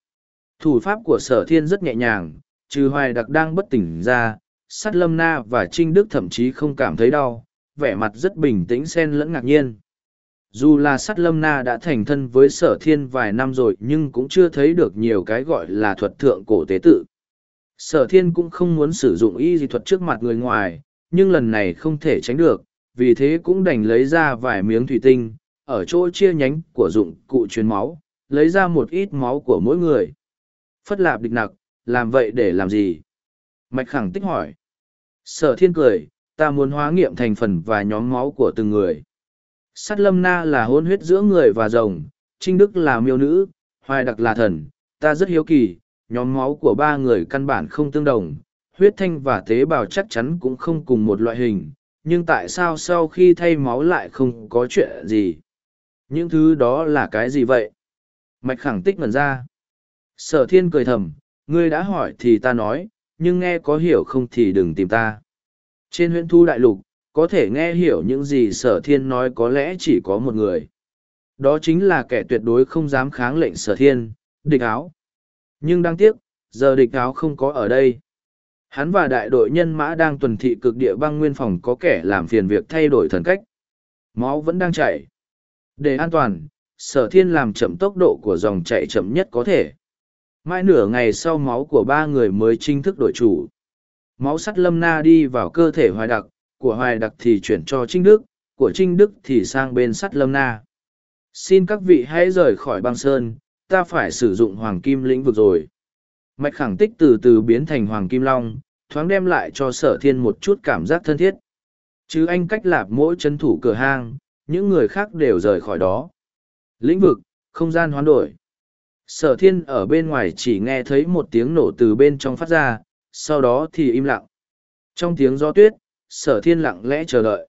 Thủ pháp của sở thiên rất nhẹ nhàng, trừ hoài đặc đang bất tỉnh ra, sắt lâm na và trinh đức thậm chí không cảm thấy đau, vẻ mặt rất bình tĩnh xen lẫn ngạc nhiên. Dù là sắt lâm na đã thành thân với sở thiên vài năm rồi nhưng cũng chưa thấy được nhiều cái gọi là thuật thượng cổ tế tự. Sở thiên cũng không muốn sử dụng y dị thuật trước mặt người ngoài, nhưng lần này không thể tránh được, vì thế cũng đành lấy ra vài miếng thủy tinh, ở chỗ chia nhánh của dụng cụ truyền máu, lấy ra một ít máu của mỗi người. Phất lạp địch nặc, làm vậy để làm gì? Mạch khẳng tích hỏi. Sở thiên cười, ta muốn hóa nghiệm thành phần và nhóm máu của từng người. Sát lâm na là hôn huyết giữa người và rồng, trinh đức là miêu nữ, hoài đặc là thần, ta rất hiếu kỳ, nhóm máu của ba người căn bản không tương đồng, huyết thanh và tế bào chắc chắn cũng không cùng một loại hình, nhưng tại sao sau khi thay máu lại không có chuyện gì? Những thứ đó là cái gì vậy? Mạch khẳng tích ngần ra. Sở thiên cười thầm, ngươi đã hỏi thì ta nói, nhưng nghe có hiểu không thì đừng tìm ta. Trên huyện thu đại lục, có thể nghe hiểu những gì sở thiên nói có lẽ chỉ có một người. Đó chính là kẻ tuyệt đối không dám kháng lệnh sở thiên, địch áo. Nhưng đáng tiếc, giờ địch áo không có ở đây. Hắn và đại đội nhân mã đang tuần thị cực địa băng nguyên phòng có kẻ làm phiền việc thay đổi thần cách. Máu vẫn đang chảy. Để an toàn, sở thiên làm chậm tốc độ của dòng chạy chậm nhất có thể. Mãi nửa ngày sau máu của ba người mới chính thức đổi chủ. Máu sắt lâm na đi vào cơ thể hoài đặc, của hoài đặc thì chuyển cho Trinh Đức, của Trinh Đức thì sang bên sắt lâm na. Xin các vị hãy rời khỏi băng sơn, ta phải sử dụng hoàng kim lĩnh vực rồi. Mạch khẳng tích từ từ biến thành hoàng kim long, thoáng đem lại cho sở thiên một chút cảm giác thân thiết. Chứ anh cách lạp mỗi chân thủ cửa hang, những người khác đều rời khỏi đó. Lĩnh vực, không gian hoán đổi. Sở thiên ở bên ngoài chỉ nghe thấy một tiếng nổ từ bên trong phát ra, sau đó thì im lặng. Trong tiếng gió tuyết, sở thiên lặng lẽ chờ đợi.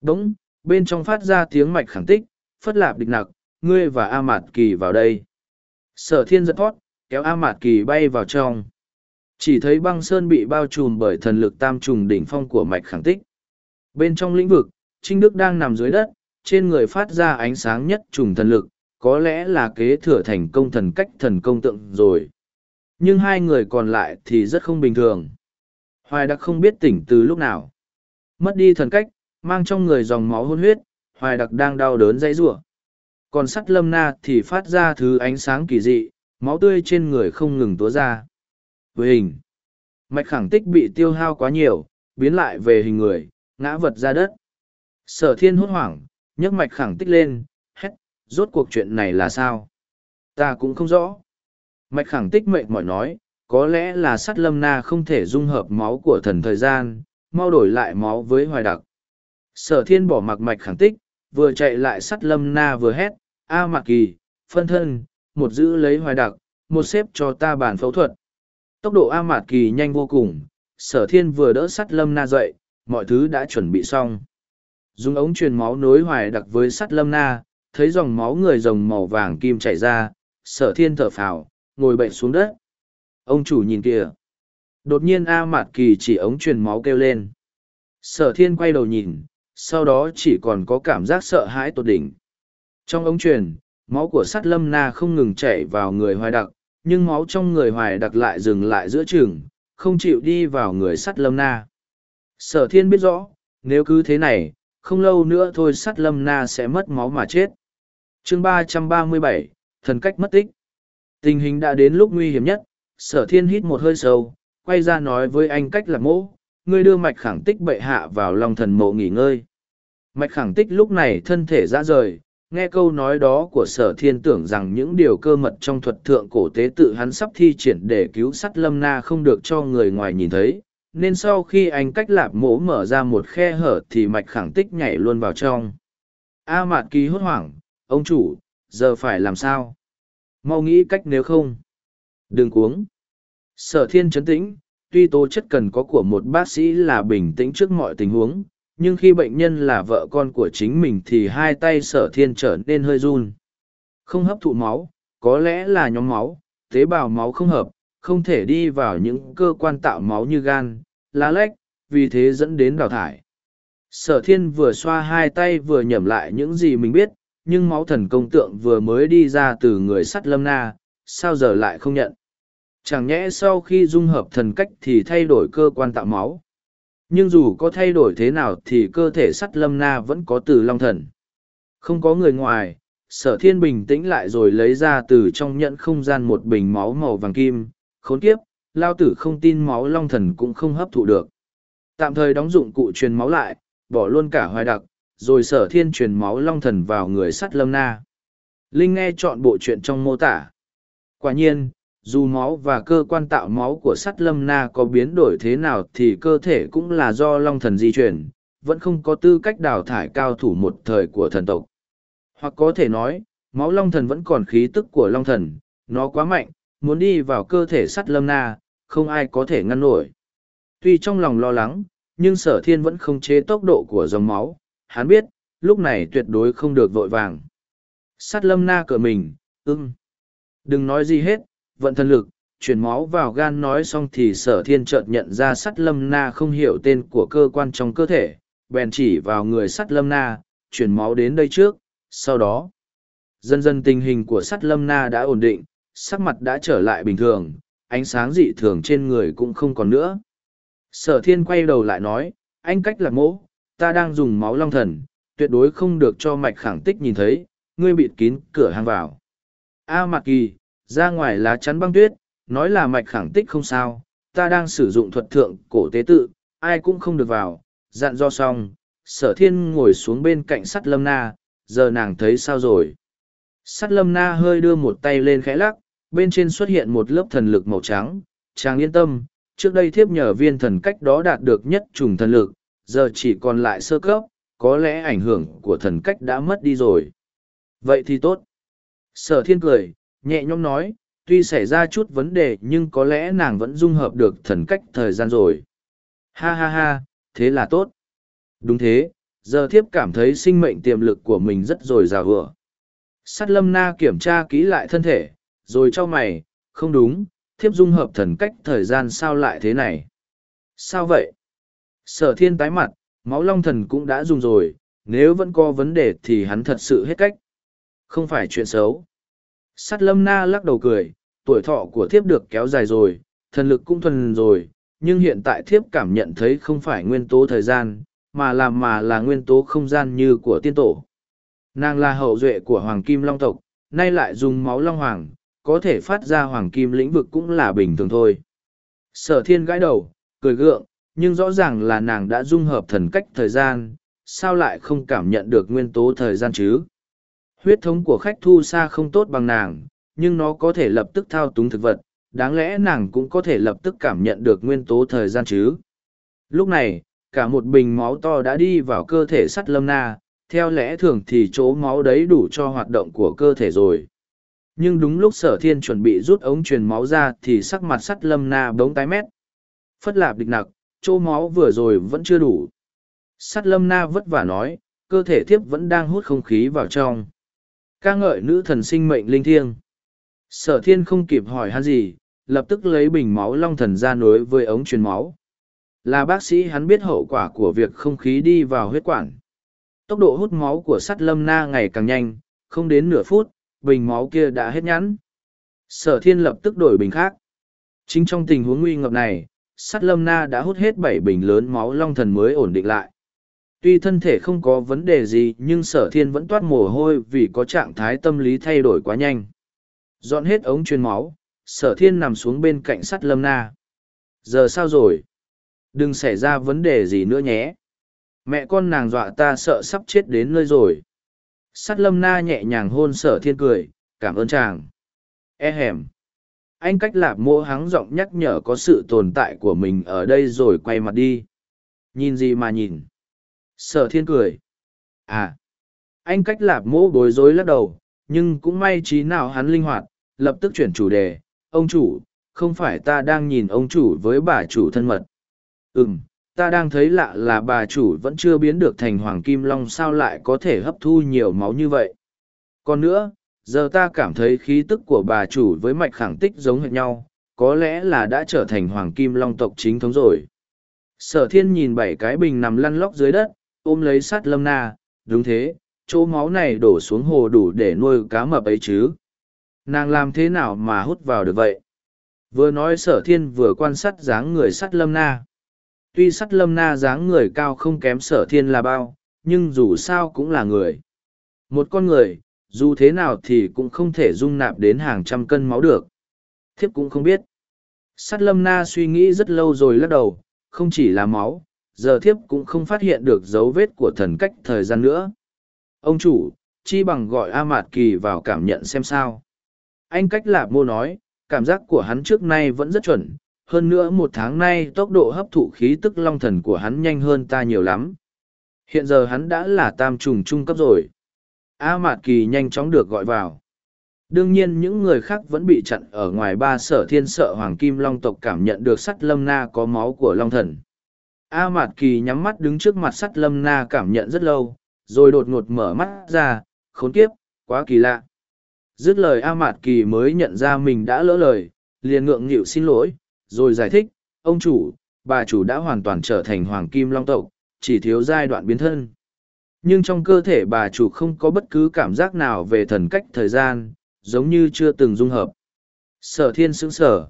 Đúng, bên trong phát ra tiếng mạch khẳng tích, phất lạp địch nặc, ngươi và A Mạt Kỳ vào đây. Sở thiên giật thoát, kéo A Mạt Kỳ bay vào trong. Chỉ thấy băng sơn bị bao trùm bởi thần lực tam trùng đỉnh phong của mạch khẳng tích. Bên trong lĩnh vực, Trinh Đức đang nằm dưới đất, trên người phát ra ánh sáng nhất trùng thần lực, có lẽ là kế thừa thành công thần cách thần công tượng rồi. Nhưng hai người còn lại thì rất không bình thường. Hoài đặc không biết tỉnh từ lúc nào. Mất đi thần cách, mang trong người dòng máu hôn huyết, hoài đặc đang đau đớn dãy rủa còn sắt lâm na thì phát ra thứ ánh sáng kỳ dị, máu tươi trên người không ngừng túa ra. Với hình mạch khẳng tích bị tiêu hao quá nhiều, biến lại về hình người, ngã vật ra đất. Sở thiên hốt hoảng, nhấc mạch khẳng tích lên, hét, rốt cuộc chuyện này là sao? Ta cũng không rõ. Mạch khẳng tích mệt mỏi nói, có lẽ là sắt lâm na không thể dung hợp máu của thần thời gian, mau đổi lại máu với hoài đặc. Sở thiên bỏ mặc mạch khẳng tích vừa chạy lại sắt lâm na vừa hét a mạc kỳ phân thân một giữ lấy hoài đặc một xếp cho ta bàn phẫu thuật tốc độ a mạc kỳ nhanh vô cùng sở thiên vừa đỡ sắt lâm na dậy mọi thứ đã chuẩn bị xong dùng ống truyền máu nối hoài đặc với sắt lâm na thấy dòng máu người rồng màu vàng kim chảy ra sở thiên thở phào, ngồi bệnh xuống đất. Ông chủ nhìn kìa. Đột nhiên A Mạt Kỳ chỉ ống truyền máu kêu lên. Sở thiên quay đầu nhìn, sau đó chỉ còn có cảm giác sợ hãi tột đỉnh. Trong ống truyền, máu của sát lâm na không ngừng chảy vào người hoài đặc, nhưng máu trong người hoài đặc lại dừng lại giữa chừng, không chịu đi vào người sắt lâm na. Sở thiên biết rõ, nếu cứ thế này, không lâu nữa thôi sắt lâm na sẽ mất máu mà chết. chương ba trăm ba mươi bảy thần cách mất tích. Tình hình đã đến lúc nguy hiểm nhất, sở thiên hít một hơi sâu, quay ra nói với anh cách lạc mỗ, ngươi đưa mạch khẳng tích bệ hạ vào lòng thần mộ nghỉ ngơi. Mạch khẳng tích lúc này thân thể ra rời, nghe câu nói đó của sở thiên tưởng rằng những điều cơ mật trong thuật thượng cổ tế tự hắn sắp thi triển để cứu sắt lâm na không được cho người ngoài nhìn thấy nên sau khi anh cách lạp mổ mở ra một khe hở thì mạch khẳng tích nhảy luôn vào trong. A mạt kỳ hốt hoảng ông chủ giờ phải làm sao? Mau nghĩ cách nếu không. Đừng cuống. Sở thiên chấn tĩnh tuy tố chất cần có của một bác sĩ là bình tĩnh trước mọi tình huống nhưng khi bệnh nhân là vợ con của chính mình thì hai tay sở thiên trở nên hơi run. Không hấp thụ máu, có lẽ là nhóm máu, tế bào máu không hợp, không thể đi vào những cơ quan tạo máu như gan, lá lách, vì thế dẫn đến đào thải. Sở thiên vừa xoa hai tay vừa nhẩm lại những gì mình biết, nhưng máu thần công tượng vừa mới đi ra từ người sắt lâm na, sao giờ lại không nhận? Chẳng nhẽ sau khi dung hợp thần cách thì thay đổi cơ quan tạo máu? Nhưng dù có thay đổi thế nào thì cơ thể sắt lâm na vẫn có từ long thần. Không có người ngoài, sở thiên bình tĩnh lại rồi lấy ra từ trong nhẫn không gian một bình máu màu vàng kim. Khốn kiếp, lao tử không tin máu long thần cũng không hấp thụ được. Tạm thời đóng dụng cụ truyền máu lại, bỏ luôn cả hoài đặc, rồi sở thiên truyền máu long thần vào người sắt lâm na. Linh nghe chọn bộ chuyện trong mô tả. Quả nhiên dù máu và cơ quan tạo máu của sắt lâm na có biến đổi thế nào thì cơ thể cũng là do long thần di chuyển, vẫn không có tư cách đào thải cao thủ một thời của thần tộc. Hoặc có thể nói, máu long thần vẫn còn khí tức của long thần, nó quá mạnh, muốn đi vào cơ thể sắt lâm na, không ai có thể ngăn nổi. Tuy trong lòng lo lắng, nhưng sở thiên vẫn không chế tốc độ của dòng máu, hắn biết, lúc này tuyệt đối không được vội vàng. Sắt lâm na cờ mình, ưng. Đừng nói gì hết vận thần lực, chuyển máu vào gan nói xong thì sở thiên chợt nhận ra sắt lâm na không hiểu tên của cơ quan trong cơ thể, bèn chỉ vào người sắt lâm na, chuyển máu đến đây trước, sau đó. Dần dần tình hình của sắt lâm na đã ổn định, sắc mặt đã trở lại bình thường, ánh sáng dị thường trên người cũng không còn nữa. Sở thiên quay đầu lại nói, anh cách lạc mỗ, ta đang dùng máu long thần, tuyệt đối không được cho mạch khẳng tích nhìn thấy, ngươi bịt kín cửa hàng vào. A Mạc Kỳ, ra ngoài lá chắn băng tuyết, nói là mạch khẳng tích không sao, ta đang sử dụng thuật thượng cổ tế tự, ai cũng không được vào, dặn do xong, sở thiên ngồi xuống bên cạnh sắt lâm na, giờ nàng thấy sao rồi. Sắt lâm na hơi đưa một tay lên khẽ lắc, bên trên xuất hiện một lớp thần lực màu trắng, chàng yên tâm, trước đây thiếp nhờ viên thần cách đó đạt được nhất trùng thần lực, giờ chỉ còn lại sơ cấp, có lẽ ảnh hưởng của thần cách đã mất đi rồi. Vậy thì tốt. Sở thiên cười, nhẹ nhõm nói, tuy xảy ra chút vấn đề nhưng có lẽ nàng vẫn dung hợp được thần cách thời gian rồi. Ha ha ha, thế là tốt. Đúng thế, giờ thiếp cảm thấy sinh mệnh tiềm lực của mình rất dồi dào vừa. Sát lâm na kiểm tra kỹ lại thân thể, rồi cho mày, không đúng, thiếp dung hợp thần cách thời gian sao lại thế này. Sao vậy? Sở thiên tái mặt, máu long thần cũng đã dùng rồi, nếu vẫn có vấn đề thì hắn thật sự hết cách. Không phải chuyện xấu. Sát lâm na lắc đầu cười, tuổi thọ của thiếp được kéo dài rồi, thần lực cũng thuần rồi, nhưng hiện tại thiếp cảm nhận thấy không phải nguyên tố thời gian, mà là mà là nguyên tố không gian như của tiên tổ. Nàng là hậu duệ của Hoàng Kim Long tộc, nay lại dùng máu Long Hoàng, có thể phát ra Hoàng Kim lĩnh vực cũng là bình thường thôi. Sở thiên gãi đầu, cười gượng, nhưng rõ ràng là nàng đã dung hợp thần cách thời gian, sao lại không cảm nhận được nguyên tố thời gian chứ? Huyết thống của khách thu xa không tốt bằng nàng, nhưng nó có thể lập tức thao túng thực vật, đáng lẽ nàng cũng có thể lập tức cảm nhận được nguyên tố thời gian chứ. Lúc này, cả một bình máu to đã đi vào cơ thể sắt lâm na, theo lẽ thường thì chỗ máu đấy đủ cho hoạt động của cơ thể rồi. Nhưng đúng lúc sở thiên chuẩn bị rút ống truyền máu ra thì sắc mặt sắt lâm na bỗng tái mét. Phất lạp địch nặc, chỗ máu vừa rồi vẫn chưa đủ. Sắt lâm na vất vả nói, cơ thể thiếp vẫn đang hút không khí vào trong ca ngợi nữ thần sinh mệnh linh thiêng Sở thiên không kịp hỏi hắn gì, lập tức lấy bình máu long thần ra nối với ống truyền máu. Là bác sĩ hắn biết hậu quả của việc không khí đi vào huyết quản. Tốc độ hút máu của sắt lâm na ngày càng nhanh, không đến nửa phút, bình máu kia đã hết nhẵn. Sở thiên lập tức đổi bình khác. Chính trong tình huống nguy ngập này, sắt lâm na đã hút hết bảy bình lớn máu long thần mới ổn định lại. Tuy thân thể không có vấn đề gì nhưng sở thiên vẫn toát mồ hôi vì có trạng thái tâm lý thay đổi quá nhanh. Dọn hết ống truyền máu, sở thiên nằm xuống bên cạnh sắt lâm na. Giờ sao rồi? Đừng xảy ra vấn đề gì nữa nhé. Mẹ con nàng dọa ta sợ sắp chết đến nơi rồi. Sắt lâm na nhẹ nhàng hôn sở thiên cười, cảm ơn chàng. E hẻm. Anh cách lạp mô hắng giọng nhắc nhở có sự tồn tại của mình ở đây rồi quay mặt đi. Nhìn gì mà nhìn? Sở thiên cười. À. Anh cách lạp mỗ bối rối lắc đầu, nhưng cũng may trí nào hắn linh hoạt, lập tức chuyển chủ đề. Ông chủ, không phải ta đang nhìn ông chủ với bà chủ thân mật. Ừm, ta đang thấy lạ là bà chủ vẫn chưa biến được thành hoàng kim long sao lại có thể hấp thu nhiều máu như vậy. Còn nữa, giờ ta cảm thấy khí tức của bà chủ với mạch khẳng tích giống hệt nhau, có lẽ là đã trở thành hoàng kim long tộc chính thống rồi. Sở thiên nhìn bảy cái bình nằm lăn lóc dưới đất, ôm lấy sát lâm na, đúng thế, chỗ máu này đổ xuống hồ đủ để nuôi cá mập ấy chứ. Nàng làm thế nào mà hút vào được vậy? Vừa nói sở thiên vừa quan sát dáng người sắt lâm na. Tuy sắt lâm na dáng người cao không kém sở thiên là bao, nhưng dù sao cũng là người. Một con người, dù thế nào thì cũng không thể dung nạp đến hàng trăm cân máu được. Thiếp cũng không biết. Sắt lâm na suy nghĩ rất lâu rồi lắc đầu, không chỉ là máu, giờ thiếp cũng không phát hiện được dấu vết của thần cách thời gian nữa. Ông chủ, chi bằng gọi A Mạt Kỳ vào cảm nhận xem sao. Anh cách lạp mô nói, cảm giác của hắn trước nay vẫn rất chuẩn, hơn nữa một tháng nay tốc độ hấp thụ khí tức long thần của hắn nhanh hơn ta nhiều lắm. Hiện giờ hắn đã là tam trùng trung cấp rồi. A Mạt Kỳ nhanh chóng được gọi vào. Đương nhiên những người khác vẫn bị chặn ở ngoài ba sở thiên sợ Hoàng Kim Long tộc cảm nhận được sắt lâm na có máu của Long thần. A Mạt Kỳ nhắm mắt đứng trước mặt sắt lâm na cảm nhận rất lâu, rồi đột ngột mở mắt ra, khốn kiếp, quá kỳ lạ. Dứt lời A Mạt Kỳ mới nhận ra mình đã lỡ lời, liền ngượng nghịu xin lỗi, rồi giải thích, ông chủ, bà chủ đã hoàn toàn trở thành Hoàng Kim Long tộc, chỉ thiếu giai đoạn biến thân. Nhưng trong cơ thể bà chủ không có bất cứ cảm giác nào về thần cách thời gian, giống như chưa từng dung hợp. Sở thiên sững sở.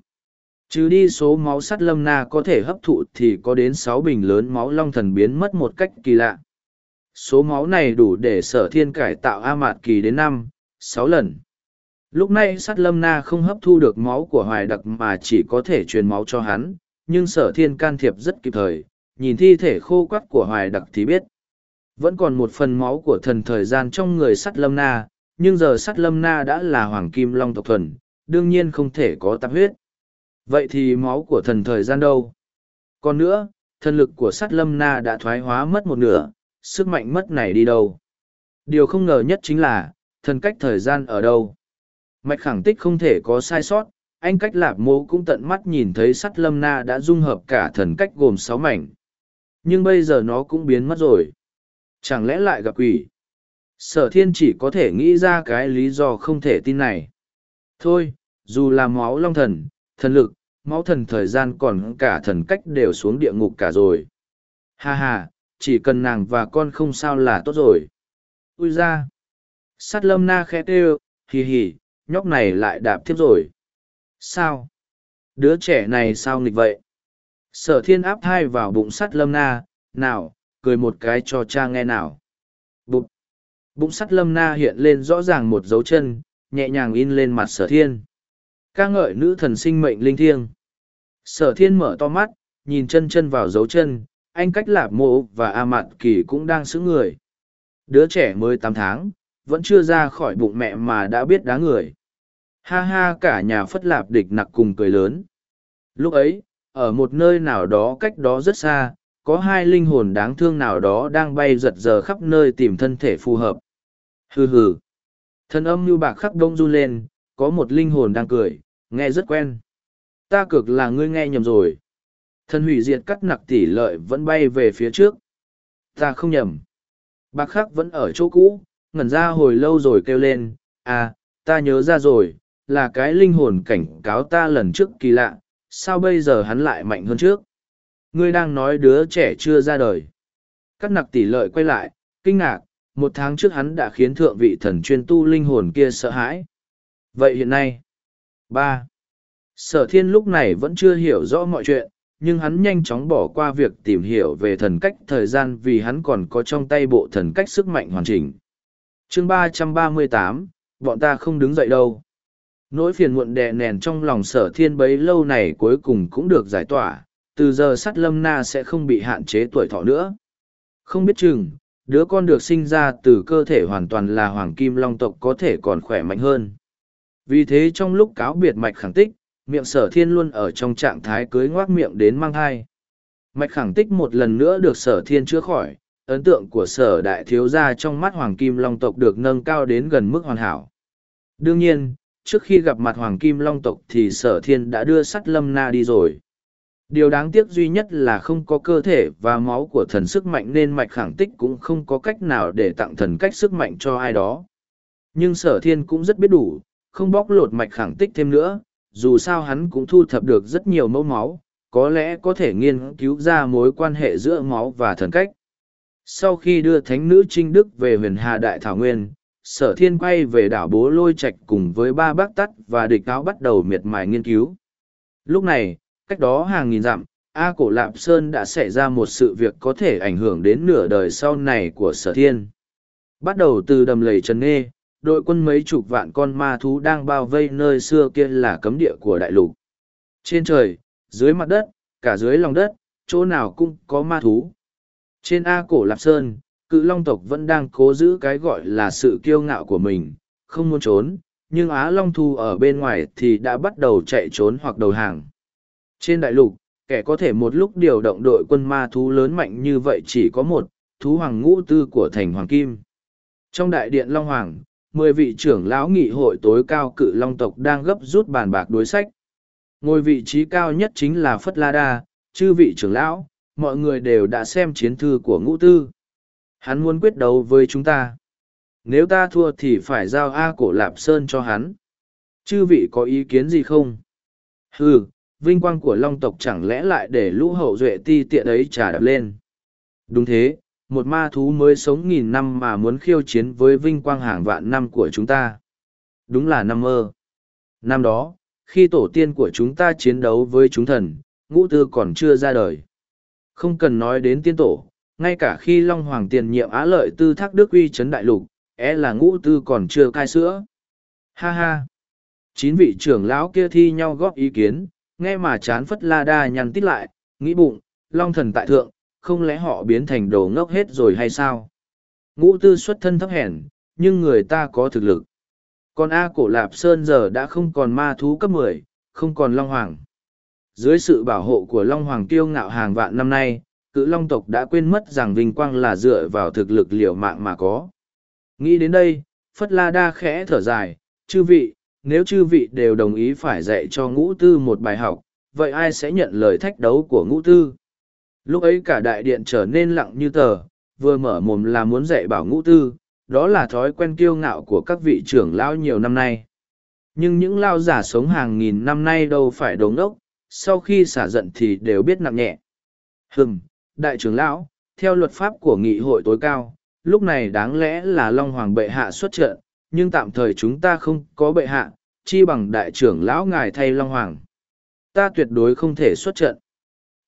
Trừ đi số máu sắt lâm na có thể hấp thụ thì có đến sáu bình lớn máu long thần biến mất một cách kỳ lạ. Số máu này đủ để sở thiên cải tạo A Mạt Kỳ đến năm, sáu lần. Lúc này sắt lâm na không hấp thu được máu của hoài đặc mà chỉ có thể truyền máu cho hắn, nhưng sở thiên can thiệp rất kịp thời, nhìn thi thể khô quắt của hoài đặc thì biết. Vẫn còn một phần máu của thần thời gian trong người sắt lâm na, nhưng giờ sắt lâm na đã là hoàng kim long tộc thuần, đương nhiên không thể có tạp huyết. Vậy thì máu của thần thời gian đâu? Còn nữa, thần lực của sắt lâm na đã thoái hóa mất một nửa, sức mạnh mất này đi đâu? Điều không ngờ nhất chính là, thần cách thời gian ở đâu? Mạch khẳng tích không thể có sai sót, anh cách lạp mô cũng tận mắt nhìn thấy sắt lâm na đã dung hợp cả thần cách gồm sáu mảnh. Nhưng bây giờ nó cũng biến mất rồi. Chẳng lẽ lại gặp quỷ? Sở thiên chỉ có thể nghĩ ra cái lý do không thể tin này. Thôi, dù là máu long thần, thần lực, máu thần thời gian còn cả thần cách đều xuống địa ngục cả rồi. Ha ha, chỉ cần nàng và con không sao là tốt rồi. Ui ra! Sát lâm na khẽ tê hì hì, nhóc này lại đạp tiếp rồi. Sao? Đứa trẻ này sao nghịch vậy? Sở thiên áp thai vào bụng sắt lâm na, nào, cười một cái cho cha nghe nào. Bụng! Bụng sắt lâm na hiện lên rõ ràng một dấu chân, nhẹ nhàng in lên mặt sở thiên ca ngợi nữ thần sinh mệnh linh thiêng. Sở thiên mở to mắt, nhìn chân chân vào dấu chân, anh cách lạp mộ và A Mạt Kỳ cũng đang xứng người. Đứa trẻ mới tám tháng, vẫn chưa ra khỏi bụng mẹ mà đã biết đá người. Ha ha cả nhà phất lạp địch nặc cùng cười lớn. Lúc ấy, ở một nơi nào đó cách đó rất xa, có hai linh hồn đáng thương nào đó đang bay giật giờ khắp nơi tìm thân thể phù hợp. Hừ hừ. Thân âm như bạc khắc đông run lên, có một linh hồn đang cười, nghe rất quen. Ta cực là ngươi nghe nhầm rồi. Thân hủy diệt cắt nặc tỷ lợi vẫn bay về phía trước. Ta không nhầm. Bạc khắc vẫn ở chỗ cũ, ngẩn ra hồi lâu rồi kêu lên, à, ta nhớ ra rồi, là cái linh hồn cảnh cáo ta lần trước kỳ lạ, sao bây giờ hắn lại mạnh hơn trước? Ngươi đang nói đứa trẻ chưa ra đời. Cắt nặc tỷ lợi quay lại, kinh ngạc, một tháng trước hắn đã khiến thượng vị thần chuyên tu linh hồn kia sợ hãi. Vậy hiện nay? ba Sở thiên lúc này vẫn chưa hiểu rõ mọi chuyện, nhưng hắn nhanh chóng bỏ qua việc tìm hiểu về thần cách thời gian vì hắn còn có trong tay bộ thần cách sức mạnh hoàn chỉnh. chương ba trăm ba mươi tám bọn ta không đứng dậy đâu. Nỗi phiền muộn đè nèn trong lòng sở thiên bấy lâu này cuối cùng cũng được giải tỏa, từ giờ sắt lâm na sẽ không bị hạn chế tuổi thọ nữa. Không biết chừng, đứa con được sinh ra từ cơ thể hoàn toàn là hoàng kim long tộc có thể còn khỏe mạnh hơn. Vì thế trong lúc cáo biệt mạch khẳng tích, miệng sở thiên luôn ở trong trạng thái cưới ngoác miệng đến mang thai. Mạch khẳng tích một lần nữa được sở thiên chữa khỏi, ấn tượng của sở đại thiếu gia trong mắt hoàng kim long tộc được nâng cao đến gần mức hoàn hảo. Đương nhiên, trước khi gặp mặt hoàng kim long tộc thì sở thiên đã đưa sắt lâm na đi rồi. Điều đáng tiếc duy nhất là không có cơ thể và máu của thần sức mạnh nên mạch khẳng tích cũng không có cách nào để tặng thần cách sức mạnh cho ai đó. Nhưng sở thiên cũng rất biết đủ, không bóc lột mạch khẳng tích thêm nữa, dù sao hắn cũng thu thập được rất nhiều mẫu máu, có lẽ có thể nghiên cứu ra mối quan hệ giữa máu và thần cách. Sau khi đưa thánh nữ Trinh Đức về huyền Hà Đại Thảo Nguyên, sở thiên quay về đảo bố lôi Trạch cùng với ba bác tắt và địch áo bắt đầu miệt mài nghiên cứu. Lúc này, cách đó hàng nghìn dặm, A Cổ Lạp Sơn đã xảy ra một sự việc có thể ảnh hưởng đến nửa đời sau này của sở thiên. Bắt đầu từ đầm lầy Trần Nghê, đội quân mấy chục vạn con ma thú đang bao vây nơi xưa kia là cấm địa của đại lục. Trên trời, dưới mặt đất, cả dưới lòng đất, chỗ nào cũng có ma thú. Trên A cổ Lạp Sơn, cự long tộc vẫn đang cố giữ cái gọi là sự kiêu ngạo của mình, không muốn trốn, nhưng Á Long Thu ở bên ngoài thì đã bắt đầu chạy trốn hoặc đầu hàng. Trên đại lục, kẻ có thể một lúc điều động đội quân ma thú lớn mạnh như vậy chỉ có một, thú hoàng ngũ tư của thành Hoàng Kim. Trong đại điện Long Hoàng, mười vị trưởng lão nghị hội tối cao cự long tộc đang gấp rút bàn bạc đối sách. Ngôi vị trí cao nhất chính là Phất La Đa, chư vị trưởng lão, mọi người đều đã xem chiến thư của ngũ tư. Hắn muốn quyết đấu với chúng ta. Nếu ta thua thì phải giao A cổ Lạp Sơn cho hắn. Chư vị có ý kiến gì không? Ừ, vinh quang của long tộc chẳng lẽ lại để lũ hậu duệ ti tiện ấy trả đập lên. Đúng thế, một ma thú mới sống nghìn năm mà muốn khiêu chiến với vinh quang hàng vạn năm của chúng ta. Đúng là năm mơ. Năm đó, khi tổ tiên của chúng ta chiến đấu với chúng thần, ngũ tư còn chưa ra đời. Không cần nói đến tiên tổ, ngay cả khi Long Hoàng tiền nhiệm á lợi tư thác đức uy chấn đại lục, é e là ngũ tư còn chưa cai sữa. Ha ha! Chín vị trưởng lão kia thi nhau góp ý kiến, nghe mà chán phất la đa nhăn tít lại, nghĩ bụng, Long thần tại thượng, không lẽ họ biến thành đồ ngốc hết rồi hay sao? Ngũ tư xuất thân thấp hèn, nhưng người ta có thực lực. Còn A cổ Lạp Sơn giờ đã không còn ma thú cấp mười, không còn Long Hoàng. Dưới sự bảo hộ của Long Hoàng kiêu ngạo hàng vạn năm nay, cự Long tộc đã quên mất rằng vinh quang là dựa vào thực lực liều mạng mà có. Nghĩ đến đây, Phất La Đa khẽ thở dài, chư vị, nếu chư vị đều đồng ý phải dạy cho ngũ tư một bài học, vậy ai sẽ nhận lời thách đấu của ngũ tư? Lúc ấy cả đại điện trở nên lặng như tờ, vừa mở mồm là muốn dạy bảo ngũ tư, đó là thói quen kiêu ngạo của các vị trưởng lão nhiều năm nay. Nhưng những lao giả sống hàng nghìn năm nay đâu phải đống ốc, sau khi xả giận thì đều biết nặng nhẹ. Hừm, đại trưởng lão, theo luật pháp của nghị hội tối cao, lúc này đáng lẽ là Long Hoàng bệ hạ xuất trận, nhưng tạm thời chúng ta không có bệ hạ, chi bằng đại trưởng lão ngài thay Long Hoàng. Ta tuyệt đối không thể xuất trận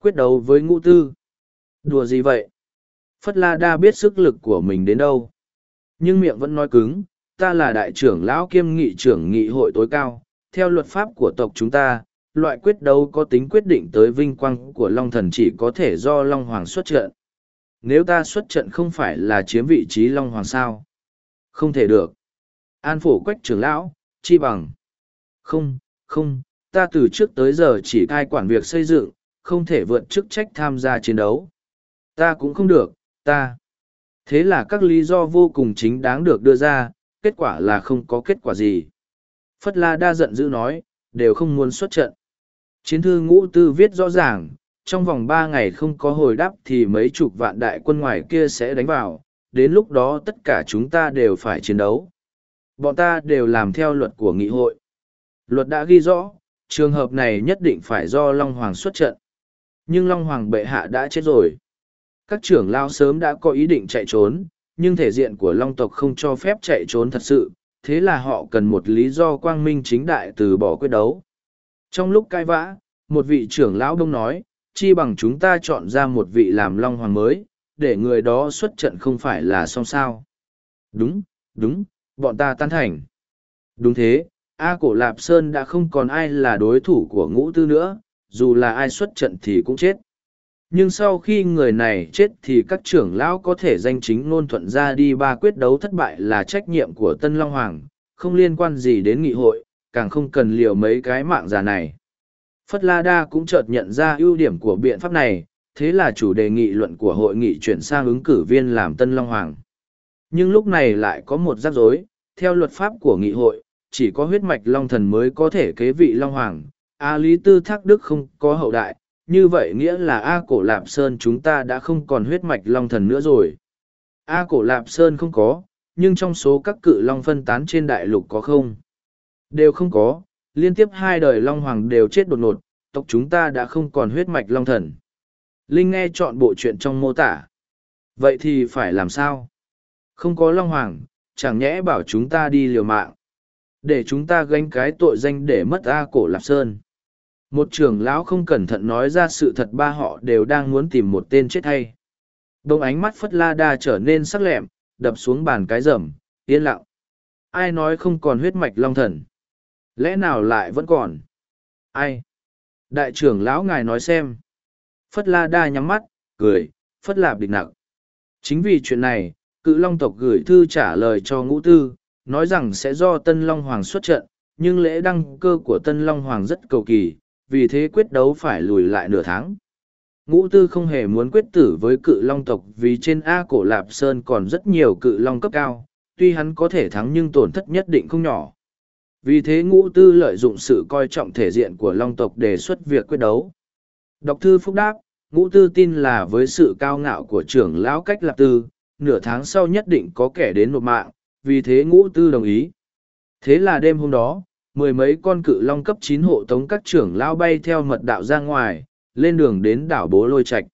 quyết đấu với ngũ tư. Đùa gì vậy? Phất La Đa biết sức lực của mình đến đâu. Nhưng miệng vẫn nói cứng, ta là đại trưởng lão kiêm nghị trưởng nghị hội tối cao. Theo luật pháp của tộc chúng ta, loại quyết đấu có tính quyết định tới vinh quang của Long Thần chỉ có thể do Long Hoàng xuất trận. Nếu ta xuất trận không phải là chiếm vị trí Long Hoàng sao? Không thể được. An phổ quách trưởng lão, chi bằng. Không, không, ta từ trước tới giờ chỉ cai quản việc xây dựng, không thể vượt chức trách tham gia chiến đấu. Ta cũng không được, ta. Thế là các lý do vô cùng chính đáng được đưa ra, kết quả là không có kết quả gì. Phất La đa giận dữ nói, đều không muốn xuất trận. Chiến thư ngũ tư viết rõ ràng, trong vòng ba ngày không có hồi đáp thì mấy chục vạn đại quân ngoài kia sẽ đánh vào, đến lúc đó tất cả chúng ta đều phải chiến đấu. Bọn ta đều làm theo luật của nghị hội. Luật đã ghi rõ, trường hợp này nhất định phải do Long Hoàng xuất trận. Nhưng Long Hoàng bệ hạ đã chết rồi. Các trưởng lao sớm đã có ý định chạy trốn, nhưng thể diện của Long tộc không cho phép chạy trốn thật sự, thế là họ cần một lý do quang minh chính đại từ bỏ quyết đấu. Trong lúc cai vã, một vị trưởng lão đông nói, chi bằng chúng ta chọn ra một vị làm Long Hoàng mới, để người đó xuất trận không phải là xong sao. Đúng, đúng, bọn ta tan thành. Đúng thế, A Cổ Lạp Sơn đã không còn ai là đối thủ của ngũ tư nữa, dù là ai xuất trận thì cũng chết. Nhưng sau khi người này chết thì các trưởng lão có thể danh chính ngôn thuận ra đi ba quyết đấu thất bại là trách nhiệm của Tân Long Hoàng, không liên quan gì đến nghị hội, càng không cần liều mấy cái mạng già này. Phất La Đa cũng chợt nhận ra ưu điểm của biện pháp này, thế là chủ đề nghị luận của hội nghị chuyển sang ứng cử viên làm Tân Long Hoàng. Nhưng lúc này lại có một rắc rối, theo luật pháp của nghị hội, chỉ có huyết mạch Long Thần mới có thể kế vị Long Hoàng, A Lý Tư Thác Đức không có hậu đại, như vậy nghĩa là A Cổ Lạp Sơn chúng ta đã không còn huyết mạch Long Thần nữa rồi. A Cổ Lạp Sơn không có, nhưng trong số các cự Long phân tán trên đại lục có không? Đều không có, liên tiếp hai đời Long Hoàng đều chết đột ngột, tộc chúng ta đã không còn huyết mạch Long Thần. Linh nghe chọn bộ chuyện trong mô tả. Vậy thì phải làm sao? Không có Long Hoàng, chẳng nhẽ bảo chúng ta đi liều mạng. Để chúng ta gánh cái tội danh để mất A cổ Lạp Sơn. Một trưởng lão không cẩn thận nói ra sự thật ba họ đều đang muốn tìm một tên chết hay. Đông ánh mắt Phất La Đa trở nên sắc lẹm, đập xuống bàn cái rầm, yên lặng. Ai nói không còn huyết mạch long thần? Lẽ nào lại vẫn còn? Ai? Đại trưởng lão ngài nói xem. Phất La Đa nhắm mắt, cười, Phất Lạp địch nặng. Chính vì chuyện này, cự long tộc gửi thư trả lời cho ngũ tư, nói rằng sẽ do Tân Long Hoàng xuất trận, nhưng lễ đăng cơ của Tân Long Hoàng rất cầu kỳ, vì thế quyết đấu phải lùi lại nửa tháng. Ngũ tư không hề muốn quyết tử với cự long tộc vì trên A cổ Lạp Sơn còn rất nhiều cự long cấp cao, tuy hắn có thể thắng nhưng tổn thất nhất định không nhỏ. Vì thế ngũ tư lợi dụng sự coi trọng thể diện của long tộc đề xuất việc quyết đấu. Đọc thư phúc đáp, ngũ tư tin là với sự cao ngạo của trưởng lão cách lạp tư, nửa tháng sau nhất định có kẻ đến nộp mạng, vì thế ngũ tư đồng ý. Thế là đêm hôm đó, mười mấy con cự long cấp chín hộ tống các trưởng lao bay theo mật đạo ra ngoài, lên đường đến đảo bố lôi Trạch.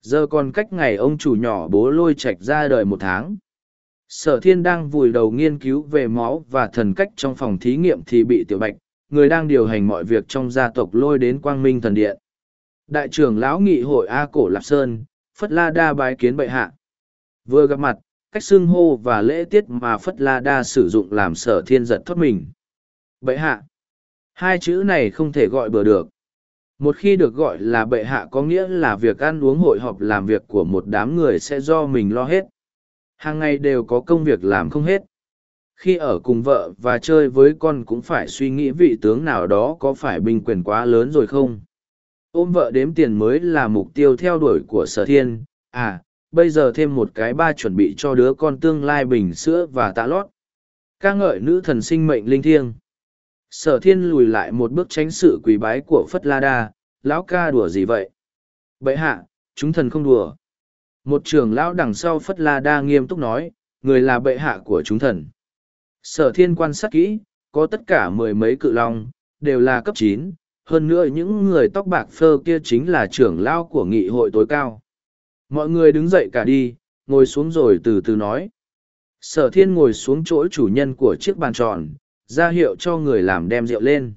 Giờ còn cách ngày ông chủ nhỏ bố lôi Trạch ra đời một tháng. Sở thiên đang vùi đầu nghiên cứu về máu và thần cách trong phòng thí nghiệm thì bị tiểu bạch, người đang điều hành mọi việc trong gia tộc lôi đến quang minh thần điện. Đại trưởng lão nghị hội A Cổ Lạp Sơn, Phất La Đa bái kiến bệ hạ. Vừa gặp mặt, cách xưng hô và lễ tiết mà Phất La Đa sử dụng làm sở thiên giật thoát mình. Bệ hạ. Hai chữ này không thể gọi bừa được. Một khi được gọi là bệ hạ có nghĩa là việc ăn uống hội họp làm việc của một đám người sẽ do mình lo hết. Hàng ngày đều có công việc làm không hết. Khi ở cùng vợ và chơi với con cũng phải suy nghĩ vị tướng nào đó có phải binh quyền quá lớn rồi không. Ôm vợ đếm tiền mới là mục tiêu theo đuổi của sở thiên. À, bây giờ thêm một cái ba chuẩn bị cho đứa con tương lai bình sữa và tạ lót. ca ngợi nữ thần sinh mệnh linh thiêng sở thiên lùi lại một bước tránh sự quỳ bái của phất la đa. Lão ca đùa gì vậy? Bệ hạ, chúng thần không đùa. Một trưởng lão đằng sau phất la đa nghiêm túc nói, người là bệ hạ của chúng thần. Sở thiên quan sát kỹ, có tất cả mười mấy cự long, đều là cấp chín. Hơn nữa những người tóc bạc phơ kia chính là trưởng lão của nghị hội tối cao. Mọi người đứng dậy cả đi, ngồi xuống rồi từ từ nói. Sở thiên ngồi xuống chỗ chủ nhân của chiếc bàn tròn ra hiệu cho người làm đem rượu lên.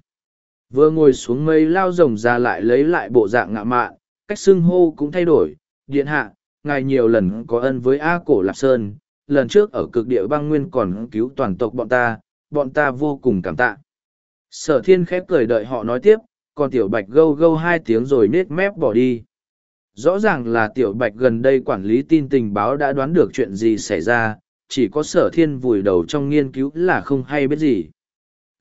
Vừa ngồi xuống mây lao rồng ra lại lấy lại bộ dạng ngạ mạn, cách xưng hô cũng thay đổi. Điện hạ, ngài nhiều lần có ân với A Cổ Lạp Sơn, lần trước ở cực địa băng nguyên còn cứu toàn tộc bọn ta, bọn ta vô cùng cảm tạ. Sở thiên khép cười đợi họ nói tiếp, còn tiểu bạch gâu gâu hai tiếng rồi nết mép bỏ đi. Rõ ràng là tiểu bạch gần đây quản lý tin tình báo đã đoán được chuyện gì xảy ra, chỉ có sở thiên vùi đầu trong nghiên cứu là không hay biết gì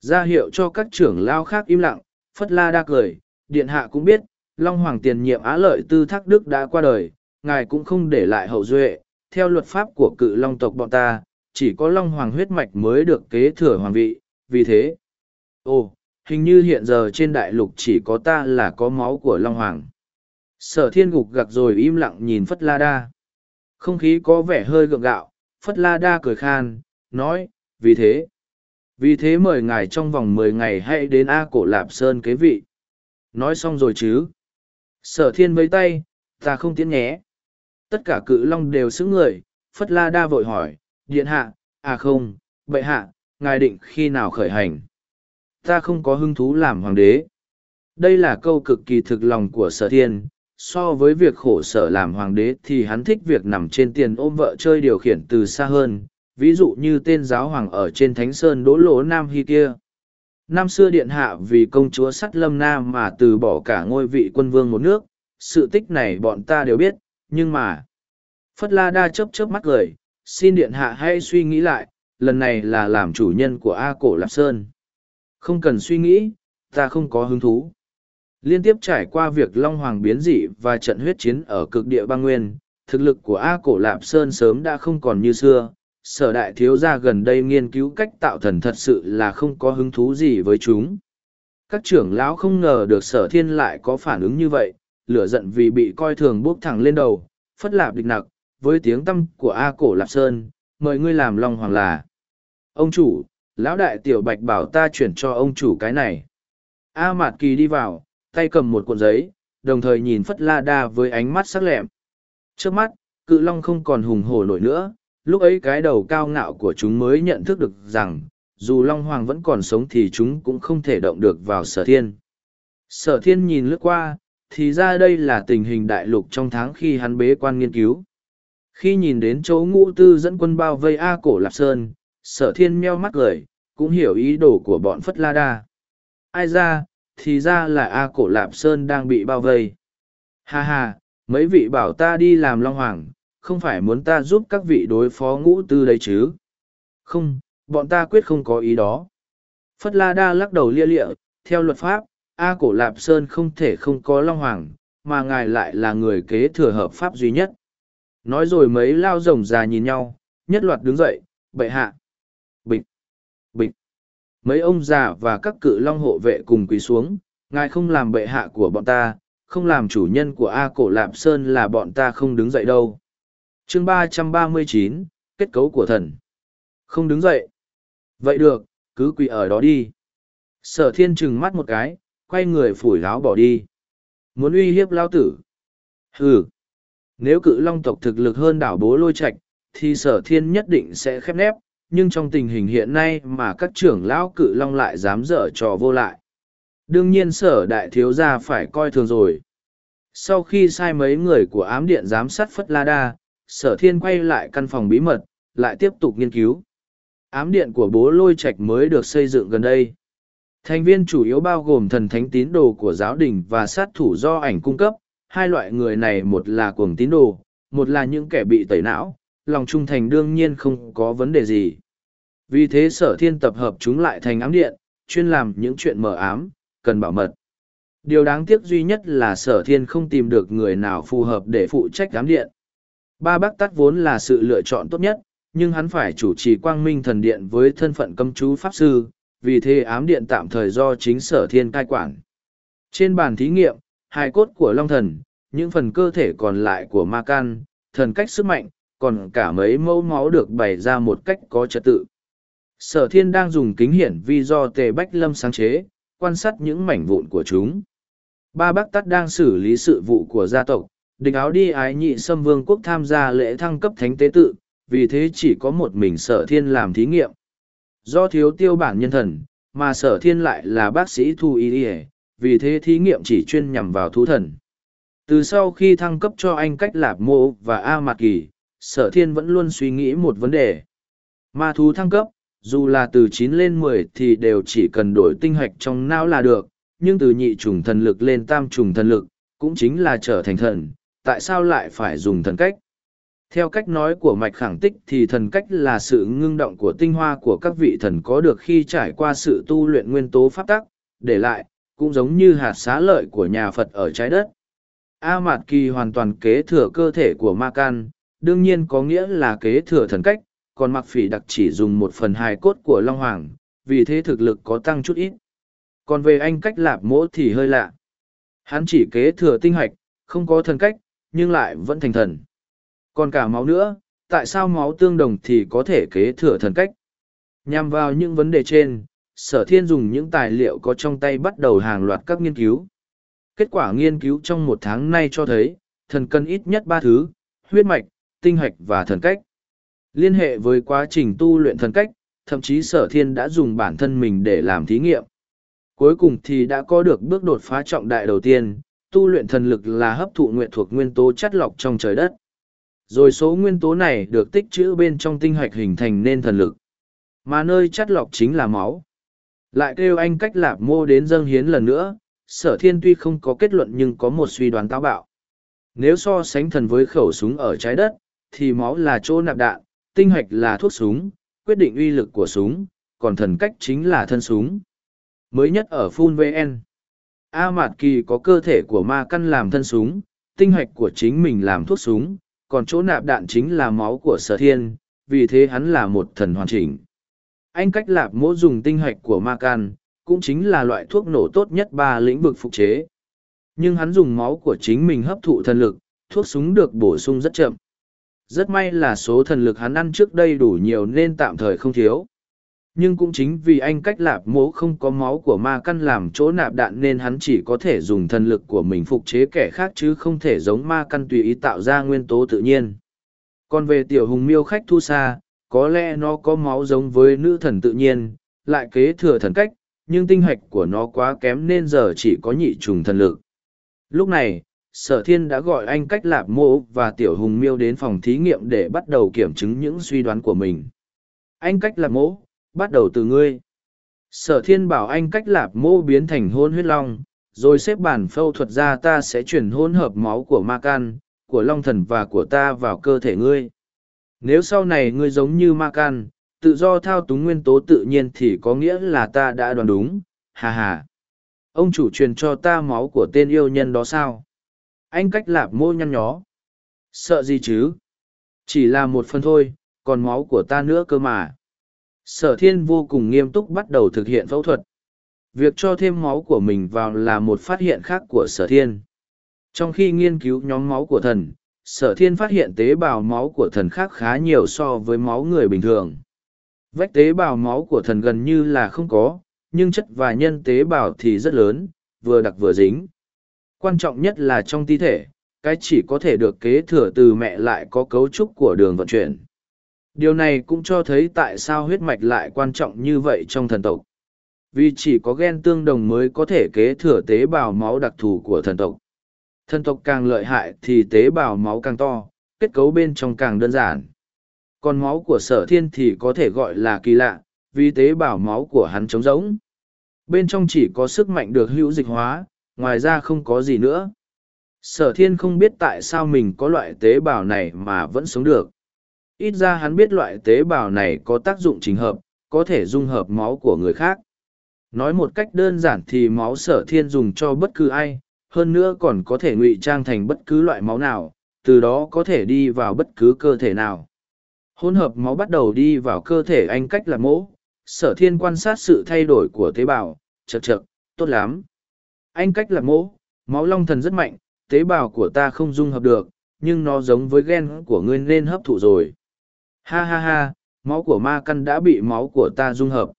ra hiệu cho các trưởng lao khác im lặng, Phất La đa cười, điện hạ cũng biết, Long Hoàng tiền nhiệm Á Lợi Tư Thác Đức đã qua đời, ngài cũng không để lại hậu duệ, theo luật pháp của cự Long tộc bọn ta, chỉ có Long Hoàng huyết mạch mới được kế thừa hoàng vị, vì thế. Ồ, hình như hiện giờ trên đại lục chỉ có ta là có máu của Long Hoàng. Sở thiên gục gặc rồi im lặng nhìn Phất La Đa. Không khí có vẻ hơi gượng gạo, Phất La Đa cười khan, nói, vì thế. Vì thế mời ngài trong vòng mười ngày hãy đến A Cổ Lạp Sơn kế vị. Nói xong rồi chứ. Sở thiên vây tay, ta không tiến nhé. Tất cả cự long đều xứng người, Phất La Đa vội hỏi, điện hạ, à không, bệ hạ, ngài định khi nào khởi hành? Ta không có hứng thú làm hoàng đế. Đây là câu cực kỳ thực lòng của sở thiên, so với việc khổ sở làm hoàng đế thì hắn thích việc nằm trên tiền ôm vợ chơi điều khiển từ xa hơn, ví dụ như tên giáo hoàng ở trên Thánh Sơn Đỗ Lỗ Nam Hy kia. Năm xưa điện hạ vì công chúa sắt lâm nam mà từ bỏ cả ngôi vị quân vương một nước, sự tích này bọn ta đều biết, nhưng mà... Phất La Đa chớp chớp mắt cười, xin điện hạ hãy suy nghĩ lại, lần này là làm chủ nhân của A Cổ Lạp Sơn. Không cần suy nghĩ, ta không có hứng thú. Liên tiếp trải qua việc Long Hoàng biến dị và trận huyết chiến ở cực địa băng nguyên, thực lực của A Cổ Lạp Sơn sớm đã không còn như xưa. Sở đại thiếu gia gần đây nghiên cứu cách tạo thần thật sự là không có hứng thú gì với chúng. Các trưởng lão không ngờ được sở thiên lại có phản ứng như vậy, lửa giận vì bị coi thường bốc thẳng lên đầu, phất lạp địch nặc, với tiếng tâm của A Cổ Lạp Sơn, mời ngươi làm Long Hoàng là. Ông chủ, lão đại tiểu bạch bảo ta chuyển cho ông chủ cái này. A Mạt Kỳ đi vào, tay cầm một cuộn giấy, đồng thời nhìn Phất La Đa với ánh mắt sắc lẹm. Trước mắt, cự long không còn hùng hổ nổi nữa, lúc ấy cái đầu cao ngạo của chúng mới nhận thức được rằng, dù Long Hoàng vẫn còn sống thì chúng cũng không thể động được vào sở thiên. Sở thiên nhìn lướt qua, thì ra đây là tình hình đại lục trong tháng khi hắn bế quan nghiên cứu. Khi nhìn đến chỗ ngũ tư dẫn quân bao vây A cổ Lạp Sơn, sở thiên meo mắt cười, cũng hiểu ý đồ của bọn Phất La Đa. Ai ra, thì ra là A cổ Lạp Sơn đang bị bao vây. Ha ha, mấy vị bảo ta đi làm Long Hoàng, không phải muốn ta giúp các vị đối phó ngũ tư đấy chứ. Không, bọn ta quyết không có ý đó. Phất La Đa lắc đầu lia lịa, theo luật pháp, A cổ Lạp Sơn không thể không có Long Hoàng, mà ngài lại là người kế thừa hợp pháp duy nhất. Nói rồi mấy lao rồng già nhìn nhau, nhất loạt đứng dậy, bệ hạ. Bịch, bịch. Mấy ông già và các cự long hộ vệ cùng quỳ xuống, ngài không làm bệ hạ của bọn ta, không làm chủ nhân của A cổ Lạp Sơn là bọn ta không đứng dậy đâu chương ba trăm ba mươi chín kết cấu của thần. Không đứng dậy. Vậy được, cứ quỳ ở đó đi. Sở thiên trừng mắt một cái, quay người phủi láo bỏ đi. Muốn uy hiếp lao tử. Hừ. Nếu cự long tộc thực lực hơn đảo bố lôi Trạch, thì sở thiên nhất định sẽ khép nép, nhưng trong tình hình hiện nay mà các trưởng lão cự long lại dám dở trò vô lại. Đương nhiên sở đại thiếu gia phải coi thường rồi. Sau khi sai mấy người của ám điện giám sát Phất La Đa, sở thiên quay lại căn phòng bí mật, lại tiếp tục nghiên cứu. Ám điện của bố lôi Trạch mới được xây dựng gần đây. Thành viên chủ yếu bao gồm thần thánh tín đồ của giáo đình và sát thủ do ảnh cung cấp, hai loại người này một là cuồng tín đồ, một là những kẻ bị tẩy não, lòng trung thành đương nhiên không có vấn đề gì. Vì thế sở thiên tập hợp chúng lại thành ám điện, chuyên làm những chuyện mờ ám, cần bảo mật. Điều đáng tiếc duy nhất là sở thiên không tìm được người nào phù hợp để phụ trách ám điện. Ba bác tắt vốn là sự lựa chọn tốt nhất, nhưng hắn phải chủ trì quang minh thần điện với thân phận cấm chú pháp sư, vì thế ám điện tạm thời do chính sở thiên cai quản. Trên bàn thí nghiệm, hai cốt của long thần, những phần cơ thể còn lại của ma can, thần cách sức mạnh, còn cả mấy mẫu máu được bày ra một cách có trật tự. Sở thiên đang dùng kính hiển vi do tề bách lâm sáng chế, quan sát những mảnh vụn của chúng. Ba bác tắt đang xử lý sự vụ của gia tộc, địch áo đi ái nhị xâm vương quốc tham gia lễ thăng cấp thánh tế tự, vì thế chỉ có một mình sở thiên làm thí nghiệm. Do thiếu tiêu bản nhân thần, mà sở thiên lại là bác sĩ thu y ỉa vì thế thí nghiệm chỉ chuyên nhằm vào thú thần. Từ sau khi thăng cấp cho anh cách lạp mô và A Mạc Kỳ, sở thiên vẫn luôn suy nghĩ một vấn đề. Ma thú thăng cấp, dù là từ chín lên mười thì đều chỉ cần đổi tinh hạch trong não là được, nhưng từ nhị trùng thần lực lên tam trùng thần lực, cũng chính là trở thành thần, tại sao lại phải dùng thần cách? Theo cách nói của mạch khẳng tích thì thần cách là sự ngưng động của tinh hoa của các vị thần có được khi trải qua sự tu luyện nguyên tố pháp tắc, để lại, cũng giống như hạt xá lợi của nhà Phật ở trái đất. A Mạt Kỳ hoàn toàn kế thừa cơ thể của Ma Can, đương nhiên có nghĩa là kế thừa thần cách, còn Mạc Phỉ đặc chỉ dùng một phần hài cốt của Long Hoàng, vì thế thực lực có tăng chút ít. Còn về anh cách lạp mỗ thì hơi lạ. Hắn chỉ kế thừa tinh hạch, không có thần cách, nhưng lại vẫn thành thần. Còn cả máu nữa, tại sao máu tương đồng thì có thể kế thừa thần cách? Nhằm vào những vấn đề trên, sở thiên dùng những tài liệu có trong tay bắt đầu hàng loạt các nghiên cứu. Kết quả nghiên cứu trong một tháng nay cho thấy, thần cần ít nhất ba thứ, huyết mạch, tinh hạch và thần cách. Liên hệ với quá trình tu luyện thần cách, thậm chí sở thiên đã dùng bản thân mình để làm thí nghiệm. Cuối cùng thì đã có được bước đột phá trọng đại đầu tiên, tu luyện thần lực là hấp thụ nguyện thuộc nguyên tố chất lọc trong trời đất. Rồi số nguyên tố này được tích trữ bên trong tinh hạch hình thành nên thần lực. Mà nơi chất lọc chính là máu. Lại kêu anh cách lạp mô đến dâng hiến lần nữa, sở thiên tuy không có kết luận nhưng có một suy đoán táo bạo. Nếu so sánh thần với khẩu súng ở trái đất, thì máu là chỗ nạp đạn, tinh hạch là thuốc súng, quyết định uy lực của súng, còn thần cách chính là thân súng. Mới nhất ở Full VN, A Mạt Kỳ có cơ thể của ma căn làm thân súng, tinh hạch của chính mình làm thuốc súng, còn chỗ nạp đạn chính là máu của sở thiên, vì thế hắn là một thần hoàn chỉnh. Anh cách lạp mỗ dùng tinh hạch của ma can, cũng chính là loại thuốc nổ tốt nhất ba lĩnh vực phục chế. Nhưng hắn dùng máu của chính mình hấp thụ thần lực, thuốc súng được bổ sung rất chậm. Rất may là số thần lực hắn ăn trước đây đủ nhiều nên tạm thời không thiếu. Nhưng cũng chính vì anh cách lạp mố không có máu của ma căn làm chỗ nạp đạn nên hắn chỉ có thể dùng thần lực của mình phục chế kẻ khác chứ không thể giống ma căn tùy ý tạo ra nguyên tố tự nhiên. Còn về tiểu hùng miêu khách thu xa, có lẽ nó có máu giống với nữ thần tự nhiên, lại kế thừa thần cách, nhưng tinh hạch của nó quá kém nên giờ chỉ có nhị trùng thần lực. Lúc này, sở thiên đã gọi anh cách lạp mô và tiểu hùng miêu đến phòng thí nghiệm để bắt đầu kiểm chứng những suy đoán của mình. Anh cách lạp mô, bắt đầu từ ngươi. Sở thiên bảo anh cách lạp mô biến thành hôn huyết long, rồi xếp bản phẫu thuật ra ta sẽ chuyển hôn hợp máu của ma can, của long thần và của ta vào cơ thể ngươi. Nếu sau này ngươi giống như ma can, tự do thao túng nguyên tố tự nhiên thì có nghĩa là ta đã đoán đúng, hà hà. Ông chủ truyền cho ta máu của tên yêu nhân đó sao? Anh cách lạp mô nhăn nhó. Sợ gì chứ? Chỉ là một phần thôi, còn máu của ta nữa cơ mà. Sở thiên vô cùng nghiêm túc bắt đầu thực hiện phẫu thuật. Việc cho thêm máu của mình vào là một phát hiện khác của sở thiên. Trong khi nghiên cứu nhóm máu của thần, sở thiên phát hiện tế bào máu của thần khác khá nhiều so với máu người bình thường. Vách tế bào máu của thần gần như là không có, nhưng chất và nhân tế bào thì rất lớn, vừa đặc vừa dính. Quan trọng nhất là trong thi thể, cái chỉ có thể được kế thừa từ mẹ lại có cấu trúc của đường vận chuyển. Điều này cũng cho thấy tại sao huyết mạch lại quan trọng như vậy trong thần tộc. Vì chỉ có gen tương đồng mới có thể kế thừa tế bào máu đặc thù của thần tộc. Thần tộc càng lợi hại thì tế bào máu càng to, kết cấu bên trong càng đơn giản. Còn máu của sở thiên thì có thể gọi là kỳ lạ, vì tế bào máu của hắn trống rỗng. Bên trong chỉ có sức mạnh được hữu dịch hóa, ngoài ra không có gì nữa. Sở thiên không biết tại sao mình có loại tế bào này mà vẫn sống được. Ít ra hắn biết loại tế bào này có tác dụng trình hợp, có thể dung hợp máu của người khác. Nói một cách đơn giản thì máu sở thiên dùng cho bất cứ ai, hơn nữa còn có thể ngụy trang thành bất cứ loại máu nào, từ đó có thể đi vào bất cứ cơ thể nào. Hỗn hợp máu bắt đầu đi vào cơ thể anh cách là mỗ, sở thiên quan sát sự thay đổi của tế bào, chật chật, tốt lắm. Anh cách là mỗ, máu long thần rất mạnh, tế bào của ta không dung hợp được, nhưng nó giống với gen của ngươi nên hấp thụ rồi. Ha ha ha, máu của ma căn đã bị máu của ta dung hợp.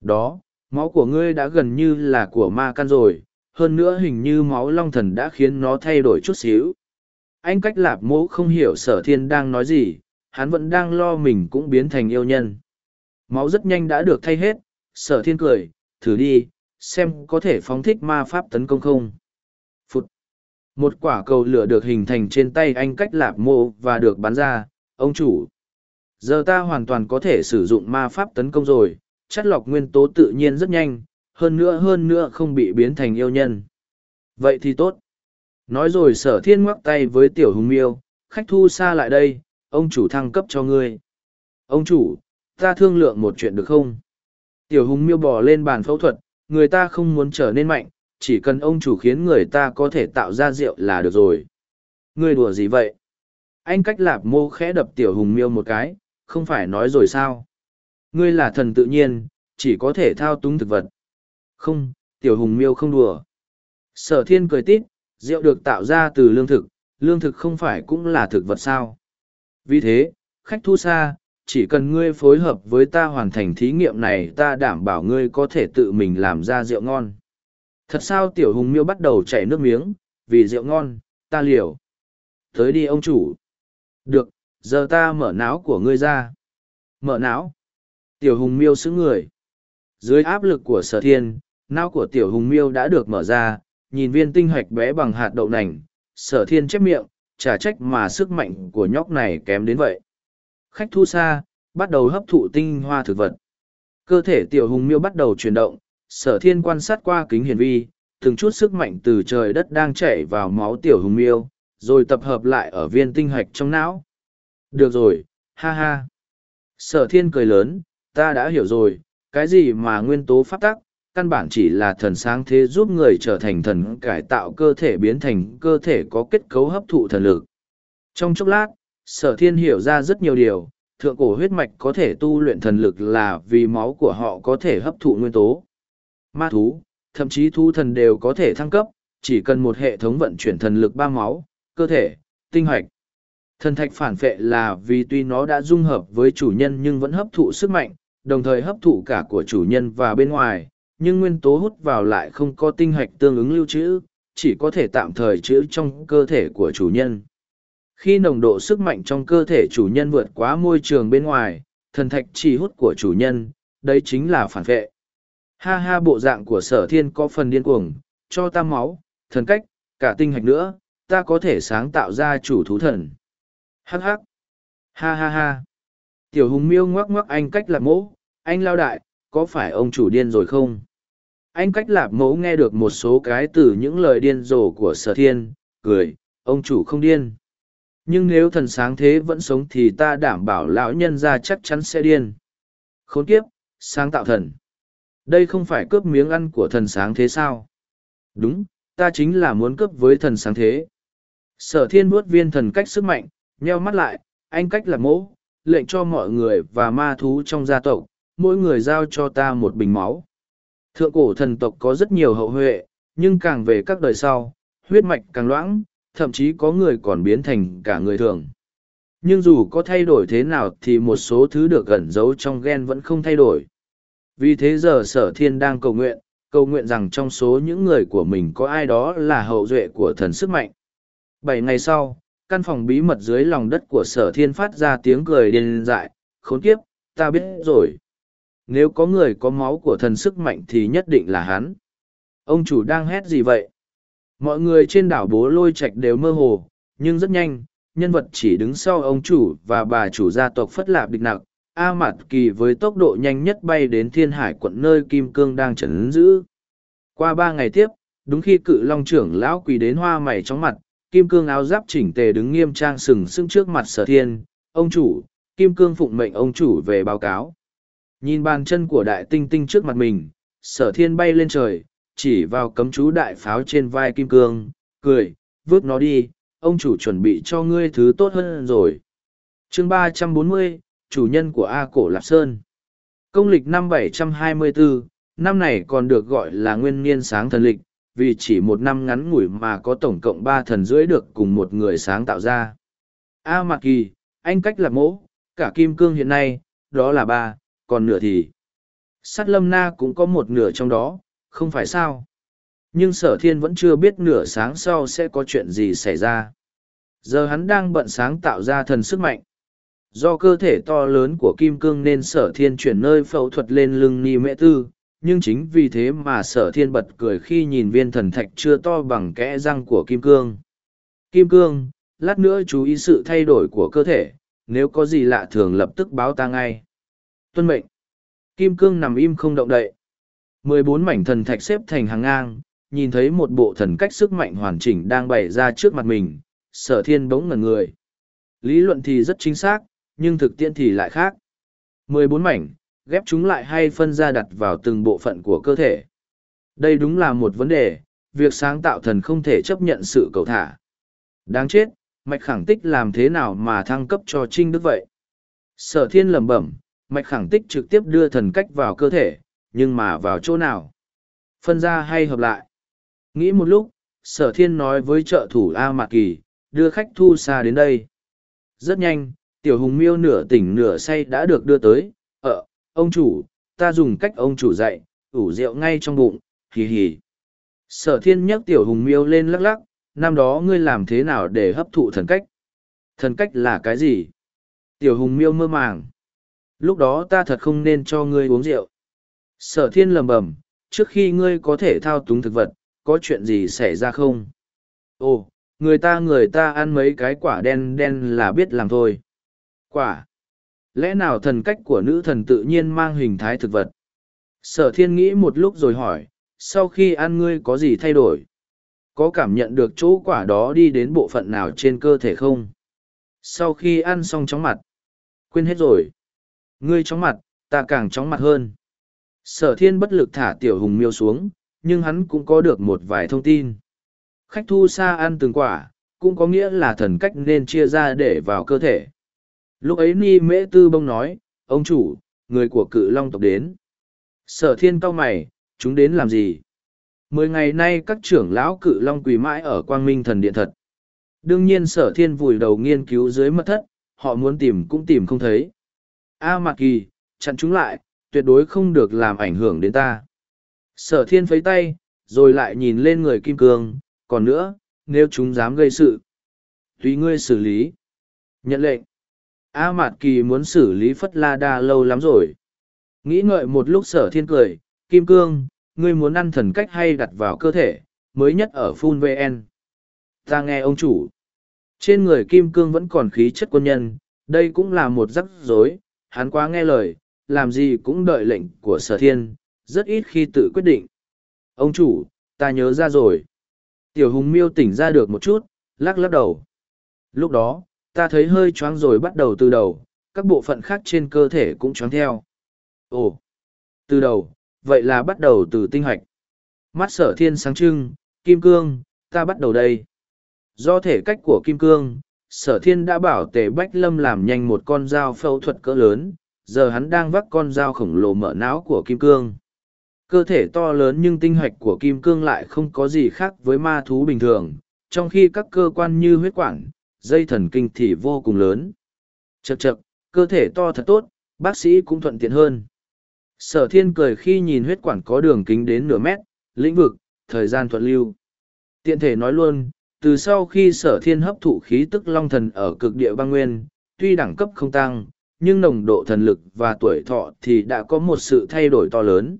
Đó, máu của ngươi đã gần như là của ma căn rồi, hơn nữa hình như máu long thần đã khiến nó thay đổi chút xíu. Anh cách lạp mỗ không hiểu sở thiên đang nói gì, hắn vẫn đang lo mình cũng biến thành yêu nhân. Máu rất nhanh đã được thay hết, sở thiên cười, thử đi, xem có thể phóng thích ma pháp tấn công không. Phụt! Một quả cầu lửa được hình thành trên tay anh cách lạp mô và được bắn ra, ông chủ. Giờ ta hoàn toàn có thể sử dụng ma pháp tấn công rồi, chất lọc nguyên tố tự nhiên rất nhanh, hơn nữa hơn nữa không bị biến thành yêu nhân. Vậy thì tốt. Nói rồi sở thiên ngoắc tay với tiểu hùng miêu, khách thu xa lại đây, ông chủ thăng cấp cho ngươi. Ông chủ, ta thương lượng một chuyện được không? Tiểu hùng miêu bò lên bàn phẫu thuật, người ta không muốn trở nên mạnh, chỉ cần ông chủ khiến người ta có thể tạo ra rượu là được rồi. Ngươi đùa gì vậy? Anh cách lạp mô khẽ đập tiểu hùng miêu một cái, không phải nói rồi sao? Ngươi là thần tự nhiên, chỉ có thể thao túng thực vật. Không, tiểu hùng miêu không đùa. Sở thiên cười tít, rượu được tạo ra từ lương thực, lương thực không phải cũng là thực vật sao? Vì thế, khách thu xa, chỉ cần ngươi phối hợp với ta hoàn thành thí nghiệm này ta đảm bảo ngươi có thể tự mình làm ra rượu ngon. Thật sao tiểu hùng miêu bắt đầu chảy nước miếng, vì rượu ngon, ta liều. Tới đi ông chủ. Được, giờ ta mở não của ngươi ra. Mở não. Tiểu hùng miêu xứng người. Dưới áp lực của sở thiên, não của tiểu hùng miêu đã được mở ra, nhìn viên tinh hoạch bé bằng hạt đậu nành, sở thiên chép miệng, trả trách mà sức mạnh của nhóc này kém đến vậy. Khách thu xa, bắt đầu hấp thụ tinh hoa thực vật. Cơ thể tiểu hùng miêu bắt đầu chuyển động, sở thiên quan sát qua kính hiển vi, từng chút sức mạnh từ trời đất đang chảy vào máu tiểu hùng miêu, rồi tập hợp lại ở viên tinh hoạch trong não. Được rồi, ha ha. Sở thiên cười lớn, ta đã hiểu rồi, cái gì mà nguyên tố pháp tắc, căn bản chỉ là thần sáng thế giúp người trở thành thần cải tạo cơ thể biến thành cơ thể có kết cấu hấp thụ thần lực. Trong chốc lát, sở thiên hiểu ra rất nhiều điều, thượng cổ huyết mạch có thể tu luyện thần lực là vì máu của họ có thể hấp thụ nguyên tố. Ma thú, thậm chí thu thần đều có thể thăng cấp, chỉ cần một hệ thống vận chuyển thần lực ba máu, cơ thể, tinh hoạch. Thần thạch phản phệ là vì tuy nó đã dung hợp với chủ nhân nhưng vẫn hấp thụ sức mạnh, đồng thời hấp thụ cả của chủ nhân và bên ngoài, nhưng nguyên tố hút vào lại không có tinh hạch tương ứng lưu trữ, chỉ có thể tạm thời trữ trong cơ thể của chủ nhân. Khi nồng độ sức mạnh trong cơ thể chủ nhân vượt quá môi trường bên ngoài, thần thạch chỉ hút của chủ nhân, đấy chính là phản vệ. Ha ha bộ dạng của sở thiên có phần điên cuồng, cho ta máu, thần cách, cả tinh hạch nữa, ta có thể sáng tạo ra chủ thú thần. Hắc hắc. Ha ha ha. Tiểu hùng miêu ngoắc ngoắc anh cách lạp mỗ, anh lao đại, có phải ông chủ điên rồi không? Anh cách lạp mẫu nghe được một số cái từ những lời điên rồ của sở thiên, cười, ông chủ không điên. Nhưng nếu thần sáng thế vẫn sống thì ta đảm bảo lão nhân ra chắc chắn sẽ điên. Khốn kiếp, sáng tạo thần. Đây không phải cướp miếng ăn của thần sáng thế sao? Đúng, ta chính là muốn cướp với thần sáng thế. Sở thiên bút viên thần cách sức mạnh, nheo mắt lại, anh cách lạc mẫu, lệnh cho mọi người và ma thú trong gia tộc, mỗi người giao cho ta một bình máu. Thượng cổ thần tộc có rất nhiều hậu huệ, nhưng càng về các đời sau, huyết mạch càng loãng, thậm chí có người còn biến thành cả người thường. Nhưng dù có thay đổi thế nào thì một số thứ được ẩn giấu trong gen vẫn không thay đổi. Vì thế giờ sở thiên đang cầu nguyện, cầu nguyện rằng trong số những người của mình có ai đó là hậu duệ của thần sức mạnh. Bảy ngày sau, căn phòng bí mật dưới lòng đất của sở thiên phát ra tiếng cười điên dại, khốn kiếp, ta biết rồi. Nếu có người có máu của thần sức mạnh thì nhất định là hắn. Ông chủ đang hét gì vậy? Mọi người trên đảo bố lôi trạch đều mơ hồ nhưng rất nhanh nhân vật chỉ đứng sau ông chủ và bà chủ gia tộc phất lạp địch nặc a mạt kỳ với tốc độ nhanh nhất bay đến thiên hải quận nơi kim cương đang trấn giữ. Qua ba ngày tiếp đúng khi cự long trưởng lão quỳ đến hoa mày chóng mặt kim cương áo giáp chỉnh tề đứng nghiêm trang sừng sững trước mặt sở thiên ông chủ kim cương phụng mệnh ông chủ về báo cáo Nhìn bàn chân của đại tinh tinh trước mặt mình, sở thiên bay lên trời, chỉ vào cấm chú đại pháo trên vai kim cương, cười, vứt nó đi, ông chủ chuẩn bị cho ngươi thứ tốt hơn rồi. chương ba trăm bốn mươi chủ nhân của A Cổ Lạp Sơn. Công lịch năm bảy trăm hai mươi bốn năm này còn được gọi là nguyên niên sáng thần lịch, vì chỉ một năm ngắn ngủi mà có tổng cộng ba thần rưỡi được cùng một người sáng tạo ra. A Mạc Kỳ, anh cách lạc mỗ, cả kim cương hiện nay, đó là ba, còn nửa thì. Sát lâm na cũng có một nửa trong đó không phải sao? Nhưng sở thiên vẫn chưa biết nửa sáng sau sẽ có chuyện gì xảy ra. Giờ hắn đang bận sáng tạo ra thần sức mạnh. Do cơ thể to lớn của kim cương nên sở thiên chuyển nơi phẫu thuật lên lưng ni mẹ tư nhưng chính vì thế mà sở thiên bật cười khi nhìn viên thần thạch chưa to bằng kẽ răng của kim cương kim cương lát nữa chú ý sự thay đổi của cơ thể nếu có gì lạ thường lập tức báo ta ngay Tuân mệnh. Kim cương nằm im không động đậy. mười bốn mảnh thần thạch xếp thành hàng ngang, nhìn thấy một bộ thần cách sức mạnh hoàn chỉnh đang bày ra trước mặt mình, sở thiên bỗng ngẩn người. Lý luận thì rất chính xác, nhưng thực tiễn thì lại khác. mười bốn mảnh, ghép chúng lại hay phân ra đặt vào từng bộ phận của cơ thể. Đây đúng là một vấn đề, việc sáng tạo thần không thể chấp nhận sự cầu thả. Đáng chết, mạch khẳng tích làm thế nào mà thăng cấp cho Trinh Đức vậy? Sở thiên lẩm bẩm, mạch khẳng tích trực tiếp đưa thần cách vào cơ thể nhưng mà vào chỗ nào phân ra hay hợp lại nghĩ một lúc sở thiên nói với trợ thủ a mạc kỳ đưa khách thu xa đến đây rất nhanh Tiểu hùng miêu nửa tỉnh nửa say đã được đưa tới, ông chủ, ta dùng cách ông chủ dạy, ủ rượu ngay trong bụng, hì hì. Sở thiên nhấc tiểu hùng miêu lên lắc lắc, năm đó ngươi làm thế nào để hấp thụ thần cách? Thần cách là cái gì? Tiểu hùng miêu mơ màng. Lúc đó ta thật không nên cho ngươi uống rượu. Sở thiên lầm bầm, trước khi ngươi có thể thao túng thực vật, có chuyện gì xảy ra không? Ồ, người ta người ta ăn mấy cái quả đen đen là biết làm thôi. Quả. Lẽ nào thần cách của nữ thần tự nhiên mang hình thái thực vật? Sở thiên nghĩ một lúc rồi hỏi, sau khi ăn ngươi có gì thay đổi? Có cảm nhận được chỗ quả đó đi đến bộ phận nào trên cơ thể không? Sau khi ăn xong chóng mặt. Quên hết rồi. Ngươi chóng mặt, ta càng chóng mặt hơn. Sở thiên bất lực thả tiểu hùng miêu xuống, nhưng hắn cũng có được một vài thông tin. Khách thu xa ăn từng quả, cũng có nghĩa là thần cách nên chia ra để vào cơ thể. Lúc ấy Ni Mễ Tư Bông nói, ông chủ, người của cự long tộc đến. Sở thiên cao mày, chúng đến làm gì? Mười ngày nay các trưởng lão cự long quỳ mãi ở quang minh thần điện thật. Đương nhiên sở thiên vùi đầu nghiên cứu dưới mất thất, họ muốn tìm cũng tìm không thấy. A Mạc Kỳ, chặn chúng lại, tuyệt đối không được làm ảnh hưởng đến ta. Sở thiên phấy tay, rồi lại nhìn lên người kim cương, còn nữa, nếu chúng dám gây sự. Tùy ngươi xử lý. Nhận lệnh. A Mạt Kỳ muốn xử lý Phất La Đa lâu lắm rồi. Nghĩ ngợi một lúc sở thiên cười, Kim Cương, ngươi muốn ăn thần cách hay đặt vào cơ thể, mới nhất ở Phun VN. Ta nghe ông chủ. Trên người Kim Cương vẫn còn khí chất quân nhân, đây cũng là một rắc rối, hắn quá nghe lời, làm gì cũng đợi lệnh của sở thiên, rất ít khi tự quyết định. Ông chủ, ta nhớ ra rồi. Tiểu hùng miêu tỉnh ra được một chút, lắc lắc đầu. Lúc đó, ta thấy hơi choáng rồi bắt đầu từ đầu, các bộ phận khác trên cơ thể cũng choáng theo. Ồ, từ đầu, vậy là bắt đầu từ tinh hoạch. Mắt sở thiên sáng trưng, kim cương, ta bắt đầu đây. Do thể cách của kim cương, sở thiên đã bảo tề bách lâm làm nhanh một con dao phẫu thuật cỡ lớn, giờ hắn đang vắt con dao khổng lồ mở não của kim cương. Cơ thể to lớn nhưng tinh hoạch của kim cương lại không có gì khác với ma thú bình thường, trong khi các cơ quan như huyết quản, dây thần kinh thì vô cùng lớn. Chậc chậc, cơ thể to thật tốt, bác sĩ cũng thuận tiện hơn. Sở thiên cười khi nhìn huyết quản có đường kính đến nửa mét, lĩnh vực, thời gian thuận lưu. Tiện thể nói luôn, từ sau khi sở thiên hấp thụ khí tức long thần ở cực địa băng nguyên, tuy đẳng cấp không tăng, nhưng nồng độ thần lực và tuổi thọ thì đã có một sự thay đổi to lớn.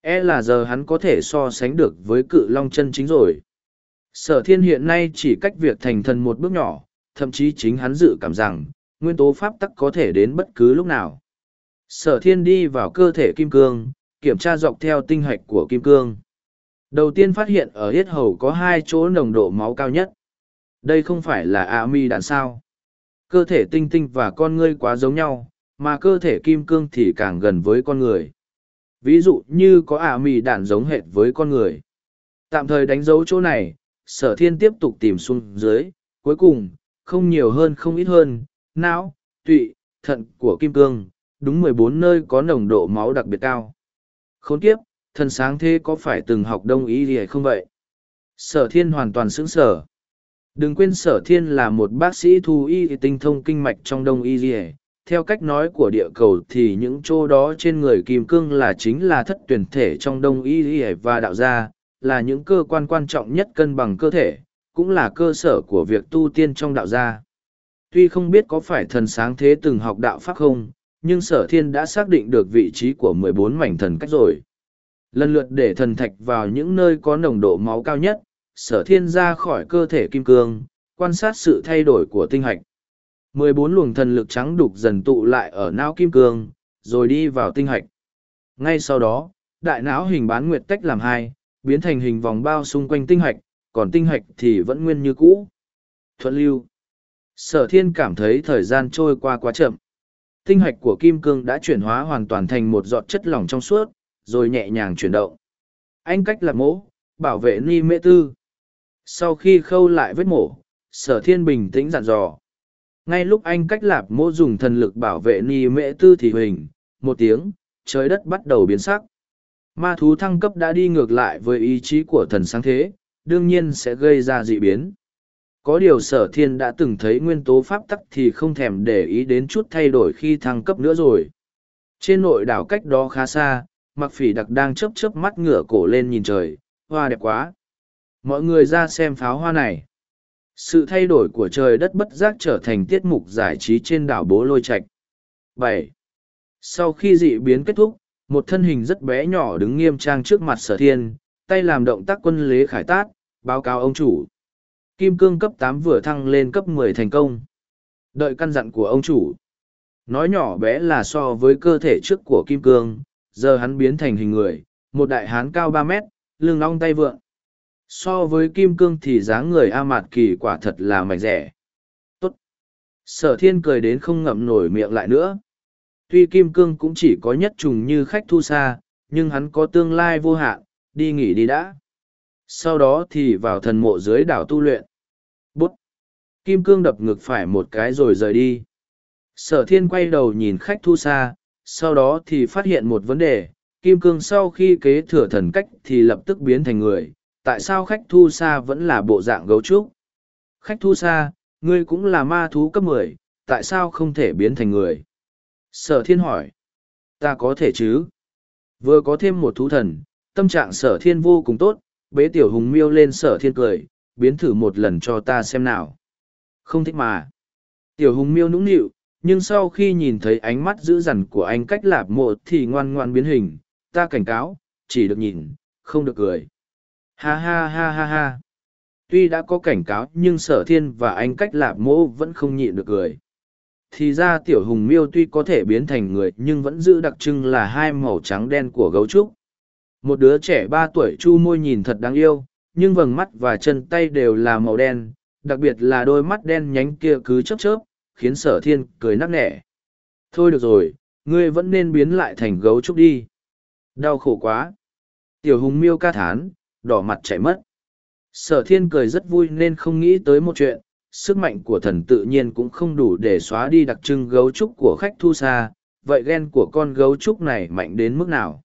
E là giờ hắn có thể so sánh được với cự long chân chính rồi. Sở thiên hiện nay chỉ cách việc thành thần một bước nhỏ, thậm chí chính hắn dự cảm rằng, nguyên tố pháp tắc có thể đến bất cứ lúc nào. Sở thiên đi vào cơ thể kim cương, kiểm tra dọc theo tinh hạch của kim cương. Đầu tiên phát hiện ở hết hầu có hai chỗ nồng độ máu cao nhất. Đây không phải là ạ mi đạn sao. Cơ thể tinh tinh và con ngươi quá giống nhau, mà cơ thể kim cương thì càng gần với con người. Ví dụ như có ạ mi đạn giống hệt với con người. Tạm thời đánh dấu chỗ này, sở thiên tiếp tục tìm xuống dưới, cuối cùng, không nhiều hơn không ít hơn, não, tụy, thận của kim cương, đúng mười bốn nơi có nồng độ máu đặc biệt cao. Khốn kiếp, thần sáng thế có phải từng học đông y gì không vậy? Sở thiên hoàn toàn sững sở. Đừng quên sở thiên là một bác sĩ thu y tinh thông kinh mạch trong đông y gì theo cách nói của địa cầu thì những chỗ đó trên người kim cương là chính là thất tuyển thể trong đông y và đạo gia là những cơ quan quan trọng nhất cân bằng cơ thể cũng là cơ sở của việc tu tiên trong đạo gia. Tuy không biết có phải thần sáng thế từng học đạo pháp không, nhưng sở thiên đã xác định được vị trí của mười bốn mảnh thần cách rồi. Lần lượt để thần thạch vào những nơi có nồng độ máu cao nhất, sở thiên ra khỏi cơ thể kim cương, quan sát sự thay đổi của tinh hạch. mười bốn luồng thần lực trắng đục dần tụ lại ở não kim cương, rồi đi vào tinh hạch. Ngay sau đó, đại não hình bán nguyệt tách làm hai, biến thành hình vòng bao xung quanh tinh hạch còn tinh hạch thì vẫn nguyên như cũ. Thuận lưu. Sở thiên cảm thấy thời gian trôi qua quá chậm. Tinh hạch của kim cương đã chuyển hóa hoàn toàn thành một giọt chất lỏng trong suốt, rồi nhẹ nhàng chuyển động. Anh cách lạc mỗ, bảo vệ ni mễ tư. Sau khi khâu lại vết mổ, sở thiên bình tĩnh dặn dò. Ngay lúc anh cách lạp mỗ dùng thần lực bảo vệ ni mễ tư thì hình một tiếng, trời đất bắt đầu biến sắc. Ma thú thăng cấp đã đi ngược lại với ý chí của thần sáng thế đương nhiên sẽ gây ra dị biến Có điều sở thiên đã từng thấy nguyên tố pháp tắc thì không thèm để ý đến chút thay đổi khi thăng cấp nữa rồi. Trên nội đảo cách đó khá xa, mặc phỉ đặc đang chớp chớp mắt ngửa cổ lên nhìn trời, hoa đẹp quá. Mọi người ra xem pháo hoa này. Sự thay đổi của trời đất bất giác trở thành tiết mục giải trí trên đảo Bố Lôi Trạch. bảy Sau khi dị biến kết thúc, một thân hình rất bé nhỏ đứng nghiêm trang trước mặt sở thiên, tay làm động tác quân lế khải tát, báo cáo ông chủ. Kim cương cấp tám vừa thăng lên cấp mười thành công. Đợi căn dặn của ông chủ. Nói nhỏ bé là so với cơ thể trước của kim cương, giờ hắn biến thành hình người, một đại hán cao ba mét, lưng ong tay vượng. So với kim cương thì dáng người A Mạt Kỳ quả thật là mảnh rẻ. Tốt. Sở thiên cười đến không ngậm nổi miệng lại nữa. Tuy kim cương cũng chỉ có nhất trùng như khách thu xa, nhưng hắn có tương lai vô hạn, đi nghỉ đi đã. Sau đó thì vào thần mộ dưới đảo tu luyện. Bút. Kim cương đập ngực phải một cái rồi rời đi. Sở thiên quay đầu nhìn khách thu xa, sau đó thì phát hiện một vấn đề. Kim cương sau khi kế thừa thần cách thì lập tức biến thành người. Tại sao khách thu xa vẫn là bộ dạng gấu trúc? Khách thu xa, ngươi cũng là ma thú cấp mười, tại sao không thể biến thành người? Sở thiên hỏi. Ta có thể chứ? Vừa có thêm một thú thần, tâm trạng sở thiên vô cùng tốt, bế tiểu hùng miêu lên sở thiên cười, biến thử một lần cho ta xem nào. Không thích mà. Tiểu hùng miêu nũng nịu, nhưng sau khi nhìn thấy ánh mắt dữ dằn của anh cách lạp mộ thì ngoan ngoan biến hình, ta cảnh cáo, chỉ được nhìn, không được cười. Ha ha ha ha ha. Tuy đã có cảnh cáo nhưng sở thiên và anh cách lạp mộ vẫn không nhịn được cười. Thì ra tiểu hùng miêu tuy có thể biến thành người nhưng vẫn giữ đặc trưng là hai màu trắng đen của gấu trúc. Một đứa trẻ ba tuổi chu môi nhìn thật đáng yêu, nhưng vầng mắt và chân tay đều là màu đen, đặc biệt là đôi mắt đen nhánh kia cứ chớp chớp, khiến sở thiên cười nắc nẻ. Thôi được rồi, ngươi vẫn nên biến lại thành gấu trúc đi. Đau khổ quá. Tiểu hùng miêu ca thán, đỏ mặt chảy mất. Sở thiên cười rất vui nên không nghĩ tới một chuyện, sức mạnh của thần tự nhiên cũng không đủ để xóa đi đặc trưng gấu trúc của khách thu xa, vậy ghen của con gấu trúc này mạnh đến mức nào?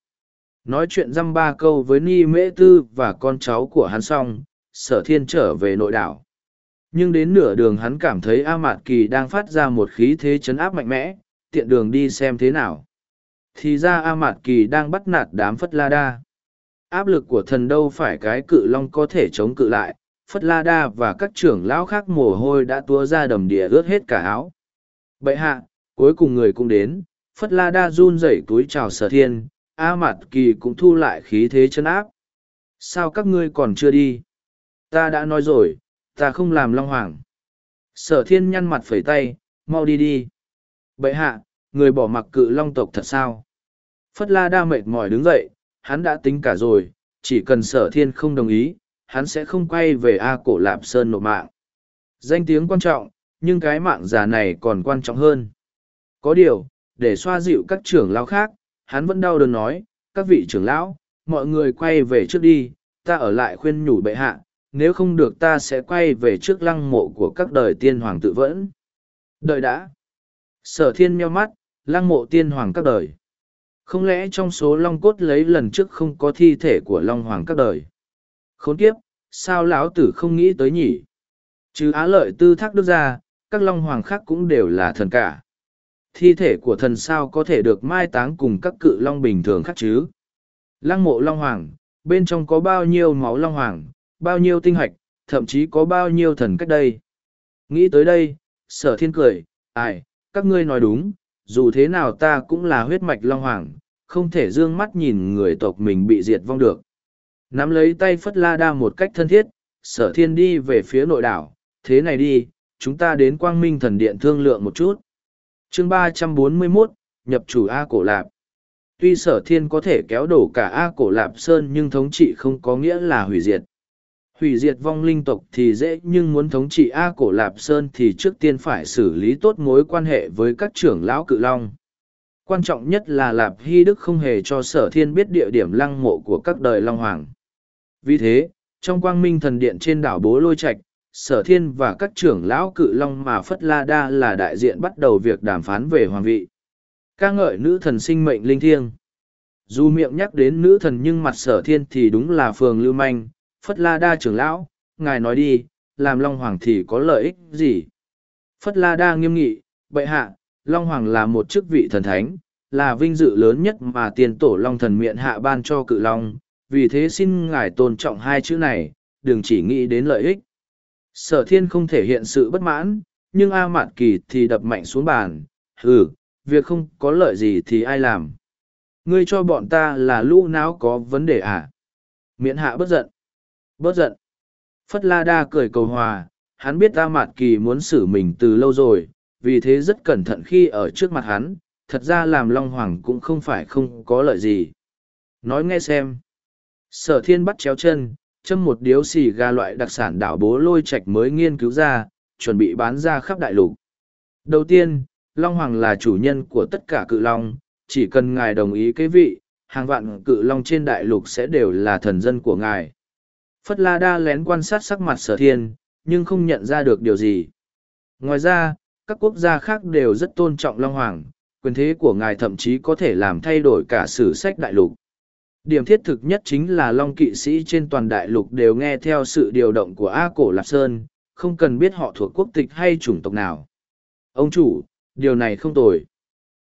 Nói chuyện dăm ba câu với Ni Mễ Tư và con cháu của hắn xong, sở thiên trở về nội đảo. Nhưng đến nửa đường hắn cảm thấy A Mạt Kỳ đang phát ra một khí thế chấn áp mạnh mẽ, tiện đường đi xem thế nào. Thì ra A Mạt Kỳ đang bắt nạt đám Phất La Đa. Áp lực của thần đâu phải cái cự long có thể chống cự lại, Phất La Đa và các trưởng lão khác mồ hôi đã túa ra đầm địa ướt hết cả áo. Bậy hạ, cuối cùng người cũng đến, Phất La Đa run rẩy túi chào sở thiên, A Mạt Kỳ cũng thu lại khí thế chân áp. Sao các ngươi còn chưa đi? Ta đã nói rồi, ta không làm Long Hoàng. Sở thiên nhăn mặt phẩy tay, mau đi đi. Bậy hạ, người bỏ mặc cự Long tộc thật sao? Phất La Đa mệt mỏi đứng dậy, hắn đã tính cả rồi, chỉ cần sở thiên không đồng ý, hắn sẽ không quay về A cổ lạp sơn nộp mạng. Danh tiếng quan trọng, nhưng cái mạng già này còn quan trọng hơn. Có điều, để xoa dịu các trưởng lão khác, hắn vẫn đau đớn nói, các vị trưởng lão, mọi người quay về trước đi, ta ở lại khuyên nhủ bệ hạ, nếu không được ta sẽ quay về trước lăng mộ của các đời tiên hoàng tự vẫn. Đợi đã. Sở thiên meo mắt, lăng mộ tiên hoàng các đời. Không lẽ trong số long cốt lấy lần trước không có thi thể của long hoàng các đời? Khốn kiếp, sao lão tử không nghĩ tới nhỉ? Chứ á lợi tư thác đức ra, các long hoàng khác cũng đều là thần cả thi thể của thần sao có thể được mai táng cùng các cự long bình thường khác chứ? Lăng mộ long hoàng, bên trong có bao nhiêu máu long hoàng, bao nhiêu tinh hạch, thậm chí có bao nhiêu thần cách đây? Nghĩ tới đây, sở thiên cười, ai, các ngươi nói đúng, dù thế nào ta cũng là huyết mạch long hoàng, không thể d ư ơ n g mắt nhìn người tộc mình bị diệt vong được. Nắm lấy tay phất la đa một cách thân thiết, sở thiên đi về phía nội đảo, thế này đi, chúng ta đến quang minh thần điện thương lượng một chút chương ba trăm bốn mươi 341, nhập chủ A Cổ Lạp. Tuy sở thiên có thể kéo đổ cả A Cổ Lạp Sơn nhưng thống trị không có nghĩa là hủy diệt. Hủy diệt vong linh tộc thì dễ nhưng muốn thống trị A Cổ Lạp Sơn thì trước tiên phải xử lý tốt mối quan hệ với các trưởng lão cự long. Quan trọng nhất là Lạp Hy Đức không hề cho sở thiên biết địa điểm lăng mộ của các đời Long Hoàng. Vì thế, trong quang minh thần điện trên đảo Bố Lôi Trạch, sở thiên và các trưởng lão cự long mà phất la đa là đại diện bắt đầu việc đàm phán về hoàng vị ca ngợi nữ thần sinh mệnh linh thiêng dù miệng nhắc đến nữ thần nhưng mặt sở thiên thì đúng là phường lưu manh phất la đa trưởng lão ngài nói đi làm Long Hoàng thì có lợi ích gì? Phất La Đa nghiêm nghị, bệ hạ, Long Hoàng là một chức vị thần thánh, là vinh dự lớn nhất mà tiền tổ Long thần miệng hạ ban cho cự Long, vì thế xin ngài tôn trọng hai chữ này, đừng chỉ nghĩ đến lợi ích. Sở thiên không thể hiện sự bất mãn, nhưng A Mạn Kỳ thì đập mạnh xuống bàn, ừ, việc không có lợi gì thì ai làm. Ngươi cho bọn ta là lũ não có vấn đề à? Miễn hạ bất giận. Bất giận. Phất La Đa cười cầu hòa, hắn biết A Mạn Kỳ muốn xử mình từ lâu rồi, vì thế rất cẩn thận khi ở trước mặt hắn, thật ra làm Long Hoàng cũng không phải không có lợi gì. Nói nghe xem. Sở thiên bắt chéo chân, châm một điếu xì gà loại đặc sản đảo bố lôi Trạch mới nghiên cứu ra, chuẩn bị bán ra khắp đại lục. Đầu tiên, Long Hoàng là chủ nhân của tất cả cự long, chỉ cần ngài đồng ý cái vị, hàng vạn cự long trên đại lục sẽ đều là thần dân của ngài. Phất La Đa lén quan sát sắc mặt sở thiên, nhưng không nhận ra được điều gì. Ngoài ra, các quốc gia khác đều rất tôn trọng Long Hoàng, quyền thế của ngài thậm chí có thể làm thay đổi cả sử sách đại lục. Điểm thiết thực nhất chính là Long kỵ sĩ trên toàn đại lục đều nghe theo sự điều động của A Cổ Lạp Sơn, không cần biết họ thuộc quốc tịch hay chủng tộc nào. Ông chủ, điều này không tồi.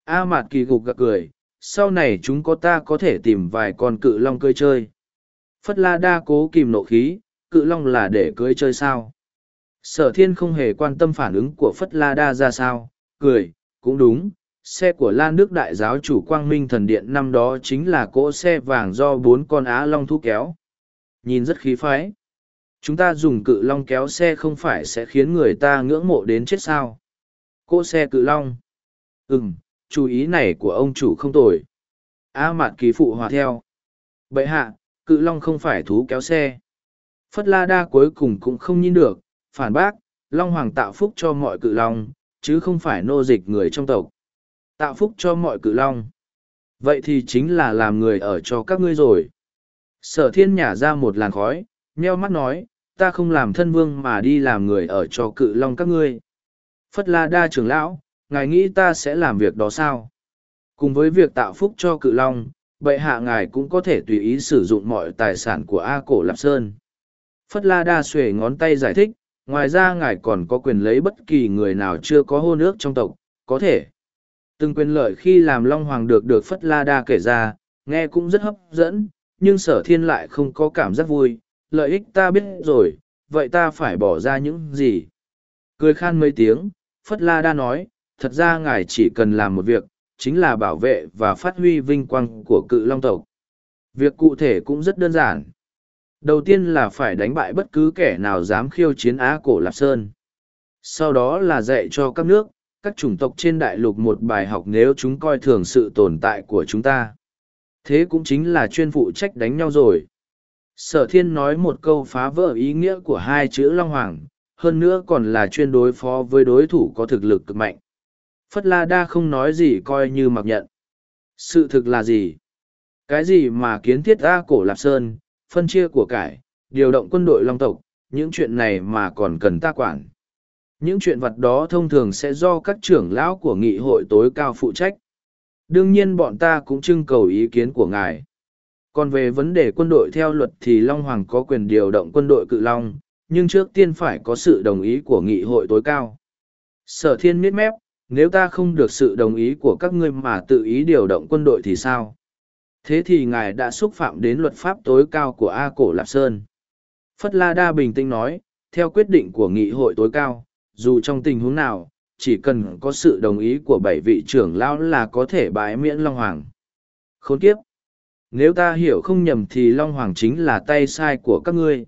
A Mạt Kỳ gục gật cười, sau này chúng có ta có thể tìm vài con cự long cơi chơi. Phất La Đa cố kìm nộ khí, cự long là để cưới chơi sao? Sở thiên không hề quan tâm phản ứng của Phất La Đa ra sao, cười, cũng đúng, xe của Lan Đức Đại giáo chủ Quang Minh Thần Điện năm đó chính là cỗ xe vàng do bốn con Á Long thu kéo. Nhìn rất khí phái. Chúng ta dùng cự long kéo xe không phải sẽ khiến người ta ngưỡng mộ đến chết sao. Cỗ xe cự long. Ừm, chú ý này của ông chủ không tồi. A mạt ký phụ hòa theo. Bậy hạ, cự long không phải thú kéo xe. Phất La Đa cuối cùng cũng không nhìn được, phản bác, Long Hoàng tạo phúc cho mọi cự long, chứ không phải nô dịch người trong tộc. Tạo phúc cho mọi cự long. Vậy thì chính là làm người ở cho các ngươi rồi. Sở thiên nhả ra một làn khói, nheo mắt nói, ta không làm thân vương mà đi làm người ở cho cự long các ngươi. Phất la đa trưởng lão, ngài nghĩ ta sẽ làm việc đó sao? Cùng với việc tạo phúc cho cự long, bệ hạ ngài cũng có thể tùy ý sử dụng mọi tài sản của A Cổ Lạp Sơn. Phất La Đa xuề ngón tay giải thích, ngoài ra ngài còn có quyền lấy bất kỳ người nào chưa có hôn ước trong tộc, có thể. Từng quyền lợi khi làm Long Hoàng được được Phất La Đa kể ra, nghe cũng rất hấp dẫn, nhưng sở thiên lại không có cảm giác vui, lợi ích ta biết rồi, vậy ta phải bỏ ra những gì? Cười khan mấy tiếng, Phất La Đa nói, thật ra ngài chỉ cần làm một việc, chính là bảo vệ và phát huy vinh quang của cự long tộc. Việc cụ thể cũng rất đơn giản. Đầu tiên là phải đánh bại bất cứ kẻ nào dám khiêu chiến Á Cổ Lạp Sơn. Sau đó là dạy cho các nước, các chủng tộc trên đại lục một bài học nếu chúng coi thường sự tồn tại của chúng ta. Thế cũng chính là chuyên phụ trách đánh nhau rồi. Sở thiên nói một câu phá vỡ ý nghĩa của hai chữ Long Hoàng, hơn nữa còn là chuyên đối phó với đối thủ có thực lực cực mạnh. Phất La Đa không nói gì coi như mặc nhận. Sự thực là gì? Cái gì mà kiến thiết A cổ Lạp Sơn, phân chia của cải, điều động quân đội Long tộc, những chuyện này mà còn cần ta quản. Những chuyện vật đó thông thường sẽ do các trưởng lão của nghị hội tối cao phụ trách. Đương nhiên bọn ta cũng trưng cầu ý kiến của ngài. Còn về vấn đề quân đội theo luật thì Long Hoàng có quyền điều động quân đội cự Long, nhưng trước tiên phải có sự đồng ý của nghị hội tối cao. Sở thiên miết mép, nếu ta không được sự đồng ý của các ngươi mà tự ý điều động quân đội thì sao? Thế thì ngài đã xúc phạm đến luật pháp tối cao của A Cổ Lạp Sơn. Phất La Đa bình tĩnh nói, theo quyết định của nghị hội tối cao, dù trong tình huống nào, chỉ cần có sự đồng ý của bảy vị trưởng lão là có thể bãi miễn Long Hoàng. Khốn kiếp! Nếu ta hiểu không nhầm thì Long Hoàng chính là tay sai của các ngươi.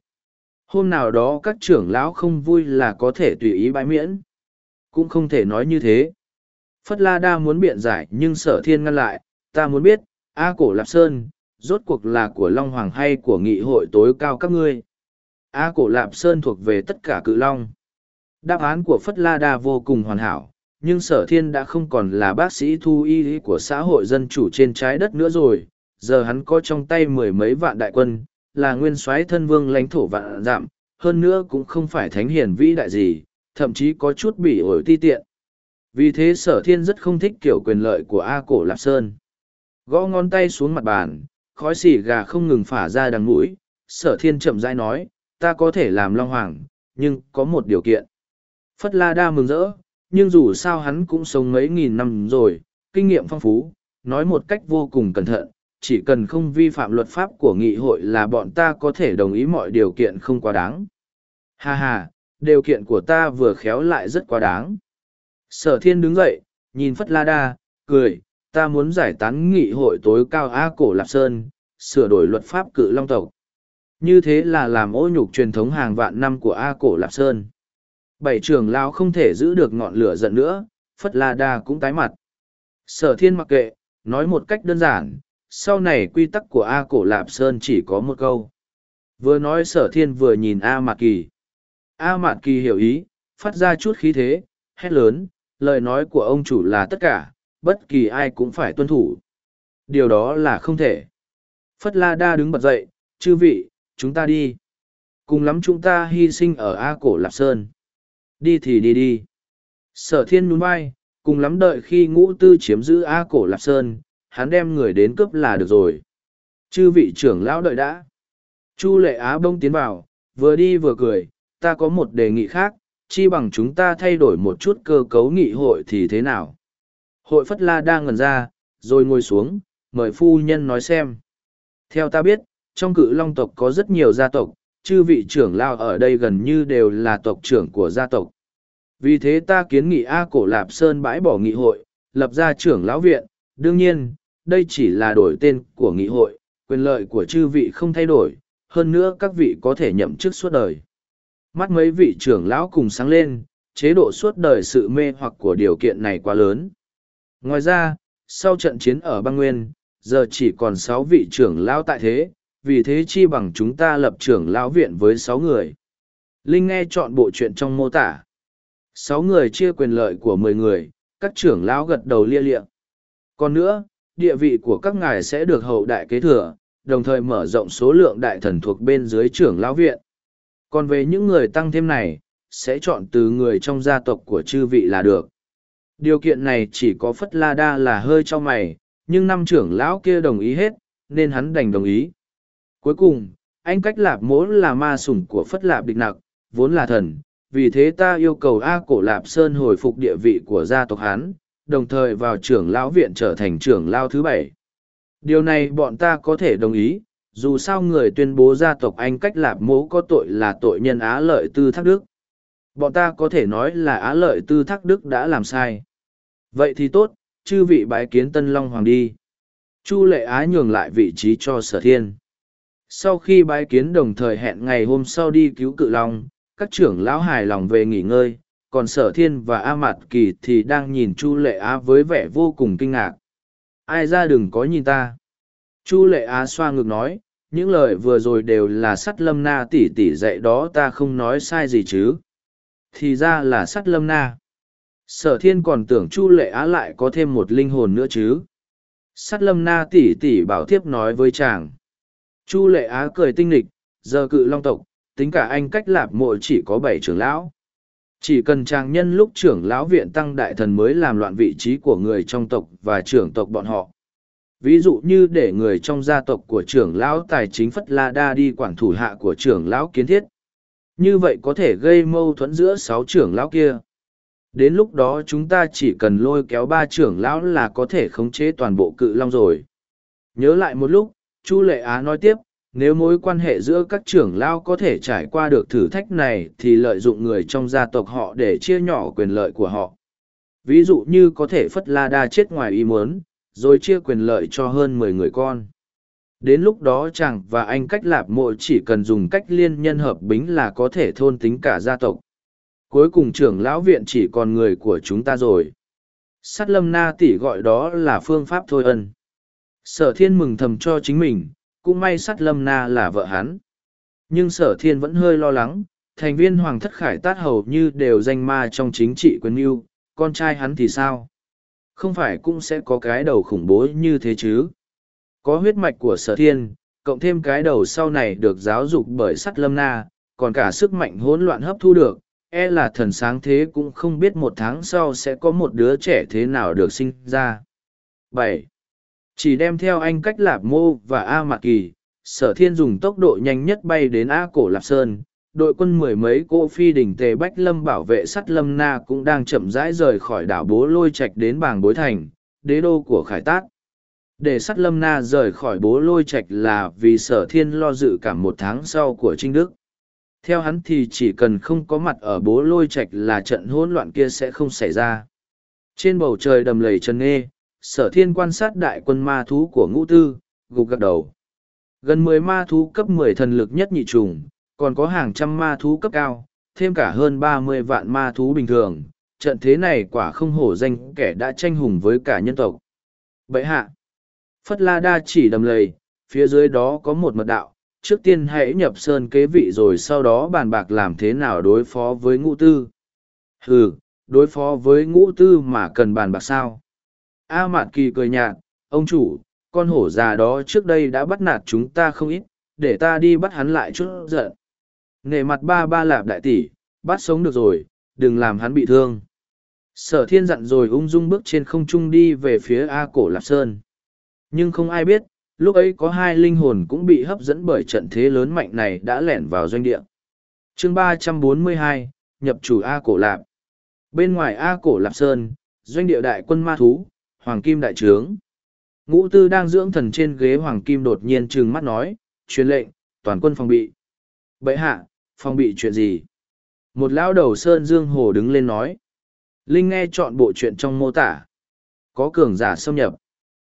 Hôm nào đó các trưởng lão không vui là có thể tùy ý bãi miễn. Cũng không thể nói như thế. Phất La Đa muốn biện giải nhưng sở thiên ngăn lại, ta muốn biết, A Cổ Lạp Sơn, rốt cuộc là của Long Hoàng hay của nghị hội tối cao các ngươi. A Cổ Lạp Sơn thuộc về tất cả cự Long. Đáp án của Phất La Đa vô cùng hoàn hảo, nhưng sở thiên đã không còn là bác sĩ thu y của xã hội dân chủ trên trái đất nữa rồi. Giờ hắn có trong tay mười mấy vạn đại quân, là nguyên soái thân vương lãnh thổ vạn dạm, hơn nữa cũng không phải thánh hiền vĩ đại gì, thậm chí có chút bị ổi ti tiện. Vì thế sở thiên rất không thích kiểu quyền lợi của A Cổ Lạp Sơn. Gõ ngón tay xuống mặt bàn, khói xì gà không ngừng phả ra đằng mũi, sở thiên chậm rãi nói, ta có thể làm long hoàng, nhưng có một điều kiện. Phất La Đa mừng rỡ, nhưng dù sao hắn cũng sống mấy nghìn năm rồi, kinh nghiệm phong phú, nói một cách vô cùng cẩn thận, chỉ cần không vi phạm luật pháp của nghị hội là bọn ta có thể đồng ý mọi điều kiện không quá đáng. Ha ha, điều kiện của ta vừa khéo lại rất quá đáng. Sở thiên đứng dậy, nhìn Phất La Đa, cười, ta muốn giải tán nghị hội tối cao A Cổ Lạp Sơn, sửa đổi luật pháp cự long tộc. Như thế là làm ô nhục truyền thống hàng vạn năm của A Cổ Lạp Sơn. Bảy trưởng lão không thể giữ được ngọn lửa giận nữa, Phất La Đa cũng tái mặt. Sở thiên mặc kệ, nói một cách đơn giản, sau này quy tắc của A Cổ Lạp Sơn chỉ có một câu. Vừa nói sở thiên vừa nhìn A Mạc Kỳ. A Mạc Kỳ hiểu ý, phát ra chút khí thế, hét lớn, lời nói của ông chủ là tất cả, bất kỳ ai cũng phải tuân thủ. Điều đó là không thể. Phất La Đa đứng bật dậy, chư vị, chúng ta đi. Cùng lắm chúng ta hy sinh ở A Cổ Lạp Sơn. Đi thì đi đi. Sở thiên nhún vai, cùng lắm đợi khi ngũ tư chiếm giữ A Cổ Lạp Sơn, hắn đem người đến cướp là được rồi. Chư vị trưởng lão đợi đã. Chu lệ Á bông tiến vào, vừa đi vừa cười, ta có một đề nghị khác, chi bằng chúng ta thay đổi một chút cơ cấu nghị hội thì thế nào? Hội Phất La đang ngần ra, rồi ngồi xuống, mời phu nhân nói xem. Theo ta biết, trong cự long tộc có rất nhiều gia tộc, chư vị trưởng lao ở đây gần như đều là tộc trưởng của gia tộc. Vì thế ta kiến nghị A Cổ Lạp Sơn bãi bỏ nghị hội, lập ra trưởng lão viện, đương nhiên, đây chỉ là đổi tên của nghị hội, quyền lợi của chư vị không thay đổi, hơn nữa các vị có thể nhậm chức suốt đời. Mắt mấy vị trưởng lão cùng sáng lên, chế độ suốt đời sự mê hoặc của điều kiện này quá lớn. Ngoài ra, sau trận chiến ở băng nguyên, giờ chỉ còn sáu vị trưởng lão tại thế, vì thế chi bằng chúng ta lập trưởng lão viện với sáu người. Linh nghe chọn bộ chuyện trong mô tả. Sáu người chia quyền lợi của mười người, các trưởng lão gật đầu lia lịa. Còn nữa, địa vị của các ngài sẽ được hậu đại kế thừa, đồng thời mở rộng số lượng đại thần thuộc bên dưới trưởng lão viện. Còn về những người tăng thêm này, sẽ chọn từ người trong gia tộc của chư vị là được. Điều kiện này chỉ có Phất La Đa là hơi cho mày, nhưng năm trưởng lão kia đồng ý hết, nên hắn đành đồng ý. Cuối cùng, anh cách lạp mỗ là ma sủng của Phất Lạp địch nặc, vốn là thần, vì thế ta yêu cầu A Cổ Lạp Sơn hồi phục địa vị của gia tộc Hán, đồng thời vào trưởng lão viện trở thành trưởng lão thứ bảy. Điều này bọn ta có thể đồng ý, dù sao người tuyên bố gia tộc Anh cách lạp mỗ có tội là tội nhân Á Lợi Tư Thác Đức. Bọn ta có thể nói là Á Lợi Tư Thác Đức đã làm sai. Vậy thì tốt, chư vị bái kiến Tân Long Hoàng đi. Chu Lệ Á nhường lại vị trí cho sở thiên. Sau khi bái kiến đồng thời hẹn ngày hôm sau đi cứu cự long, các trưởng lão hài lòng về nghỉ ngơi, còn sở thiên và A Mạt Kỳ thì đang nhìn Chu Lệ Á với vẻ vô cùng kinh ngạc. Ai ra đừng có nhìn ta. Chu Lệ Á xoa ngực nói, những lời vừa rồi đều là sắt lâm na tỉ tỉ dạy đó ta không nói sai gì chứ. Thì ra là sắt lâm na. Sở thiên còn tưởng Chu Lệ Á lại có thêm một linh hồn nữa chứ. Sắt lâm na tỉ tỉ bảo thiếp nói với chàng. Chu Lệ Á cười tinh lịch, giờ cự long tộc, tính cả anh cách lạp mộ chỉ có bảy trưởng lão. Chỉ cần chàng nhân lúc trưởng lão viện tăng đại thần mới làm loạn vị trí của người trong tộc và trưởng tộc bọn họ. Ví dụ như để người trong gia tộc của trưởng lão tài chính Phất La Đa đi quản thủ hạ của trưởng lão kiến thiết. Như vậy có thể gây mâu thuẫn giữa sáu trưởng lão kia. Đến lúc đó chúng ta chỉ cần lôi kéo ba trưởng lão là có thể khống chế toàn bộ cự long rồi. Nhớ lại một lúc, Chu Lệ Á nói tiếp, nếu mối quan hệ giữa các trưởng lao có thể trải qua được thử thách này thì lợi dụng người trong gia tộc họ để chia nhỏ quyền lợi của họ. Ví dụ như có thể phất la đa chết ngoài ý muốn rồi chia quyền lợi cho hơn mười người con. Đến lúc đó chàng và anh cách lạp mộ chỉ cần dùng cách liên nhân hợp bính là có thể thôn tính cả gia tộc. Cuối cùng trưởng lão viện chỉ còn người của chúng ta rồi. Sát lâm na tỷ gọi đó là phương pháp thôi ân sở thiên mừng thầm cho chính mình cũng may sắt lâm na là vợ hắn. Nhưng sở thiên vẫn hơi lo lắng, thành viên hoàng thất khải tát hầu như đều danh ma trong chính trị quyền yêu, con trai hắn thì sao? Không phải cũng sẽ có cái đầu khủng bố như thế chứ? Có huyết mạch của sở thiên, cộng thêm cái đầu sau này được giáo dục bởi sắt lâm na, còn cả sức mạnh hỗn loạn hấp thu được, e là thần sáng thế cũng không biết một tháng sau sẽ có một đứa trẻ thế nào được sinh ra. bảy chỉ đem theo anh cách lạp mô và A Mạc Kỳ, sở thiên dùng tốc độ nhanh nhất bay đến A Cổ Lạp Sơn, đội quân mười mấy cô phi đỉnh tề bách lâm bảo vệ sắt lâm na cũng đang chậm rãi rời khỏi đảo bố lôi trạch đến bàng bối thành đế đô của khải tát. Để sắt lâm na rời khỏi bố lôi trạch là vì sở thiên lo dự cảm một tháng sau của trinh đức. Theo hắn thì chỉ cần không có mặt ở bố lôi trạch là trận hỗn loạn kia sẽ không xảy ra. Trên bầu trời đầm lầy trần nghê sở thiên quan sát đại quân ma thú của ngũ tư, gục gật đầu. Gần mười ma thú cấp mười thần lực nhất nhị trùng còn có hàng trăm ma thú cấp cao, thêm cả hơn ba mươi vạn ma thú bình thường. Trận thế này quả không hổ danh kẻ đã tranh hùng với cả nhân tộc. Vậy hạ. Phất la đa chỉ đầm lầy, phía dưới đó có một mật đạo. Trước tiên hãy nhập sơn kế vị rồi sau đó bàn bạc làm thế nào đối phó với ngũ tư. Ừ đối phó với ngũ tư mà cần bàn bạc sao? A mạn kỳ cười nhạt, ông chủ, con hổ già đó trước đây đã bắt nạt chúng ta không ít, để ta đi bắt hắn lại chút giận. Nề mặt ba ba lạp đại tỷ, bắt sống được rồi, đừng làm hắn bị thương. Sở thiên dặn rồi ung dung bước trên không trung đi về phía a cổ lạp sơn. Nhưng không ai biết, lúc ấy có hai linh hồn cũng bị hấp dẫn bởi trận thế lớn mạnh này đã lẻn vào doanh địa. Chương ba trăm bốn mươi hai, nhập chủ a cổ lạp. Bên ngoài a cổ lạp sơn, doanh địa đại quân ma thú hoàng kim đại trướng. Ngũ tư đang dưỡng thần trên ghế hoàng kim đột nhiên trừng mắt nói, truyền lệnh, toàn quân phòng bị. Bệ hạ, phòng bị chuyện gì? Một lão đầu sơn dương hồ đứng lên nói, linh nghe chọn bộ chuyện trong mô tả. Có cường giả xâm nhập.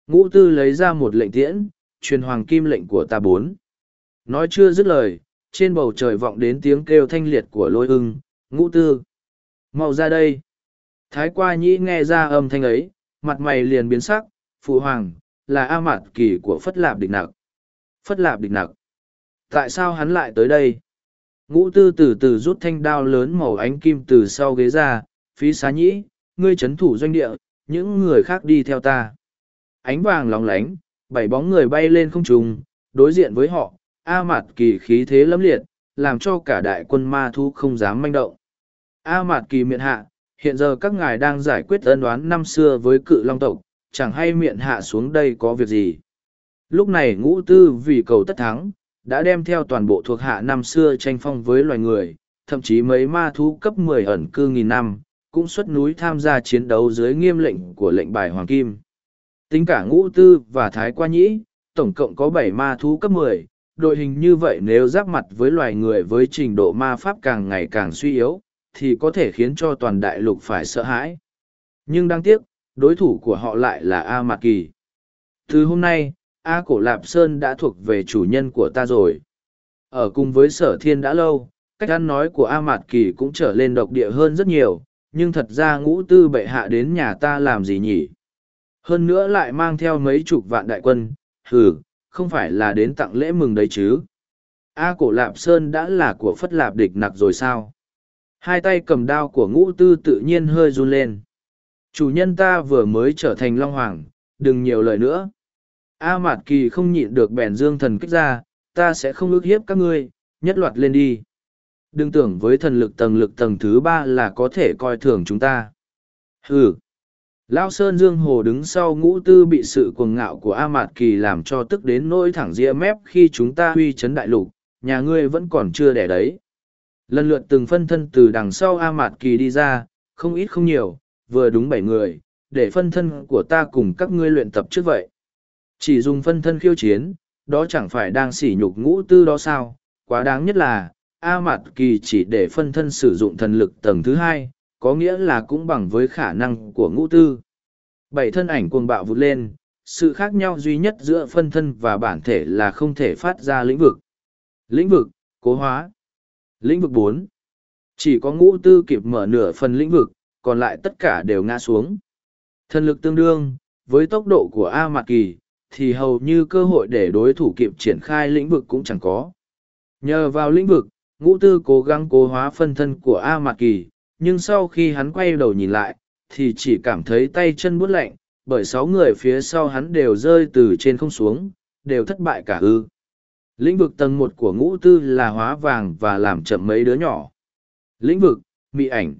Ngũ tư lấy ra một lệnh tiễn, truyền hoàng kim lệnh của ta bốn. Nói chưa dứt lời, trên bầu trời vọng đến tiếng kêu thanh liệt của lôi ưng, ngũ tư, mau ra đây. Thái qua nhĩ nghe ra âm thanh ấy mặt mày liền biến sắc, phụ hoàng, là a mạt kỳ của phất lạp địch nặc. Phất lạp địch nặc? Tại sao hắn lại tới đây? Ngũ tư từ từ rút thanh đao lớn màu ánh kim từ sau ghế ra, phí xá nhĩ, ngươi chấn thủ doanh địa, những người khác đi theo ta. Ánh vàng lóng lánh, bảy bóng người bay lên không trùng đối diện với họ, a mạt kỳ khí thế lẫm liệt, làm cho cả đại quân ma thu không dám manh động. A mạt kỳ miệng hạ hiện giờ các ngài đang giải quyết ân đoán năm xưa với cự long tộc chẳng hay miệng hạ xuống đây có việc gì lúc này ngũ tư vì cầu tất thắng đã đem theo toàn bộ thuộc hạ năm xưa tranh phong với loài người, thậm chí mấy ma thú cấp mười ẩn cư nghìn năm, cũng xuất núi tham gia chiến đấu dưới nghiêm lệnh của lệnh bài Hoàng Kim. Tính cả ngũ tư và thái qua nhĩ, tổng cộng có bảy ma thú cấp mười. đội hình như vậy nếu giáp mặt với loài người với trình độ ma pháp càng ngày càng suy yếu, thì có thể khiến cho toàn đại lục phải sợ hãi. Nhưng đáng tiếc, đối thủ của họ lại là A Mạc Kỳ. Từ hôm nay, A Cổ Lạp Sơn đã thuộc về chủ nhân của ta rồi. Ở cùng với sở thiên đã lâu, cách ăn nói của A Mạt Kỳ cũng trở lên độc địa hơn rất nhiều, nhưng thật ra ngũ tư bệ hạ đến nhà ta làm gì nhỉ? Hơn nữa lại mang theo mấy chục vạn đại quân, hừ, không phải là đến tặng lễ mừng đấy chứ. A cổ lạp sơn đã là của phất lạp địch nặc rồi sao? Hai tay cầm đao của ngũ tư tự nhiên hơi run lên. Chủ nhân ta vừa mới trở thành Long Hoàng, đừng nhiều lời nữa. A Mạt Kỳ không nhịn được bèn dương thần kích ra, ta sẽ không ước hiếp các ngươi, nhất loạt lên đi. Đừng tưởng với thần lực tầng lực tầng thứ ba là có thể coi thường chúng ta. Hừ. Lao Sơn Dương Hồ đứng sau ngũ tư bị sự cuồng ngạo của A Mạt Kỳ làm cho tức đến nỗi thẳng ria mép khi chúng ta huy chấn đại lục, nhà ngươi vẫn còn chưa đẻ đấy. Lần lượt từng phân thân từ đằng sau A Mạt Kỳ đi ra, không ít không nhiều, vừa đúng bảy người, để phân thân của ta cùng các ngươi luyện tập trước vậy. Chỉ dùng phân thân khiêu chiến, đó chẳng phải đang sỉ nhục ngũ tư đó sao, quá đáng nhất là, A Mạt Kỳ chỉ để phân thân sử dụng thần lực tầng thứ hai, có nghĩa là cũng bằng với khả năng của ngũ tư. Bảy thân ảnh cuồng bạo vụt lên, sự khác nhau duy nhất giữa phân thân và bản thể là không thể phát ra lĩnh vực. Lĩnh vực, cố hóa. Lĩnh vực bốn Chỉ có ngũ tư kịp mở nửa phần lĩnh vực, còn lại tất cả đều ngã xuống. Thần lực tương đương, với tốc độ của A Mạc Kỳ, thì hầu như cơ hội để đối thủ kịp triển khai lĩnh vực cũng chẳng có. Nhờ vào lĩnh vực, ngũ tư cố gắng cố hóa phân thân của A Mạc Kỳ, nhưng sau khi hắn quay đầu nhìn lại, thì chỉ cảm thấy tay chân buốt lạnh, bởi sáu người phía sau hắn đều rơi từ trên không xuống, đều thất bại cả ư. Lĩnh vực tầng một của ngũ tư là hóa vàng và làm chậm mấy đứa nhỏ. Lĩnh vực, mị ảnh.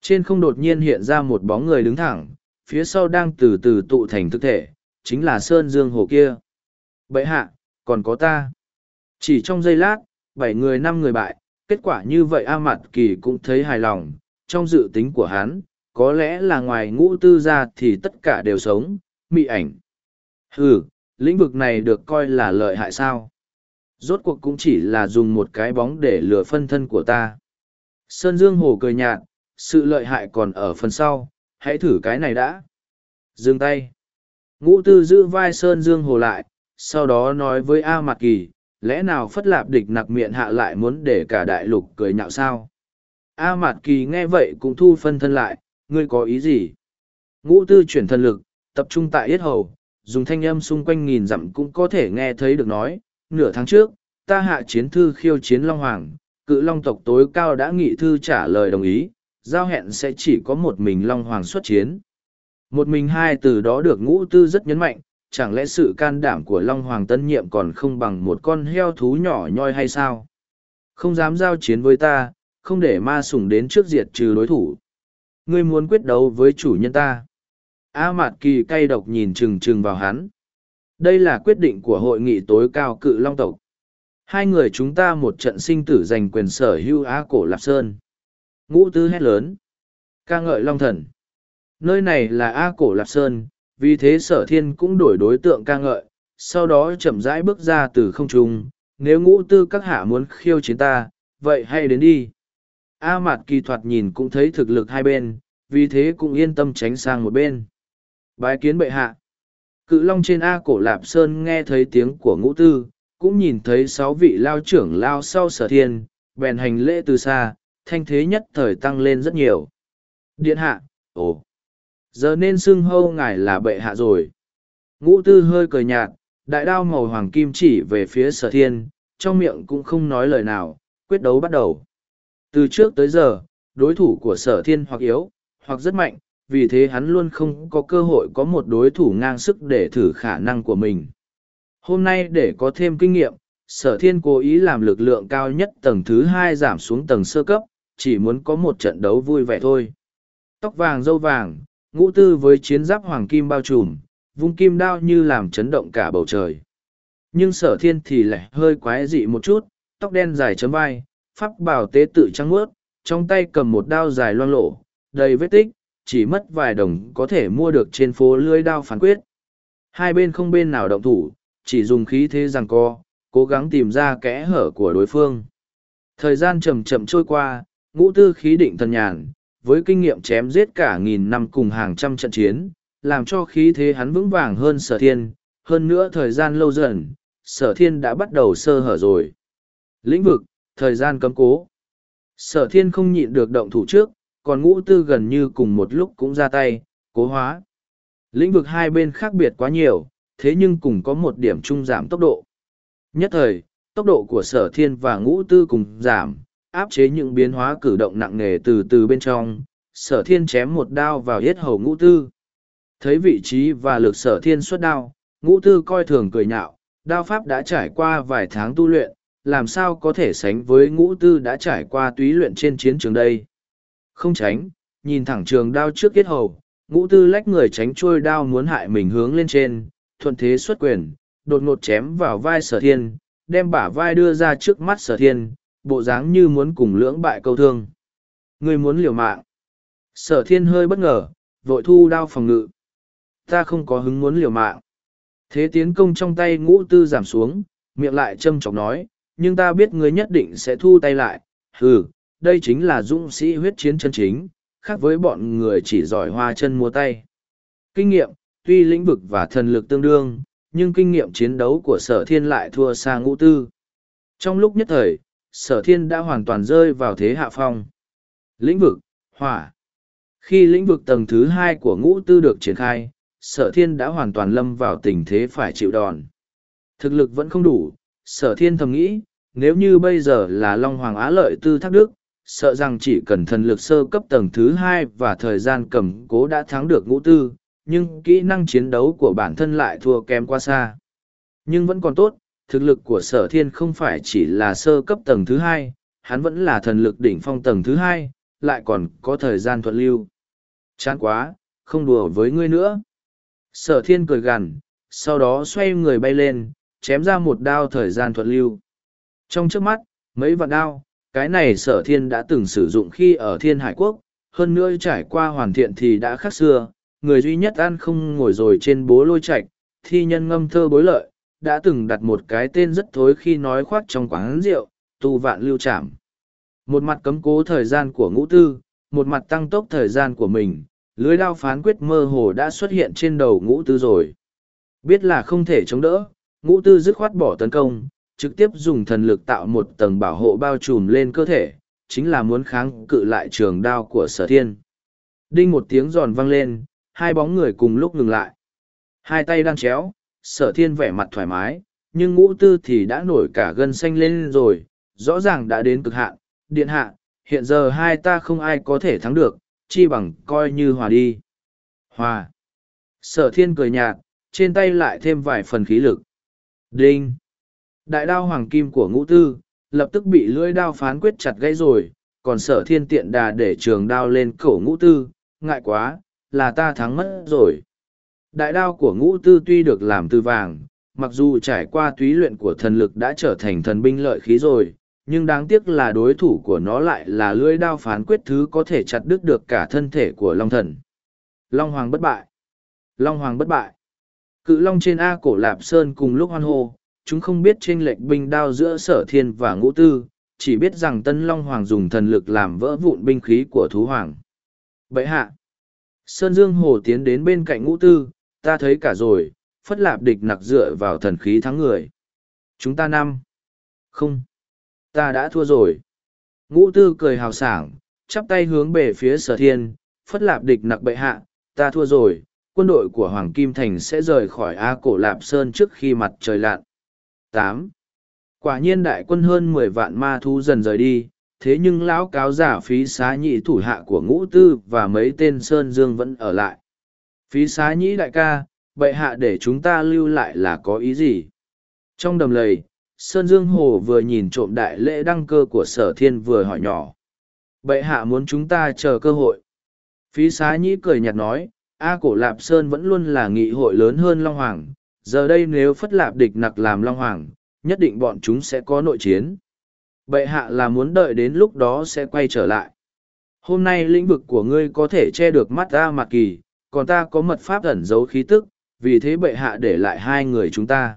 Trên không đột nhiên hiện ra một bóng người đứng thẳng, phía sau đang từ từ tụ thành thực thể, chính là Sơn Dương Hồ kia. Bậy hạ, còn có ta. Chỉ trong giây lát, bảy người năm người bại, Kết quả như vậy A Mạt Kỳ cũng thấy hài lòng, trong dự tính của hắn, có lẽ là ngoài ngũ tư ra thì tất cả đều sống, mị ảnh. Ừ, lĩnh vực này được coi là lợi hại sao? Rốt cuộc cũng chỉ là dùng một cái bóng để lừa phân thân của ta. Sơn Dương Hồ cười nhạt, sự lợi hại còn ở phần sau, hãy thử cái này đã. Dừng tay. Ngũ tư giữ vai Sơn Dương Hồ lại, sau đó nói với A Mạc Kỳ, lẽ nào phất lạp địch nặc miệng hạ lại muốn để cả đại lục cười nhạo sao? A Mạt Kỳ nghe vậy cũng thu phân thân lại, ngươi có ý gì? Ngũ tư chuyển thân lực, tập trung tại yết hầu, dùng thanh âm xung quanh nghìn dặm cũng có thể nghe thấy được nói, nửa tháng trước, ta hạ chiến thư khiêu chiến Long Hoàng, cự Long tộc tối cao đã nghị thư trả lời đồng ý, giao hẹn sẽ chỉ có một mình Long Hoàng xuất chiến. Một mình hai từ đó được ngũ tư rất nhấn mạnh, chẳng lẽ sự can đảm của Long Hoàng tân nhiệm còn không bằng một con heo thú nhỏ nhoi hay sao? Không dám giao chiến với ta, không để ma sủng đến trước diệt trừ đối thủ. Ngươi muốn quyết đấu với chủ nhân ta. A Mạt Kỳ cay độc nhìn trừng trừng vào hắn. Đây là quyết định của hội nghị tối cao cự long tộc. Hai người chúng ta một trận sinh tử giành quyền sở hữu Á cổ Lạp Sơn. Ngũ tư hét lớn. ca ngợi long thần. Nơi này là A cổ Lạp Sơn, vì thế sở thiên cũng đổi đối tượng ca ngợi, sau đó chậm rãi bước ra từ không trung. Nếu ngũ tư các hạ muốn khiêu chiến ta, vậy hãy đến đi. A Mạt kỳ thoạt nhìn cũng thấy thực lực hai bên, vì thế cũng yên tâm tránh sang một bên. Bái kiến bệ hạ. Cự long trên A cổ Lạp Sơn nghe thấy tiếng của ngũ tư, cũng nhìn thấy sáu vị lao trưởng lao sau sở thiên, bèn hành lễ từ xa, thanh thế nhất thời tăng lên rất nhiều. Điện hạ, ồ, giờ nên xưng hâu ngài là bệ hạ rồi. Ngũ tư hơi cười nhạt, đại đao màu hoàng kim chỉ về phía sở thiên, trong miệng cũng không nói lời nào, quyết đấu bắt đầu. Từ trước tới giờ, đối thủ của sở thiên hoặc yếu, hoặc rất mạnh, vì thế hắn luôn không có cơ hội có một đối thủ ngang sức để thử khả năng của mình. Hôm nay để có thêm kinh nghiệm, sở thiên cố ý làm lực lượng cao nhất tầng thứ hai giảm xuống tầng sơ cấp, chỉ muốn có một trận đấu vui vẻ thôi. Tóc vàng dâu vàng, ngũ tư với chiến giáp hoàng kim bao trùm, vung kim đao như làm chấn động cả bầu trời. Nhưng sở thiên thì lại hơi quái dị một chút, tóc đen dài chấm vai, pháp bảo tế tự trắng mướt, trong tay cầm một đao dài loang lộ, đầy vết tích, chỉ mất vài đồng có thể mua được trên phố lưới đao phán quyết. Hai bên không bên nào động thủ, chỉ dùng khí thế rằng co, cố gắng tìm ra kẽ hở của đối phương. Thời gian chậm chậm trôi qua, ngũ tư khí định thần nhàn, với kinh nghiệm chém giết cả nghìn năm cùng hàng trăm trận chiến, làm cho khí thế hắn vững vàng hơn sở thiên, hơn nữa thời gian lâu dần, sở thiên đã bắt đầu sơ hở rồi. Lĩnh vực, thời gian cấm cố. Sở thiên không nhịn được động thủ trước, còn ngũ tư gần như cùng một lúc cũng ra tay, cố hóa. Lĩnh vực hai bên khác biệt quá nhiều, thế nhưng cùng có một điểm chung giảm tốc độ. Nhất thời, tốc độ của sở thiên và ngũ tư cùng giảm, áp chế những biến hóa cử động nặng nề từ từ bên trong, sở thiên chém một đao vào hết hầu ngũ tư. Thấy vị trí và lực sở thiên xuất đao, ngũ tư coi thường cười nhạo, đao pháp đã trải qua vài tháng tu luyện, làm sao có thể sánh với ngũ tư đã trải qua túy luyện trên chiến trường đây. Không tránh, nhìn thẳng trường đao trước kết hầu, ngũ tư lách người tránh trôi đao muốn hại mình hướng lên trên, thuận thế xuất quyền, đột ngột chém vào vai sở thiên, đem bả vai đưa ra trước mắt sở thiên, bộ dáng như muốn cùng lưỡng bại câu thương. Người muốn liều mạng. Sở thiên hơi bất ngờ, vội thu đao phòng ngự. Ta không có hứng muốn liều mạng. Thế tiến công trong tay ngũ tư giảm xuống, miệng lại châm chọc nói, nhưng ta biết ngươi nhất định sẽ thu tay lại. Hừ, đây chính là dũng sĩ huyết chiến chân chính, khác với bọn người chỉ giỏi hoa chân múa tay. Kinh nghiệm, tuy lĩnh vực và thần lực tương đương, nhưng kinh nghiệm chiến đấu của sở thiên lại thua xa ngũ tư. Trong lúc nhất thời, sở thiên đã hoàn toàn rơi vào thế hạ phong. Lĩnh vực, hỏa. Khi lĩnh vực tầng thứ hai của ngũ tư được triển khai, sở thiên đã hoàn toàn lâm vào tình thế phải chịu đòn. Thực lực vẫn không đủ, sở thiên thầm nghĩ, nếu như bây giờ là Long Hoàng Á Lợi Tư Thác Đức, sợ rằng chỉ cần thần lực sơ cấp tầng thứ hai và thời gian cầm cố đã thắng được ngũ tư, nhưng kỹ năng chiến đấu của bản thân lại thua kém quá xa. Nhưng vẫn còn tốt, thực lực của sở thiên không phải chỉ là sơ cấp tầng thứ hai, hắn vẫn là thần lực đỉnh phong tầng thứ hai, lại còn có thời gian thuận lưu. Chán quá, không đùa với ngươi nữa. Sở thiên cười gằn, sau đó xoay người bay lên, chém ra một đao thời gian thuận lưu. Trong trước mắt, mấy vạn đao, cái này sở thiên đã từng sử dụng khi ở thiên hải quốc, hơn nữa trải qua hoàn thiện thì đã khác xưa, người duy nhất ăn không ngồi rồi trên bố lôi Trạch thi nhân ngâm thơ bối lợi, đã từng đặt một cái tên rất thối khi nói khoác trong quán rượu, tu vạn lưu trảm. Một mặt cấm cố thời gian của ngũ tư, một mặt tăng tốc thời gian của mình, lưới đao phán quyết mơ hồ đã xuất hiện trên đầu ngũ tư rồi. Biết là không thể chống đỡ, ngũ tư dứt khoát bỏ tấn công, trực tiếp dùng thần lực tạo một tầng bảo hộ bao trùm lên cơ thể, chính là muốn kháng cự lại trường đao của sở thiên. Đinh một tiếng giòn vang lên, hai bóng người cùng lúc ngừng lại. Hai tay đang chéo, sở thiên vẻ mặt thoải mái, nhưng ngũ tư thì đã nổi cả gân xanh lên rồi, rõ ràng đã đến cực hạn. Điện hạ, hiện giờ hai ta không ai có thể thắng được, chi bằng coi như hòa đi. Hòa. Sở thiên cười nhạt, trên tay lại thêm vài phần khí lực. Đinh. Đại đao hoàng kim của ngũ tư, lập tức bị lưỡi đao phán quyết chặt gãy rồi, còn sở thiên tiện đà để trường đao lên cổ ngũ tư, ngại quá, là ta thắng mất rồi. Đại đao của ngũ tư tuy được làm từ vàng, mặc dù trải qua túy luyện của thần lực đã trở thành thần binh lợi khí rồi, nhưng đáng tiếc là đối thủ của nó lại là lưỡi đao phán quyết thứ có thể chặt đứt được cả thân thể của Long Thần. Long Hoàng bất bại. Long Hoàng bất bại. Cự Long trên A cổ Lạp Sơn cùng lúc hoan hô, chúng không biết chênh lệch binh đao giữa sở thiên và ngũ tư, chỉ biết rằng Tân Long Hoàng dùng thần lực làm vỡ vụn binh khí của thú hoàng. Bậy hạ. Sơn Dương Hồ tiến đến bên cạnh ngũ tư, ta thấy cả rồi, phất lạp địch nặc dựa vào thần khí thắng người. Chúng ta năm. Không. Ta đã thua rồi. Ngũ tư cười hào sảng, chắp tay hướng về phía sở thiên, phất lạp địch nặc bệ hạ, ta thua rồi, quân đội của Hoàng Kim Thành sẽ rời khỏi A Cổ Lạp Sơn trước khi mặt trời lặn tám Quả nhiên đại quân hơn mười vạn ma thu dần rời đi, thế nhưng lão cáo giả phí xá nhị thủ hạ của ngũ tư và mấy tên Sơn Dương vẫn ở lại. Phí xá nhĩ đại ca, bệ hạ để chúng ta lưu lại là có ý gì? Trong đầm lầy, Sơn Dương Hồ vừa nhìn trộm đại lễ đăng cơ của sở thiên vừa hỏi nhỏ. Bệ hạ muốn chúng ta chờ cơ hội. Phí xá nhĩ cười nhạt nói, A cổ Lạp Sơn vẫn luôn là nghị hội lớn hơn Long Hoàng, giờ đây nếu phất lạp địch nặc làm Long Hoàng, nhất định bọn chúng sẽ có nội chiến. Bệ hạ là muốn đợi đến lúc đó sẽ quay trở lại. Hôm nay lĩnh vực của ngươi có thể che được mắt ta mặt kỳ, còn ta có mật pháp ẩn giấu khí tức, vì thế bệ hạ để lại hai người chúng ta.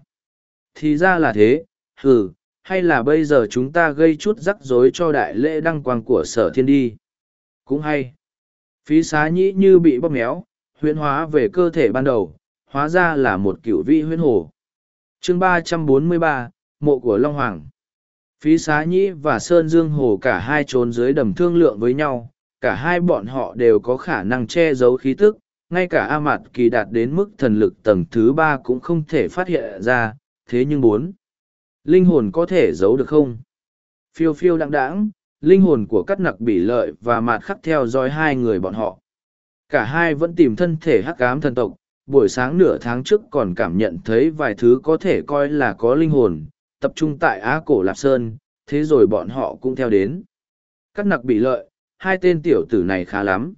Thì ra là thế, hừ, hay là bây giờ chúng ta gây chút rắc rối cho đại lễ đăng quang của sở thiên đi. Cũng hay. Phí xá nhĩ như bị bóp méo, huyễn hóa về cơ thể ban đầu, hóa ra là một cựu vị huyễn hồ. chương ba trăm bốn mươi ba Mộ của Long Hoàng. Phí xá nhĩ và Sơn Dương Hồ cả hai trốn dưới đầm thương lượng với nhau, cả hai bọn họ đều có khả năng che giấu khí tức, ngay cả A Mạt Kỳ đạt đến mức thần lực tầng thứ ba cũng không thể phát hiện ra, thế nhưng bốn. Linh hồn có thể giấu được không? Phiêu phiêu đặng đãng, linh hồn của cắt nặc bị lợi và mạt khắc theo dõi hai người bọn họ. Cả hai vẫn tìm thân thể hắc ám thần tộc, buổi sáng nửa tháng trước còn cảm nhận thấy vài thứ có thể coi là có linh hồn, tập trung tại Á Cổ Lạp Sơn, thế rồi bọn họ cũng theo đến. Cắt nặc bị lợi, hai tên tiểu tử này khá lắm.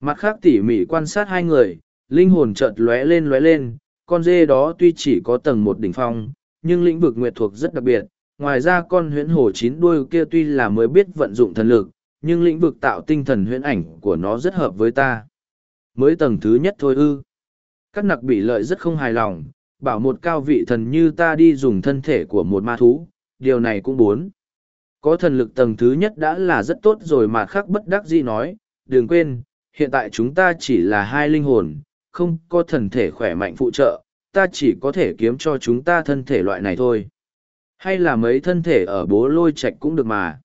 Mặt khác tỉ mỉ quan sát hai người, linh hồn chợt lóe lên lóe lên, con dê đó tuy chỉ có tầng một đỉnh phong, nhưng lĩnh vực nguyệt thuộc rất đặc biệt. Ngoài ra con huyễn hồ chín đuôi kia tuy là mới biết vận dụng thần lực, nhưng lĩnh vực tạo tinh thần huyễn ảnh của nó rất hợp với ta. Mới tầng thứ nhất thôi ư. Các nặc bị lợi rất không hài lòng, bảo một cao vị thần như ta đi dùng thân thể của một ma thú, điều này cũng muốn. Có thần lực tầng thứ nhất đã là rất tốt rồi mà khác bất đắc dĩ nói, đừng quên, hiện tại chúng ta chỉ là hai linh hồn, không có thần thể khỏe mạnh phụ trợ, ta chỉ có thể kiếm cho chúng ta thân thể loại này thôi. Hay là mấy thân thể ở bố lôi Trạch cũng được mà.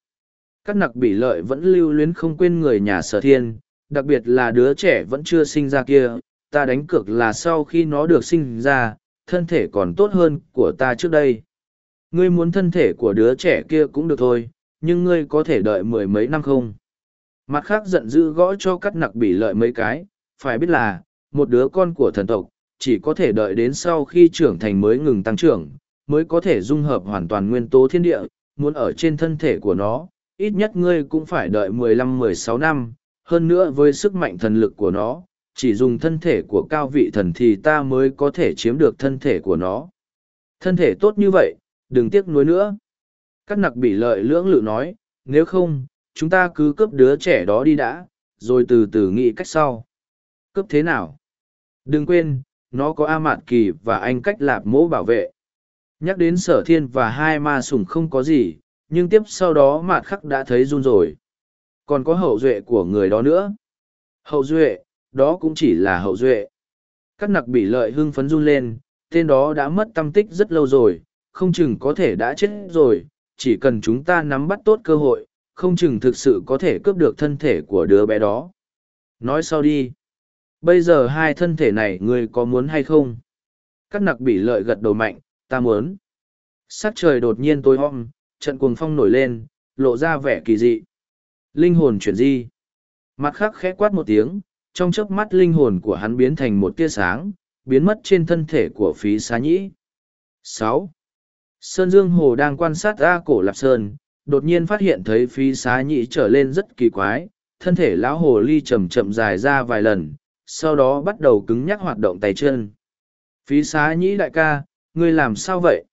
Các nặc bị lợi vẫn lưu luyến không quên người nhà sở thiên, đặc biệt là đứa trẻ vẫn chưa sinh ra kia, ta đánh cược là sau khi nó được sinh ra, thân thể còn tốt hơn của ta trước đây. Ngươi muốn thân thể của đứa trẻ kia cũng được thôi, nhưng ngươi có thể đợi mười mấy năm không? Mặt khác giận dữ gõ cho cắt nặc bị lợi mấy cái, phải biết là, một đứa con của thần tộc, chỉ có thể đợi đến sau khi trưởng thành mới ngừng tăng trưởng, mới có thể dung hợp hoàn toàn nguyên tố thiên địa, muốn ở trên thân thể của nó, ít nhất ngươi cũng phải đợi 15-16 năm, hơn nữa với sức mạnh thần lực của nó, chỉ dùng thân thể của cao vị thần thì ta mới có thể chiếm được thân thể của nó. Thân thể tốt như vậy, đừng tiếc nuối nữa. Các nặc bị lợi lưỡng lự nói, nếu không, chúng ta cứ cướp đứa trẻ đó đi đã, rồi từ từ nghĩ cách sau. Cướp thế nào? Đừng quên, nó có A Mạt Kỳ và anh cách lạp mỗ bảo vệ. Nhắc đến sở thiên và hai ma sùng không có gì, nhưng tiếp sau đó Mạt Khắc đã thấy run rồi. Còn có hậu duệ của người đó nữa. Hậu duệ, đó cũng chỉ là hậu duệ. Các nặc bị lợi hưng phấn run lên, tên đó đã mất tâm tích rất lâu rồi, không chừng có thể đã chết rồi, chỉ cần chúng ta nắm bắt tốt cơ hội, không chừng thực sự có thể cướp được thân thể của đứa bé đó. Nói sau đi. Bây giờ hai thân thể này ngươi có muốn hay không? Các nặc bị lợi gật đầu mạnh, ta muốn. Sắc trời đột nhiên tối om, trận cuồng phong nổi lên, lộ ra vẻ kỳ dị. Linh hồn chuyển di. Mặt khắc khẽ quát một tiếng, trong chớp mắt linh hồn của hắn biến thành một tia sáng, biến mất trên thân thể của phí xá nhĩ. sáu Sơn Dương Hồ đang quan sát ra cổ Lạp Sơn, đột nhiên phát hiện thấy phí xá nhĩ trở lên rất kỳ quái, thân thể lão hồ ly chậm chậm dài ra vài lần, sau đó bắt đầu cứng nhắc hoạt động tay chân. Phí xá nhĩ đại ca, ngươi làm sao vậy?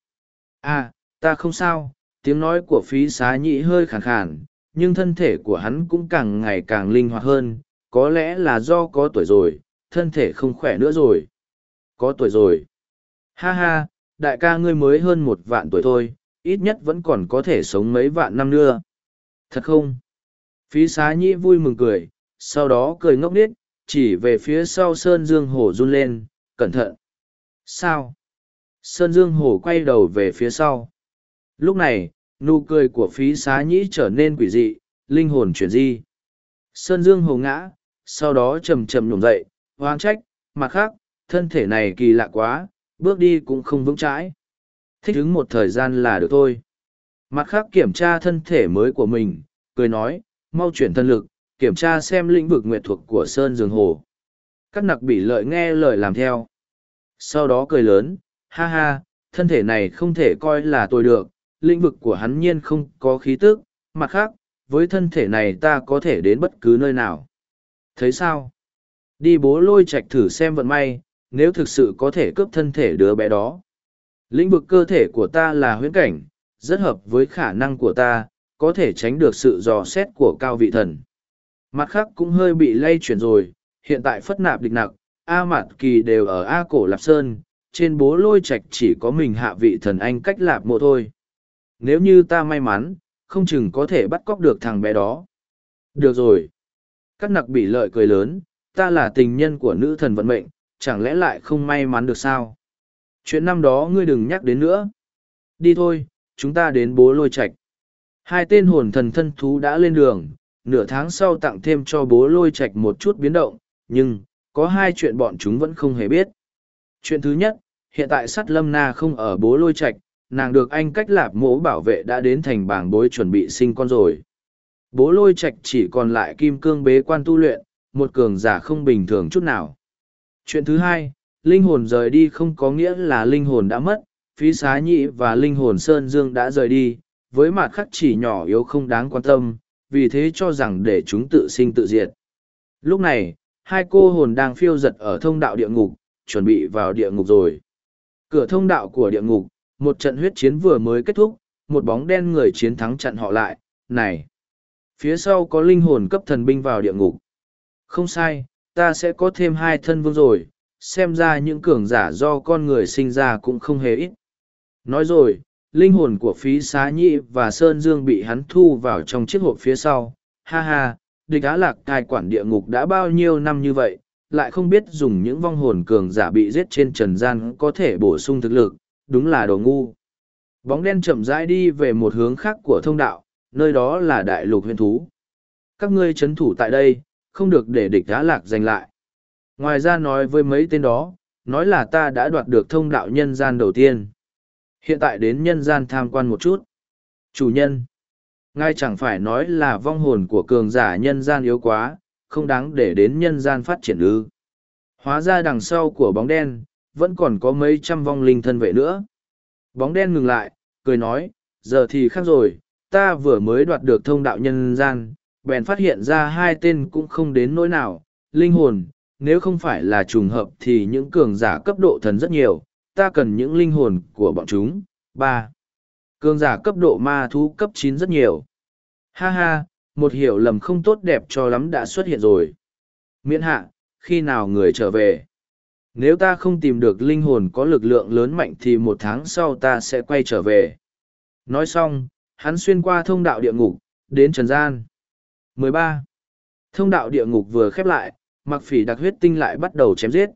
À, ta không sao, tiếng nói của phí xá nhĩ hơi khàn khàn, nhưng thân thể của hắn cũng càng ngày càng linh hoạt hơn, có lẽ là do có tuổi rồi, thân thể không khỏe nữa rồi. Có tuổi rồi. Ha ha, đại ca ngươi mới hơn một vạn tuổi thôi, ít nhất vẫn còn có thể sống mấy vạn năm nữa. Thật không? Phí xá nhĩ vui mừng cười, sau đó cười ngốc nghếch, chỉ về phía sau Sơn Dương Hổ run lên, cẩn thận. Sao? Sơn Dương Hổ quay đầu về phía sau. Lúc này, nụ cười của phí xá nhĩ trở nên quỷ dị, linh hồn chuyển di. Sơn Dương Hổ ngã, sau đó chầm chầm nhổm dậy, hoang trách, mặt khác, thân thể này kỳ lạ quá, bước đi cũng không vững chãi. Thích ứng một thời gian là được thôi. Mặt khác kiểm tra thân thể mới của mình, cười nói, mau chuyển thân lực, kiểm tra xem lĩnh vực nguyệt thuộc của Sơn Dương Hồ. Các nặc bị lợi nghe lời làm theo. Sau đó cười lớn, ha ha, thân thể này không thể coi là tôi được, lĩnh vực của hắn nhiên không có khí tức, mặt khác, với thân thể này ta có thể đến bất cứ nơi nào. Thấy sao? Đi bố lôi Trạch thử xem vận may, nếu thực sự có thể cướp thân thể đứa bé đó. Lĩnh vực cơ thể của ta là huyễn cảnh, rất hợp với khả năng của ta, có thể tránh được sự dò xét của cao vị thần. Mặt khác cũng hơi bị lay chuyển rồi, hiện tại phất nạp địch nặc, A Mạt Kỳ đều ở A Cổ Lạp Sơn, trên bố lôi Trạch chỉ có mình hạ vị thần anh cách lạp mộ thôi. Nếu như ta may mắn, không chừng có thể bắt cóc được thằng bé đó. Được rồi. Các nặc bị lợi cười lớn, ta là tình nhân của nữ thần vận mệnh, chẳng lẽ lại không may mắn được sao? Chuyện năm đó ngươi đừng nhắc đến nữa. Đi thôi, chúng ta đến bố lôi Trạch. Hai tên hồn thần thân thú đã lên đường, nửa tháng sau tặng thêm cho bố lôi Trạch một chút biến động, nhưng, có hai chuyện bọn chúng vẫn không hề biết. Chuyện thứ nhất, hiện tại sắt lâm na không ở bố lôi Trạch, nàng được anh cách lạp mỗ bảo vệ đã đến thành bảng bối chuẩn bị sinh con rồi. Bố lôi Trạch chỉ còn lại kim cương bế quan tu luyện, một cường giả không bình thường chút nào. Chuyện thứ hai, linh hồn rời đi không có nghĩa là linh hồn đã mất, phí xá nhị và linh hồn Sơn Dương đã rời đi, với mặt khắc chỉ nhỏ yếu không đáng quan tâm, vì thế cho rằng để chúng tự sinh tự diệt. Lúc này, hai cô hồn đang phiêu giật ở thông đạo địa ngục, chuẩn bị vào địa ngục rồi. Cửa thông đạo của địa ngục, một trận huyết chiến vừa mới kết thúc, một bóng đen người chiến thắng chặn họ lại, này. Phía sau có linh hồn cấp thần binh vào địa ngục. Không sai, ta sẽ có thêm hai thân vương rồi, xem ra những cường giả do con người sinh ra cũng không hề ít. Nói rồi, linh hồn của phí xá nhị và sơn dương bị hắn thu vào trong chiếc hộp phía sau. Ha ha, địch á lạc cai quản địa ngục đã bao nhiêu năm như vậy, lại không biết dùng những vong hồn cường giả bị giết trên trần gian có thể bổ sung thực lực, đúng là đồ ngu. Bóng đen chậm rãi đi về một hướng khác của thông đạo, nơi đó là đại lục huyền thú. Các ngươi chấn thủ tại đây, không được để địch á lạc giành lại. Ngoài ra nói với mấy tên đó, nói là ta đã đoạt được thông đạo nhân gian đầu tiên. Hiện tại đến nhân gian tham quan một chút. Chủ nhân. Ngay chẳng phải nói là vong hồn của cường giả nhân gian yếu quá, không đáng để đến nhân gian phát triển ư. Hóa ra đằng sau của bóng đen, vẫn còn có mấy trăm vong linh thân vệ nữa. Bóng đen ngừng lại, cười nói, giờ thì khác rồi, ta vừa mới đoạt được thông đạo nhân gian, bèn phát hiện ra hai tên cũng không đến nỗi nào, linh hồn, nếu không phải là trùng hợp thì những cường giả cấp độ thần rất nhiều, ta cần những linh hồn của bọn chúng. ba Cường giả cấp độ ma thú cấp chín rất nhiều. Ha ha, một hiểu lầm không tốt đẹp cho lắm đã xuất hiện rồi. Miễn hạ, khi nào người trở về? Nếu ta không tìm được linh hồn có lực lượng lớn mạnh thì một tháng sau ta sẽ quay trở về. Nói xong, hắn xuyên qua thông đạo địa ngục, đến trần gian. 13. Thông đạo địa ngục vừa khép lại, mặc phỉ đặc huyết tinh lại bắt đầu chém giết.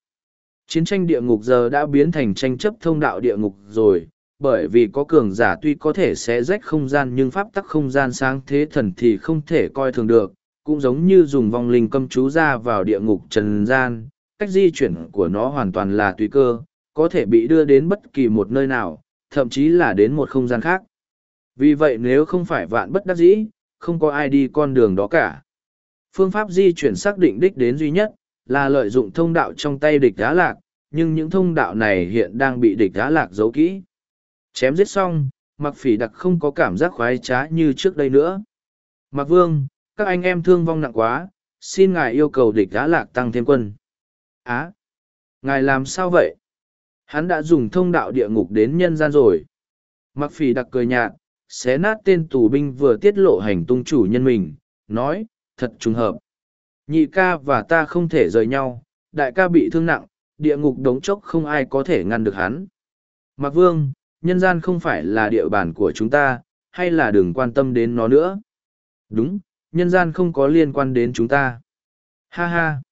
Chiến tranh địa ngục giờ đã biến thành tranh chấp thông đạo địa ngục rồi, bởi vì có cường giả tuy có thể sẽ rách không gian nhưng pháp tắc không gian sáng thế thần thì không thể coi thường được, cũng giống như dùng vong linh câm chú ra vào địa ngục trần gian, cách di chuyển của nó hoàn toàn là tùy cơ, có thể bị đưa đến bất kỳ một nơi nào, thậm chí là đến một không gian khác. Vì vậy nếu không phải vạn bất đắc dĩ, không có ai đi con đường đó cả. Phương pháp di chuyển xác định đích đến duy nhất, là lợi dụng thông đạo trong tay địch đá lạc, nhưng những thông đạo này hiện đang bị địch đá lạc giấu kỹ. Chém giết xong, mặc phỉ đặc không có cảm giác khoái trá như trước đây nữa. Mặc vương, các anh em thương vong nặng quá, xin ngài yêu cầu địch đá lạc tăng thêm quân. Á! ngài làm sao vậy? Hắn đã dùng thông đạo địa ngục đến nhân gian rồi. Mặc phỉ đặc cười nhạt, xé nát tên tù binh vừa tiết lộ hành tung chủ nhân mình, nói, thật trùng hợp. Nhị ca và ta không thể rời nhau, đại ca bị thương nặng, địa ngục đống chốc không ai có thể ngăn được hắn. Mạc Vương, nhân gian không phải là địa bàn của chúng ta, hay là đừng quan tâm đến nó nữa. Đúng, nhân gian không có liên quan đến chúng ta. Ha ha.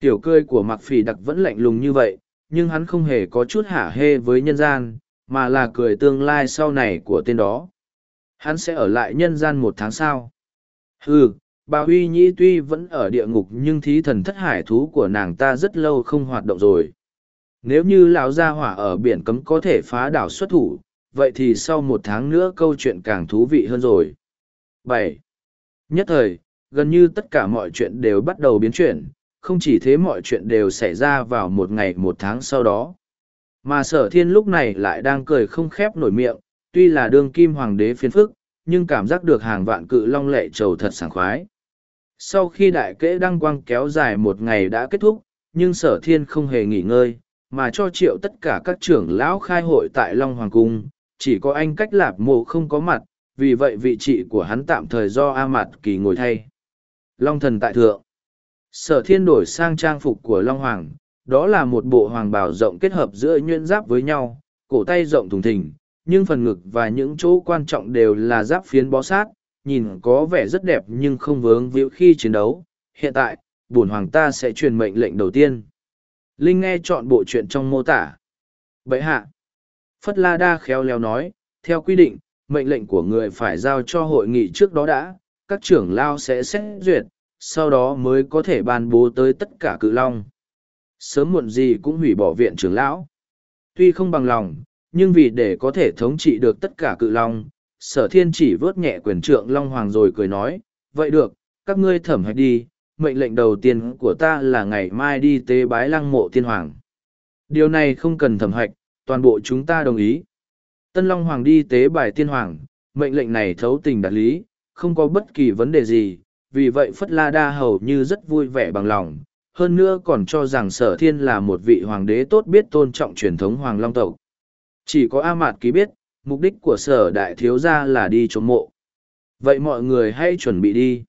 Tiểu cười của Mạc Phỉ Đặc vẫn lạnh lùng như vậy, nhưng hắn không hề có chút hả hê với nhân gian, mà là cười tương lai sau này của tên đó. Hắn sẽ ở lại nhân gian một tháng sau. Ừ, bà huy nhĩ tuy vẫn ở địa ngục nhưng thí thần thất hải thú của nàng ta rất lâu không hoạt động rồi. Nếu như lão gia hỏa ở biển cấm có thể phá đảo xuất thủ vậy thì sau một tháng nữa câu chuyện càng thú vị hơn rồi. Bảy. Nhất thời gần như tất cả mọi chuyện đều bắt đầu biến chuyển không chỉ thế mọi chuyện đều xảy ra vào một ngày một tháng sau đó. Mà sở thiên lúc này lại đang cười không khép nổi miệng tuy là đương kim hoàng đế phiền phức nhưng cảm giác được hàng vạn cự long lệ trầu thật sảng khoái sau khi đại kễ đăng quang kéo dài một ngày đã kết thúc, nhưng sở thiên không hề nghỉ ngơi, mà cho triệu tất cả các trưởng lão khai hội tại Long Hoàng Cung, chỉ có anh cách lạp mộ không có mặt, vì vậy vị trí của hắn tạm thời do A Mạt Kỳ ngồi thay. Long thần tại thượng. Sở thiên đổi sang trang phục của Long Hoàng, đó là một bộ hoàng bào rộng kết hợp giữa nhuyễn giáp với nhau, cổ tay rộng thùng thình, nhưng phần ngực và những chỗ quan trọng đều là giáp phiến bó sát, nhìn có vẻ rất đẹp nhưng không vướng víu khi chiến đấu. Hiện tại, bổn hoàng ta sẽ truyền mệnh lệnh đầu tiên. Linh nghe chọn bộ chuyện trong mô tả. Bậy hạ. Phất La Đa khéo léo nói, theo quy định, mệnh lệnh của người phải giao cho hội nghị trước đó đã, các trưởng lao sẽ xét duyệt, sau đó mới có thể ban bố tới tất cả cự long. Sớm muộn gì cũng hủy bỏ viện trưởng lão. Tuy không bằng lòng, nhưng vì để có thể thống trị được tất cả cự long, sở thiên chỉ vớt nhẹ quyền trượng Long Hoàng rồi cười nói, vậy được, các ngươi thẩm hạch đi, mệnh lệnh đầu tiên của ta là ngày mai đi tế bái lăng mộ tiên hoàng. Điều này không cần thẩm hạch, toàn bộ chúng ta đồng ý. Tân Long Hoàng đi tế bài tiên hoàng, mệnh lệnh này thấu tình đạt lý, không có bất kỳ vấn đề gì, vì vậy Phất La Đa hầu như rất vui vẻ bằng lòng, hơn nữa còn cho rằng sở thiên là một vị hoàng đế tốt biết tôn trọng truyền thống hoàng long tộc. Chỉ có A Mạt ký biết, mục đích của sở đại thiếu gia là đi trốn mộ. Vậy mọi người hãy chuẩn bị đi.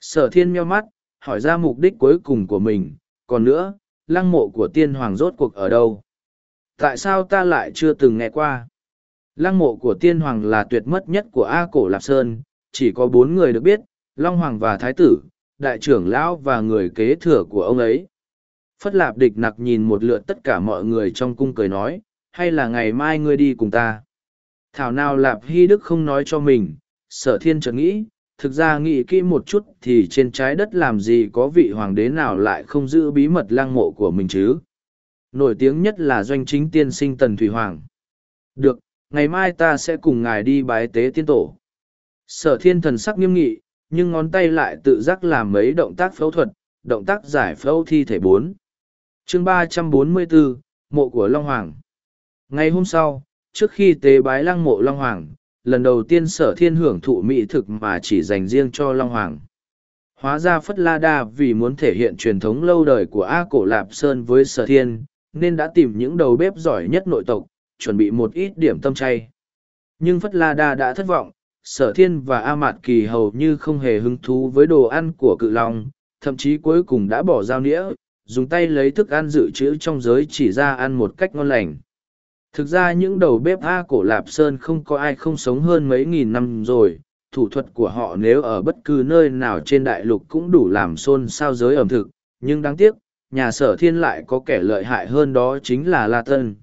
Sở thiên meo mắt hỏi ra mục đích cuối cùng của mình còn nữa lăng mộ của tiên hoàng rốt cuộc ở đâu? Tại sao ta lại chưa từng nghe qua? Lăng mộ của tiên hoàng là tuyệt mất nhất của a cổ lạp sơn chỉ có bốn người được biết long hoàng và thái tử đại trưởng lão và người kế thừa của ông ấy. Phất lạp địch nặc nhìn một lượt tất cả mọi người trong cung cười nói hay là ngày mai ngươi đi cùng ta Thảo nào Lạp Hy Đức không nói cho mình, sở thiên chợt nghĩ, thực ra nghĩ kỹ một chút thì trên trái đất làm gì có vị hoàng đế nào lại không giữ bí mật lang mộ của mình chứ. Nổi tiếng nhất là doanh chính tiên sinh Tần Thủy Hoàng. Được, ngày mai ta sẽ cùng ngài đi bái tế tiên tổ. Sở thiên thần sắc nghiêm nghị, nhưng ngón tay lại tự giác làm mấy động tác phẫu thuật, động tác giải phẫu thi thể bốn. chương ba trăm bốn mươi bốn Mộ của Long Hoàng. Ngày hôm sau, trước khi tế bái lăng mộ Long Hoàng, lần đầu tiên sở thiên hưởng thụ mỹ thực mà chỉ dành riêng cho Long Hoàng. Hóa ra Phất La Đa vì muốn thể hiện truyền thống lâu đời của A Cổ Lạp Sơn với sở thiên, nên đã tìm những đầu bếp giỏi nhất nội tộc, chuẩn bị một ít điểm tâm chay. Nhưng Phất La Đa đã thất vọng, sở thiên và A Mạt Kỳ hầu như không hề hứng thú với đồ ăn của cự long, thậm chí cuối cùng đã bỏ dao nĩa, dùng tay lấy thức ăn dự trữ trong giới chỉ ra ăn một cách ngon lành. Thực ra những đầu bếp A cổ Lạp Sơn không có ai không sống hơn mấy nghìn năm rồi, thủ thuật của họ nếu ở bất cứ nơi nào trên đại lục cũng đủ làm xôn xao giới ẩm thực, nhưng đáng tiếc, nhà sở thiên lại có kẻ lợi hại hơn đó chính là La Tân.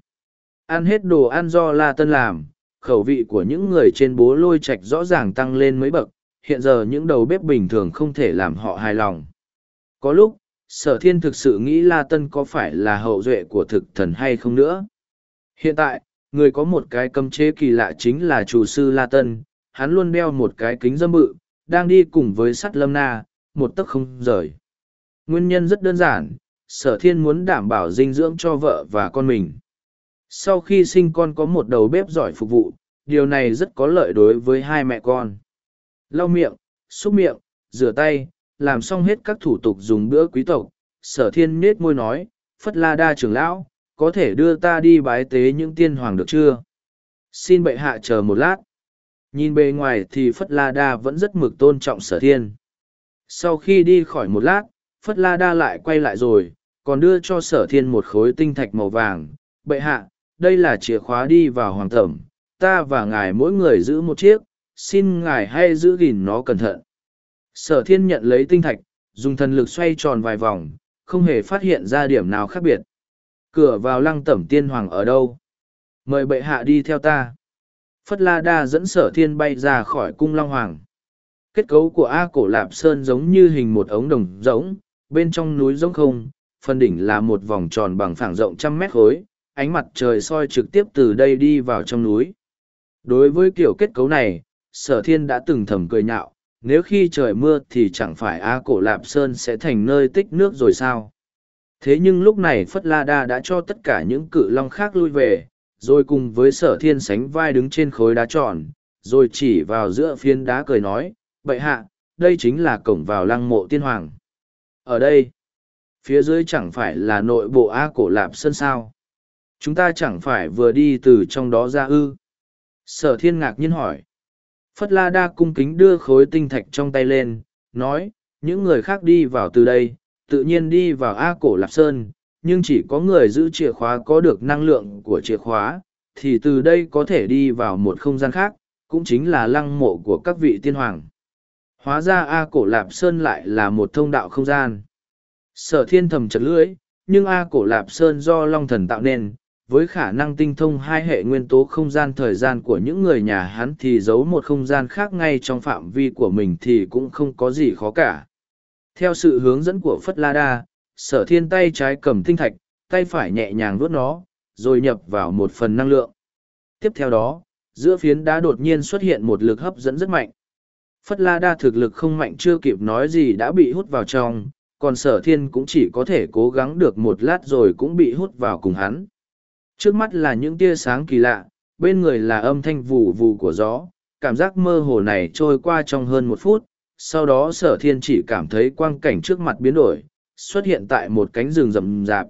Ăn hết đồ ăn do La Tân làm, khẩu vị của những người trên bố lôi Trạch rõ ràng tăng lên mấy bậc, hiện giờ những đầu bếp bình thường không thể làm họ hài lòng. Có lúc, sở thiên thực sự nghĩ La Tân có phải là hậu duệ của thực thần hay không nữa. Hiện tại, người có một cái cấm chế kỳ lạ chính là chủ sư La Tân, hắn luôn đeo một cái kính dâm bự, đang đi cùng với sắt lâm na, một tấc không rời. Nguyên nhân rất đơn giản, sở thiên muốn đảm bảo dinh dưỡng cho vợ và con mình. Sau khi sinh con có một đầu bếp giỏi phục vụ, điều này rất có lợi đối với hai mẹ con. Lau miệng, xúc miệng, rửa tay, làm xong hết các thủ tục dùng bữa quý tộc, sở thiên nết môi nói, Phất La Đa trưởng lão, có thể đưa ta đi bái tế những tiên hoàng được chưa? Xin bệ hạ chờ một lát. Nhìn bề ngoài thì Phất La Đa vẫn rất mực tôn trọng sở thiên. Sau khi đi khỏi một lát, Phất La Đa lại quay lại rồi, còn đưa cho sở thiên một khối tinh thạch màu vàng. Bệ hạ, đây là chìa khóa đi vào hoàng thẩm, ta và ngài mỗi người giữ một chiếc, xin ngài hay giữ gìn nó cẩn thận. Sở thiên nhận lấy tinh thạch, dùng thần lực xoay tròn vài vòng, không hề phát hiện ra điểm nào khác biệt. Cửa vào lăng tẩm tiên hoàng ở đâu? Mời bệ hạ đi theo ta. Phất La Đa dẫn sở thiên bay ra khỏi cung Long Hoàng. Kết cấu của A Cổ Lạp Sơn giống như hình một ống đồng rỗng, bên trong núi rỗng không, phần đỉnh là một vòng tròn bằng phẳng rộng trăm mét khối, ánh mặt trời soi trực tiếp từ đây đi vào trong núi. Đối với kiểu kết cấu này, sở thiên đã từng thầm cười nhạo, nếu khi trời mưa thì chẳng phải A Cổ Lạp Sơn sẽ thành nơi tích nước rồi sao? Thế nhưng lúc này Phất La Đa đã cho tất cả những cự long khác lui về, rồi cùng với sở thiên sánh vai đứng trên khối đá tròn, rồi chỉ vào giữa phiến đá cười nói, bậy hạ, đây chính là cổng vào lăng mộ tiên hoàng. Ở đây, phía dưới chẳng phải là nội bộ A cổ lạp sơn sao. Chúng ta chẳng phải vừa đi từ trong đó ra ư. Sở thiên ngạc nhiên hỏi. Phất La Đa cung kính đưa khối tinh thạch trong tay lên, nói, những người khác đi vào từ đây, tự nhiên đi vào A cổ lạp sơn, nhưng chỉ có người giữ chìa khóa có được năng lượng của chìa khóa, thì từ đây có thể đi vào một không gian khác, cũng chính là lăng mộ của các vị tiên hoàng. Hóa ra A Cổ Lạp Sơn lại là một thông đạo không gian. Sở thiên thầm chật lưỡi, nhưng A Cổ Lạp Sơn do Long Thần tạo nên, với khả năng tinh thông hai hệ nguyên tố không gian thời gian của những người nhà hắn thì giấu một không gian khác ngay trong phạm vi của mình thì cũng không có gì khó cả. Theo sự hướng dẫn của Phất La Đa, sở thiên tay trái cầm tinh thạch, tay phải nhẹ nhàng vuốt nó, rồi nhập vào một phần năng lượng. Tiếp theo đó, giữa phiến đá đột nhiên xuất hiện một lực hấp dẫn rất mạnh. Phất La Đa thực lực không mạnh chưa kịp nói gì đã bị hút vào trong, còn sở thiên cũng chỉ có thể cố gắng được một lát rồi cũng bị hút vào cùng hắn. Trước mắt là những tia sáng kỳ lạ, bên người là âm thanh vù vù của gió, cảm giác mơ hồ này trôi qua trong hơn một phút, sau đó sở thiên chỉ cảm thấy quang cảnh trước mặt biến đổi, xuất hiện tại một cánh rừng rậm rạp.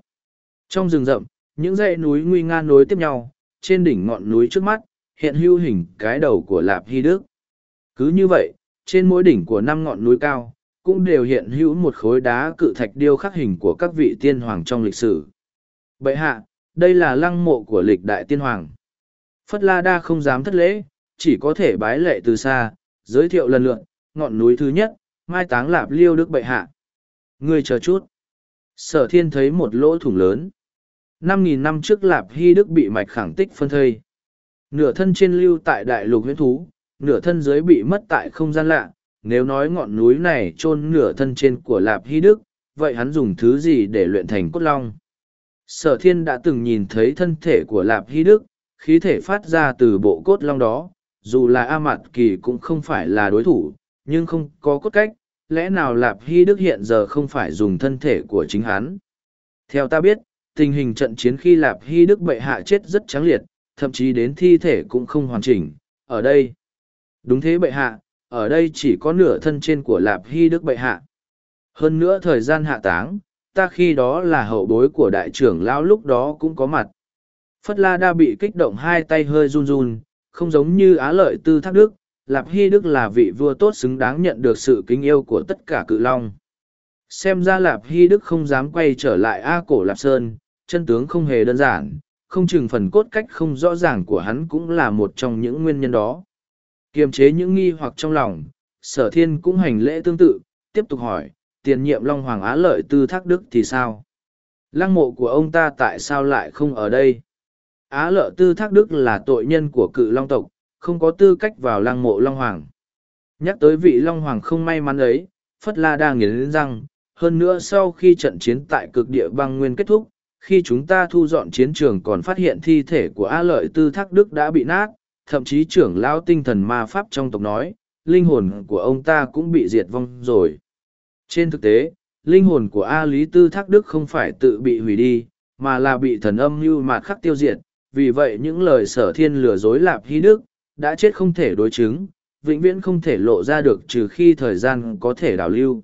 Trong rừng rậm, những dãy núi nguy nga nối tiếp nhau, trên đỉnh ngọn núi trước mắt, hiện hưu hình cái đầu của Lạp Hy Đức. Cứ như vậy, trên mỗi đỉnh của năm ngọn núi cao, cũng đều hiện hữu một khối đá cự thạch điêu khắc hình của các vị tiên hoàng trong lịch sử. Bệ hạ, đây là lăng mộ của lịch đại tiên hoàng. Phất La Đa không dám thất lễ, chỉ có thể bái lệ từ xa, giới thiệu lần lượt, ngọn núi thứ nhất, mai táng lạp liêu đức bệ hạ. Ngươi chờ chút. Sở thiên thấy một lỗ thủng lớn. Năm nghìn năm trước lạp hy đức bị mạch khẳng tích phân thây. Nửa thân trên lưu tại đại lục huyễn thú, nửa thân dưới bị mất tại không gian lạ. Nếu nói ngọn núi này chôn nửa thân trên của lạp hy đức, vậy hắn dùng thứ gì để luyện thành cốt long? Sở thiên đã từng nhìn thấy thân thể của lạp hy đức, khí thể phát ra từ bộ cốt long đó, dù là A Mạt Kỳ cũng không phải là đối thủ, nhưng không có cốt cách, lẽ nào Lạp Hy Đức hiện giờ không phải dùng thân thể của chính hắn? Theo ta biết, tình hình trận chiến khi Lạp Hy Đức bệ hạ chết rất trắng liệt, thậm chí đến thi thể cũng không hoàn chỉnh, ở đây. Đúng thế bệ hạ, ở đây chỉ có nửa thân trên của Lạp Hy Đức bệ hạ. Hơn nữa thời gian hạ táng, ta khi đó là hậu bối của đại trưởng lão lúc đó cũng có mặt. Phất La Đa bị kích động hai tay hơi run run, không giống như Á Lợi Tư Thác Đức, Lạp Hy Đức là vị vua tốt xứng đáng nhận được sự kính yêu của tất cả cự long. Xem ra Lạp Hy Đức không dám quay trở lại A cổ Lạp Sơn, chân tướng không hề đơn giản, không chừng phần cốt cách không rõ ràng của hắn cũng là một trong những nguyên nhân đó. Kiềm chế những nghi hoặc trong lòng, sở thiên cũng hành lễ tương tự, tiếp tục hỏi, tiền nhiệm Long Hoàng Á Lợi Tư Thác Đức thì sao? Lăng mộ của ông ta tại sao lại không ở đây? Á Lợi Tư Thác Đức là tội nhân của cự Long tộc, không có tư cách vào lăng mộ Long Hoàng. Nhắc tới vị Long Hoàng không may mắn ấy, Phất La đang nghiến răng, hơn nữa sau khi trận chiến tại cực địa băng nguyên kết thúc, khi chúng ta thu dọn chiến trường còn phát hiện thi thể của A Lợi Tư Thác Đức đã bị nát, thậm chí trưởng lão tinh thần ma pháp trong tộc nói, linh hồn của ông ta cũng bị diệt vong rồi. Trên thực tế, linh hồn của A Lý Tư Thác Đức không phải tự bị hủy đi, mà là bị thần âm như mạt khắc tiêu diệt, vì vậy những lời sở thiên lừa dối lạp hy đức, đã chết không thể đối chứng, vĩnh viễn không thể lộ ra được trừ khi thời gian có thể đảo lưu.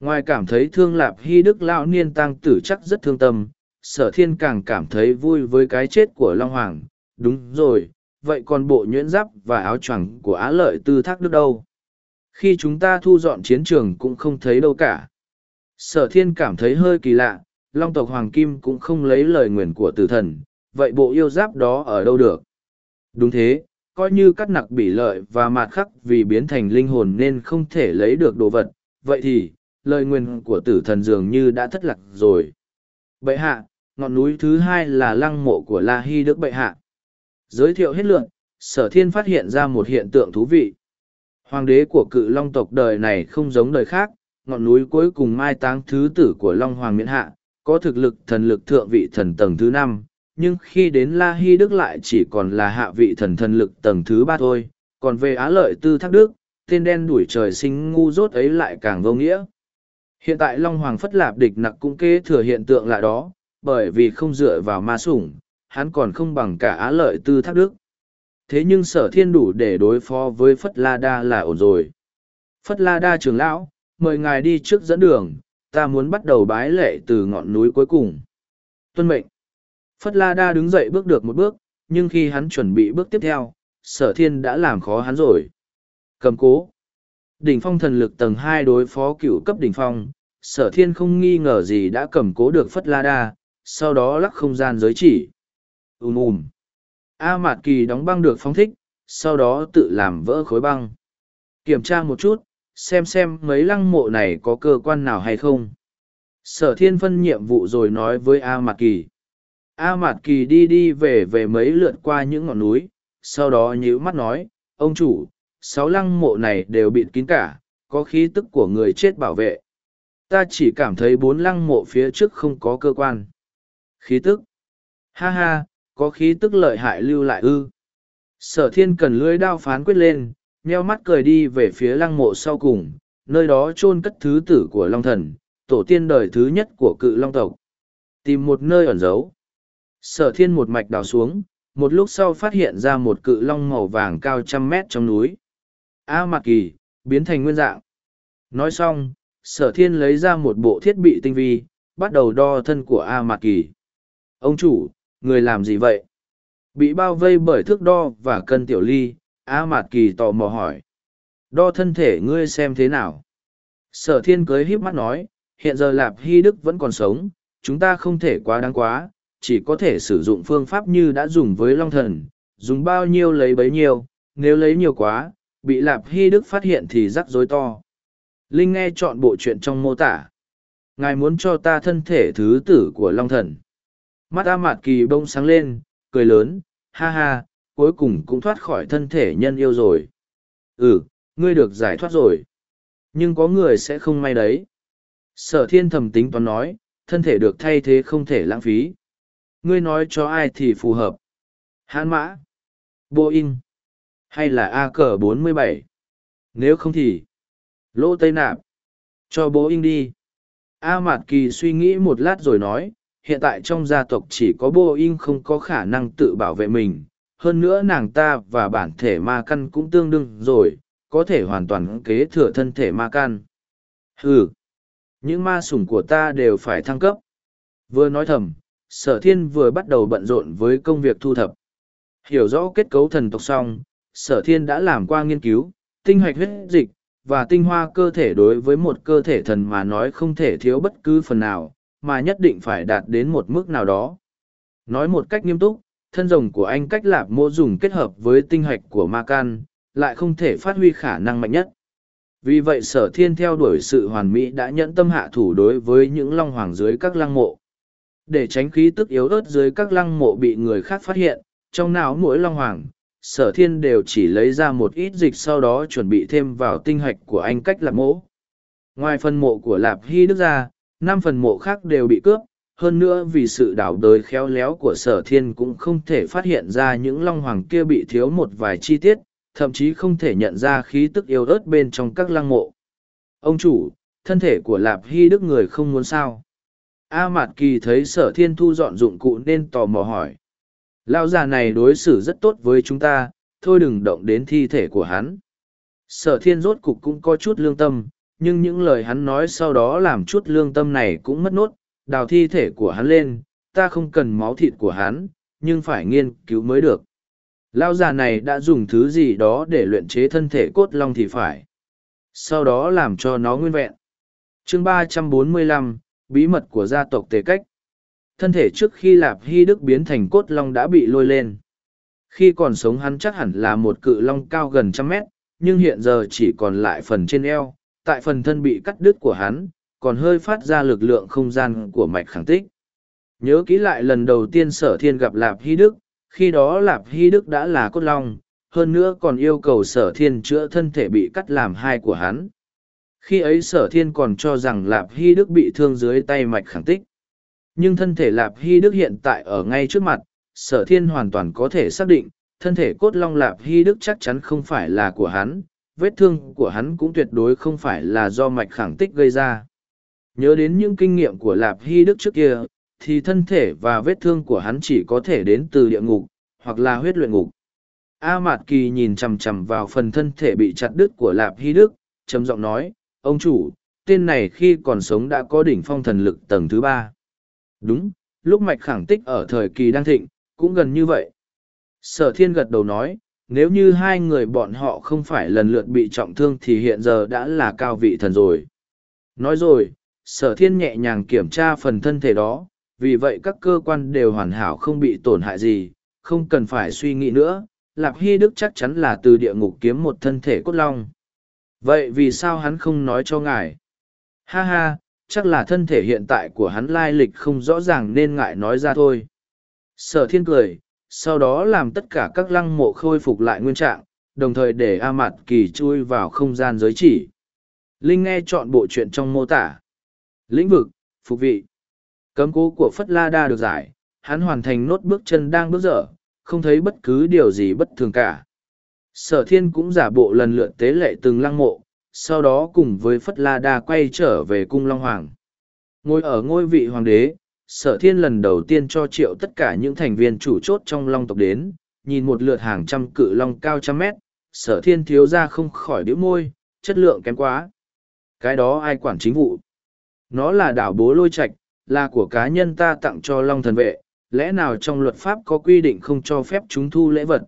Ngoài cảm thấy thương lạp hy đức lão niên tăng tử chắc rất thương tâm, sở thiên càng cảm thấy vui với cái chết của Long Hoàng. Đúng rồi, vậy còn bộ nhuyễn giáp và áo choàng của Á Lợi Tư Thác Đức đâu? Khi chúng ta thu dọn chiến trường cũng không thấy đâu cả. Sở thiên cảm thấy hơi kỳ lạ, Long tộc Hoàng Kim cũng không lấy lời nguyền của tử thần, vậy bộ yêu giáp đó ở đâu được? Đúng thế, coi như cắt nặc bị lợi và mạt khắc vì biến thành linh hồn nên không thể lấy được đồ vật, vậy thì, lời nguyền của tử thần dường như đã thất lạc rồi. Bệ hạ, ngọn núi thứ hai là lăng mộ của La Hy Đức Bệ Hạ. Giới thiệu hết lượng, sở thiên phát hiện ra một hiện tượng thú vị. Hoàng đế của cự long tộc đời này không giống đời khác, ngọn núi cuối cùng mai táng thứ tử của Long Hoàng Miễn Hạ, có thực lực thần lực thượng vị thần tầng thứ năm, nhưng khi đến La Hy Đức lại chỉ còn là hạ vị thần thần lực tầng thứ ba thôi, còn về Á Lợi Tư Thác Đức, tên đen đuổi trời sinh ngu dốt ấy lại càng vô nghĩa. Hiện tại Long Hoàng Phất Lạp địch nặc cũng kế thừa hiện tượng lại đó, bởi vì không dựa vào ma sủng, hắn còn không bằng cả Á Lợi Tư Thác Đức. Thế nhưng sở thiên đủ để đối phó với Phất La Đa là ổn rồi. Phất La Đa trưởng lão, mời ngài đi trước dẫn đường, ta muốn bắt đầu bái lệ từ ngọn núi cuối cùng. Tuân mệnh. Phất La Đa đứng dậy bước được một bước, nhưng khi hắn chuẩn bị bước tiếp theo, sở thiên đã làm khó hắn rồi. Cầm cố. Đỉnh phong thần lực tầng hai đối phó cựu cấp đỉnh phong, sở thiên không nghi ngờ gì đã cầm cố được Phất La Đa, sau đó lắc không gian giới chỉ. Ùm ùm. A Mạt Kỳ đóng băng được phóng thích, sau đó tự làm vỡ khối băng. Kiểm tra một chút, xem xem mấy lăng mộ này có cơ quan nào hay không. Sở thiên phân nhiệm vụ rồi nói với A Mạt Kỳ. A Mạt Kỳ đi đi về về mấy lượt qua những ngọn núi, sau đó nhíu mắt nói, ông chủ, sáu lăng mộ này đều bịt kín cả, có khí tức của người chết bảo vệ. Ta chỉ cảm thấy bốn lăng mộ phía trước không có cơ quan. Khí tức. Ha ha, có khí tức lợi hại lưu lại ư. Sở thiên cần lưới đao phán quyết lên, nheo mắt cười đi về phía lăng mộ sau cùng, nơi đó chôn cất thứ tử của Long Thần, tổ tiên đời thứ nhất của cự Long tộc. Tìm một nơi ẩn giấu. Sở thiên một mạch đào xuống, một lúc sau phát hiện ra một cự long màu vàng cao trăm mét trong núi. A Mạc Kỳ, biến thành nguyên dạng. Nói xong, sở thiên lấy ra một bộ thiết bị tinh vi, bắt đầu đo thân của A Mạc Kỳ. Ông chủ, người làm gì vậy? Bị bao vây bởi thước đo và cân tiểu ly, A Mạt Kỳ tò mò hỏi. Đo thân thể ngươi xem thế nào? Sở thiên cưới híp mắt nói, hiện giờ Lạp Hy Đức vẫn còn sống, chúng ta không thể quá đáng quá, chỉ có thể sử dụng phương pháp như đã dùng với Long Thần, dùng bao nhiêu lấy bấy nhiêu, nếu lấy nhiều quá, bị Lạp Hy Đức phát hiện thì rắc rối to. Linh nghe chọn bộ chuyện trong mô tả. Ngài muốn cho ta thân thể thứ tử của Long Thần. Mắt A Mạt Kỳ bông sáng lên, cười lớn, ha ha, cuối cùng cũng thoát khỏi thân thể nhân yêu rồi. Ừ, ngươi được giải thoát rồi. Nhưng có người sẽ không may đấy. Sở thiên thầm tính toán nói, thân thể được thay thế không thể lãng phí. Ngươi nói cho ai thì phù hợp. Hãn mã, Boeing, hay là A cờ 47. Nếu không thì, lỗ tây nạp, cho Boeing đi. A Mạt Kỳ suy nghĩ một lát rồi nói, hiện tại trong gia tộc chỉ có Boeing không có khả năng tự bảo vệ mình. Hơn nữa nàng ta và bản thể ma căn cũng tương đương rồi, có thể hoàn toàn kế thừa thân thể ma căn. Ừ, những ma sủng của ta đều phải thăng cấp. Vừa nói thầm, sở thiên vừa bắt đầu bận rộn với công việc thu thập. Hiểu rõ kết cấu thần tộc xong, sở thiên đã làm qua nghiên cứu, tinh hoạch huyết dịch, và tinh hoa cơ thể đối với một cơ thể thần mà nói không thể thiếu bất cứ phần nào, mà nhất định phải đạt đến một mức nào đó. Nói một cách nghiêm túc, thân rồng của anh cách lạp mô dùng kết hợp với tinh hoạch của ma can, lại không thể phát huy khả năng mạnh nhất. Vì vậy sở thiên theo đuổi sự hoàn mỹ đã nhẫn tâm hạ thủ đối với những long hoàng dưới các lăng mộ. Để tránh khí tức yếu ớt dưới các lăng mộ bị người khác phát hiện, trong não mỗi long hoàng, sở thiên đều chỉ lấy ra một ít dịch sau đó chuẩn bị thêm vào tinh hạch của anh cách lạp mỗ. Ngoài phần mộ của lạp hy đức ra, năm phần mộ khác đều bị cướp, hơn nữa vì sự đảo đời khéo léo của sở thiên cũng không thể phát hiện ra những long hoàng kia bị thiếu một vài chi tiết, thậm chí không thể nhận ra khí tức yếu ớt bên trong các lăng mộ. Ông chủ, thân thể của lạp hy đức người không muốn sao. A Mạt Kỳ thấy sở thiên thu dọn dụng cụ nên tò mò hỏi. Lão già này đối xử rất tốt với chúng ta, thôi đừng động đến thi thể của hắn. Sở thiên rốt cục cũng có chút lương tâm, nhưng những lời hắn nói sau đó làm chút lương tâm này cũng mất nốt, đào thi thể của hắn lên, ta không cần máu thịt của hắn, nhưng phải nghiên cứu mới được. Lão già này đã dùng thứ gì đó để luyện chế thân thể cốt long thì phải. Sau đó làm cho nó nguyên vẹn. chương ba trăm bốn mươi lăm bí mật của gia tộc tề cách. Thân thể trước khi lạp hy đức biến thành cốt long đã bị lôi lên. Khi còn sống hắn chắc hẳn là một cự long cao gần trăm mét, nhưng hiện giờ chỉ còn lại phần trên eo, tại phần thân bị cắt đứt của hắn, còn hơi phát ra lực lượng không gian của mạch khẳng tích. Nhớ kỹ lại lần đầu tiên sở thiên gặp lạp hy đức, khi đó lạp hy đức đã là cốt long, hơn nữa còn yêu cầu sở thiên chữa thân thể bị cắt làm hai của hắn khi ấy sở thiên còn cho rằng lạp hy đức bị thương dưới tay mạch khẳng tích. Nhưng thân thể lạp hy đức hiện tại ở ngay trước mặt, sở thiên hoàn toàn có thể xác định, thân thể cốt long lạp hy đức chắc chắn không phải là của hắn, vết thương của hắn cũng tuyệt đối không phải là do mạch khẳng tích gây ra. Nhớ đến những kinh nghiệm của lạp hy đức trước kia, thì thân thể và vết thương của hắn chỉ có thể đến từ địa ngục, hoặc là huyết luyện ngục. A mạt kỳ nhìn chằm chằm vào phần thân thể bị chặt đứt của lạp hy đức, trầm giọng nói ông chủ, tên này khi còn sống đã có đỉnh phong thần lực tầng thứ ba. Đúng, lúc mạch khẳng tích ở thời kỳ đang thịnh, cũng gần như vậy. Sở thiên gật đầu nói, nếu như hai người bọn họ không phải lần lượt bị trọng thương thì hiện giờ đã là cao vị thần rồi. Nói rồi, sở thiên nhẹ nhàng kiểm tra phần thân thể đó, vì vậy các cơ quan đều hoàn hảo không bị tổn hại gì, không cần phải suy nghĩ nữa. Lạp hy đức chắc chắn là từ địa ngục kiếm một thân thể cốt long vậy vì sao hắn không nói cho ngài? Ha ha, chắc là thân thể hiện tại của hắn lai lịch không rõ ràng nên ngại nói ra thôi. Sở thiên cười, sau đó làm tất cả các lăng mộ khôi phục lại nguyên trạng, đồng thời để a mặt kỳ chui vào không gian giới chỉ. Linh nghe chọn bộ chuyện trong mô tả. Lĩnh vực, phục vị. Cấm cố của phất la đa được giải, hắn hoàn thành nốt bước chân đang bước dở, không thấy bất cứ điều gì bất thường cả sở thiên cũng giả bộ lần lượt tế lệ từng lăng mộ sau đó cùng với phất la đa quay trở về cung long hoàng. Ngồi ở ngôi vị hoàng đế sở thiên lần đầu tiên cho triệu tất cả những thành viên chủ chốt trong long tộc đến nhìn một lượt hàng trăm cự long cao trăm mét sở thiên thiếu ra không khỏi đĩu môi chất lượng kém quá. Cái đó ai quản chính vụ? Nó là đảo bố lôi Trạch, là của cá nhân ta tặng cho long thần vệ lẽ nào trong luật pháp có quy định không cho phép chúng thu lễ vật?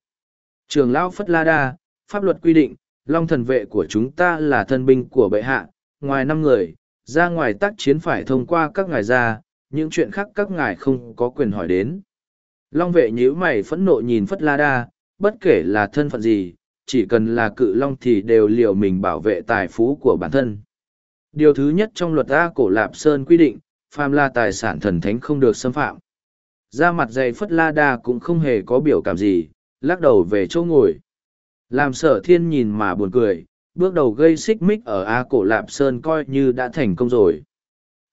Trường lão phất la đa, pháp luật quy định, long thần vệ của chúng ta là thân binh của bệ hạ, ngoài năm người, ra ngoài tác chiến phải thông qua các ngài ra, những chuyện khác các ngài không có quyền hỏi đến. Long vệ nhíu mày phẫn nộ nhìn phất la đa, bất kể là thân phận gì, chỉ cần là cự long thì đều liều mình bảo vệ tài phú của bản thân. Điều thứ nhất trong luật a cổ lạp sơn quy định, phàm là tài sản thần thánh không được xâm phạm. Ra mặt dày phất la đa cũng không hề có biểu cảm gì lắc đầu về chỗ ngồi làm sở thiên nhìn mà buồn cười, bước đầu gây xích mích ở A cổ Lạp Sơn coi như đã thành công rồi.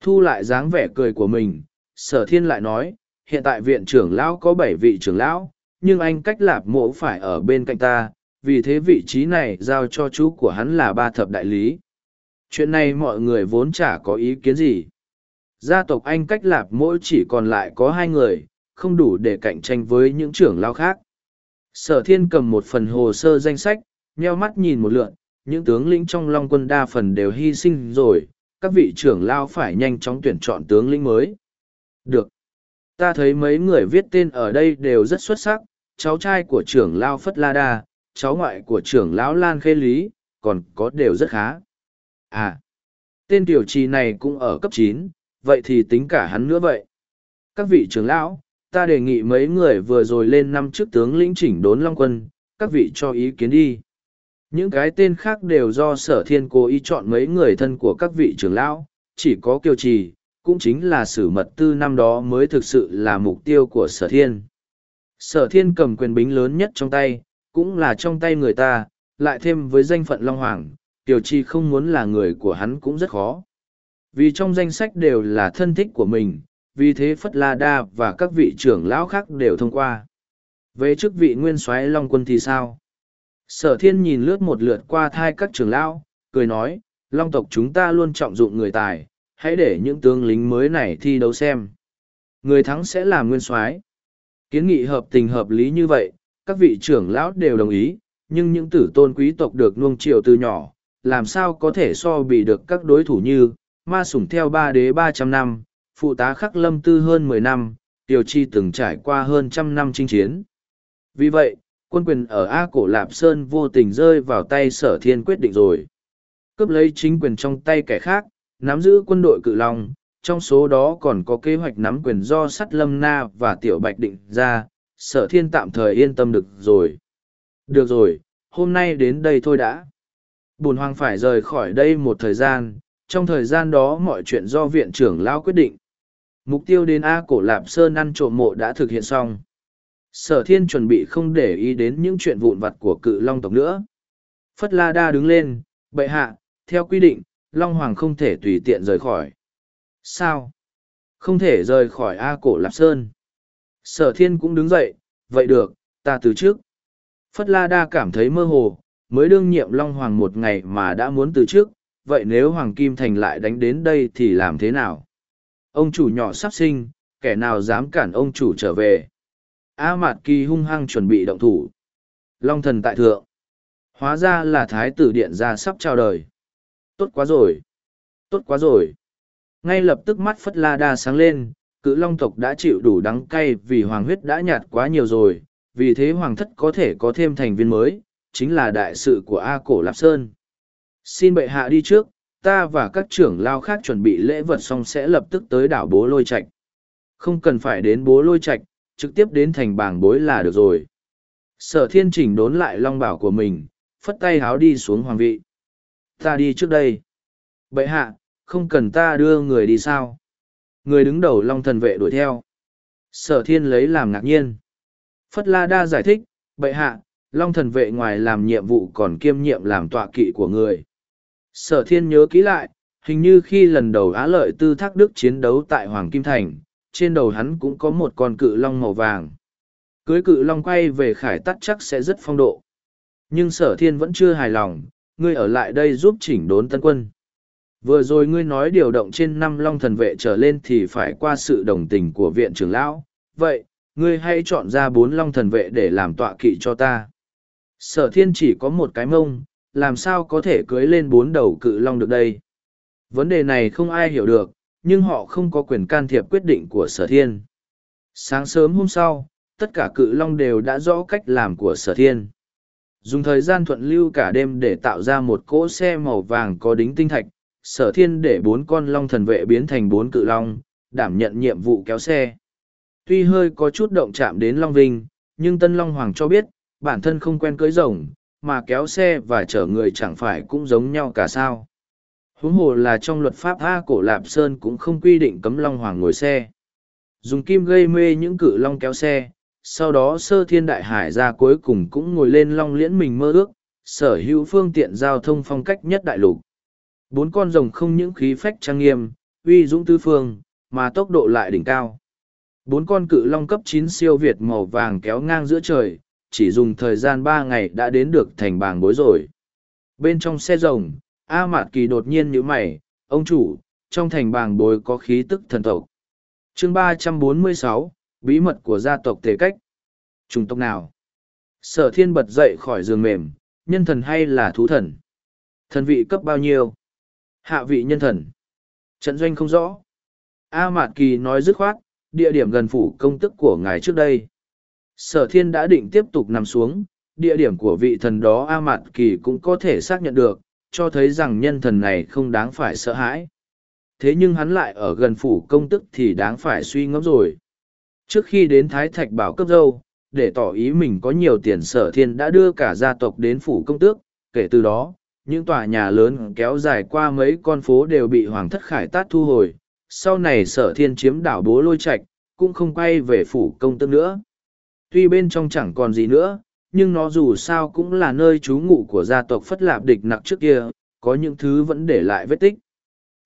Thu lại dáng vẻ cười của mình, sở thiên lại nói, hiện tại viện trưởng lão có bảy vị trưởng lão, nhưng anh cách lạp mộ phải ở bên cạnh ta, vì thế vị trí này giao cho chú của hắn là ba thập đại lý. Chuyện này mọi người vốn chả có ý kiến gì. Gia tộc anh cách lạp mỗi chỉ còn lại có hai người, không đủ để cạnh tranh với những trưởng lão khác. Sở thiên cầm một phần hồ sơ danh sách, nheo mắt nhìn một lượn, những tướng lĩnh trong Long quân đa phần đều hy sinh rồi, các vị trưởng lao phải nhanh chóng tuyển chọn tướng lĩnh mới. Được. Ta thấy mấy người viết tên ở đây đều rất xuất sắc, cháu trai của trưởng lao Phất La Đa, cháu ngoại của trưởng lão Lan Khê Lý, còn có đều rất khá. À, tên tiểu trì này cũng ở cấp chín, vậy thì tính cả hắn nữa vậy. Các vị trưởng lão, ta đề nghị mấy người vừa rồi lên năm trước tướng lĩnh chỉnh đốn Long Quân, các vị cho ý kiến đi. Những cái tên khác đều do sở thiên cố ý chọn mấy người thân của các vị trưởng lão, chỉ có kiều trì, cũng chính là sử mật tư năm đó mới thực sự là mục tiêu của sở thiên. Sở thiên cầm quyền bính lớn nhất trong tay, cũng là trong tay người ta, lại thêm với danh phận Long Hoàng, Tiểu Chi không muốn là người của hắn cũng rất khó. Vì trong danh sách đều là thân thích của mình, vì thế Phất La Đa và các vị trưởng lão khác đều thông qua. Về chức vị nguyên soái Long quân thì sao? Sở thiên nhìn lướt một lượt qua thai các trưởng lão, cười nói, Long tộc chúng ta luôn trọng dụng người tài, hãy để những tướng lính mới này thi đấu xem. Người thắng sẽ là nguyên soái. Kiến nghị hợp tình hợp lý như vậy, các vị trưởng lão đều đồng ý, nhưng những tử tôn quý tộc được nuông chiều từ nhỏ, làm sao có thể so bị được các đối thủ như, ma sủng theo ba đế ba trăm năm, phụ tá khắc lâm tư hơn mười năm, tiểu chi từng trải qua hơn trăm năm chinh chiến. Vì vậy, quân quyền ở A Cổ Lạp Sơn vô tình rơi vào tay sở thiên quyết định rồi. Cướp lấy chính quyền trong tay kẻ khác, nắm giữ quân đội cự long, trong số đó còn có kế hoạch nắm quyền do sắt lâm na và tiểu bạch định ra, sở thiên tạm thời yên tâm được rồi. Được rồi, hôm nay đến đây thôi đã. Bùn hoàng phải rời khỏi đây một thời gian, trong thời gian đó mọi chuyện do viện trưởng lao quyết định. Mục tiêu đến A cổ Lạp Sơn ăn trộm mộ đã thực hiện xong. Sở thiên chuẩn bị không để ý đến những chuyện vụn vặt của cự long tộc nữa. Phất La Đa đứng lên, bệ hạ, theo quy định, Long Hoàng không thể tùy tiện rời khỏi. Sao? Không thể rời khỏi A cổ Lạp Sơn. Sở thiên cũng đứng dậy, vậy được, ta từ trước. Phất La Đa cảm thấy mơ hồ, mới đương nhiệm Long Hoàng một ngày mà đã muốn từ trước, vậy nếu Hoàng Kim Thành lại đánh đến đây thì làm thế nào? Ông chủ nhỏ sắp sinh, kẻ nào dám cản ông chủ trở về? A Mạt Kỳ hung hăng chuẩn bị động thủ. Long thần tại thượng. Hóa ra là thái tử điện ra sắp chào đời. Tốt quá rồi. Tốt quá rồi. Ngay lập tức mắt Phất La Đa sáng lên, cự long tộc đã chịu đủ đắng cay vì hoàng huyết đã nhạt quá nhiều rồi, vì thế hoàng thất có thể có thêm thành viên mới, chính là đại sự của A Cổ Lạp Sơn. Xin bệ hạ đi trước, ta và các trưởng lao khác chuẩn bị lễ vật xong sẽ lập tức tới đảo bố lôi Trạch. Không cần phải đến bố lôi Trạch, trực tiếp đến thành bảng bối là được rồi. Sở thiên chỉnh đốn lại long bảo của mình, phất tay háo đi xuống hoàng vị. Ta đi trước đây. Bệ hạ, không cần ta đưa người đi sao? Người đứng đầu long thần vệ đuổi theo. Sở thiên lấy làm ngạc nhiên. Phất La Đa giải thích, bệ hạ, long thần vệ ngoài làm nhiệm vụ còn kiêm nhiệm làm tọa kỵ của người. Sở thiên nhớ kỹ lại, hình như khi lần đầu Á Lợi Tư Thác Đức chiến đấu tại Hoàng Kim Thành, trên đầu hắn cũng có một con cự long màu vàng. Cưới cự long quay về khải tắt chắc sẽ rất phong độ. Nhưng sở thiên vẫn chưa hài lòng, ngươi ở lại đây giúp chỉnh đốn tân quân. Vừa rồi ngươi nói điều động trên năm long thần vệ trở lên thì phải qua sự đồng tình của viện trưởng lão. Vậy, ngươi hãy chọn ra bốn long thần vệ để làm tọa kỵ cho ta. Sở thiên chỉ có một cái mông, làm sao có thể cưới lên bốn đầu cự long được đây? Vấn đề này không ai hiểu được, nhưng họ không có quyền can thiệp quyết định của sở thiên. Sáng sớm hôm sau, tất cả cự long đều đã rõ cách làm của sở thiên. Dùng thời gian thuận lưu cả đêm để tạo ra một cỗ xe màu vàng có đính tinh thạch, sở thiên để bốn con long thần vệ biến thành bốn cự long, đảm nhận nhiệm vụ kéo xe. Tuy hơi có chút động chạm đến Long Vinh, nhưng Tân Long Hoàng cho biết, bản thân không quen cưới rồng, mà kéo xe và chở người chẳng phải cũng giống nhau cả sao. Huống hồ là trong luật pháp A cổ Lạp Sơn cũng không quy định cấm Long Hoàng ngồi xe. Dùng kim gây mê những cự long kéo xe, sau đó sơ thiên đại hải ra cuối cùng cũng ngồi lên long liễn mình mơ ước, sở hữu phương tiện giao thông phong cách nhất đại lục. Bốn con rồng không những khí phách trang nghiêm, uy dũng tư phương, mà tốc độ lại đỉnh cao. Bốn con cự long cấp chín siêu Việt màu vàng kéo ngang giữa trời, chỉ dùng thời gian ba ngày đã đến được thành bàng bối rồi. Bên trong xe rồng, A Mạt Kỳ đột nhiên nhíu mày, ông chủ, trong thành bàng bối có khí tức thần tộc. chương ba trăm bốn mươi sáu bí mật của gia tộc Tề Cách. Trùng tộc nào? Sở thiên bật dậy khỏi giường mềm, nhân thần hay là thú thần? Thần vị cấp bao nhiêu? Hạ vị nhân thần. Trận doanh không rõ. A Mạt Kỳ nói dứt khoát, địa điểm gần phủ công tức của ngài trước đây. Sở thiên đã định tiếp tục nằm xuống, địa điểm của vị thần đó A Mạt Kỳ cũng có thể xác nhận được, cho thấy rằng nhân thần này không đáng phải sợ hãi. Thế nhưng hắn lại ở gần phủ công tức thì đáng phải suy ngẫm rồi. Trước khi đến Thái Thạch bảo cấp dâu, để tỏ ý mình có nhiều tiền sở thiên đã đưa cả gia tộc đến phủ công tước, kể từ đó, những tòa nhà lớn kéo dài qua mấy con phố đều bị Hoàng thất khải tát thu hồi. Sau này sở thiên chiếm đảo bố lôi Trạch cũng không quay về phủ công tước nữa. Tuy bên trong chẳng còn gì nữa, nhưng nó dù sao cũng là nơi trú ngụ của gia tộc Phất Lạp địch nặc trước kia, có những thứ vẫn để lại vết tích.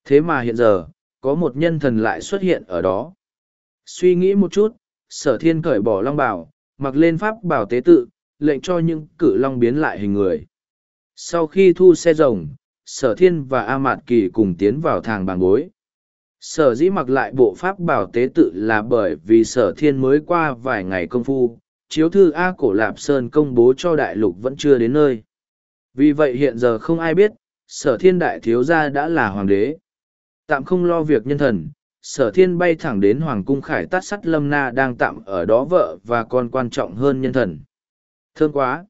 Thế mà hiện giờ, có một nhân thần lại xuất hiện ở đó. Suy nghĩ một chút, sở thiên cởi bỏ long bảo, mặc lên pháp bảo tế tự, lệnh cho những cử long biến lại hình người. Sau khi thu xe rồng, sở thiên và A Mạt Kỳ cùng tiến vào thang bàng Gối. Sở dĩ mặc lại bộ pháp bảo tế tự là bởi vì sở thiên mới qua vài ngày công phu, chiếu thư A Cổ Lạp Sơn công bố cho đại lục vẫn chưa đến nơi. Vì vậy hiện giờ không ai biết, sở thiên đại thiếu gia đã là hoàng đế. Tạm không lo việc nhân thần, sở thiên bay thẳng đến hoàng cung khải tát sắt lâm na đang tạm ở đó vợ và con quan trọng hơn nhân thần. Thương quá!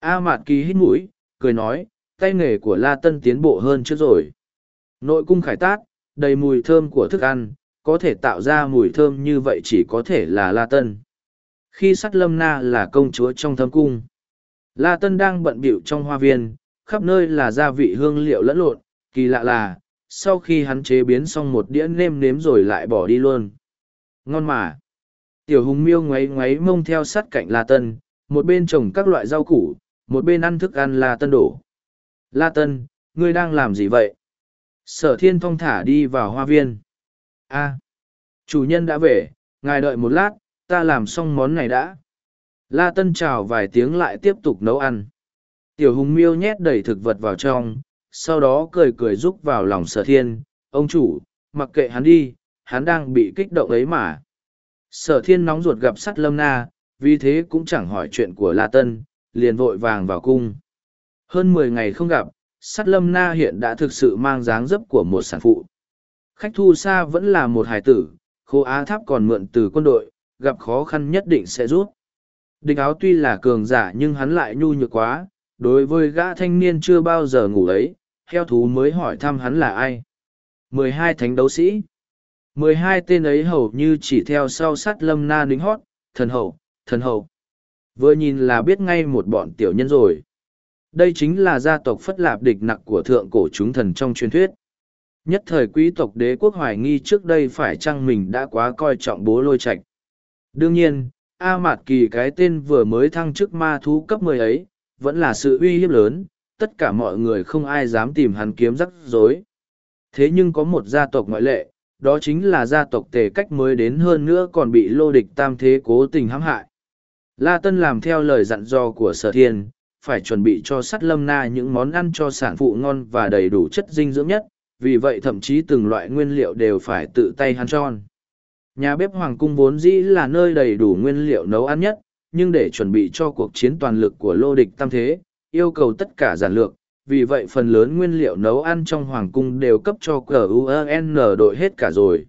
A Mạt Kỳ hít mũi, cười nói, tay nghề của La Tân tiến bộ hơn trước rồi. Nội cung khải tát, đầy mùi thơm của thức ăn, có thể tạo ra mùi thơm như vậy chỉ có thể là La Tân. Khi sắt lâm na là công chúa trong thâm cung, La Tân đang bận bịu trong hoa viên, khắp nơi là gia vị hương liệu lẫn lộn, kỳ lạ là, sau khi hắn chế biến xong một đĩa nêm nếm rồi lại bỏ đi luôn. Ngon mà! Tiểu hùng miêu ngoáy ngoáy mông theo sát cạnh La Tân, một bên trồng các loại rau củ, một bên ăn thức ăn La Tân đổ. La Tân, ngươi đang làm gì vậy? Sở thiên thong thả đi vào hoa viên. a chủ nhân đã về, ngài đợi một lát, ta làm xong món này đã. La Tân chào vài tiếng lại tiếp tục nấu ăn. Tiểu hùng miêu nhét đầy thực vật vào trong, sau đó cười cười rúc vào lòng sở thiên. Ông chủ, mặc kệ hắn đi, hắn đang bị kích động ấy mà. Sở thiên nóng ruột gặp sắt lâm na, vì thế cũng chẳng hỏi chuyện của La Tân, liền vội vàng vào cung. Hơn mười ngày không gặp, sắt lâm na hiện đã thực sự mang dáng dấp của một sản phụ. Khách thu xa vẫn là một hải tử, khô á tháp còn mượn từ quân đội, gặp khó khăn nhất định sẽ rút. Địch áo tuy là cường giả nhưng hắn lại nhu nhược quá, đối với gã thanh niên chưa bao giờ ngủ ấy, heo thú mới hỏi thăm hắn là ai. mười hai thánh đấu sĩ. mười hai tên ấy hầu như chỉ theo sau sát lâm na đính hót, thần hậu, thần hậu. Vừa nhìn là biết ngay một bọn tiểu nhân rồi. Đây chính là gia tộc phất lạp địch nặc của thượng cổ chúng thần trong truyền thuyết. Nhất thời quý tộc đế quốc hoài nghi trước đây phải chăng mình đã quá coi trọng bố lôi Trạch. Đương nhiên, A Mạt Kỳ cái tên vừa mới thăng chức ma thú cấp mười ấy, vẫn là sự uy hiếp lớn, tất cả mọi người không ai dám tìm hắn kiếm rắc rối. Thế nhưng có một gia tộc ngoại lệ, đó chính là gia tộc tề cách mới đến hơn nữa còn bị lô địch tam thế cố tình hãm hại. La Tân làm theo lời dặn dò của sở thiên, phải chuẩn bị cho sắt lâm na những món ăn cho sản phụ ngon và đầy đủ chất dinh dưỡng nhất, vì vậy thậm chí từng loại nguyên liệu đều phải tự tay hắn tròn. Nhà bếp Hoàng Cung vốn dĩ là nơi đầy đủ nguyên liệu nấu ăn nhất, nhưng để chuẩn bị cho cuộc chiến toàn lực của lô địch tam thế, yêu cầu tất cả giản lược, vì vậy phần lớn nguyên liệu nấu ăn trong Hoàng Cung đều cấp cho CUN đội hết cả rồi.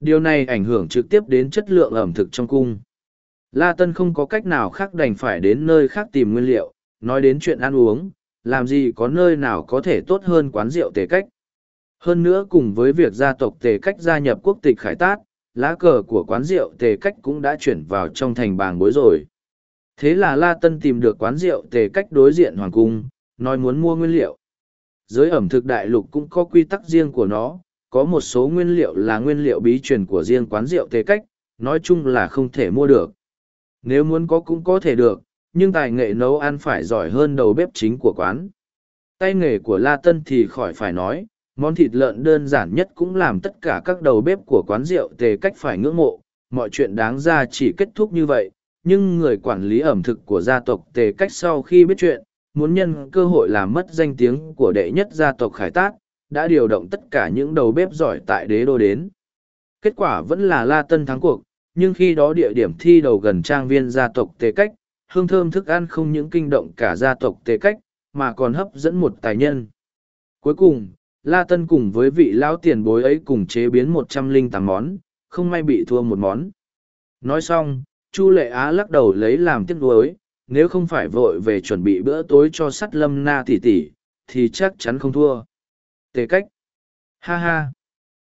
Điều này ảnh hưởng trực tiếp đến chất lượng ẩm thực trong cung. La Tân không có cách nào khác đành phải đến nơi khác tìm nguyên liệu, nói đến chuyện ăn uống, làm gì có nơi nào có thể tốt hơn quán rượu tề cách. Hơn nữa cùng với việc gia tộc tề cách gia nhập quốc tịch khải tát, lá cờ của quán rượu tề cách cũng đã chuyển vào trong thành bàng bối rồi. Thế là La Tân tìm được quán rượu tề cách đối diện Hoàng Cung, nói muốn mua nguyên liệu. Giới ẩm thực đại lục cũng có quy tắc riêng của nó, có một số nguyên liệu là nguyên liệu bí truyền của riêng quán rượu tề cách, nói chung là không thể mua được. Nếu muốn có cũng có thể được, nhưng tài nghệ nấu ăn phải giỏi hơn đầu bếp chính của quán. Tay nghề của La Tân thì khỏi phải nói, món thịt lợn đơn giản nhất cũng làm tất cả các đầu bếp của quán rượu tề cách phải ngưỡng mộ, mọi chuyện đáng ra chỉ kết thúc như vậy, nhưng người quản lý ẩm thực của gia tộc tề cách sau khi biết chuyện, muốn nhân cơ hội làm mất danh tiếng của đệ nhất gia tộc khải tác, đã điều động tất cả những đầu bếp giỏi tại đế đô đến. Kết quả vẫn là La Tân thắng cuộc, nhưng khi đó địa điểm thi đầu gần trang viên gia tộc tề cách, hương thơm thức ăn không những kinh động cả gia tộc tề cách, mà còn hấp dẫn một tài nhân. Cuối cùng, La Tân cùng với vị lão tiền bối ấy cùng chế biến một trăm linh tám món, không may bị thua một món. Nói xong, Chu Lệ Á lắc đầu lấy làm tiếc nuối, nếu không phải vội về chuẩn bị bữa tối cho sắt lâm na tỷ tỷ, thì chắc chắn không thua. Tề cách. Ha ha.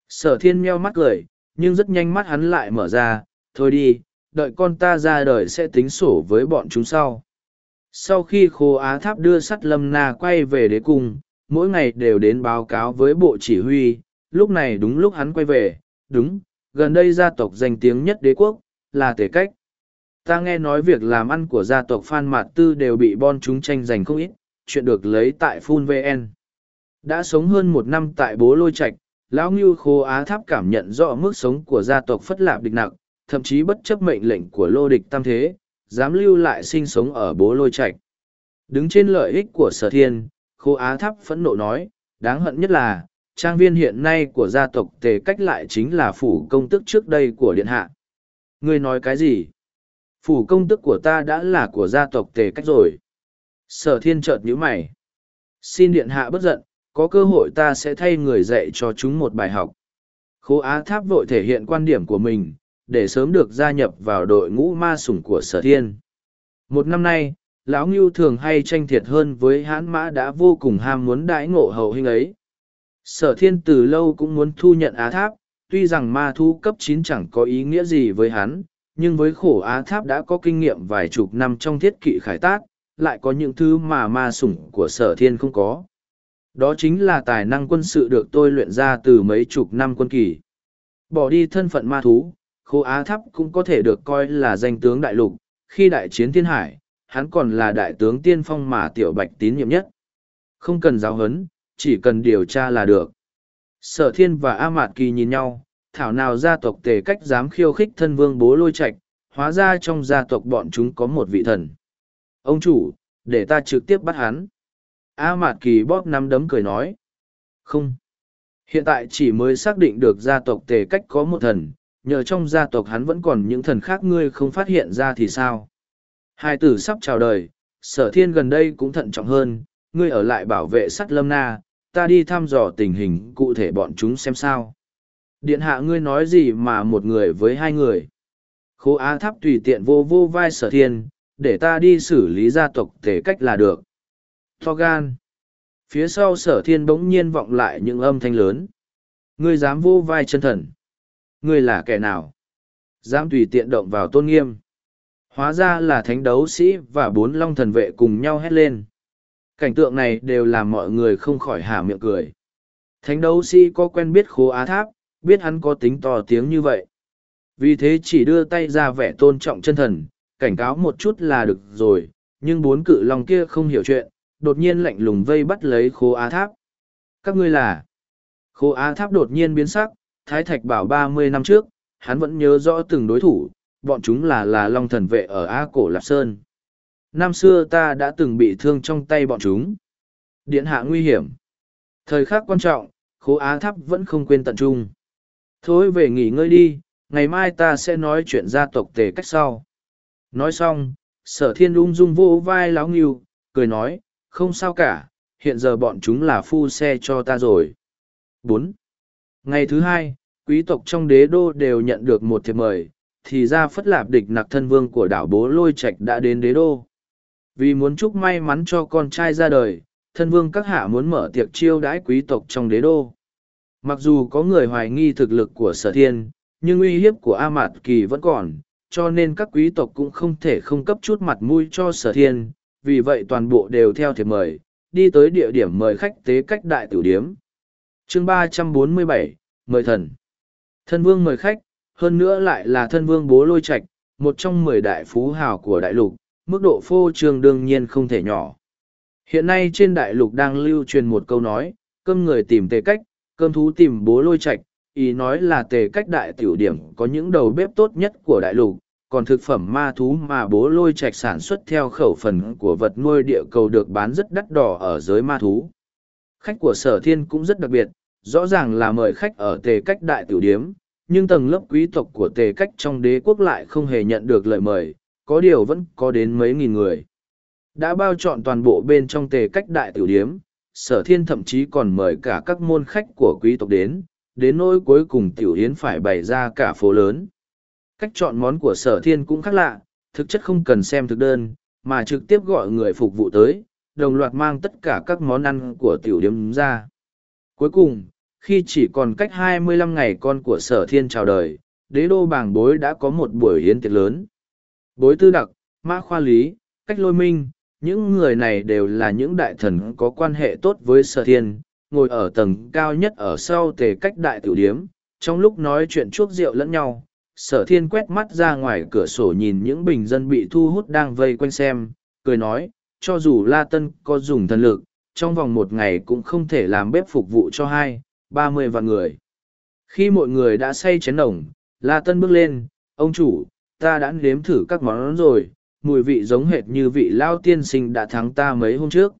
Sở thiên meo mắt cười, nhưng rất nhanh mắt hắn lại mở ra, thôi đi, đợi con ta ra đời sẽ tính sổ với bọn chúng sau. Sau khi khô á tháp đưa sắt lâm na quay về đế cung, mỗi ngày đều đến báo cáo với bộ chỉ huy, lúc này đúng lúc hắn quay về, đúng, gần đây gia tộc danh tiếng nhất đế quốc, là tể cách. Ta nghe nói việc làm ăn của gia tộc Phan Mạt Tư đều bị bon chúng tranh giành không ít, chuyện được lấy tại Phun VN. Đã sống hơn một năm tại bố lôi Trạch, lão ngưu khô á tháp cảm nhận rõ mức sống của gia tộc phất lạp địch nặng, thậm chí bất chấp mệnh lệnh của lô địch tam thế, dám lưu lại sinh sống ở bố lôi Trạch. Đứng trên lợi ích của sở thiên, khô á tháp phẫn nộ nói, đáng hận nhất là, trang viên hiện nay của gia tộc tề cách lại chính là phủ công tức trước đây của điện hạ. Ngươi nói cái gì? Phủ công tức của ta đã là của gia tộc tề cách rồi. Sở thiên chợt nhíu mày. Xin điện hạ bất giận, có cơ hội ta sẽ thay người dạy cho chúng một bài học. Khô Á Tháp vội thể hiện quan điểm của mình, để sớm được gia nhập vào đội ngũ ma sủng của sở thiên. Một năm nay, lão ngưu thường hay tranh thiệt hơn với hãn mã đã vô cùng ham muốn đãi ngộ hậu hình ấy. Sở thiên từ lâu cũng muốn thu nhận Á Tháp, tuy rằng ma thu cấp chín chẳng có ý nghĩa gì với hắn, nhưng với khổ Á Tháp đã có kinh nghiệm vài chục năm trong thiết kỵ khải tác, lại có những thứ mà ma sủng của sở thiên không có. Đó chính là tài năng quân sự được tôi luyện ra từ mấy chục năm quân kỳ. Bỏ đi thân phận ma thú, khô Á Tháp cũng có thể được coi là danh tướng đại lục, khi đại chiến thiên hải, hắn còn là đại tướng tiên phong mà tiểu bạch tín nhiệm nhất. Không cần giáo huấn, chỉ cần điều tra là được. Sở thiên và A Mạt Kỳ nhìn nhau, thảo nào gia tộc tề cách dám khiêu khích thân vương bố lôi Trạch hóa ra trong gia tộc bọn chúng có một vị thần. Ông chủ, để ta trực tiếp bắt hắn. A Mạt Kỳ bóp nắm đấm cười nói. Không. Hiện tại chỉ mới xác định được gia tộc tề cách có một thần, nhờ trong gia tộc hắn vẫn còn những thần khác ngươi không phát hiện ra thì sao. Hai tử sắp chào đời, sở thiên gần đây cũng thận trọng hơn, ngươi ở lại bảo vệ sắt lâm na, ta đi thăm dò tình hình cụ thể bọn chúng xem sao. Điện hạ ngươi nói gì mà một người với hai người. Khố Á Tháp tùy tiện vô vô vai sở thiên, để ta đi xử lý gia tộc thể cách là được. Tho gan. Phía sau sở thiên bỗng nhiên vọng lại những âm thanh lớn. Ngươi dám vô vai chân thần. Ngươi là kẻ nào? Dám tùy tiện động vào tôn nghiêm. Hóa ra là thánh đấu sĩ và bốn long thần vệ cùng nhau hét lên. Cảnh tượng này đều làm mọi người không khỏi hả miệng cười. Thánh đấu sĩ có quen biết khố á tháp, biết hắn có tính to tiếng như vậy. Vì thế chỉ đưa tay ra vẻ tôn trọng chân thần, cảnh cáo một chút là được rồi, nhưng bốn cự long kia không hiểu chuyện, đột nhiên lạnh lùng vây bắt lấy khố á tháp. Các ngươi là... Khố á tháp đột nhiên biến sắc, Thái Thạch bảo ba mươi năm trước, hắn vẫn nhớ rõ từng đối thủ, bọn chúng là là long thần vệ ở Á Cổ Lạp Sơn. Năm xưa ta đã từng bị thương trong tay bọn chúng. Điện hạ nguy hiểm. Thời khắc quan trọng, khố á tháp vẫn không quên tận trung. Thôi về nghỉ ngơi đi, ngày mai ta sẽ nói chuyện gia tộc tề cách sau. Nói xong, sở thiên ung dung vô vai láo nghiêu, cười nói, không sao cả, hiện giờ bọn chúng là phu xe cho ta rồi. bốn Ngày thứ hai, quý tộc trong đế đô đều nhận được một thiệp mời, thì ra phất lạp địch nặc thân vương của đảo bố lôi trạch đã đến đế đô. Vì muốn chúc may mắn cho con trai ra đời, thân vương các hạ muốn mở tiệc chiêu đãi quý tộc trong đế đô. Mặc dù có người hoài nghi thực lực của sở thiên, nhưng uy hiếp của A Mạt Kỳ vẫn còn, cho nên các quý tộc cũng không thể không cấp chút mặt mũi cho sở thiên, vì vậy toàn bộ đều theo thiệp mời, đi tới địa điểm mời khách tế cách đại tử điếm chương ba trăm bốn mươi bảy mời thần. Thân vương mời khách, hơn nữa lại là thân vương bố lôi Trạch một trong mười đại phú hào của đại lục, mức độ phô trương đương nhiên không thể nhỏ. Hiện nay trên đại lục đang lưu truyền một câu nói, cơm người tìm tề cách, cơm thú tìm bố lôi Trạch ý nói là tề cách đại tiểu điểm có những đầu bếp tốt nhất của đại lục, còn thực phẩm ma thú mà bố lôi Trạch sản xuất theo khẩu phần của vật nuôi địa cầu được bán rất đắt đỏ ở giới ma thú. Khách của sở thiên cũng rất đặc biệt, rõ ràng là mời khách ở tề cách đại tiểu điếm, nhưng tầng lớp quý tộc của tề cách trong đế quốc lại không hề nhận được lời mời, có điều vẫn có đến mấy nghìn người. Đã bao chọn toàn bộ bên trong tề cách đại tiểu điếm, sở thiên thậm chí còn mời cả các môn khách của quý tộc đến, đến nỗi cuối cùng tiểu hiến phải bày ra cả phố lớn. Cách chọn món của sở thiên cũng khác lạ, thực chất không cần xem thực đơn, mà trực tiếp gọi người phục vụ tới, đồng loạt mang tất cả các món ăn của tiểu điếm ra. Cuối cùng, khi chỉ còn cách 25 ngày con của sở thiên chào đời, đế đô bảng bối đã có một buổi hiến tiệc lớn. Bối tư đặc, mã khoa lý, cách lôi minh, những người này đều là những đại thần có quan hệ tốt với sở thiên, ngồi ở tầng cao nhất ở sau tề cách đại tiểu điếm, trong lúc nói chuyện chuốc rượu lẫn nhau. Sở thiên quét mắt ra ngoài cửa sổ nhìn những bình dân bị thu hút đang vây quanh xem, cười nói, cho dù La Tân có dùng thần lực, trong vòng một ngày cũng không thể làm bếp phục vụ cho hai, ba mươi vạn người. Khi mọi người đã say chén nồng, La Tân bước lên, ông chủ, ta đã nếm thử các món rồi, mùi vị giống hệt như vị lao tiên sinh đã thắng ta mấy hôm trước.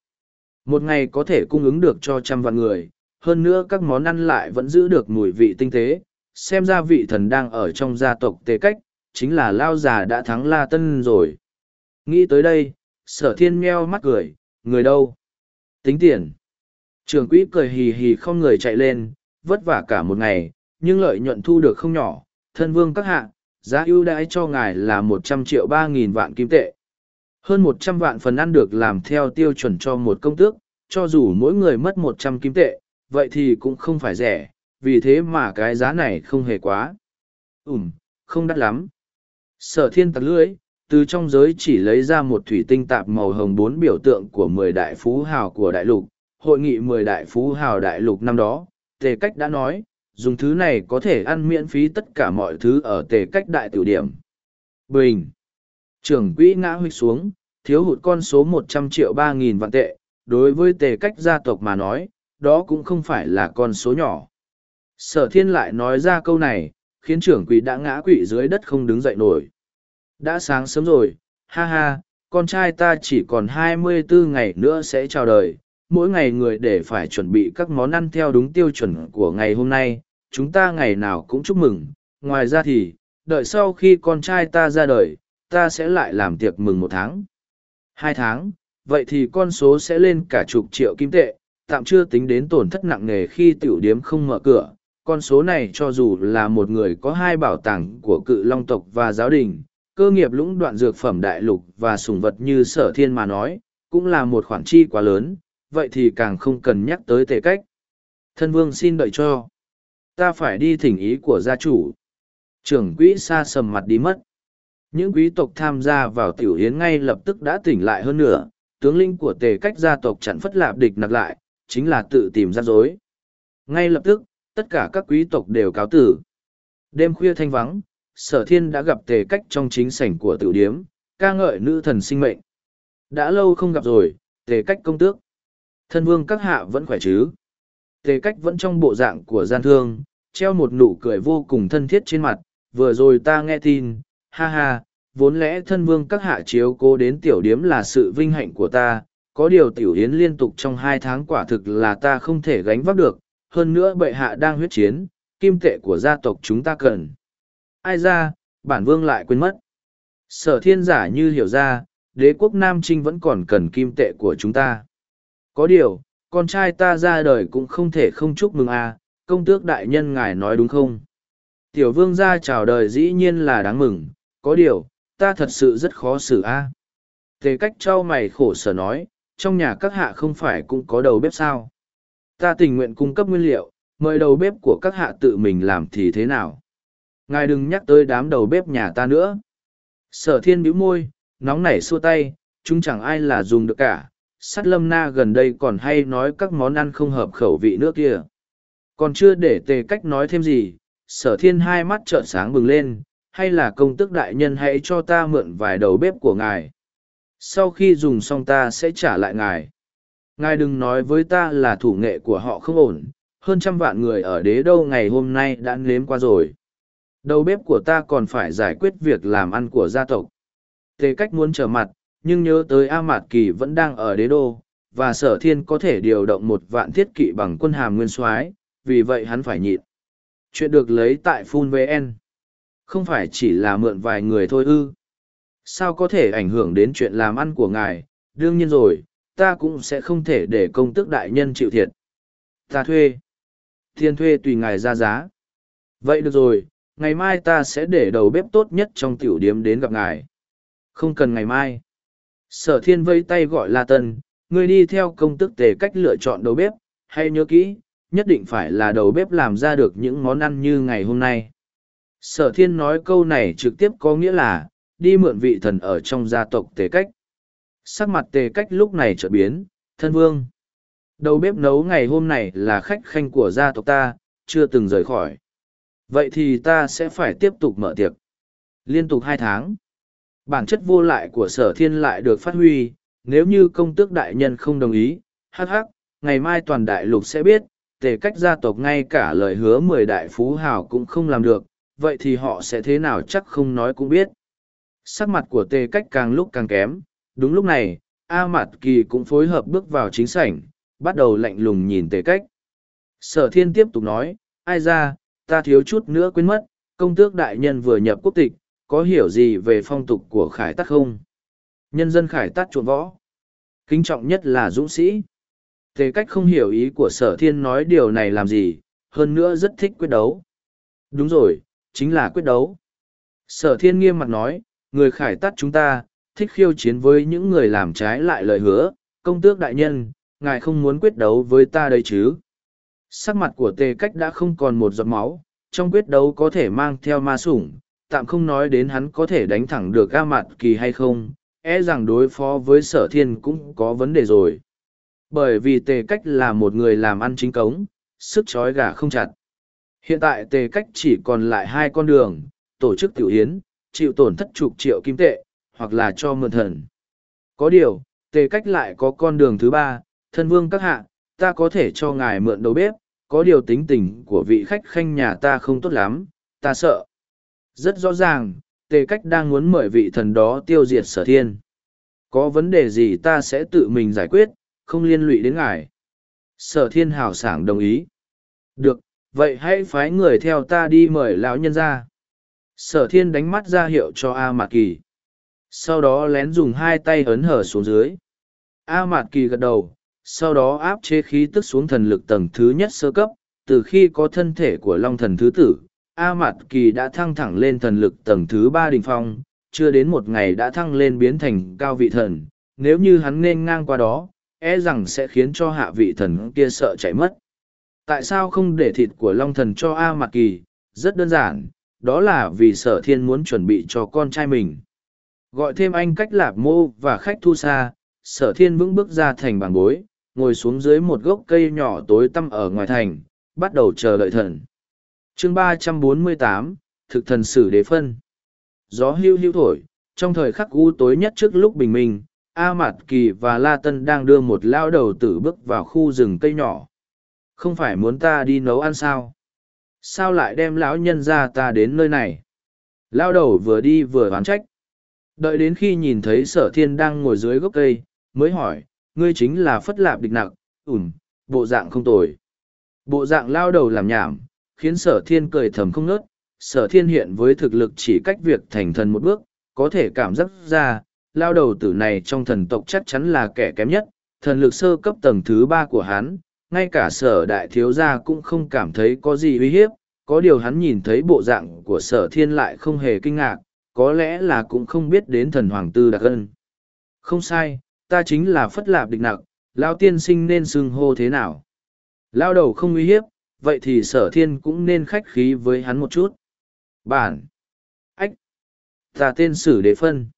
Một ngày có thể cung ứng được cho trăm vạn người, hơn nữa các món ăn lại vẫn giữ được mùi vị tinh tế, xem ra vị thần đang ở trong gia tộc tề cách, chính là lao già đã thắng La Tân rồi. Nghĩ tới đây, sở thiên meo mắt cười, người đâu? Tính tiền. Trường quỹ cười hì hì không người chạy lên, vất vả cả một ngày, nhưng lợi nhuận thu được không nhỏ, thân vương các hạ, giá ưu đãi cho ngài là một trăm triệu ba nghìn vạn kim tệ. Hơn một trăm vạn phần ăn được làm theo tiêu chuẩn cho một công tước, cho dù mỗi người mất một trăm kim tệ, vậy thì cũng không phải rẻ, vì thế mà cái giá này không hề quá. Ừm, không đắt lắm. Sở thiên tặc lưỡi, từ trong giới chỉ lấy ra một thủy tinh tạp màu hồng bốn biểu tượng của mười đại phú hào của đại lục. Hội nghị mười đại phú hào đại lục năm đó, tề cách đã nói, dùng thứ này có thể ăn miễn phí tất cả mọi thứ ở tề cách đại tiểu điểm. Bình. Trưởng quỹ ngã huyết xuống, thiếu hụt con số một trăm triệu ba nghìn vạn tệ, đối với tề cách gia tộc mà nói, đó cũng không phải là con số nhỏ. Sở thiên lại nói ra câu này, khiến trưởng quỹ đã ngã quỵ dưới đất không đứng dậy nổi. Đã sáng sớm rồi, ha ha, con trai ta chỉ còn hai mươi bốn ngày nữa sẽ chào đời. Mỗi ngày người để phải chuẩn bị các món ăn theo đúng tiêu chuẩn của ngày hôm nay, chúng ta ngày nào cũng chúc mừng. Ngoài ra thì, đợi sau khi con trai ta ra đời, ta sẽ lại làm tiệc mừng một tháng. Hai tháng, vậy thì con số sẽ lên cả chục triệu kim tệ, tạm chưa tính đến tổn thất nặng nề khi tiểu điếm không mở cửa. Con số này cho dù là một người có hai bảo tàng của cự long tộc và giáo đình, cơ nghiệp lũng đoạn dược phẩm đại lục và sùng vật như sở thiên mà nói, cũng là một khoản chi quá lớn, vậy thì càng không cần nhắc tới tệ cách. Thân vương xin đợi cho. Ta phải đi thỉnh ý của gia chủ. Trưởng quỹ xa sầm mặt đi mất. Những quý tộc tham gia vào tiểu hiến ngay lập tức đã tỉnh lại hơn nữa, tướng linh của tề cách gia tộc chặn phất lạp địch nặc lại, chính là tự tìm ra dối. Ngay lập tức, tất cả các quý tộc đều cáo tử. Đêm khuya thanh vắng, sở thiên đã gặp tề cách trong chính sảnh của Tử điếm, ca ngợi nữ thần sinh mệnh. Đã lâu không gặp rồi, tề cách công tước. Thân vương các hạ vẫn khỏe chứ. Tề cách vẫn trong bộ dạng của gian thương, treo một nụ cười vô cùng thân thiết trên mặt. Vừa rồi ta nghe tin, ha ha, vốn lẽ thân vương các hạ chiếu cố đến tiểu điếm là sự vinh hạnh của ta. Có điều tiểu yến liên tục trong hai tháng quả thực là ta không thể gánh vác được. Hơn nữa bệ hạ đang huyết chiến, kim tệ của gia tộc chúng ta cần ai ra, bản vương lại quên mất. Sở thiên giả như hiểu ra, đế quốc Nam Trinh vẫn còn cần kim tệ của chúng ta. Có điều, con trai ta ra đời cũng không thể không chúc mừng à, công tước đại nhân ngài nói đúng không? Tiểu vương gia chào đời dĩ nhiên là đáng mừng, có điều, ta thật sự rất khó xử a. À. Tề cách trao mày khổ sở nói, trong nhà các hạ không phải cũng có đầu bếp sao? Ta tình nguyện cung cấp nguyên liệu, mời đầu bếp của các hạ tự mình làm thì thế nào? Ngài đừng nhắc tới đám đầu bếp nhà ta nữa. Sở thiên bĩu môi, nóng nảy xua tay, chúng chẳng ai là dùng được cả. Sắt lâm na gần đây còn hay nói các món ăn không hợp khẩu vị nước kia còn chưa để tề cách nói thêm gì, sở thiên hai mắt trợn sáng bừng lên, hay là công tức đại nhân hãy cho ta mượn vài đầu bếp của ngài. Sau khi dùng xong ta sẽ trả lại ngài. Ngài đừng nói với ta là thủ nghệ của họ không ổn, hơn trăm vạn người ở đế đâu ngày hôm nay đã nếm qua rồi. Đầu bếp của ta còn phải giải quyết việc làm ăn của gia tộc. Tề cách muốn trở mặt, nhưng nhớ tới A Mạt Kỳ vẫn đang ở đế đô, và sở thiên có thể điều động một vạn thiết kỵ bằng quân hàm nguyên soái vì vậy hắn phải nhịn. Chuyện được lấy tại Phun VN. Không phải chỉ là mượn vài người thôi ư. Sao có thể ảnh hưởng đến chuyện làm ăn của ngài, đương nhiên rồi, ta cũng sẽ không thể để công tước đại nhân chịu thiệt. Ta thuê. Thiên thuê tùy ngài ra giá. Vậy được rồi, ngày mai ta sẽ để đầu bếp tốt nhất trong tiểu điếm đến gặp ngài không cần ngày mai Sở thiên vây tay gọi La Tân, ngươi đi theo công tức tề cách lựa chọn đầu bếp, hay nhớ kỹ, nhất định phải là đầu bếp làm ra được những món ăn như ngày hôm nay. Sở thiên nói câu này trực tiếp có nghĩa là, đi mượn vị thần ở trong gia tộc tề cách. Sắc mặt tề cách lúc này trở biến, thân vương. Đầu bếp nấu ngày hôm này là khách khanh của gia tộc ta, chưa từng rời khỏi. Vậy thì ta sẽ phải tiếp tục mở tiệc. Liên tục hai tháng. Bản chất vô lại của sở thiên lại được phát huy, nếu như công tước đại nhân không đồng ý, hắc hắc, ngày mai toàn đại lục sẽ biết, tề cách gia tộc ngay cả lời hứa mười đại phú hào cũng không làm được, vậy thì họ sẽ thế nào chắc không nói cũng biết. Sắc mặt của tề cách càng lúc càng kém, đúng lúc này, A Mạt Kỳ cũng phối hợp bước vào chính sảnh, bắt đầu lạnh lùng nhìn tề cách. Sở thiên tiếp tục nói, ai ra, ta thiếu chút nữa quên mất, công tước đại nhân vừa nhập quốc tịch, có hiểu gì về phong tục của khải tắc không? Nhân dân khải tắc chuộn võ. Kính trọng nhất là dũng sĩ. Thế cách không hiểu ý của sở thiên nói điều này làm gì, hơn nữa rất thích quyết đấu. Đúng rồi, chính là quyết đấu. Sở thiên nghiêm mặt nói, người khải tắt chúng ta, thích khiêu chiến với những người làm trái lại lời hứa, công tước đại nhân, ngài không muốn quyết đấu với ta đây chứ. Sắc mặt của tề cách đã không còn một giọt máu, trong quyết đấu có thể mang theo ma sủng, tạm không nói đến hắn có thể đánh thẳng được Ga Mạt Kỳ hay không, e rằng đối phó với sở thiên cũng có vấn đề rồi. Bởi vì tề cách là một người làm ăn chính cống, sức trói gà không chặt. Hiện tại tề cách chỉ còn lại hai con đường, tổ chức tiểu hiến, chịu tổn thất chục triệu kim tệ, hoặc là cho mượn thần. Có điều, tề cách lại có con đường thứ ba, thân vương các hạ, ta có thể cho ngài mượn đầu bếp, có điều tính tình của vị khách khanh nhà ta không tốt lắm, ta sợ. Rất rõ ràng, tề cách đang muốn mời vị thần đó tiêu diệt sở thiên. Có vấn đề gì ta sẽ tự mình giải quyết, không liên lụy đến ngài. Sở thiên hào sảng đồng ý. Được, vậy hãy phái người theo ta đi mời lão nhân ra. Sở thiên đánh mắt ra hiệu cho A Mạc Kỳ. Sau đó lén dùng hai tay ấn hở xuống dưới. A Mạt Kỳ gật đầu, sau đó áp chế khí tức xuống thần lực tầng thứ nhất sơ cấp, từ khi có thân thể của Long thần thứ tử, A Mạt Kỳ đã thăng thẳng lên thần lực tầng thứ ba đỉnh phong, chưa đến một ngày đã thăng lên biến thành cao vị thần, nếu như hắn nên ngang qua đó, e rằng sẽ khiến cho hạ vị thần kia sợ chạy mất. Tại sao không để thịt của Long thần cho A Mạt Kỳ? Rất đơn giản, đó là vì sở thiên muốn chuẩn bị cho con trai mình. Gọi thêm anh cách lạp mô và khách thu xa, sở thiên vững bước ra thành bảng bối, ngồi xuống dưới một gốc cây nhỏ tối tăm ở ngoài thành, bắt đầu chờ đợi thần. Chương ba trăm bốn mươi tám thực thần sử đế phân. Gió hưu hưu thổi trong thời khắc u tối nhất trước lúc bình minh a mạt kỳ và la tân đang đưa một lao đầu tử bước vào khu rừng cây nhỏ. Không phải muốn ta đi nấu ăn sao? Sao lại đem lão nhân ra ta đến nơi này? Lao đầu vừa đi vừa oán trách. Đợi đến khi nhìn thấy sở thiên đang ngồi dưới gốc cây mới hỏi ngươi chính là phất lạp địch nặc ủm bộ dạng không tồi bộ dạng lao đầu làm nhảm khiến sở thiên cười thầm không nớt. Sở thiên hiện với thực lực chỉ cách việc thành thần một bước, có thể cảm giác ra, lao đầu tử này trong thần tộc chắc chắn là kẻ kém nhất, thần lực sơ cấp tầng thứ ba của hắn, ngay cả sở đại thiếu gia cũng không cảm thấy có gì uy hiếp, có điều hắn nhìn thấy bộ dạng của sở thiên lại không hề kinh ngạc, có lẽ là cũng không biết đến thần hoàng tư đặc ân. Không sai, ta chính là phất lạp địch nặc, lao tiên sinh nên xưng hô thế nào. Lao đầu không uy hiếp, vậy thì sở thiên cũng nên khách khí với hắn một chút. Bản. Ách. Ta tên sử đế phân.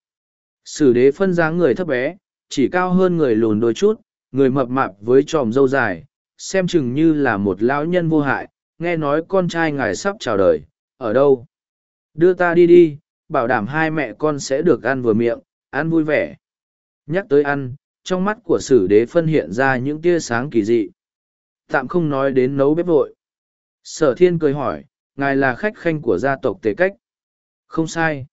Sử đế phân dáng người thấp bé, chỉ cao hơn người lùn đôi chút, người mập mạp với tròm râu dài, xem chừng như là một lão nhân vô hại, nghe nói con trai ngài sắp chào đời, ở đâu? Đưa ta đi đi, bảo đảm hai mẹ con sẽ được ăn vừa miệng, ăn vui vẻ. Nhắc tới ăn, trong mắt của sử đế phân hiện ra những tia sáng kỳ dị. Tạm không nói đến nấu bếp vội. Sở thiên cười hỏi, ngài là khách khanh của gia tộc tề cách. Không sai.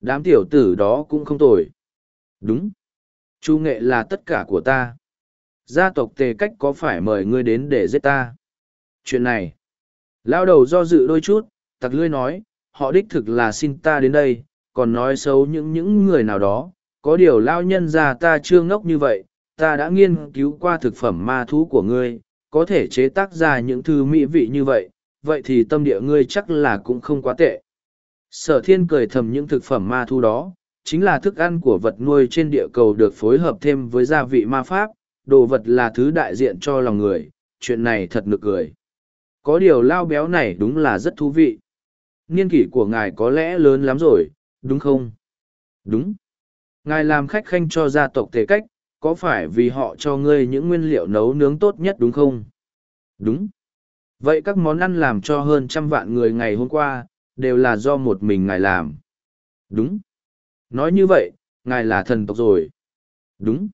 Đám tiểu tử đó cũng không tồi. Đúng. Chu nghệ là tất cả của ta. Gia tộc tề cách có phải mời ngươi đến để giết ta? Chuyện này. Lao đầu do dự đôi chút, tặc lươi nói, họ đích thực là xin ta đến đây, còn nói xấu những những người nào đó. Có điều lao nhân già ta chưa ngốc như vậy, ta đã nghiên cứu qua thực phẩm ma thú của ngươi, có thể chế tác ra những thứ mỹ vị như vậy, vậy thì tâm địa ngươi chắc là cũng không quá tệ. Sở thiên cười thầm những thực phẩm ma thú đó, chính là thức ăn của vật nuôi trên địa cầu được phối hợp thêm với gia vị ma pháp, đồ vật là thứ đại diện cho lòng người, chuyện này thật nực cười. Có điều lao béo này đúng là rất thú vị. Niên kỷ của ngài có lẽ lớn lắm rồi, đúng không? Đúng. Ngài làm khách khanh cho gia tộc tề cách, có phải vì họ cho ngươi những nguyên liệu nấu nướng tốt nhất đúng không? Đúng. Vậy các món ăn làm cho hơn trăm vạn người ngày hôm qua, đều là do một mình ngài làm. Đúng. Nói như vậy, ngài là thần tộc rồi. Đúng.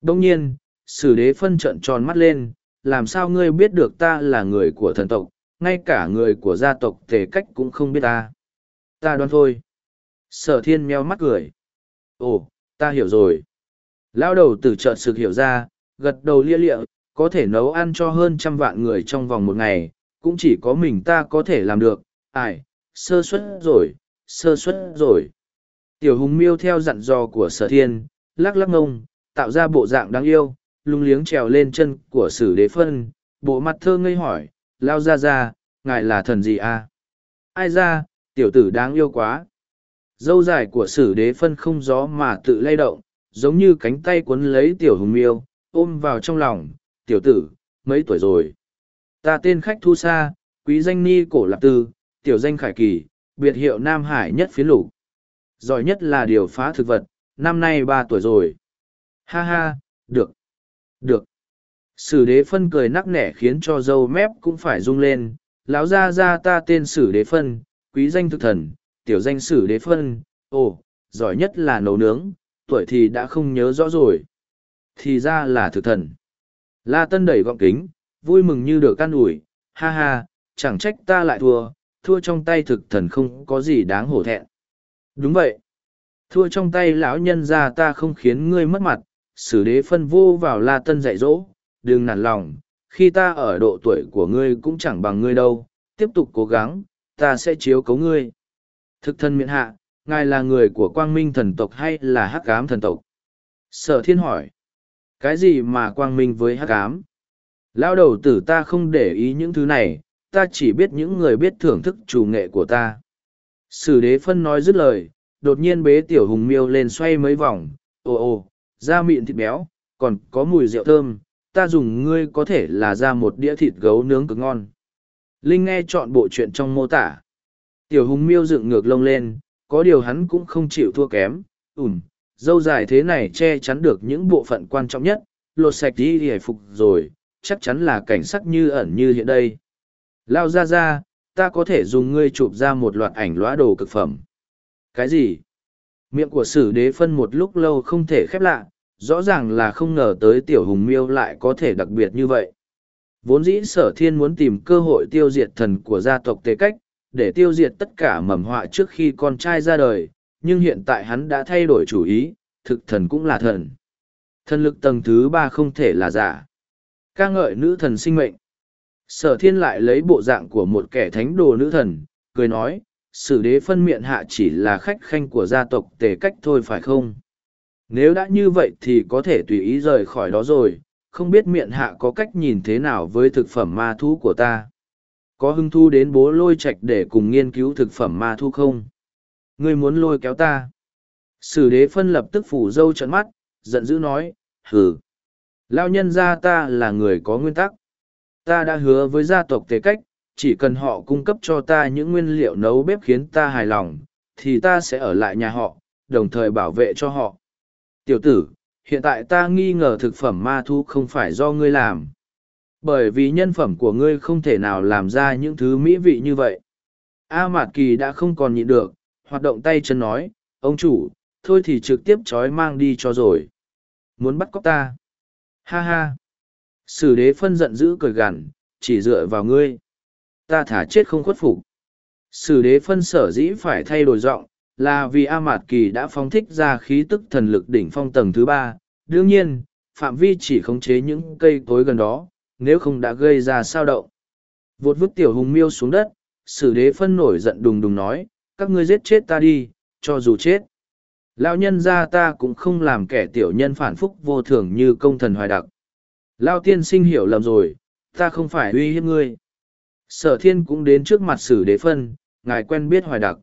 Đông nhiên, sử đế phân trận tròn mắt lên, làm sao ngươi biết được ta là người của thần tộc, ngay cả người của gia tộc tề cách cũng không biết ta. Ta đoán thôi. Sở thiên meo mắt cười. Ồ, ta hiểu rồi. Lao đầu từ chợt sực hiểu ra, gật đầu lia lịa, có thể nấu ăn cho hơn trăm vạn người trong vòng một ngày, cũng chỉ có mình ta có thể làm được. Ai, sơ suất rồi, sơ suất rồi. Tiểu hùng miêu theo dặn dò của sở thiên, lắc lắc ngông, tạo ra bộ dạng đáng yêu, lung liếng trèo lên chân của sử đế phân, bộ mặt thơ ngây hỏi, lao ra ra, ngài là thần gì à? Ai ra, tiểu tử đáng yêu quá. Dâu dài của sử đế phân không gió mà tự lay động, giống như cánh tay cuốn lấy tiểu hùng miêu, ôm vào trong lòng, tiểu tử, mấy tuổi rồi. Ta tên khách thu xa, quý danh ni cổ lạc tư, tiểu danh khải kỳ, biệt hiệu Nam Hải nhất phiến lục. Giỏi nhất là điều phá thực vật, năm nay ba tuổi rồi. Ha ha, được. Được. Sử đế phân cười nắc nẻ khiến cho dâu mép cũng phải rung lên. Lão ra ra ta tên sử đế phân, quý danh thực thần, tiểu danh sử đế phân, ồ, giỏi nhất là nấu nướng, tuổi thì đã không nhớ rõ rồi. Thì ra là thực thần. La Tân đẩy gọng kính, vui mừng như được can ủi, ha ha, chẳng trách ta lại thua, thua trong tay thực thần không có gì đáng hổ thẹn. Đúng vậy. Thua trong tay lão nhân ra ta không khiến ngươi mất mặt, sử đế phân vô vào La Tân dạy dỗ, đừng nản lòng, khi ta ở độ tuổi của ngươi cũng chẳng bằng ngươi đâu, tiếp tục cố gắng, ta sẽ chiếu cấu ngươi. Thực thân miễn hạ, ngài là người của quang minh thần tộc hay là hắc ám thần tộc? Sở thiên hỏi, cái gì mà quang minh với hắc ám? lão đầu tử ta không để ý những thứ này, ta chỉ biết những người biết thưởng thức chủ nghệ của ta. Sử đế phân nói dứt lời, đột nhiên bế tiểu hùng miêu lên xoay mấy vòng, ồ ồ, da mịn thịt béo, còn có mùi rượu thơm, ta dùng ngươi có thể là ra một đĩa thịt gấu nướng cực ngon. Linh nghe chọn bộ chuyện trong mô tả. Tiểu hùng miêu dựng ngược lông lên, có điều hắn cũng không chịu thua kém, ủm, dâu dài thế này che chắn được những bộ phận quan trọng nhất, lột sạch đi thì phục rồi, chắc chắn là cảnh sắc như ẩn như hiện đây. Lao ra ra, ta có thể dùng ngươi chụp ra một loạt ảnh lõa đồ cực phẩm. Cái gì? Miệng của sử đế phân một lúc lâu không thể khép lại, rõ ràng là không ngờ tới tiểu hùng miêu lại có thể đặc biệt như vậy. Vốn dĩ sở thiên muốn tìm cơ hội tiêu diệt thần của gia tộc tề cách, để tiêu diệt tất cả mầm họa trước khi con trai ra đời, nhưng hiện tại hắn đã thay đổi chủ ý, thực thần cũng là thần. Thần lực tầng thứ ba không thể là giả. ca ngợi nữ thần sinh mệnh. Sở thiên lại lấy bộ dạng của một kẻ thánh đồ nữ thần, cười nói, sử đế phân miệng hạ chỉ là khách khanh của gia tộc tề cách thôi phải không? Nếu đã như vậy thì có thể tùy ý rời khỏi đó rồi, không biết miệng hạ có cách nhìn thế nào với thực phẩm ma thú của ta. Có hưng thu đến bố lôi Trạch để cùng nghiên cứu thực phẩm ma thu không? Ngươi muốn lôi kéo ta? Sử đế phân lập tức phủ dâu trận mắt, giận dữ nói, hừ. Lao nhân gia ta là người có nguyên tắc. Ta đã hứa với gia tộc tế cách, chỉ cần họ cung cấp cho ta những nguyên liệu nấu bếp khiến ta hài lòng, thì ta sẽ ở lại nhà họ, đồng thời bảo vệ cho họ. Tiểu tử, hiện tại ta nghi ngờ thực phẩm ma thu không phải do ngươi làm. Bởi vì nhân phẩm của ngươi không thể nào làm ra những thứ mỹ vị như vậy. A Mạt Kỳ đã không còn nhịn được, hoạt động tay chân nói, ông chủ, thôi thì trực tiếp trói mang đi cho rồi. Muốn bắt cóc ta. Ha ha. Sử đế phân giận dữ cười gằn, chỉ dựa vào ngươi. Ta thả chết không khuất phục. Sử đế phân sở dĩ phải thay đổi giọng, là vì A Mạt Kỳ đã phóng thích ra khí tức thần lực đỉnh phong tầng thứ ba. Đương nhiên, phạm vi chỉ khống chế những cây cối gần đó, nếu không đã gây ra sao động. Vột vứt tiểu hùng miêu xuống đất, sử đế phân nổi giận đùng đùng nói, các ngươi giết chết ta đi, cho dù chết. Lão nhân ra ta cũng không làm kẻ tiểu nhân phản phúc vô thường như công thần hoài đặc. Lao tiên sinh hiểu lầm rồi, ta không phải uy hiếp ngươi. Sở thiên cũng đến trước mặt sử đế phân, ngài quen biết hoài đặc.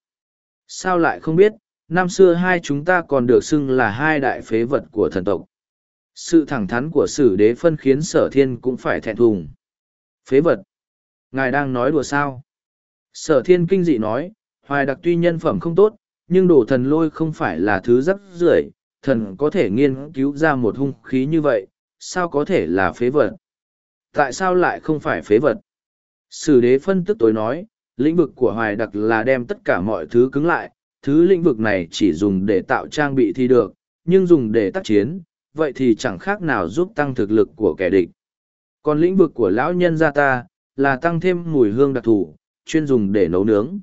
Sao lại không biết, năm xưa hai chúng ta còn được xưng là hai đại phế vật của thần tộc. Sự thẳng thắn của sử đế phân khiến sở thiên cũng phải thẹn thùng. Phế vật. Ngài đang nói đùa sao? Sở thiên kinh dị nói, hoài đặc tuy nhân phẩm không tốt, nhưng đồ thần lôi không phải là thứ rắc rưởi thần có thể nghiên cứu ra một hung khí như vậy, sao có thể là phế vật? Tại sao lại không phải phế vật? Sử đế phân tức tối nói, lĩnh vực của hoài đặc là đem tất cả mọi thứ cứng lại, thứ lĩnh vực này chỉ dùng để tạo trang bị thì được, nhưng dùng để tác chiến, vậy thì chẳng khác nào giúp tăng thực lực của kẻ địch. Còn lĩnh vực của lão nhân gia ta, là tăng thêm mùi hương đặc thù, chuyên dùng để nấu nướng.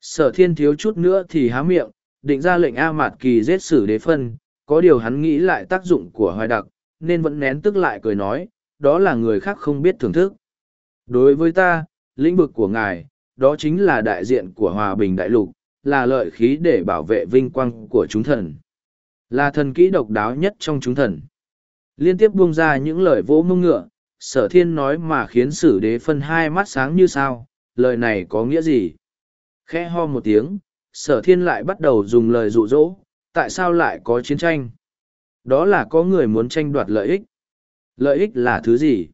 Sở thiên thiếu chút nữa thì há miệng, định ra lệnh A Mạt Kỳ giết sử đế phân, có điều hắn nghĩ lại tác dụng của hoài đặc, nên vẫn nén tức lại cười nói, đó là người khác không biết thưởng thức. Đối với ta, lĩnh vực của ngài, đó chính là đại diện của hòa bình đại lục, là lợi khí để bảo vệ vinh quang của chúng thần. Là thần kỹ độc đáo nhất trong chúng thần. Liên tiếp buông ra những lời vỗ mông ngựa, sở thiên nói mà khiến sử đế phân hai mắt sáng như sao, lời này có nghĩa gì? Khẽ ho một tiếng, sở thiên lại bắt đầu dùng lời dụ dỗ, tại sao lại có chiến tranh? Đó là có người muốn tranh đoạt lợi ích. Lợi ích là thứ gì?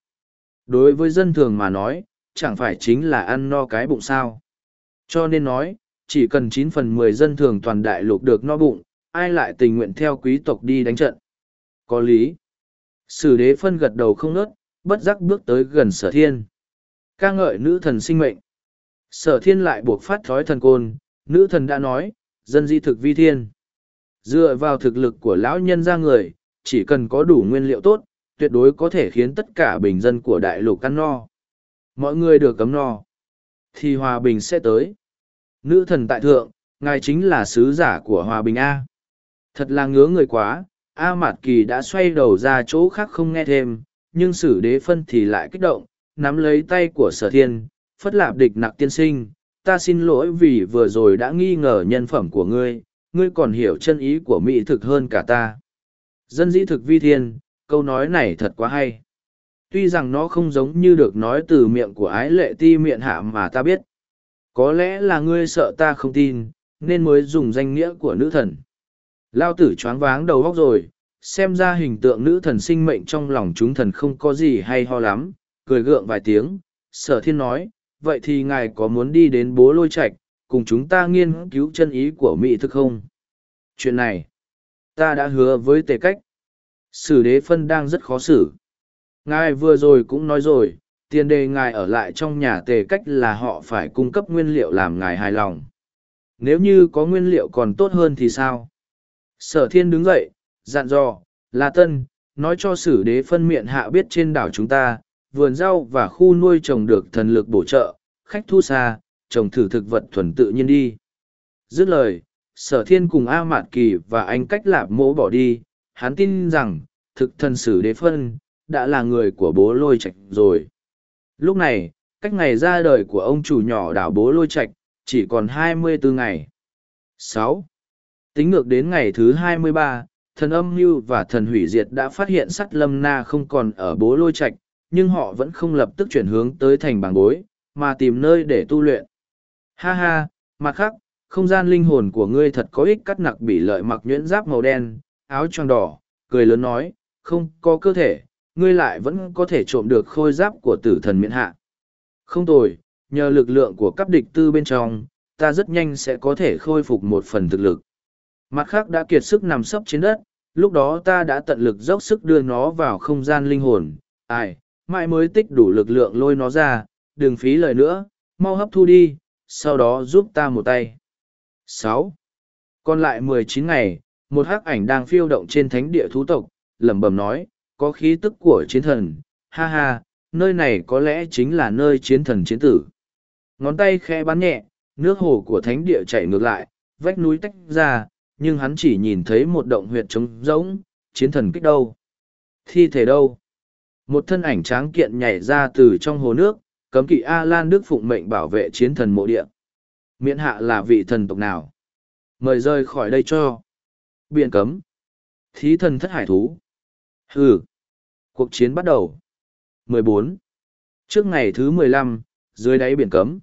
Đối với dân thường mà nói, chẳng phải chính là ăn no cái bụng sao. Cho nên nói, chỉ cần chín phần mười dân thường toàn đại lục được no bụng, ai lại tình nguyện theo quý tộc đi đánh trận. Có lý. Sử đế phân gật đầu không nớt, bất giác bước tới gần sở thiên. ca ngợi nữ thần sinh mệnh. Sở thiên lại buộc phát thói thần côn, nữ thần đã nói, dân di thực vi thiên. Dựa vào thực lực của lão nhân ra người, chỉ cần có đủ nguyên liệu tốt, tuyệt đối có thể khiến tất cả bình dân của đại lục ăn no. Mọi người được cấm no. Thì hòa bình sẽ tới. Nữ thần tại thượng, ngài chính là sứ giả của hòa bình A. Thật là ngứa người quá, A Mạt Kỳ đã xoay đầu ra chỗ khác không nghe thêm, nhưng sử đế phân thì lại kích động, nắm lấy tay của sở thiên, phất lạp địch nặc tiên sinh, ta xin lỗi vì vừa rồi đã nghi ngờ nhân phẩm của ngươi, ngươi còn hiểu chân ý của mỹ thực hơn cả ta. Dân dĩ thực vi thiên, câu nói này thật quá hay. Tuy rằng nó không giống như được nói từ miệng của ái lệ ti miệng hạ mà ta biết. Có lẽ là ngươi sợ ta không tin, nên mới dùng danh nghĩa của nữ thần. Lao tử choáng váng đầu góc rồi, xem ra hình tượng nữ thần sinh mệnh trong lòng chúng thần không có gì hay ho lắm, cười gượng vài tiếng, sở thiên nói, vậy thì ngài có muốn đi đến bố lôi Trạch cùng chúng ta nghiên cứu chân ý của mỹ thực không? Chuyện này, ta đã hứa với tề cách. Sử đế phân đang rất khó xử. Ngài vừa rồi cũng nói rồi, tiền đề ngài ở lại trong nhà tề cách là họ phải cung cấp nguyên liệu làm ngài hài lòng. Nếu như có nguyên liệu còn tốt hơn thì sao? Sở thiên đứng dậy, dặn dò, La Tân, nói cho sử đế phân Miện hạ biết trên đảo chúng ta, vườn rau và khu nuôi trồng được thần lực bổ trợ, khách thu xa, trồng thử thực vật thuần tự nhiên đi. Dứt lời, sở thiên cùng A Mạt Kỳ và anh cách lạp mỗ bỏ đi, hắn tin rằng, thực thần sử đế phân, đã là người của bố lôi Trạch rồi. Lúc này, cách ngày ra đời của ông chủ nhỏ đảo bố lôi Trạch chỉ còn 24 ngày. sáu Tính ngược đến ngày thứ 23, thần âm mưu và thần hủy diệt đã phát hiện sắt lâm na không còn ở bố lôi Trạch nhưng họ vẫn không lập tức chuyển hướng tới thành bảng bối, mà tìm nơi để tu luyện. Ha ha, mặt khác, không gian linh hồn của ngươi thật có ích cắt nặc bị lợi mặc nhuyễn giáp màu đen, áo tròn đỏ, cười lớn nói, không có cơ thể, ngươi lại vẫn có thể trộm được khôi giáp của tử thần miễn hạ. Không tồi, nhờ lực lượng của cấp địch tư bên trong, ta rất nhanh sẽ có thể khôi phục một phần thực lực. Mặt khác đã kiệt sức nằm sấp trên đất, lúc đó ta đã tận lực dốc sức đưa nó vào không gian linh hồn. Ai, mãi mới tích đủ lực lượng lôi nó ra, đừng phí lời nữa, mau hấp thu đi, sau đó giúp ta một tay. sáu Còn lại mười chín ngày, một hắc ảnh đang phiêu động trên thánh địa thú tộc, lẩm bẩm nói, có khí tức của chiến thần, ha ha, nơi này có lẽ chính là nơi chiến thần chiến tử. Ngón tay khẽ bắn nhẹ, nước hồ của thánh địa chảy ngược lại, vách núi tách ra, nhưng hắn chỉ nhìn thấy một động huyệt trống rỗng, chiến thần kích đâu? Thi thể đâu? Một thân ảnh tráng kiện nhảy ra từ trong hồ nước, cấm kỵ A Lan Đức phụng mệnh bảo vệ chiến thần mộ địa. Miễn hạ là vị thần tộc nào? Mời rơi khỏi đây cho. Biện cấm. Thí thần thất hải thú. Hừ. Cuộc chiến bắt đầu. 14. Trước ngày thứ 15, dưới đáy biển cấm.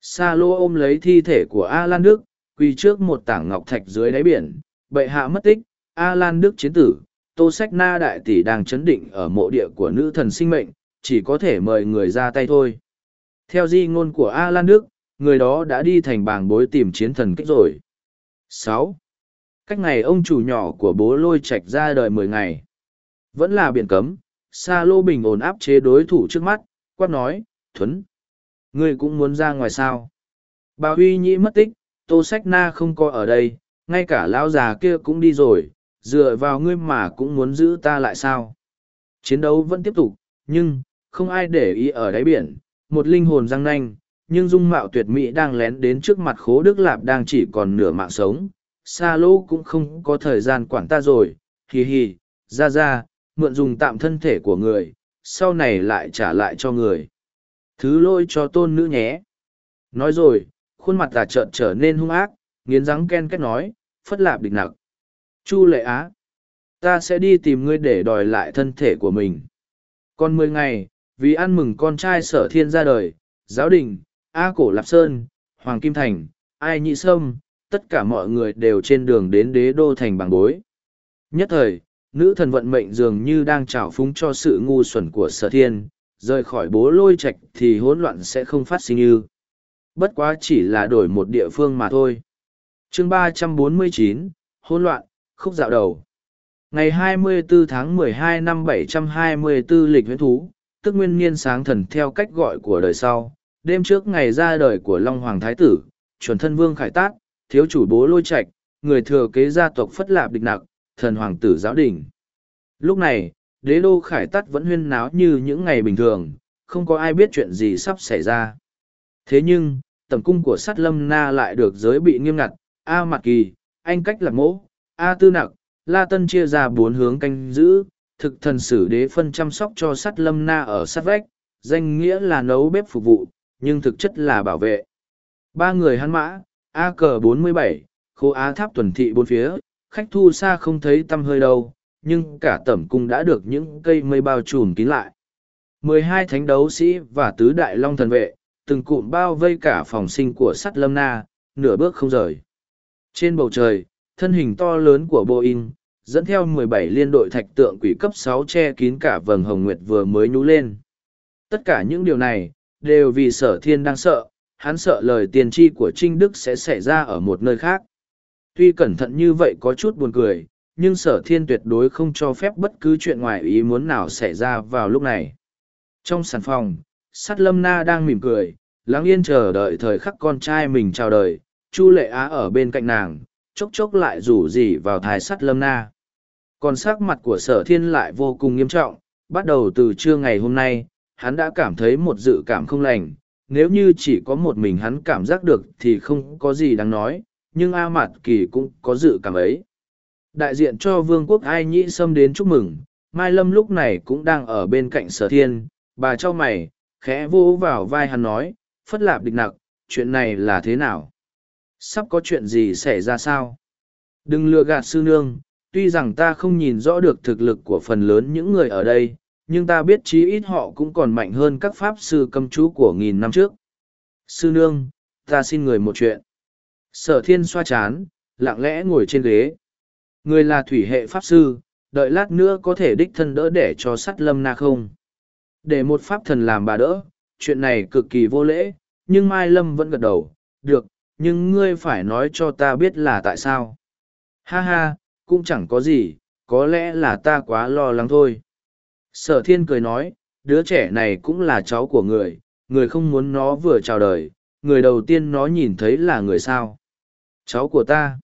Sa lô ôm lấy thi thể của A Lan Đức, quỳ trước một tảng ngọc thạch dưới đáy biển, bệ hạ mất tích, A Lan Đức chiến tử, Tô Sách Na đại tỷ đang chấn định ở mộ địa của nữ thần sinh mệnh, chỉ có thể mời người ra tay thôi. Theo di ngôn của A Lan Đức, người đó đã đi thành bảng bối tìm chiến thần kích rồi. sáu Cách ngày ông chủ nhỏ của bố lôi Trạch ra đời mười ngày. Vẫn là biển cấm, Sa Lô Bình ổn áp chế đối thủ trước mắt, quát nói, Thuấn. Ngươi cũng muốn ra ngoài sao? Bà Huy Nhĩ mất tích, Tô Sách Na không có ở đây, ngay cả lão già kia cũng đi rồi, dựa vào ngươi mà cũng muốn giữ ta lại sao? Chiến đấu vẫn tiếp tục, nhưng, không ai để ý ở đáy biển, một linh hồn răng nanh, nhưng dung mạo tuyệt mỹ đang lén đến trước mặt khố Đức Lạp đang chỉ còn nửa mạng sống. Sa Lỗ cũng không có thời gian quản ta rồi, hì hì, ra ra, mượn dùng tạm thân thể của người, sau này lại trả lại cho người. Thứ lôi cho tôn nữ nhé. Nói rồi, khuôn mặt tà trợn trở nên hung ác, nghiến răng ken kết nói, phất lạp địch nặc. Chu lệ á, ta sẽ đi tìm ngươi để đòi lại thân thể của mình. Còn mười ngày, vì ăn mừng con trai sở thiên ra đời, giáo đình, A Cổ Lạp Sơn, Hoàng Kim Thành, Ai Nhị Sâm, tất cả mọi người đều trên đường đến đế đô thành bằng bối. Nhất thời, nữ thần vận mệnh dường như đang trào phúng cho sự ngu xuẩn của sở thiên, rời khỏi bố lôi Trạch thì hỗn loạn sẽ không phát sinh như. Bất quá chỉ là đổi một địa phương mà thôi. chương ba trăm bốn mươi chín hỗn loạn, khúc dạo đầu. Ngày 24 tháng 12 năm 724 lịch huyến thú, tức nguyên niên sáng thần theo cách gọi của đời sau, đêm trước ngày ra đời của Long Hoàng Thái Tử, chuẩn thân vương khải tát, thiếu chủ bố lôi Trạch người thừa kế gia tộc Phất Lạp Địch Nặc, thần hoàng tử giáo đình. Lúc này, đế đô khải tắt vẫn huyên náo như những ngày bình thường, không có ai biết chuyện gì sắp xảy ra. Thế nhưng, tầm cung của sát lâm na lại được giới bị nghiêm ngặt, A Mạc Kỳ, Anh Cách Lạc Mỗ, A Tư Nặc, La Tân chia ra bốn hướng canh giữ, thực thần sử đế phân chăm sóc cho sát lâm na ở sát vách, danh nghĩa là nấu bếp phục vụ, nhưng thực chất là bảo vệ. Ba người hắn mã, A cờ 47, khô Á tháp tuần thị bốn phía, khách thu xa không thấy tâm hơi đâu, nhưng cả tẩm cung đã được những cây mây bao trùm kín lại. mười hai thánh đấu sĩ và tứ đại long thần vệ, từng cụm bao vây cả phòng sinh của sắt lâm na, nửa bước không rời. Trên bầu trời, thân hình to lớn của Boeing, dẫn theo mười bảy liên đội thạch tượng quỷ cấp sáu che kín cả vầng hồng nguyệt vừa mới nhú lên. Tất cả những điều này, đều vì sở thiên đang sợ, hắn sợ lời tiền tri của Trinh Đức sẽ xảy ra ở một nơi khác. Tuy cẩn thận như vậy có chút buồn cười, nhưng sở thiên tuyệt đối không cho phép bất cứ chuyện ngoài ý muốn nào xảy ra vào lúc này. Trong sàn phòng, sắt lâm na đang mỉm cười, lắng yên chờ đợi thời khắc con trai mình chào đời, Chu lệ á ở bên cạnh nàng, chốc chốc lại rủ rỉ vào thái sắt lâm na. Còn sắc mặt của sở thiên lại vô cùng nghiêm trọng, bắt đầu từ trưa ngày hôm nay, hắn đã cảm thấy một dự cảm không lành, nếu như chỉ có một mình hắn cảm giác được thì không có gì đáng nói, nhưng A Mạt Kỳ cũng có dự cảm ấy. Đại diện cho vương quốc Ai Nhĩ Sâm đến chúc mừng, Mai Lâm lúc này cũng đang ở bên cạnh sở thiên, bà cho mày, khẽ vô vào vai hắn nói, phất lạp địch nặc, chuyện này là thế nào? Sắp có chuyện gì xảy ra sao? Đừng lừa gạt sư nương, tuy rằng ta không nhìn rõ được thực lực của phần lớn những người ở đây, nhưng ta biết chí ít họ cũng còn mạnh hơn các pháp sư cầm chú của nghìn năm trước. Sư nương, ta xin người một chuyện. Sở thiên xoa chán, lặng lẽ ngồi trên ghế. Người là thủy hệ pháp sư, đợi lát nữa có thể đích thân đỡ để cho sắt lâm na không. Để một pháp thần làm bà đỡ, chuyện này cực kỳ vô lễ, nhưng Mai Lâm vẫn gật đầu, được, nhưng ngươi phải nói cho ta biết là tại sao. Ha ha, cũng chẳng có gì, có lẽ là ta quá lo lắng thôi. Sở thiên cười nói, đứa trẻ này cũng là cháu của người, người không muốn nó vừa chào đời, người đầu tiên nó nhìn thấy là người sao. Cháu của ta.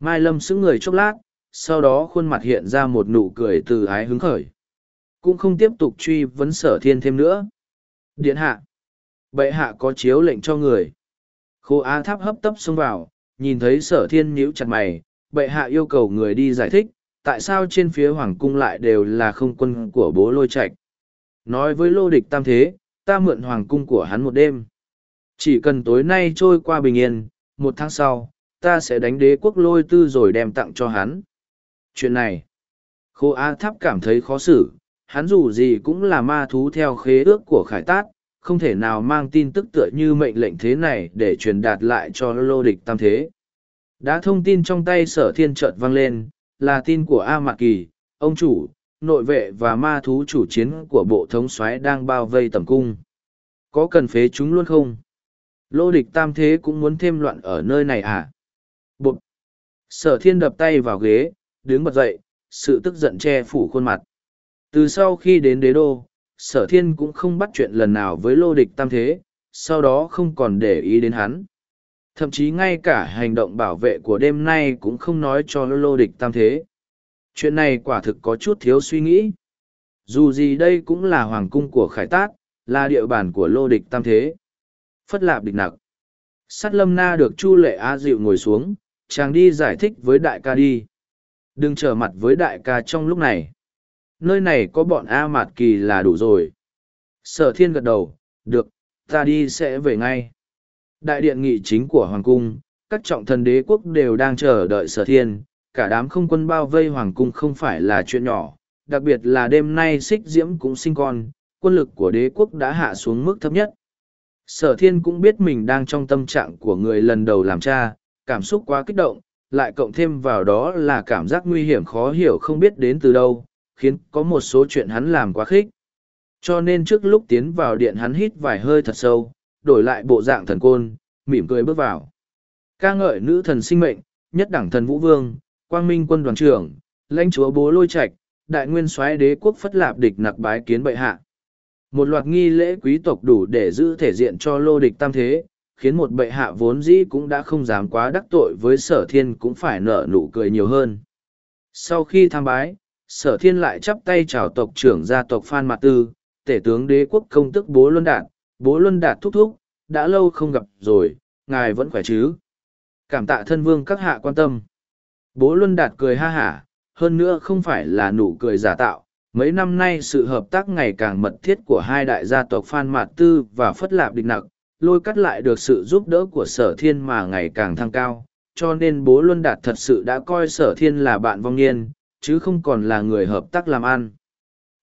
Mai Lâm xứng người chốc lát, sau đó khuôn mặt hiện ra một nụ cười từ ái hứng khởi. Cũng không tiếp tục truy vấn sở thiên thêm nữa. Điện hạ. Bệ hạ có chiếu lệnh cho người. Khô Á Tháp hấp tấp xông vào, nhìn thấy sở thiên nhíu chặt mày, bệ hạ yêu cầu người đi giải thích, tại sao trên phía hoàng cung lại đều là không quân của bố lôi Trạch Nói với lô địch tam thế, ta mượn hoàng cung của hắn một đêm. Chỉ cần tối nay trôi qua bình yên, một tháng sau, ta sẽ đánh đế quốc lôi tư rồi đem tặng cho hắn. Chuyện này, khô A Tháp cảm thấy khó xử, hắn dù gì cũng là ma thú theo khế ước của khải tát, không thể nào mang tin tức tựa như mệnh lệnh thế này để truyền đạt lại cho lô địch tam thế. đã thông tin trong tay sở thiên chợt vang lên là tin của a mạc kỳ ông chủ nội vệ và ma thú chủ chiến của bộ thống soái đang bao vây tầm cung. Có cần phế chúng luôn không? Lô địch tam thế cũng muốn thêm loạn ở nơi này à? Bụt! Sở thiên đập tay vào ghế đứng bật dậy sự tức giận che phủ khuôn mặt từ sau khi đến đế đô, sở thiên cũng không bắt chuyện lần nào với lô địch tam thế, sau đó không còn để ý đến hắn. Thậm chí ngay cả hành động bảo vệ của đêm nay cũng không nói cho lô địch tam thế. Chuyện này quả thực có chút thiếu suy nghĩ. Dù gì đây cũng là hoàng cung của khải tát, là địa bàn của lô địch tam thế. Phất lạp địch nặc. Sắt lâm na được chu lệ a dịu ngồi xuống, chàng đi giải thích với đại ca đi. Đừng trở mặt với đại ca trong lúc này nơi này có bọn a mạt kỳ là đủ rồi. Sở thiên gật đầu, được, ta đi sẽ về ngay. Đại điện nghị chính của hoàng cung, các trọng thần đế quốc đều đang chờ đợi sở thiên. Cả đám không quân bao vây hoàng cung không phải là chuyện nhỏ, đặc biệt là đêm nay xích diễm cũng sinh con, quân lực của đế quốc đã hạ xuống mức thấp nhất. Sở thiên cũng biết mình đang trong tâm trạng của người lần đầu làm cha, cảm xúc quá kích động, lại cộng thêm vào đó là cảm giác nguy hiểm khó hiểu không biết đến từ đâu khiến có một số chuyện hắn làm quá khích. Cho nên trước lúc tiến vào điện hắn hít vài hơi thật sâu, đổi lại bộ dạng thần côn, mỉm cười bước vào. Ca ngợi nữ thần sinh mệnh, nhất đẳng thần vũ vương, quang minh quân đoàn trưởng, lãnh chúa bố lôi trạch, đại nguyên soái đế quốc phất lạp địch nặc bái kiến bệ hạ. Một loạt nghi lễ quý tộc đủ để giữ thể diện cho lô địch tam thế, khiến một bệ hạ vốn dĩ cũng đã không dám quá đắc tội với sở thiên cũng phải nở nụ cười nhiều hơn. Sau khi tham bái sở thiên lại chắp tay chào tộc trưởng gia tộc phan mạc tư, tể tướng đế quốc công tức bố luân đạt. Bố luân đạt thúc thúc, đã lâu không gặp rồi, ngài vẫn khỏe chứ? Cảm tạ thân vương các hạ quan tâm. Bố luân đạt cười ha hả, hơn nữa không phải là nụ cười giả tạo. Mấy năm nay sự hợp tác ngày càng mật thiết của hai đại gia tộc phan mạt tư và phất lạp địch nặc, lôi cắt lại được sự giúp đỡ của sở thiên mà ngày càng thăng cao. Cho nên bố luân đạt thật sự đã coi sở thiên là bạn vong niên chứ không còn là người hợp tác làm ăn.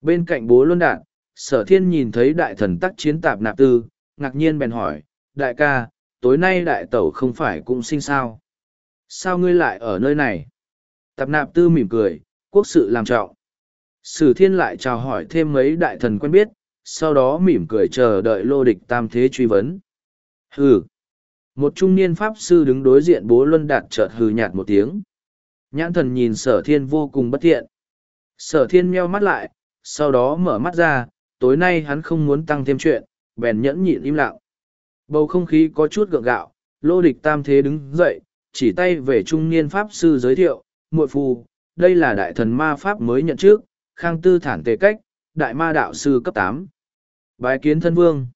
Bên cạnh bố luân đạt, sở thiên nhìn thấy đại thần tắc chiến tạp nạp tư, ngạc nhiên bèn hỏi, đại ca, tối nay đại tẩu không phải cũng sinh sao? Sao ngươi lại ở nơi này? Tạp nạp tư mỉm cười, quốc sự làm trọng. Sử thiên lại chào hỏi thêm mấy đại thần quen biết, sau đó mỉm cười chờ đợi lô địch tam thế truy vấn. Hừ. Một trung niên pháp sư đứng đối diện bố luân đạt chợt hừ nhạt một tiếng nhãn thần nhìn sở thiên vô cùng bất thiện. Sở thiên meo mắt lại sau đó mở mắt ra tối nay hắn không muốn tăng thêm chuyện bèn nhẫn nhịn im lặng. Bầu không khí có chút gượng gạo lô địch tam thế đứng dậy chỉ tay về trung niên pháp sư giới thiệu muội phù, đây là đại thần ma pháp mới nhận trước khang tư thản tề cách đại ma đạo sư cấp tám. Bái kiến thân vương.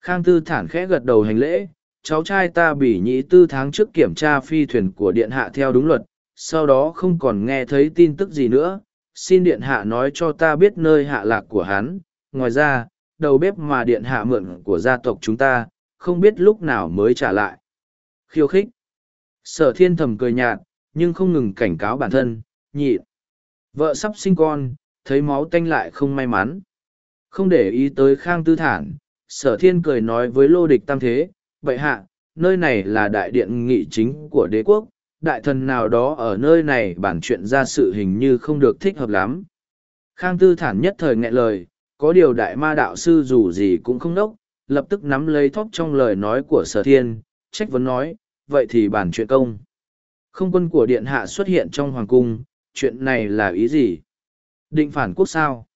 Khang tư thản khẽ gật đầu hành lễ cháu trai ta bỉ nhĩ tư tháng trước kiểm tra phi thuyền của điện hạ theo đúng luật sau đó không còn nghe thấy tin tức gì nữa, xin điện hạ nói cho ta biết nơi hạ lạc của hắn. Ngoài ra, đầu bếp mà điện hạ mượn của gia tộc chúng ta, không biết lúc nào mới trả lại. Khiêu khích. Sở thiên thầm cười nhạt, nhưng không ngừng cảnh cáo bản thân, nhị. Vợ sắp sinh con, thấy máu tanh lại không may mắn. Không để ý tới khang tư thản, sở thiên cười nói với lô địch tam thế vậy hạ, nơi này là đại điện nghị chính của đế quốc đại thần nào đó ở nơi này bản chuyện ra sự hình như không được thích hợp lắm. Khang tư thản nhất thời nghẹn lời, có điều đại ma đạo sư dù gì cũng không đốc, lập tức nắm lấy thóp trong lời nói của sở thiên, trách vấn nói, vậy thì bản chuyện công. Không quân của điện hạ xuất hiện trong hoàng cung, chuyện này là ý gì? Định phản quốc sao?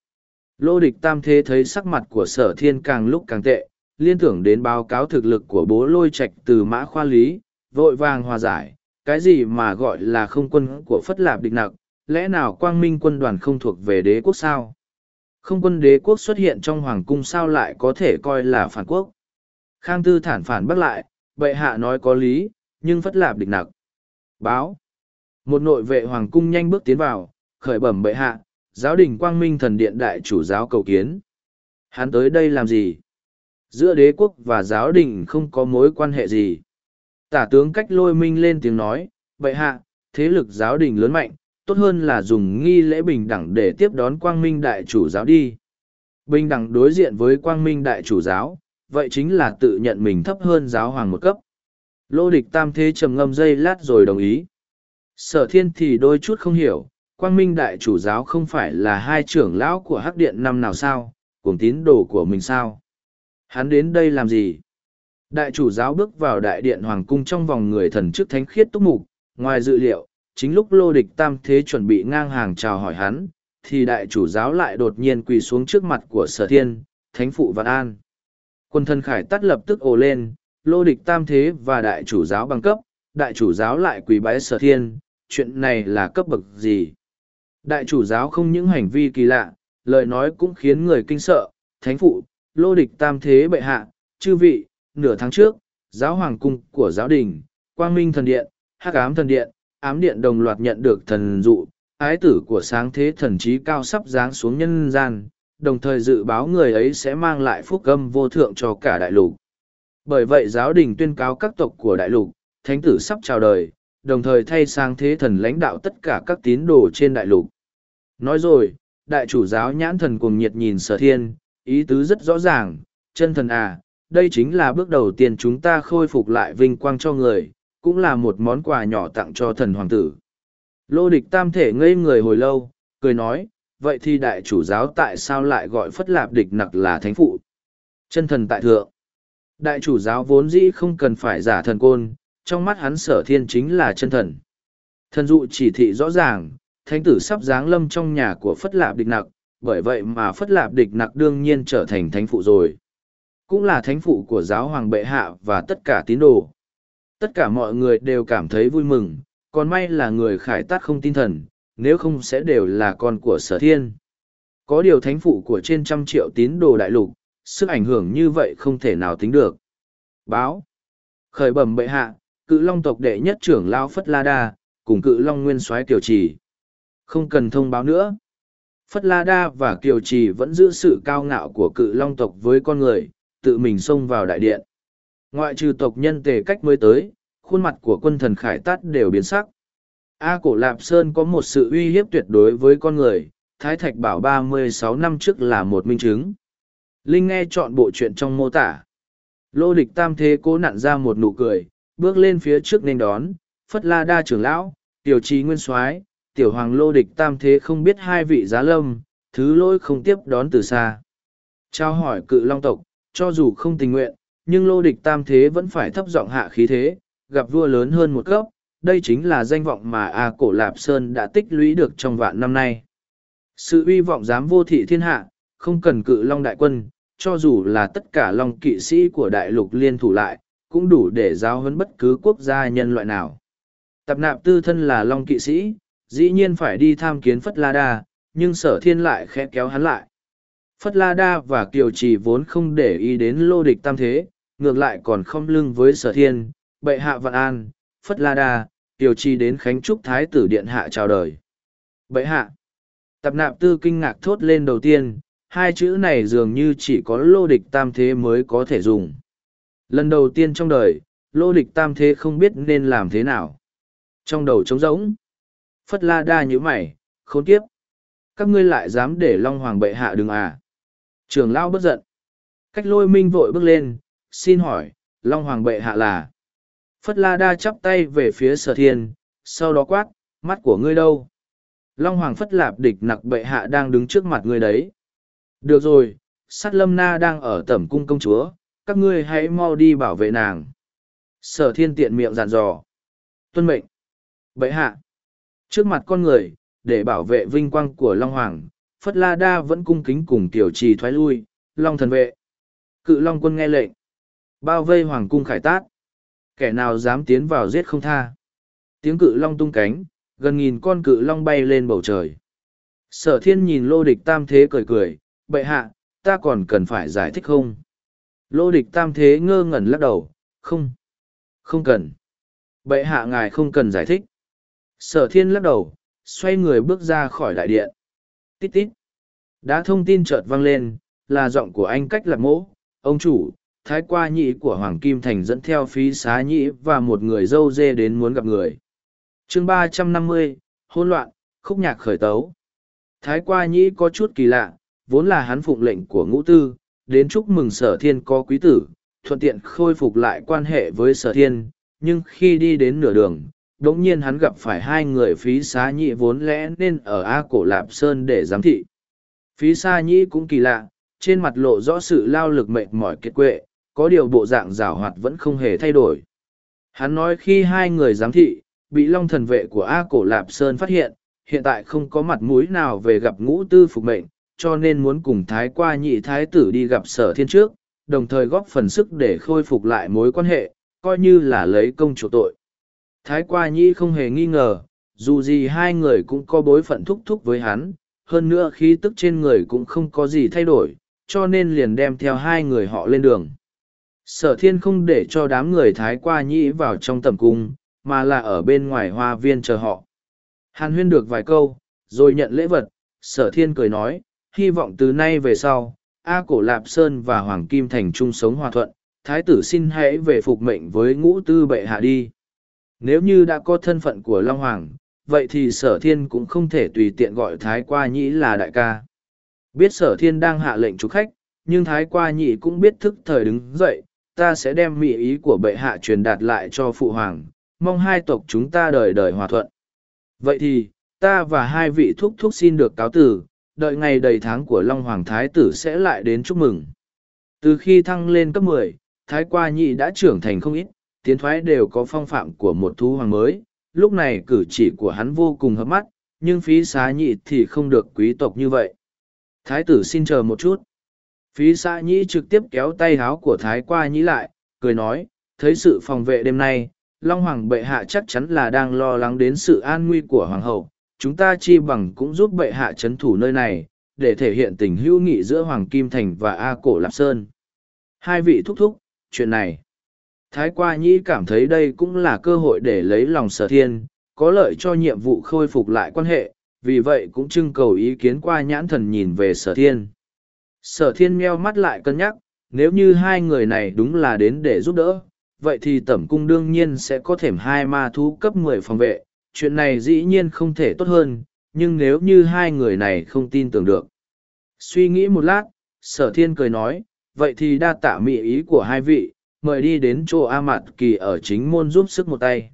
Lô địch tam thế thấy sắc mặt của sở thiên càng lúc càng tệ, liên tưởng đến báo cáo thực lực của bố lôi trạch từ mã khoa lý, vội vàng hòa giải cái gì mà gọi là không quân của phất lạp địch nặc, lẽ nào quang minh quân đoàn không thuộc về đế quốc sao? Không quân đế quốc xuất hiện trong hoàng cung sao lại có thể coi là phản quốc? Khang tư thản phản bác lại, bệ hạ nói có lý, nhưng phất lạp địch nặc. Báo. Một nội vệ hoàng cung nhanh bước tiến vào, khởi bẩm bệ hạ, giáo đình quang minh thần điện đại chủ giáo cầu kiến. Hắn tới đây làm gì? Giữa đế quốc và giáo đình không có mối quan hệ gì tả tướng cách lôi minh lên tiếng nói vậy hạ thế lực giáo đình lớn mạnh tốt hơn là dùng nghi lễ bình đẳng để tiếp đón quang minh đại chủ giáo đi bình đẳng đối diện với quang minh đại chủ giáo vậy chính là tự nhận mình thấp hơn giáo hoàng một cấp Lô địch tam thế trầm ngâm dây lát rồi đồng ý. Sở thiên thì đôi chút không hiểu, quang minh đại chủ giáo không phải là hai trưởng lão của hắc điện năm nào sao, cùng tín đồ của mình sao. Hắn đến đây làm gì? Đại chủ giáo bước vào đại điện hoàng cung trong vòng người thần chức thánh khiết túc mục, ngoài dự liệu, chính lúc lô địch tam thế chuẩn bị ngang hàng chào hỏi hắn, thì đại chủ giáo lại đột nhiên quỳ xuống trước mặt của sở thiên, thánh phụ vạn an. Quân thân khải tắt lập tức ồ lên, lô địch tam thế và đại chủ giáo bằng cấp, đại chủ giáo lại quỳ bái sở thiên, chuyện này là cấp bậc gì? Đại chủ giáo không những hành vi kỳ lạ, lời nói cũng khiến người kinh sợ, thánh phụ, lô địch tam thế bệ hạ, chư vị, nửa tháng trước, giáo hoàng cung của giáo đình, quang minh thần điện, hắc ám thần điện, ám điện đồng loạt nhận được thần dụ, ái tử của sáng thế thần trí cao sắp giáng xuống nhân gian, đồng thời dự báo người ấy sẽ mang lại phúc âm vô thượng cho cả đại lục. Bởi vậy giáo đình tuyên cáo các tộc của đại lục, thánh tử sắp chào đời, đồng thời thay sang thế thần lãnh đạo tất cả các tín đồ trên đại lục. Nói rồi, đại chủ giáo nhãn thần cuồng nhiệt nhìn sở thiên, ý tứ rất rõ ràng, chân thần à, đây chính là bước đầu tiên chúng ta khôi phục lại vinh quang cho người, cũng là một món quà nhỏ tặng cho thần hoàng tử. Lô địch tam thể ngây người hồi lâu, cười nói, vậy thì đại chủ giáo tại sao lại gọi phất lạp địch nặc là thánh phụ? Chân thần tại thượng. Đại chủ giáo vốn dĩ không cần phải giả thần côn, trong mắt hắn sở thiên chính là chân thần. Thần dụ chỉ thị rõ ràng, thánh tử sắp giáng lâm trong nhà của phất lạp địch nặc, bởi vậy mà phất lạp địch nặc đương nhiên trở thành thánh phụ rồi. Cũng là thánh phụ của giáo hoàng bệ hạ và tất cả tín đồ. Tất cả mọi người đều cảm thấy vui mừng, còn may là người khải tát không tin thần, nếu không sẽ đều là con của sở thiên. Có điều thánh phụ của trên trăm triệu tín đồ đại lục, sức ảnh hưởng như vậy không thể nào tính được. Báo. Khởi bẩm bệ hạ, cự long tộc đệ nhất trưởng lao Phất La Đa, cùng cự long nguyên soái Kiều Trì. Không cần thông báo nữa. Phất La Đa và Kiều Trì vẫn giữ sự cao ngạo của cự long tộc với con người, tự mình xông vào đại điện. Ngoại trừ tộc nhân tề cách mới tới, khuôn mặt của quân thần khải tát đều biến sắc. A cổ Lạp Sơn có một sự uy hiếp tuyệt đối với con người, Thái Thạch bảo ba mươi sáu năm trước là một minh chứng. Linh nghe chọn bộ chuyện trong mô tả. Lô địch tam thế cố nặn ra một nụ cười, bước lên phía trước nên đón, phất la đa trưởng lão, tiểu trì nguyên soái tiểu hoàng lô địch tam thế không biết hai vị giá lâm, thứ lỗi không tiếp đón từ xa. Trao hỏi cự long tộc, cho dù không tình nguyện, nhưng lô địch tam thế vẫn phải thấp giọng hạ khí thế, gặp vua lớn hơn một cấp, đây chính là danh vọng mà A Cổ Lạp Sơn đã tích lũy được trong vạn năm nay. Sự uy vọng dám vô thị thiên hạ, không cần cự long đại quân, cho dù là tất cả long kỵ sĩ của đại lục liên thủ lại, cũng đủ để giáo huấn bất cứ quốc gia nhân loại nào. Tập nạp tư thân là long kỵ sĩ, dĩ nhiên phải đi tham kiến Phất La Đa, nhưng sở thiên lại khẽ kéo hắn lại. Phất La Đa và Kiều Trì vốn không để ý đến lô địch tam thế, ngược lại còn không lưng với sở thiên, bệ hạ vạn an, Phất La Đa, Kiều Trì đến Khánh Trúc Thái tử Điện Hạ chào đời. Bệ hạ, tập nạp tư kinh ngạc thốt lên đầu tiên, hai chữ này dường như chỉ có lô địch tam thế mới có thể dùng. Lần đầu tiên trong đời, lô địch tam thế không biết nên làm thế nào. Trong đầu trống rỗng, Phất La Đa như mày, khốn kiếp. Các ngươi lại dám để Long Hoàng bệ hạ đừng à. Trường Lão bất giận. Cách lôi minh vội bước lên, xin hỏi, Long Hoàng bệ hạ là. Phất La Đa chắp tay về phía sở thiên, sau đó quát, mắt của ngươi đâu? Long Hoàng Phất Lạp địch nặc bệ hạ đang đứng trước mặt ngươi đấy. Được rồi, sát lâm na đang ở tẩm cung công chúa, các ngươi hãy mau đi bảo vệ nàng. Sở thiên tiện miệng dàn dò. Tuân mệnh. Bệ hạ. Trước mặt con người, để bảo vệ vinh quang của Long Hoàng, Phất La Đa vẫn cung kính cùng tiểu trì thoái lui, Long thần vệ. Cự Long quân nghe lệnh. Bao vây Hoàng cung khải tát. Kẻ nào dám tiến vào giết không tha. Tiếng cự Long tung cánh, gần nghìn con cự Long bay lên bầu trời. Sở thiên nhìn lô địch tam thế cười cười, bệ hạ, ta còn cần phải giải thích không? Lô địch tam thế ngơ ngẩn lắc đầu, không, không cần. Bệ hạ ngài không cần giải thích. Sở thiên lắc đầu, xoay người bước ra khỏi đại điện. Tít tít. Đã thông tin chợt vang lên, là giọng của anh cách lạc mỗ, ông chủ, thái qua nhị của Hoàng Kim Thành dẫn theo phí xá nhị và một người dâu dê đến muốn gặp người. chương ba trăm năm mươi hôn loạn, khúc nhạc khởi tấu. Thái qua nhị có chút kỳ lạ, vốn là hắn phụng lệnh của ngũ tư, đến chúc mừng sở thiên có quý tử, thuận tiện khôi phục lại quan hệ với sở thiên, nhưng khi đi đến nửa đường, đống nhiên hắn gặp phải hai người phí xá nhị vốn lẽ nên ở A Cổ Lạp Sơn để giám thị. Phí xa nhị cũng kỳ lạ, trên mặt lộ rõ sự lao lực mệt mỏi kiệt quệ, có điều bộ dạng rào hoạt vẫn không hề thay đổi. Hắn nói khi hai người giám thị, bị long thần vệ của A Cổ Lạp Sơn phát hiện, hiện tại không có mặt mũi nào về gặp ngũ tư phục mệnh, cho nên muốn cùng thái qua nhị thái tử đi gặp sở thiên trước, đồng thời góp phần sức để khôi phục lại mối quan hệ, coi như là lấy công chủ tội. Thái qua Nhĩ không hề nghi ngờ, dù gì hai người cũng có bối phận thúc thúc với hắn, hơn nữa khí tức trên người cũng không có gì thay đổi, cho nên liền đem theo hai người họ lên đường. Sở thiên không để cho đám người thái qua Nhĩ vào trong tầm cung, mà là ở bên ngoài hoa viên chờ họ. Hàn huyên được vài câu, rồi nhận lễ vật, sở thiên cười nói, hy vọng từ nay về sau, A Cổ Lạp Sơn và Hoàng Kim Thành chung sống hòa thuận, thái tử xin hãy về phục mệnh với ngũ tư bệ hạ đi. Nếu như đã có thân phận của Long Hoàng, vậy thì sở thiên cũng không thể tùy tiện gọi thái qua nhĩ là đại ca. Biết sở thiên đang hạ lệnh chúc khách, nhưng thái qua Nhĩ cũng biết thức thời đứng dậy, ta sẽ đem mỹ ý của bệ hạ truyền đạt lại cho phụ hoàng, mong hai tộc chúng ta đời đời hòa thuận. Vậy thì, ta và hai vị thúc thúc xin được cáo tử, đợi ngày đầy tháng của Long Hoàng Thái tử sẽ lại đến chúc mừng. Từ khi thăng lên cấp mười, Thái Qua Nhị đã trưởng thành không ít, tiến thoái đều có phong phạm của một thú hoàng mới, lúc này cử chỉ của hắn vô cùng hấp mắt, nhưng phí xá nhị thì không được quý tộc như vậy. Thái tử xin chờ một chút. Phí xá nhị trực tiếp kéo tay háo của Thái Qua nhĩ lại, cười nói, thấy sự phòng vệ đêm nay, Long Hoàng bệ hạ chắc chắn là đang lo lắng đến sự an nguy của Hoàng hậu, chúng ta chi bằng cũng giúp bệ hạ chấn thủ nơi này, để thể hiện tình hữu nghị giữa Hoàng Kim Thành và A Cổ Lạp Sơn. Hai vị thúc thúc, chuyện này. Thái qua nhĩ cảm thấy đây cũng là cơ hội để lấy lòng sở thiên, có lợi cho nhiệm vụ khôi phục lại quan hệ, vì vậy cũng trưng cầu ý kiến qua nhãn thần nhìn về sở thiên. Sở thiên meo mắt lại cân nhắc, nếu như hai người này đúng là đến để giúp đỡ, vậy thì tẩm cung đương nhiên sẽ có thềm hai ma thú cấp mười phòng vệ, chuyện này dĩ nhiên không thể tốt hơn, nhưng nếu như hai người này không tin tưởng được. Suy nghĩ một lát, sở thiên cười nói, vậy thì đa tạ mị ý của hai vị, mời đi đến chỗ A Mạt Kỳ ở chính môn giúp sức một tay.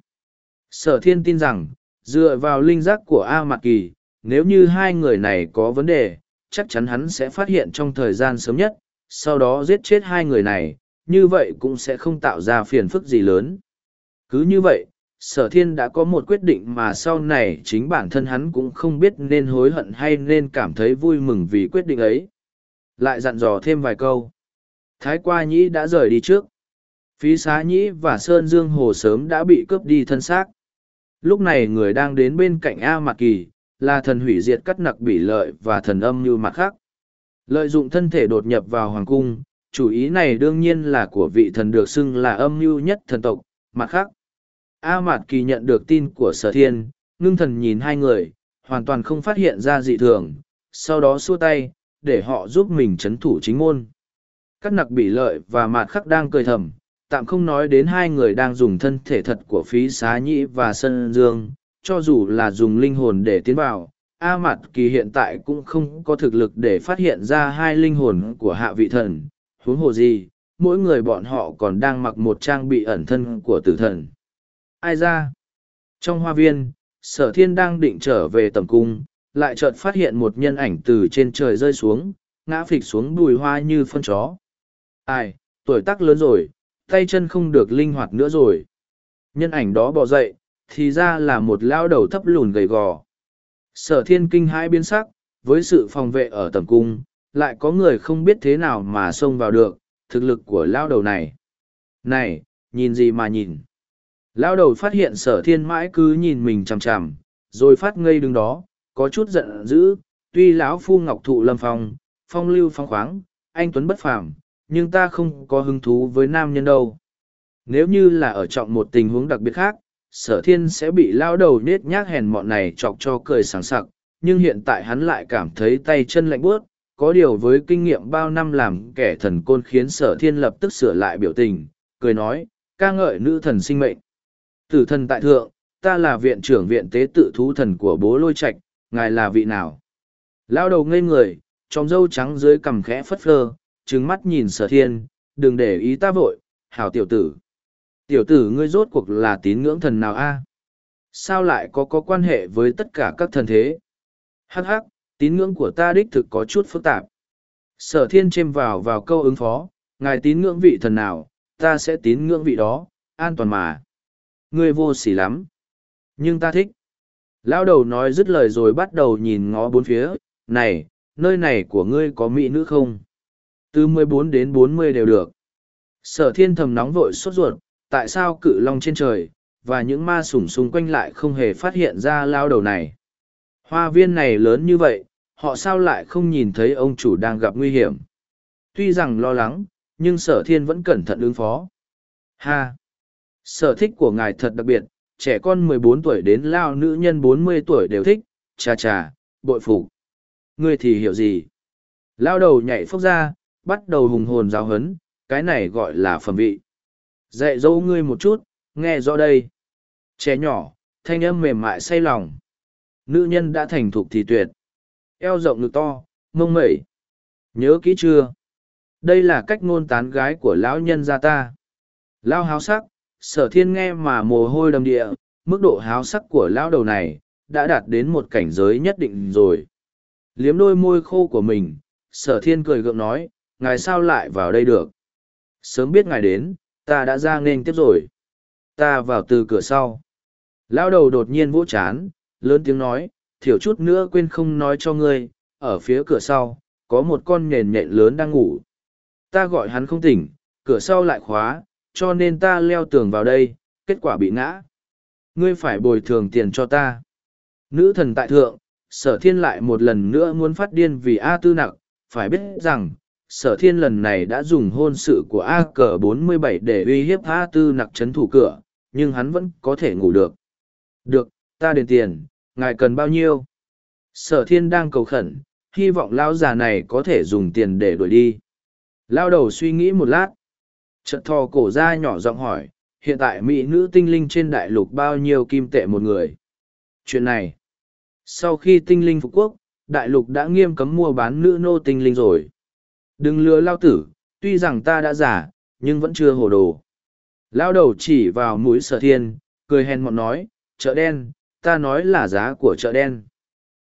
Sở thiên tin rằng, dựa vào linh giác của A Mạt Kỳ, nếu như hai người này có vấn đề, chắc chắn hắn sẽ phát hiện trong thời gian sớm nhất, sau đó giết chết hai người này, như vậy cũng sẽ không tạo ra phiền phức gì lớn. Cứ như vậy, sở thiên đã có một quyết định mà sau này chính bản thân hắn cũng không biết nên hối hận hay nên cảm thấy vui mừng vì quyết định ấy. Lại dặn dò thêm vài câu. Thái qua nhĩ đã rời đi trước. Phí xá nhĩ và Sơn Dương Hồ sớm đã bị cướp đi thân xác. Lúc này người đang đến bên cạnh A Mạc Kỳ, là thần hủy diệt cắt nặc bỉ lợi và thần âm như mặt khác. Lợi dụng thân thể đột nhập vào hoàng cung, chủ ý này đương nhiên là của vị thần được xưng là âm mưu nhất thần tộc, mặt khác. A Mạt Kỳ nhận được tin của sở thiên, ngưng thần nhìn hai người, hoàn toàn không phát hiện ra dị thường, sau đó xua tay, để họ giúp mình chấn thủ chính môn. Các nặc bị lợi và mạt khắc đang cười thầm, tạm không nói đến hai người đang dùng thân thể thật của phí xá nhĩ và sân dương, cho dù là dùng linh hồn để tiến vào. A Mạt Kỳ hiện tại cũng không có thực lực để phát hiện ra hai linh hồn của hạ vị thần, huống hồ gì, mỗi người bọn họ còn đang mặc một trang bị ẩn thân của tử thần. Ai ra? Trong hoa viên, sở thiên đang định trở về tầm cung, lại chợt phát hiện một nhân ảnh từ trên trời rơi xuống, ngã phịch xuống bùi hoa như phân chó. Ai, tuổi tác lớn rồi, tay chân không được linh hoạt nữa rồi. Nhân ảnh đó bỏ dậy, thì ra là một lao đầu thấp lùn gầy gò. Sở thiên kinh hãi biến sắc, với sự phòng vệ ở tầm cung, lại có người không biết thế nào mà xông vào được, thực lực của lao đầu này. Này, nhìn gì mà nhìn. Lao đầu phát hiện sở thiên mãi cứ nhìn mình chằm chằm, rồi phát ngây đứng đó, có chút giận dữ, tuy lão phu ngọc thụ lâm phong, phong lưu phong khoáng, anh Tuấn bất phàm, nhưng ta không có hứng thú với nam nhân đâu. Nếu như là ở trọng một tình huống đặc biệt khác, sở thiên sẽ bị lao đầu nết nhác hèn mọn này chọc cho cười sảng sặc, nhưng hiện tại hắn lại cảm thấy tay chân lạnh buốt có điều với kinh nghiệm bao năm làm kẻ thần côn khiến sở thiên lập tức sửa lại biểu tình, cười nói, ca ngợi nữ thần sinh mệnh. Tử thần tại thượng, ta là viện trưởng viện tế tự thú thần của bố lôi Trạch ngài là vị nào? Lao đầu ngây người, trong dâu trắng dưới cằm khẽ phất phơ, trừng mắt nhìn sở thiên, đừng để ý ta vội, hảo tiểu tử. Tiểu tử ngươi rốt cuộc là tín ngưỡng thần nào a? Sao lại có có quan hệ với tất cả các thần thế? Hắc hắc, tín ngưỡng của ta đích thực có chút phức tạp. Sở thiên chêm vào vào câu ứng phó, ngài tín ngưỡng vị thần nào, ta sẽ tín ngưỡng vị đó, an toàn mà. Ngươi vô sỉ lắm. Nhưng ta thích. Lão đầu nói dứt lời rồi bắt đầu nhìn ngó bốn phía, này, nơi này của ngươi có mỹ nữ không? Từ mười bốn đến bốn mươi đều được. Sở thiên thầm nóng vội sốt ruột, tại sao cự long trên trời, và những ma sủng xung quanh lại không hề phát hiện ra lao đầu này. Hoa viên này lớn như vậy, họ sao lại không nhìn thấy ông chủ đang gặp nguy hiểm. Tuy rằng lo lắng, nhưng sở thiên vẫn cẩn thận ứng phó. Ha! Sở thích của ngài thật đặc biệt, trẻ con 14 tuổi đến lao nữ nhân 40 tuổi đều thích, cha cha, bội phục. Ngươi thì hiểu gì? Lao đầu nhảy phốc ra, bắt đầu hùng hồn giáo hấn, cái này gọi là phẩm vị. Dạy dỗ ngươi một chút, nghe rõ đây. Trẻ nhỏ, thanh âm mềm mại say lòng. Nữ nhân đã thành thục thì tuyệt. Eo rộng ngực to, mông mẩy. Nhớ kỹ chưa? Đây là cách ngôn tán gái của lão nhân gia ta. Lao háo sắc, sở thiên nghe mà mồ hôi đầm địa, mức độ háo sắc của lão đầu này, đã đạt đến một cảnh giới nhất định rồi. Liếm đôi môi khô của mình, sở thiên cười gượng nói, ngài sao lại vào đây được? Sớm biết ngài đến, ta đã ra nên tiếp rồi. Ta vào từ cửa sau. Lão đầu đột nhiên vỗ chán, lớn tiếng nói, thiểu chút nữa quên không nói cho ngươi, ở phía cửa sau, có một con nền nhện lớn đang ngủ. Ta gọi hắn không tỉnh, cửa sau lại khóa, cho nên ta leo tường vào đây, kết quả bị ngã. Ngươi phải bồi thường tiền cho ta. Nữ thần tại thượng, sở thiên lại một lần nữa muốn phát điên vì A tư nặng, phải biết rằng, sở thiên lần này đã dùng hôn sự của A cờ 47 để uy hiếp A tư nặc chấn thủ cửa, nhưng hắn vẫn có thể ngủ được. Được, ta đền tiền, ngài cần bao nhiêu? Sở thiên đang cầu khẩn, hy vọng lão già này có thể dùng tiền để đuổi đi. Lao đầu suy nghĩ một lát. Chợt thò cổ ra nhỏ giọng hỏi, hiện tại mỹ nữ tinh linh trên đại lục bao nhiêu kim tệ một người? Chuyện này, sau khi tinh linh phục quốc, đại lục đã nghiêm cấm mua bán nữ nô tinh linh rồi. Đừng lừa lao tử, tuy rằng ta đã giả, nhưng vẫn chưa hồ đồ. Lao đầu chỉ vào mũi sở thiên, cười hèn mọn nói, chợ đen, ta nói là giá của chợ đen.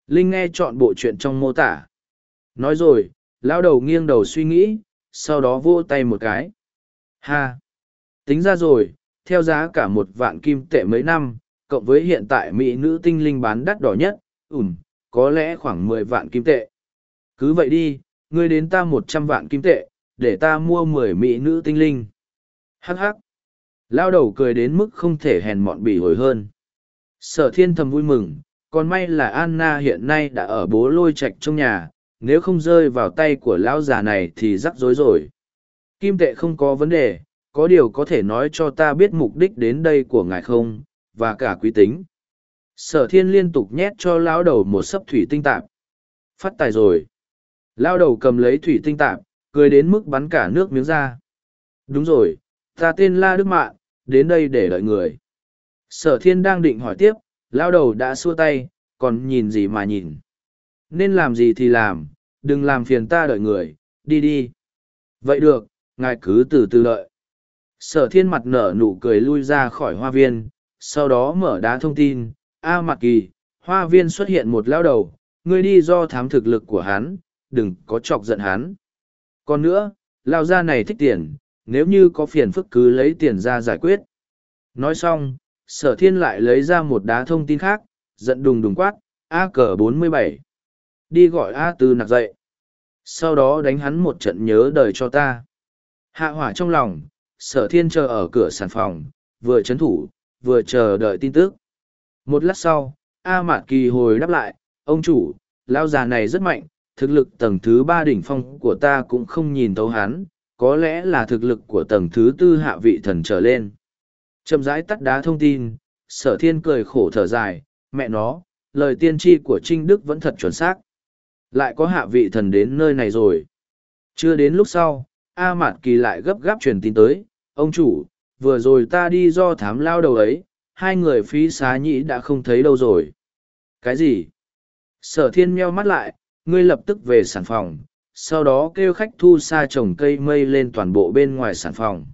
Linh nghe chọn bộ chuyện trong mô tả. Nói rồi, lao đầu nghiêng đầu suy nghĩ, sau đó vỗ tay một cái. Ha! Tính ra rồi, theo giá cả một vạn kim tệ mấy năm, cộng với hiện tại mỹ nữ tinh linh bán đắt đỏ nhất, ủm, có lẽ khoảng mười vạn kim tệ. Cứ vậy đi, ngươi đến ta một trăm vạn kim tệ, để ta mua mười mỹ nữ tinh linh. Hắc hắc! Lao đầu cười đến mức không thể hèn mọn bỉ hồi hơn. Sở thiên thầm vui mừng, còn may là Anna hiện nay đã ở bố lôi Trạch trong nhà, nếu không rơi vào tay của lão già này thì rắc rối rồi. Kim tệ không có vấn đề, có điều có thể nói cho ta biết mục đích đến đây của ngài không, và cả quý tính. Sở thiên liên tục nhét cho lão đầu một sấp thủy tinh tạp. Phát tài rồi. Lão đầu cầm lấy thủy tinh tạp, cười đến mức bắn cả nước miếng ra. Đúng rồi, ta tên La Đức Mạn, đến đây để đợi người. Sở thiên đang định hỏi tiếp, lão đầu đã xua tay, còn nhìn gì mà nhìn. Nên làm gì thì làm, đừng làm phiền ta đợi người, đi đi. Vậy được, ngài cứ từ từ đợi. Sở thiên mặt nở nụ cười lui ra khỏi hoa viên, sau đó mở đá thông tin. A à, mặt kỳ, hoa viên xuất hiện một lao đầu, ngươi đi do thám thực lực của hắn, đừng có chọc giận hắn. Còn nữa, lao gia này thích tiền, nếu như có phiền phức cứ lấy tiền ra giải quyết. Nói xong, sở thiên lại lấy ra một đá thông tin khác, giận đùng đùng quát, A cờ 47. Đi gọi A Tư nặc dậy. Sau đó đánh hắn một trận nhớ đời cho ta. Hạ hỏa trong lòng, sở thiên chờ ở cửa sản phòng, vừa chấn thủ, vừa chờ đợi tin tức. Một lát sau, A Mạn Kỳ hồi đáp lại, ông chủ, lao già này rất mạnh, thực lực tầng thứ ba đỉnh phong của ta cũng không nhìn thấu hắn, có lẽ là thực lực của tầng thứ tư hạ vị thần trở lên. Chậm rãi tắt đá thông tin, sở thiên cười khổ thở dài, mẹ nó, lời tiên tri của Trinh Đức vẫn thật chuẩn xác. Lại có hạ vị thần đến nơi này rồi. Chưa đến lúc sau, A Mạt Kỳ lại gấp gáp truyền tin tới, ông chủ, vừa rồi ta đi do thám lao đầu ấy, hai người phí xá nhĩ đã không thấy đâu rồi. Cái gì? Sở thiên meo mắt lại, ngươi lập tức về sản phòng, sau đó kêu khách thu xa trồng cây mây lên toàn bộ bên ngoài sản phòng.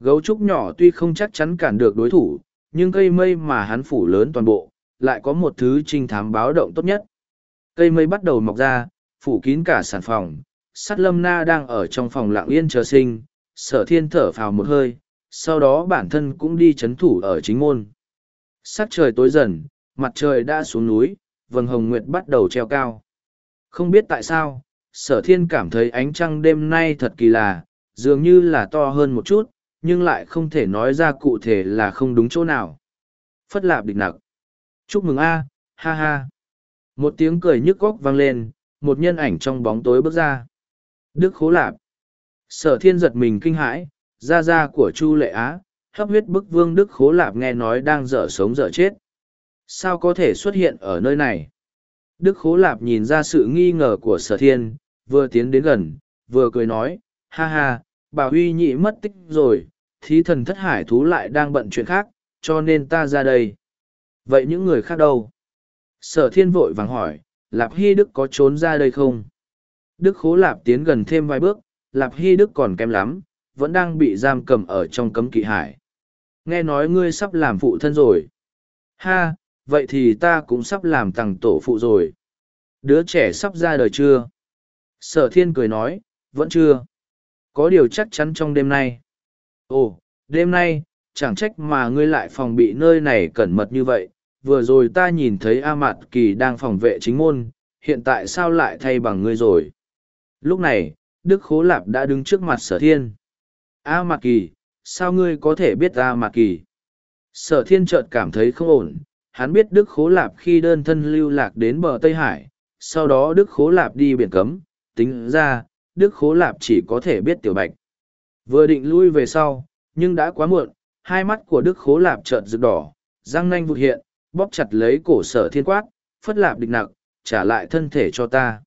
Gấu trúc nhỏ tuy không chắc chắn cản được đối thủ, nhưng cây mây mà hắn phủ lớn toàn bộ, lại có một thứ trinh thám báo động tốt nhất. Cây mây bắt đầu mọc ra, phủ kín cả sản phòng, sắt lâm na đang ở trong phòng lặng yên chờ sinh, sở thiên thở phào một hơi, sau đó bản thân cũng đi chấn thủ ở chính môn. Sắc trời tối dần, mặt trời đã xuống núi, vầng hồng nguyệt bắt đầu treo cao. Không biết tại sao, sở thiên cảm thấy ánh trăng đêm nay thật kỳ lạ, dường như là to hơn một chút, nhưng lại không thể nói ra cụ thể là không đúng chỗ nào. Phất lạp địch nặc. Chúc mừng a, ha ha. Một tiếng cười nhức góc vang lên, một nhân ảnh trong bóng tối bước ra. Đức khố lạp. Sở thiên giật mình kinh hãi, ra ra của Chu Lệ Á, hấp huyết bức vương Đức khố lạp nghe nói đang dở sống dở chết. Sao có thể xuất hiện ở nơi này? Đức khố lạp nhìn ra sự nghi ngờ của sở thiên, vừa tiến đến gần, vừa cười nói, ha ha, bà huy nhị mất tích rồi, thí thần thất hải thú lại đang bận chuyện khác, cho nên ta ra đây. Vậy những người khác đâu? Sở thiên vội vàng hỏi, Lạp Hy Đức có trốn ra đây không? Đức khố Lạp tiến gần thêm vài bước, Lạp Hy Đức còn kém lắm, vẫn đang bị giam cầm ở trong cấm kỵ hải. Nghe nói ngươi sắp làm phụ thân rồi. Ha, vậy thì ta cũng sắp làm tàng tổ phụ rồi. Đứa trẻ sắp ra đời chưa? Sở thiên cười nói, vẫn chưa. Có điều chắc chắn trong đêm nay. Ồ, đêm nay, chẳng trách mà ngươi lại phòng bị nơi này cẩn mật như vậy. Vừa rồi ta nhìn thấy A Mạt Kỳ đang phòng vệ chính môn, hiện tại sao lại thay bằng ngươi rồi? Lúc này, Đức Khố Lạp đã đứng trước mặt sở thiên. A Mạt Kỳ, sao ngươi có thể biết A Mạt Kỳ? Sở thiên chợt cảm thấy không ổn, hắn biết Đức Khố Lạp khi đơn thân lưu lạc đến bờ Tây Hải, sau đó Đức Khố Lạp đi biển cấm, tính ra, Đức Khố Lạp chỉ có thể biết Tiểu Bạch. Vừa định lui về sau, nhưng đã quá muộn, hai mắt của Đức Khố Lạp chợt rực đỏ, răng nanh vụt hiện, bóp chặt lấy cổ sở thiên quát, phất lạp địch nặc, trả lại thân thể cho ta.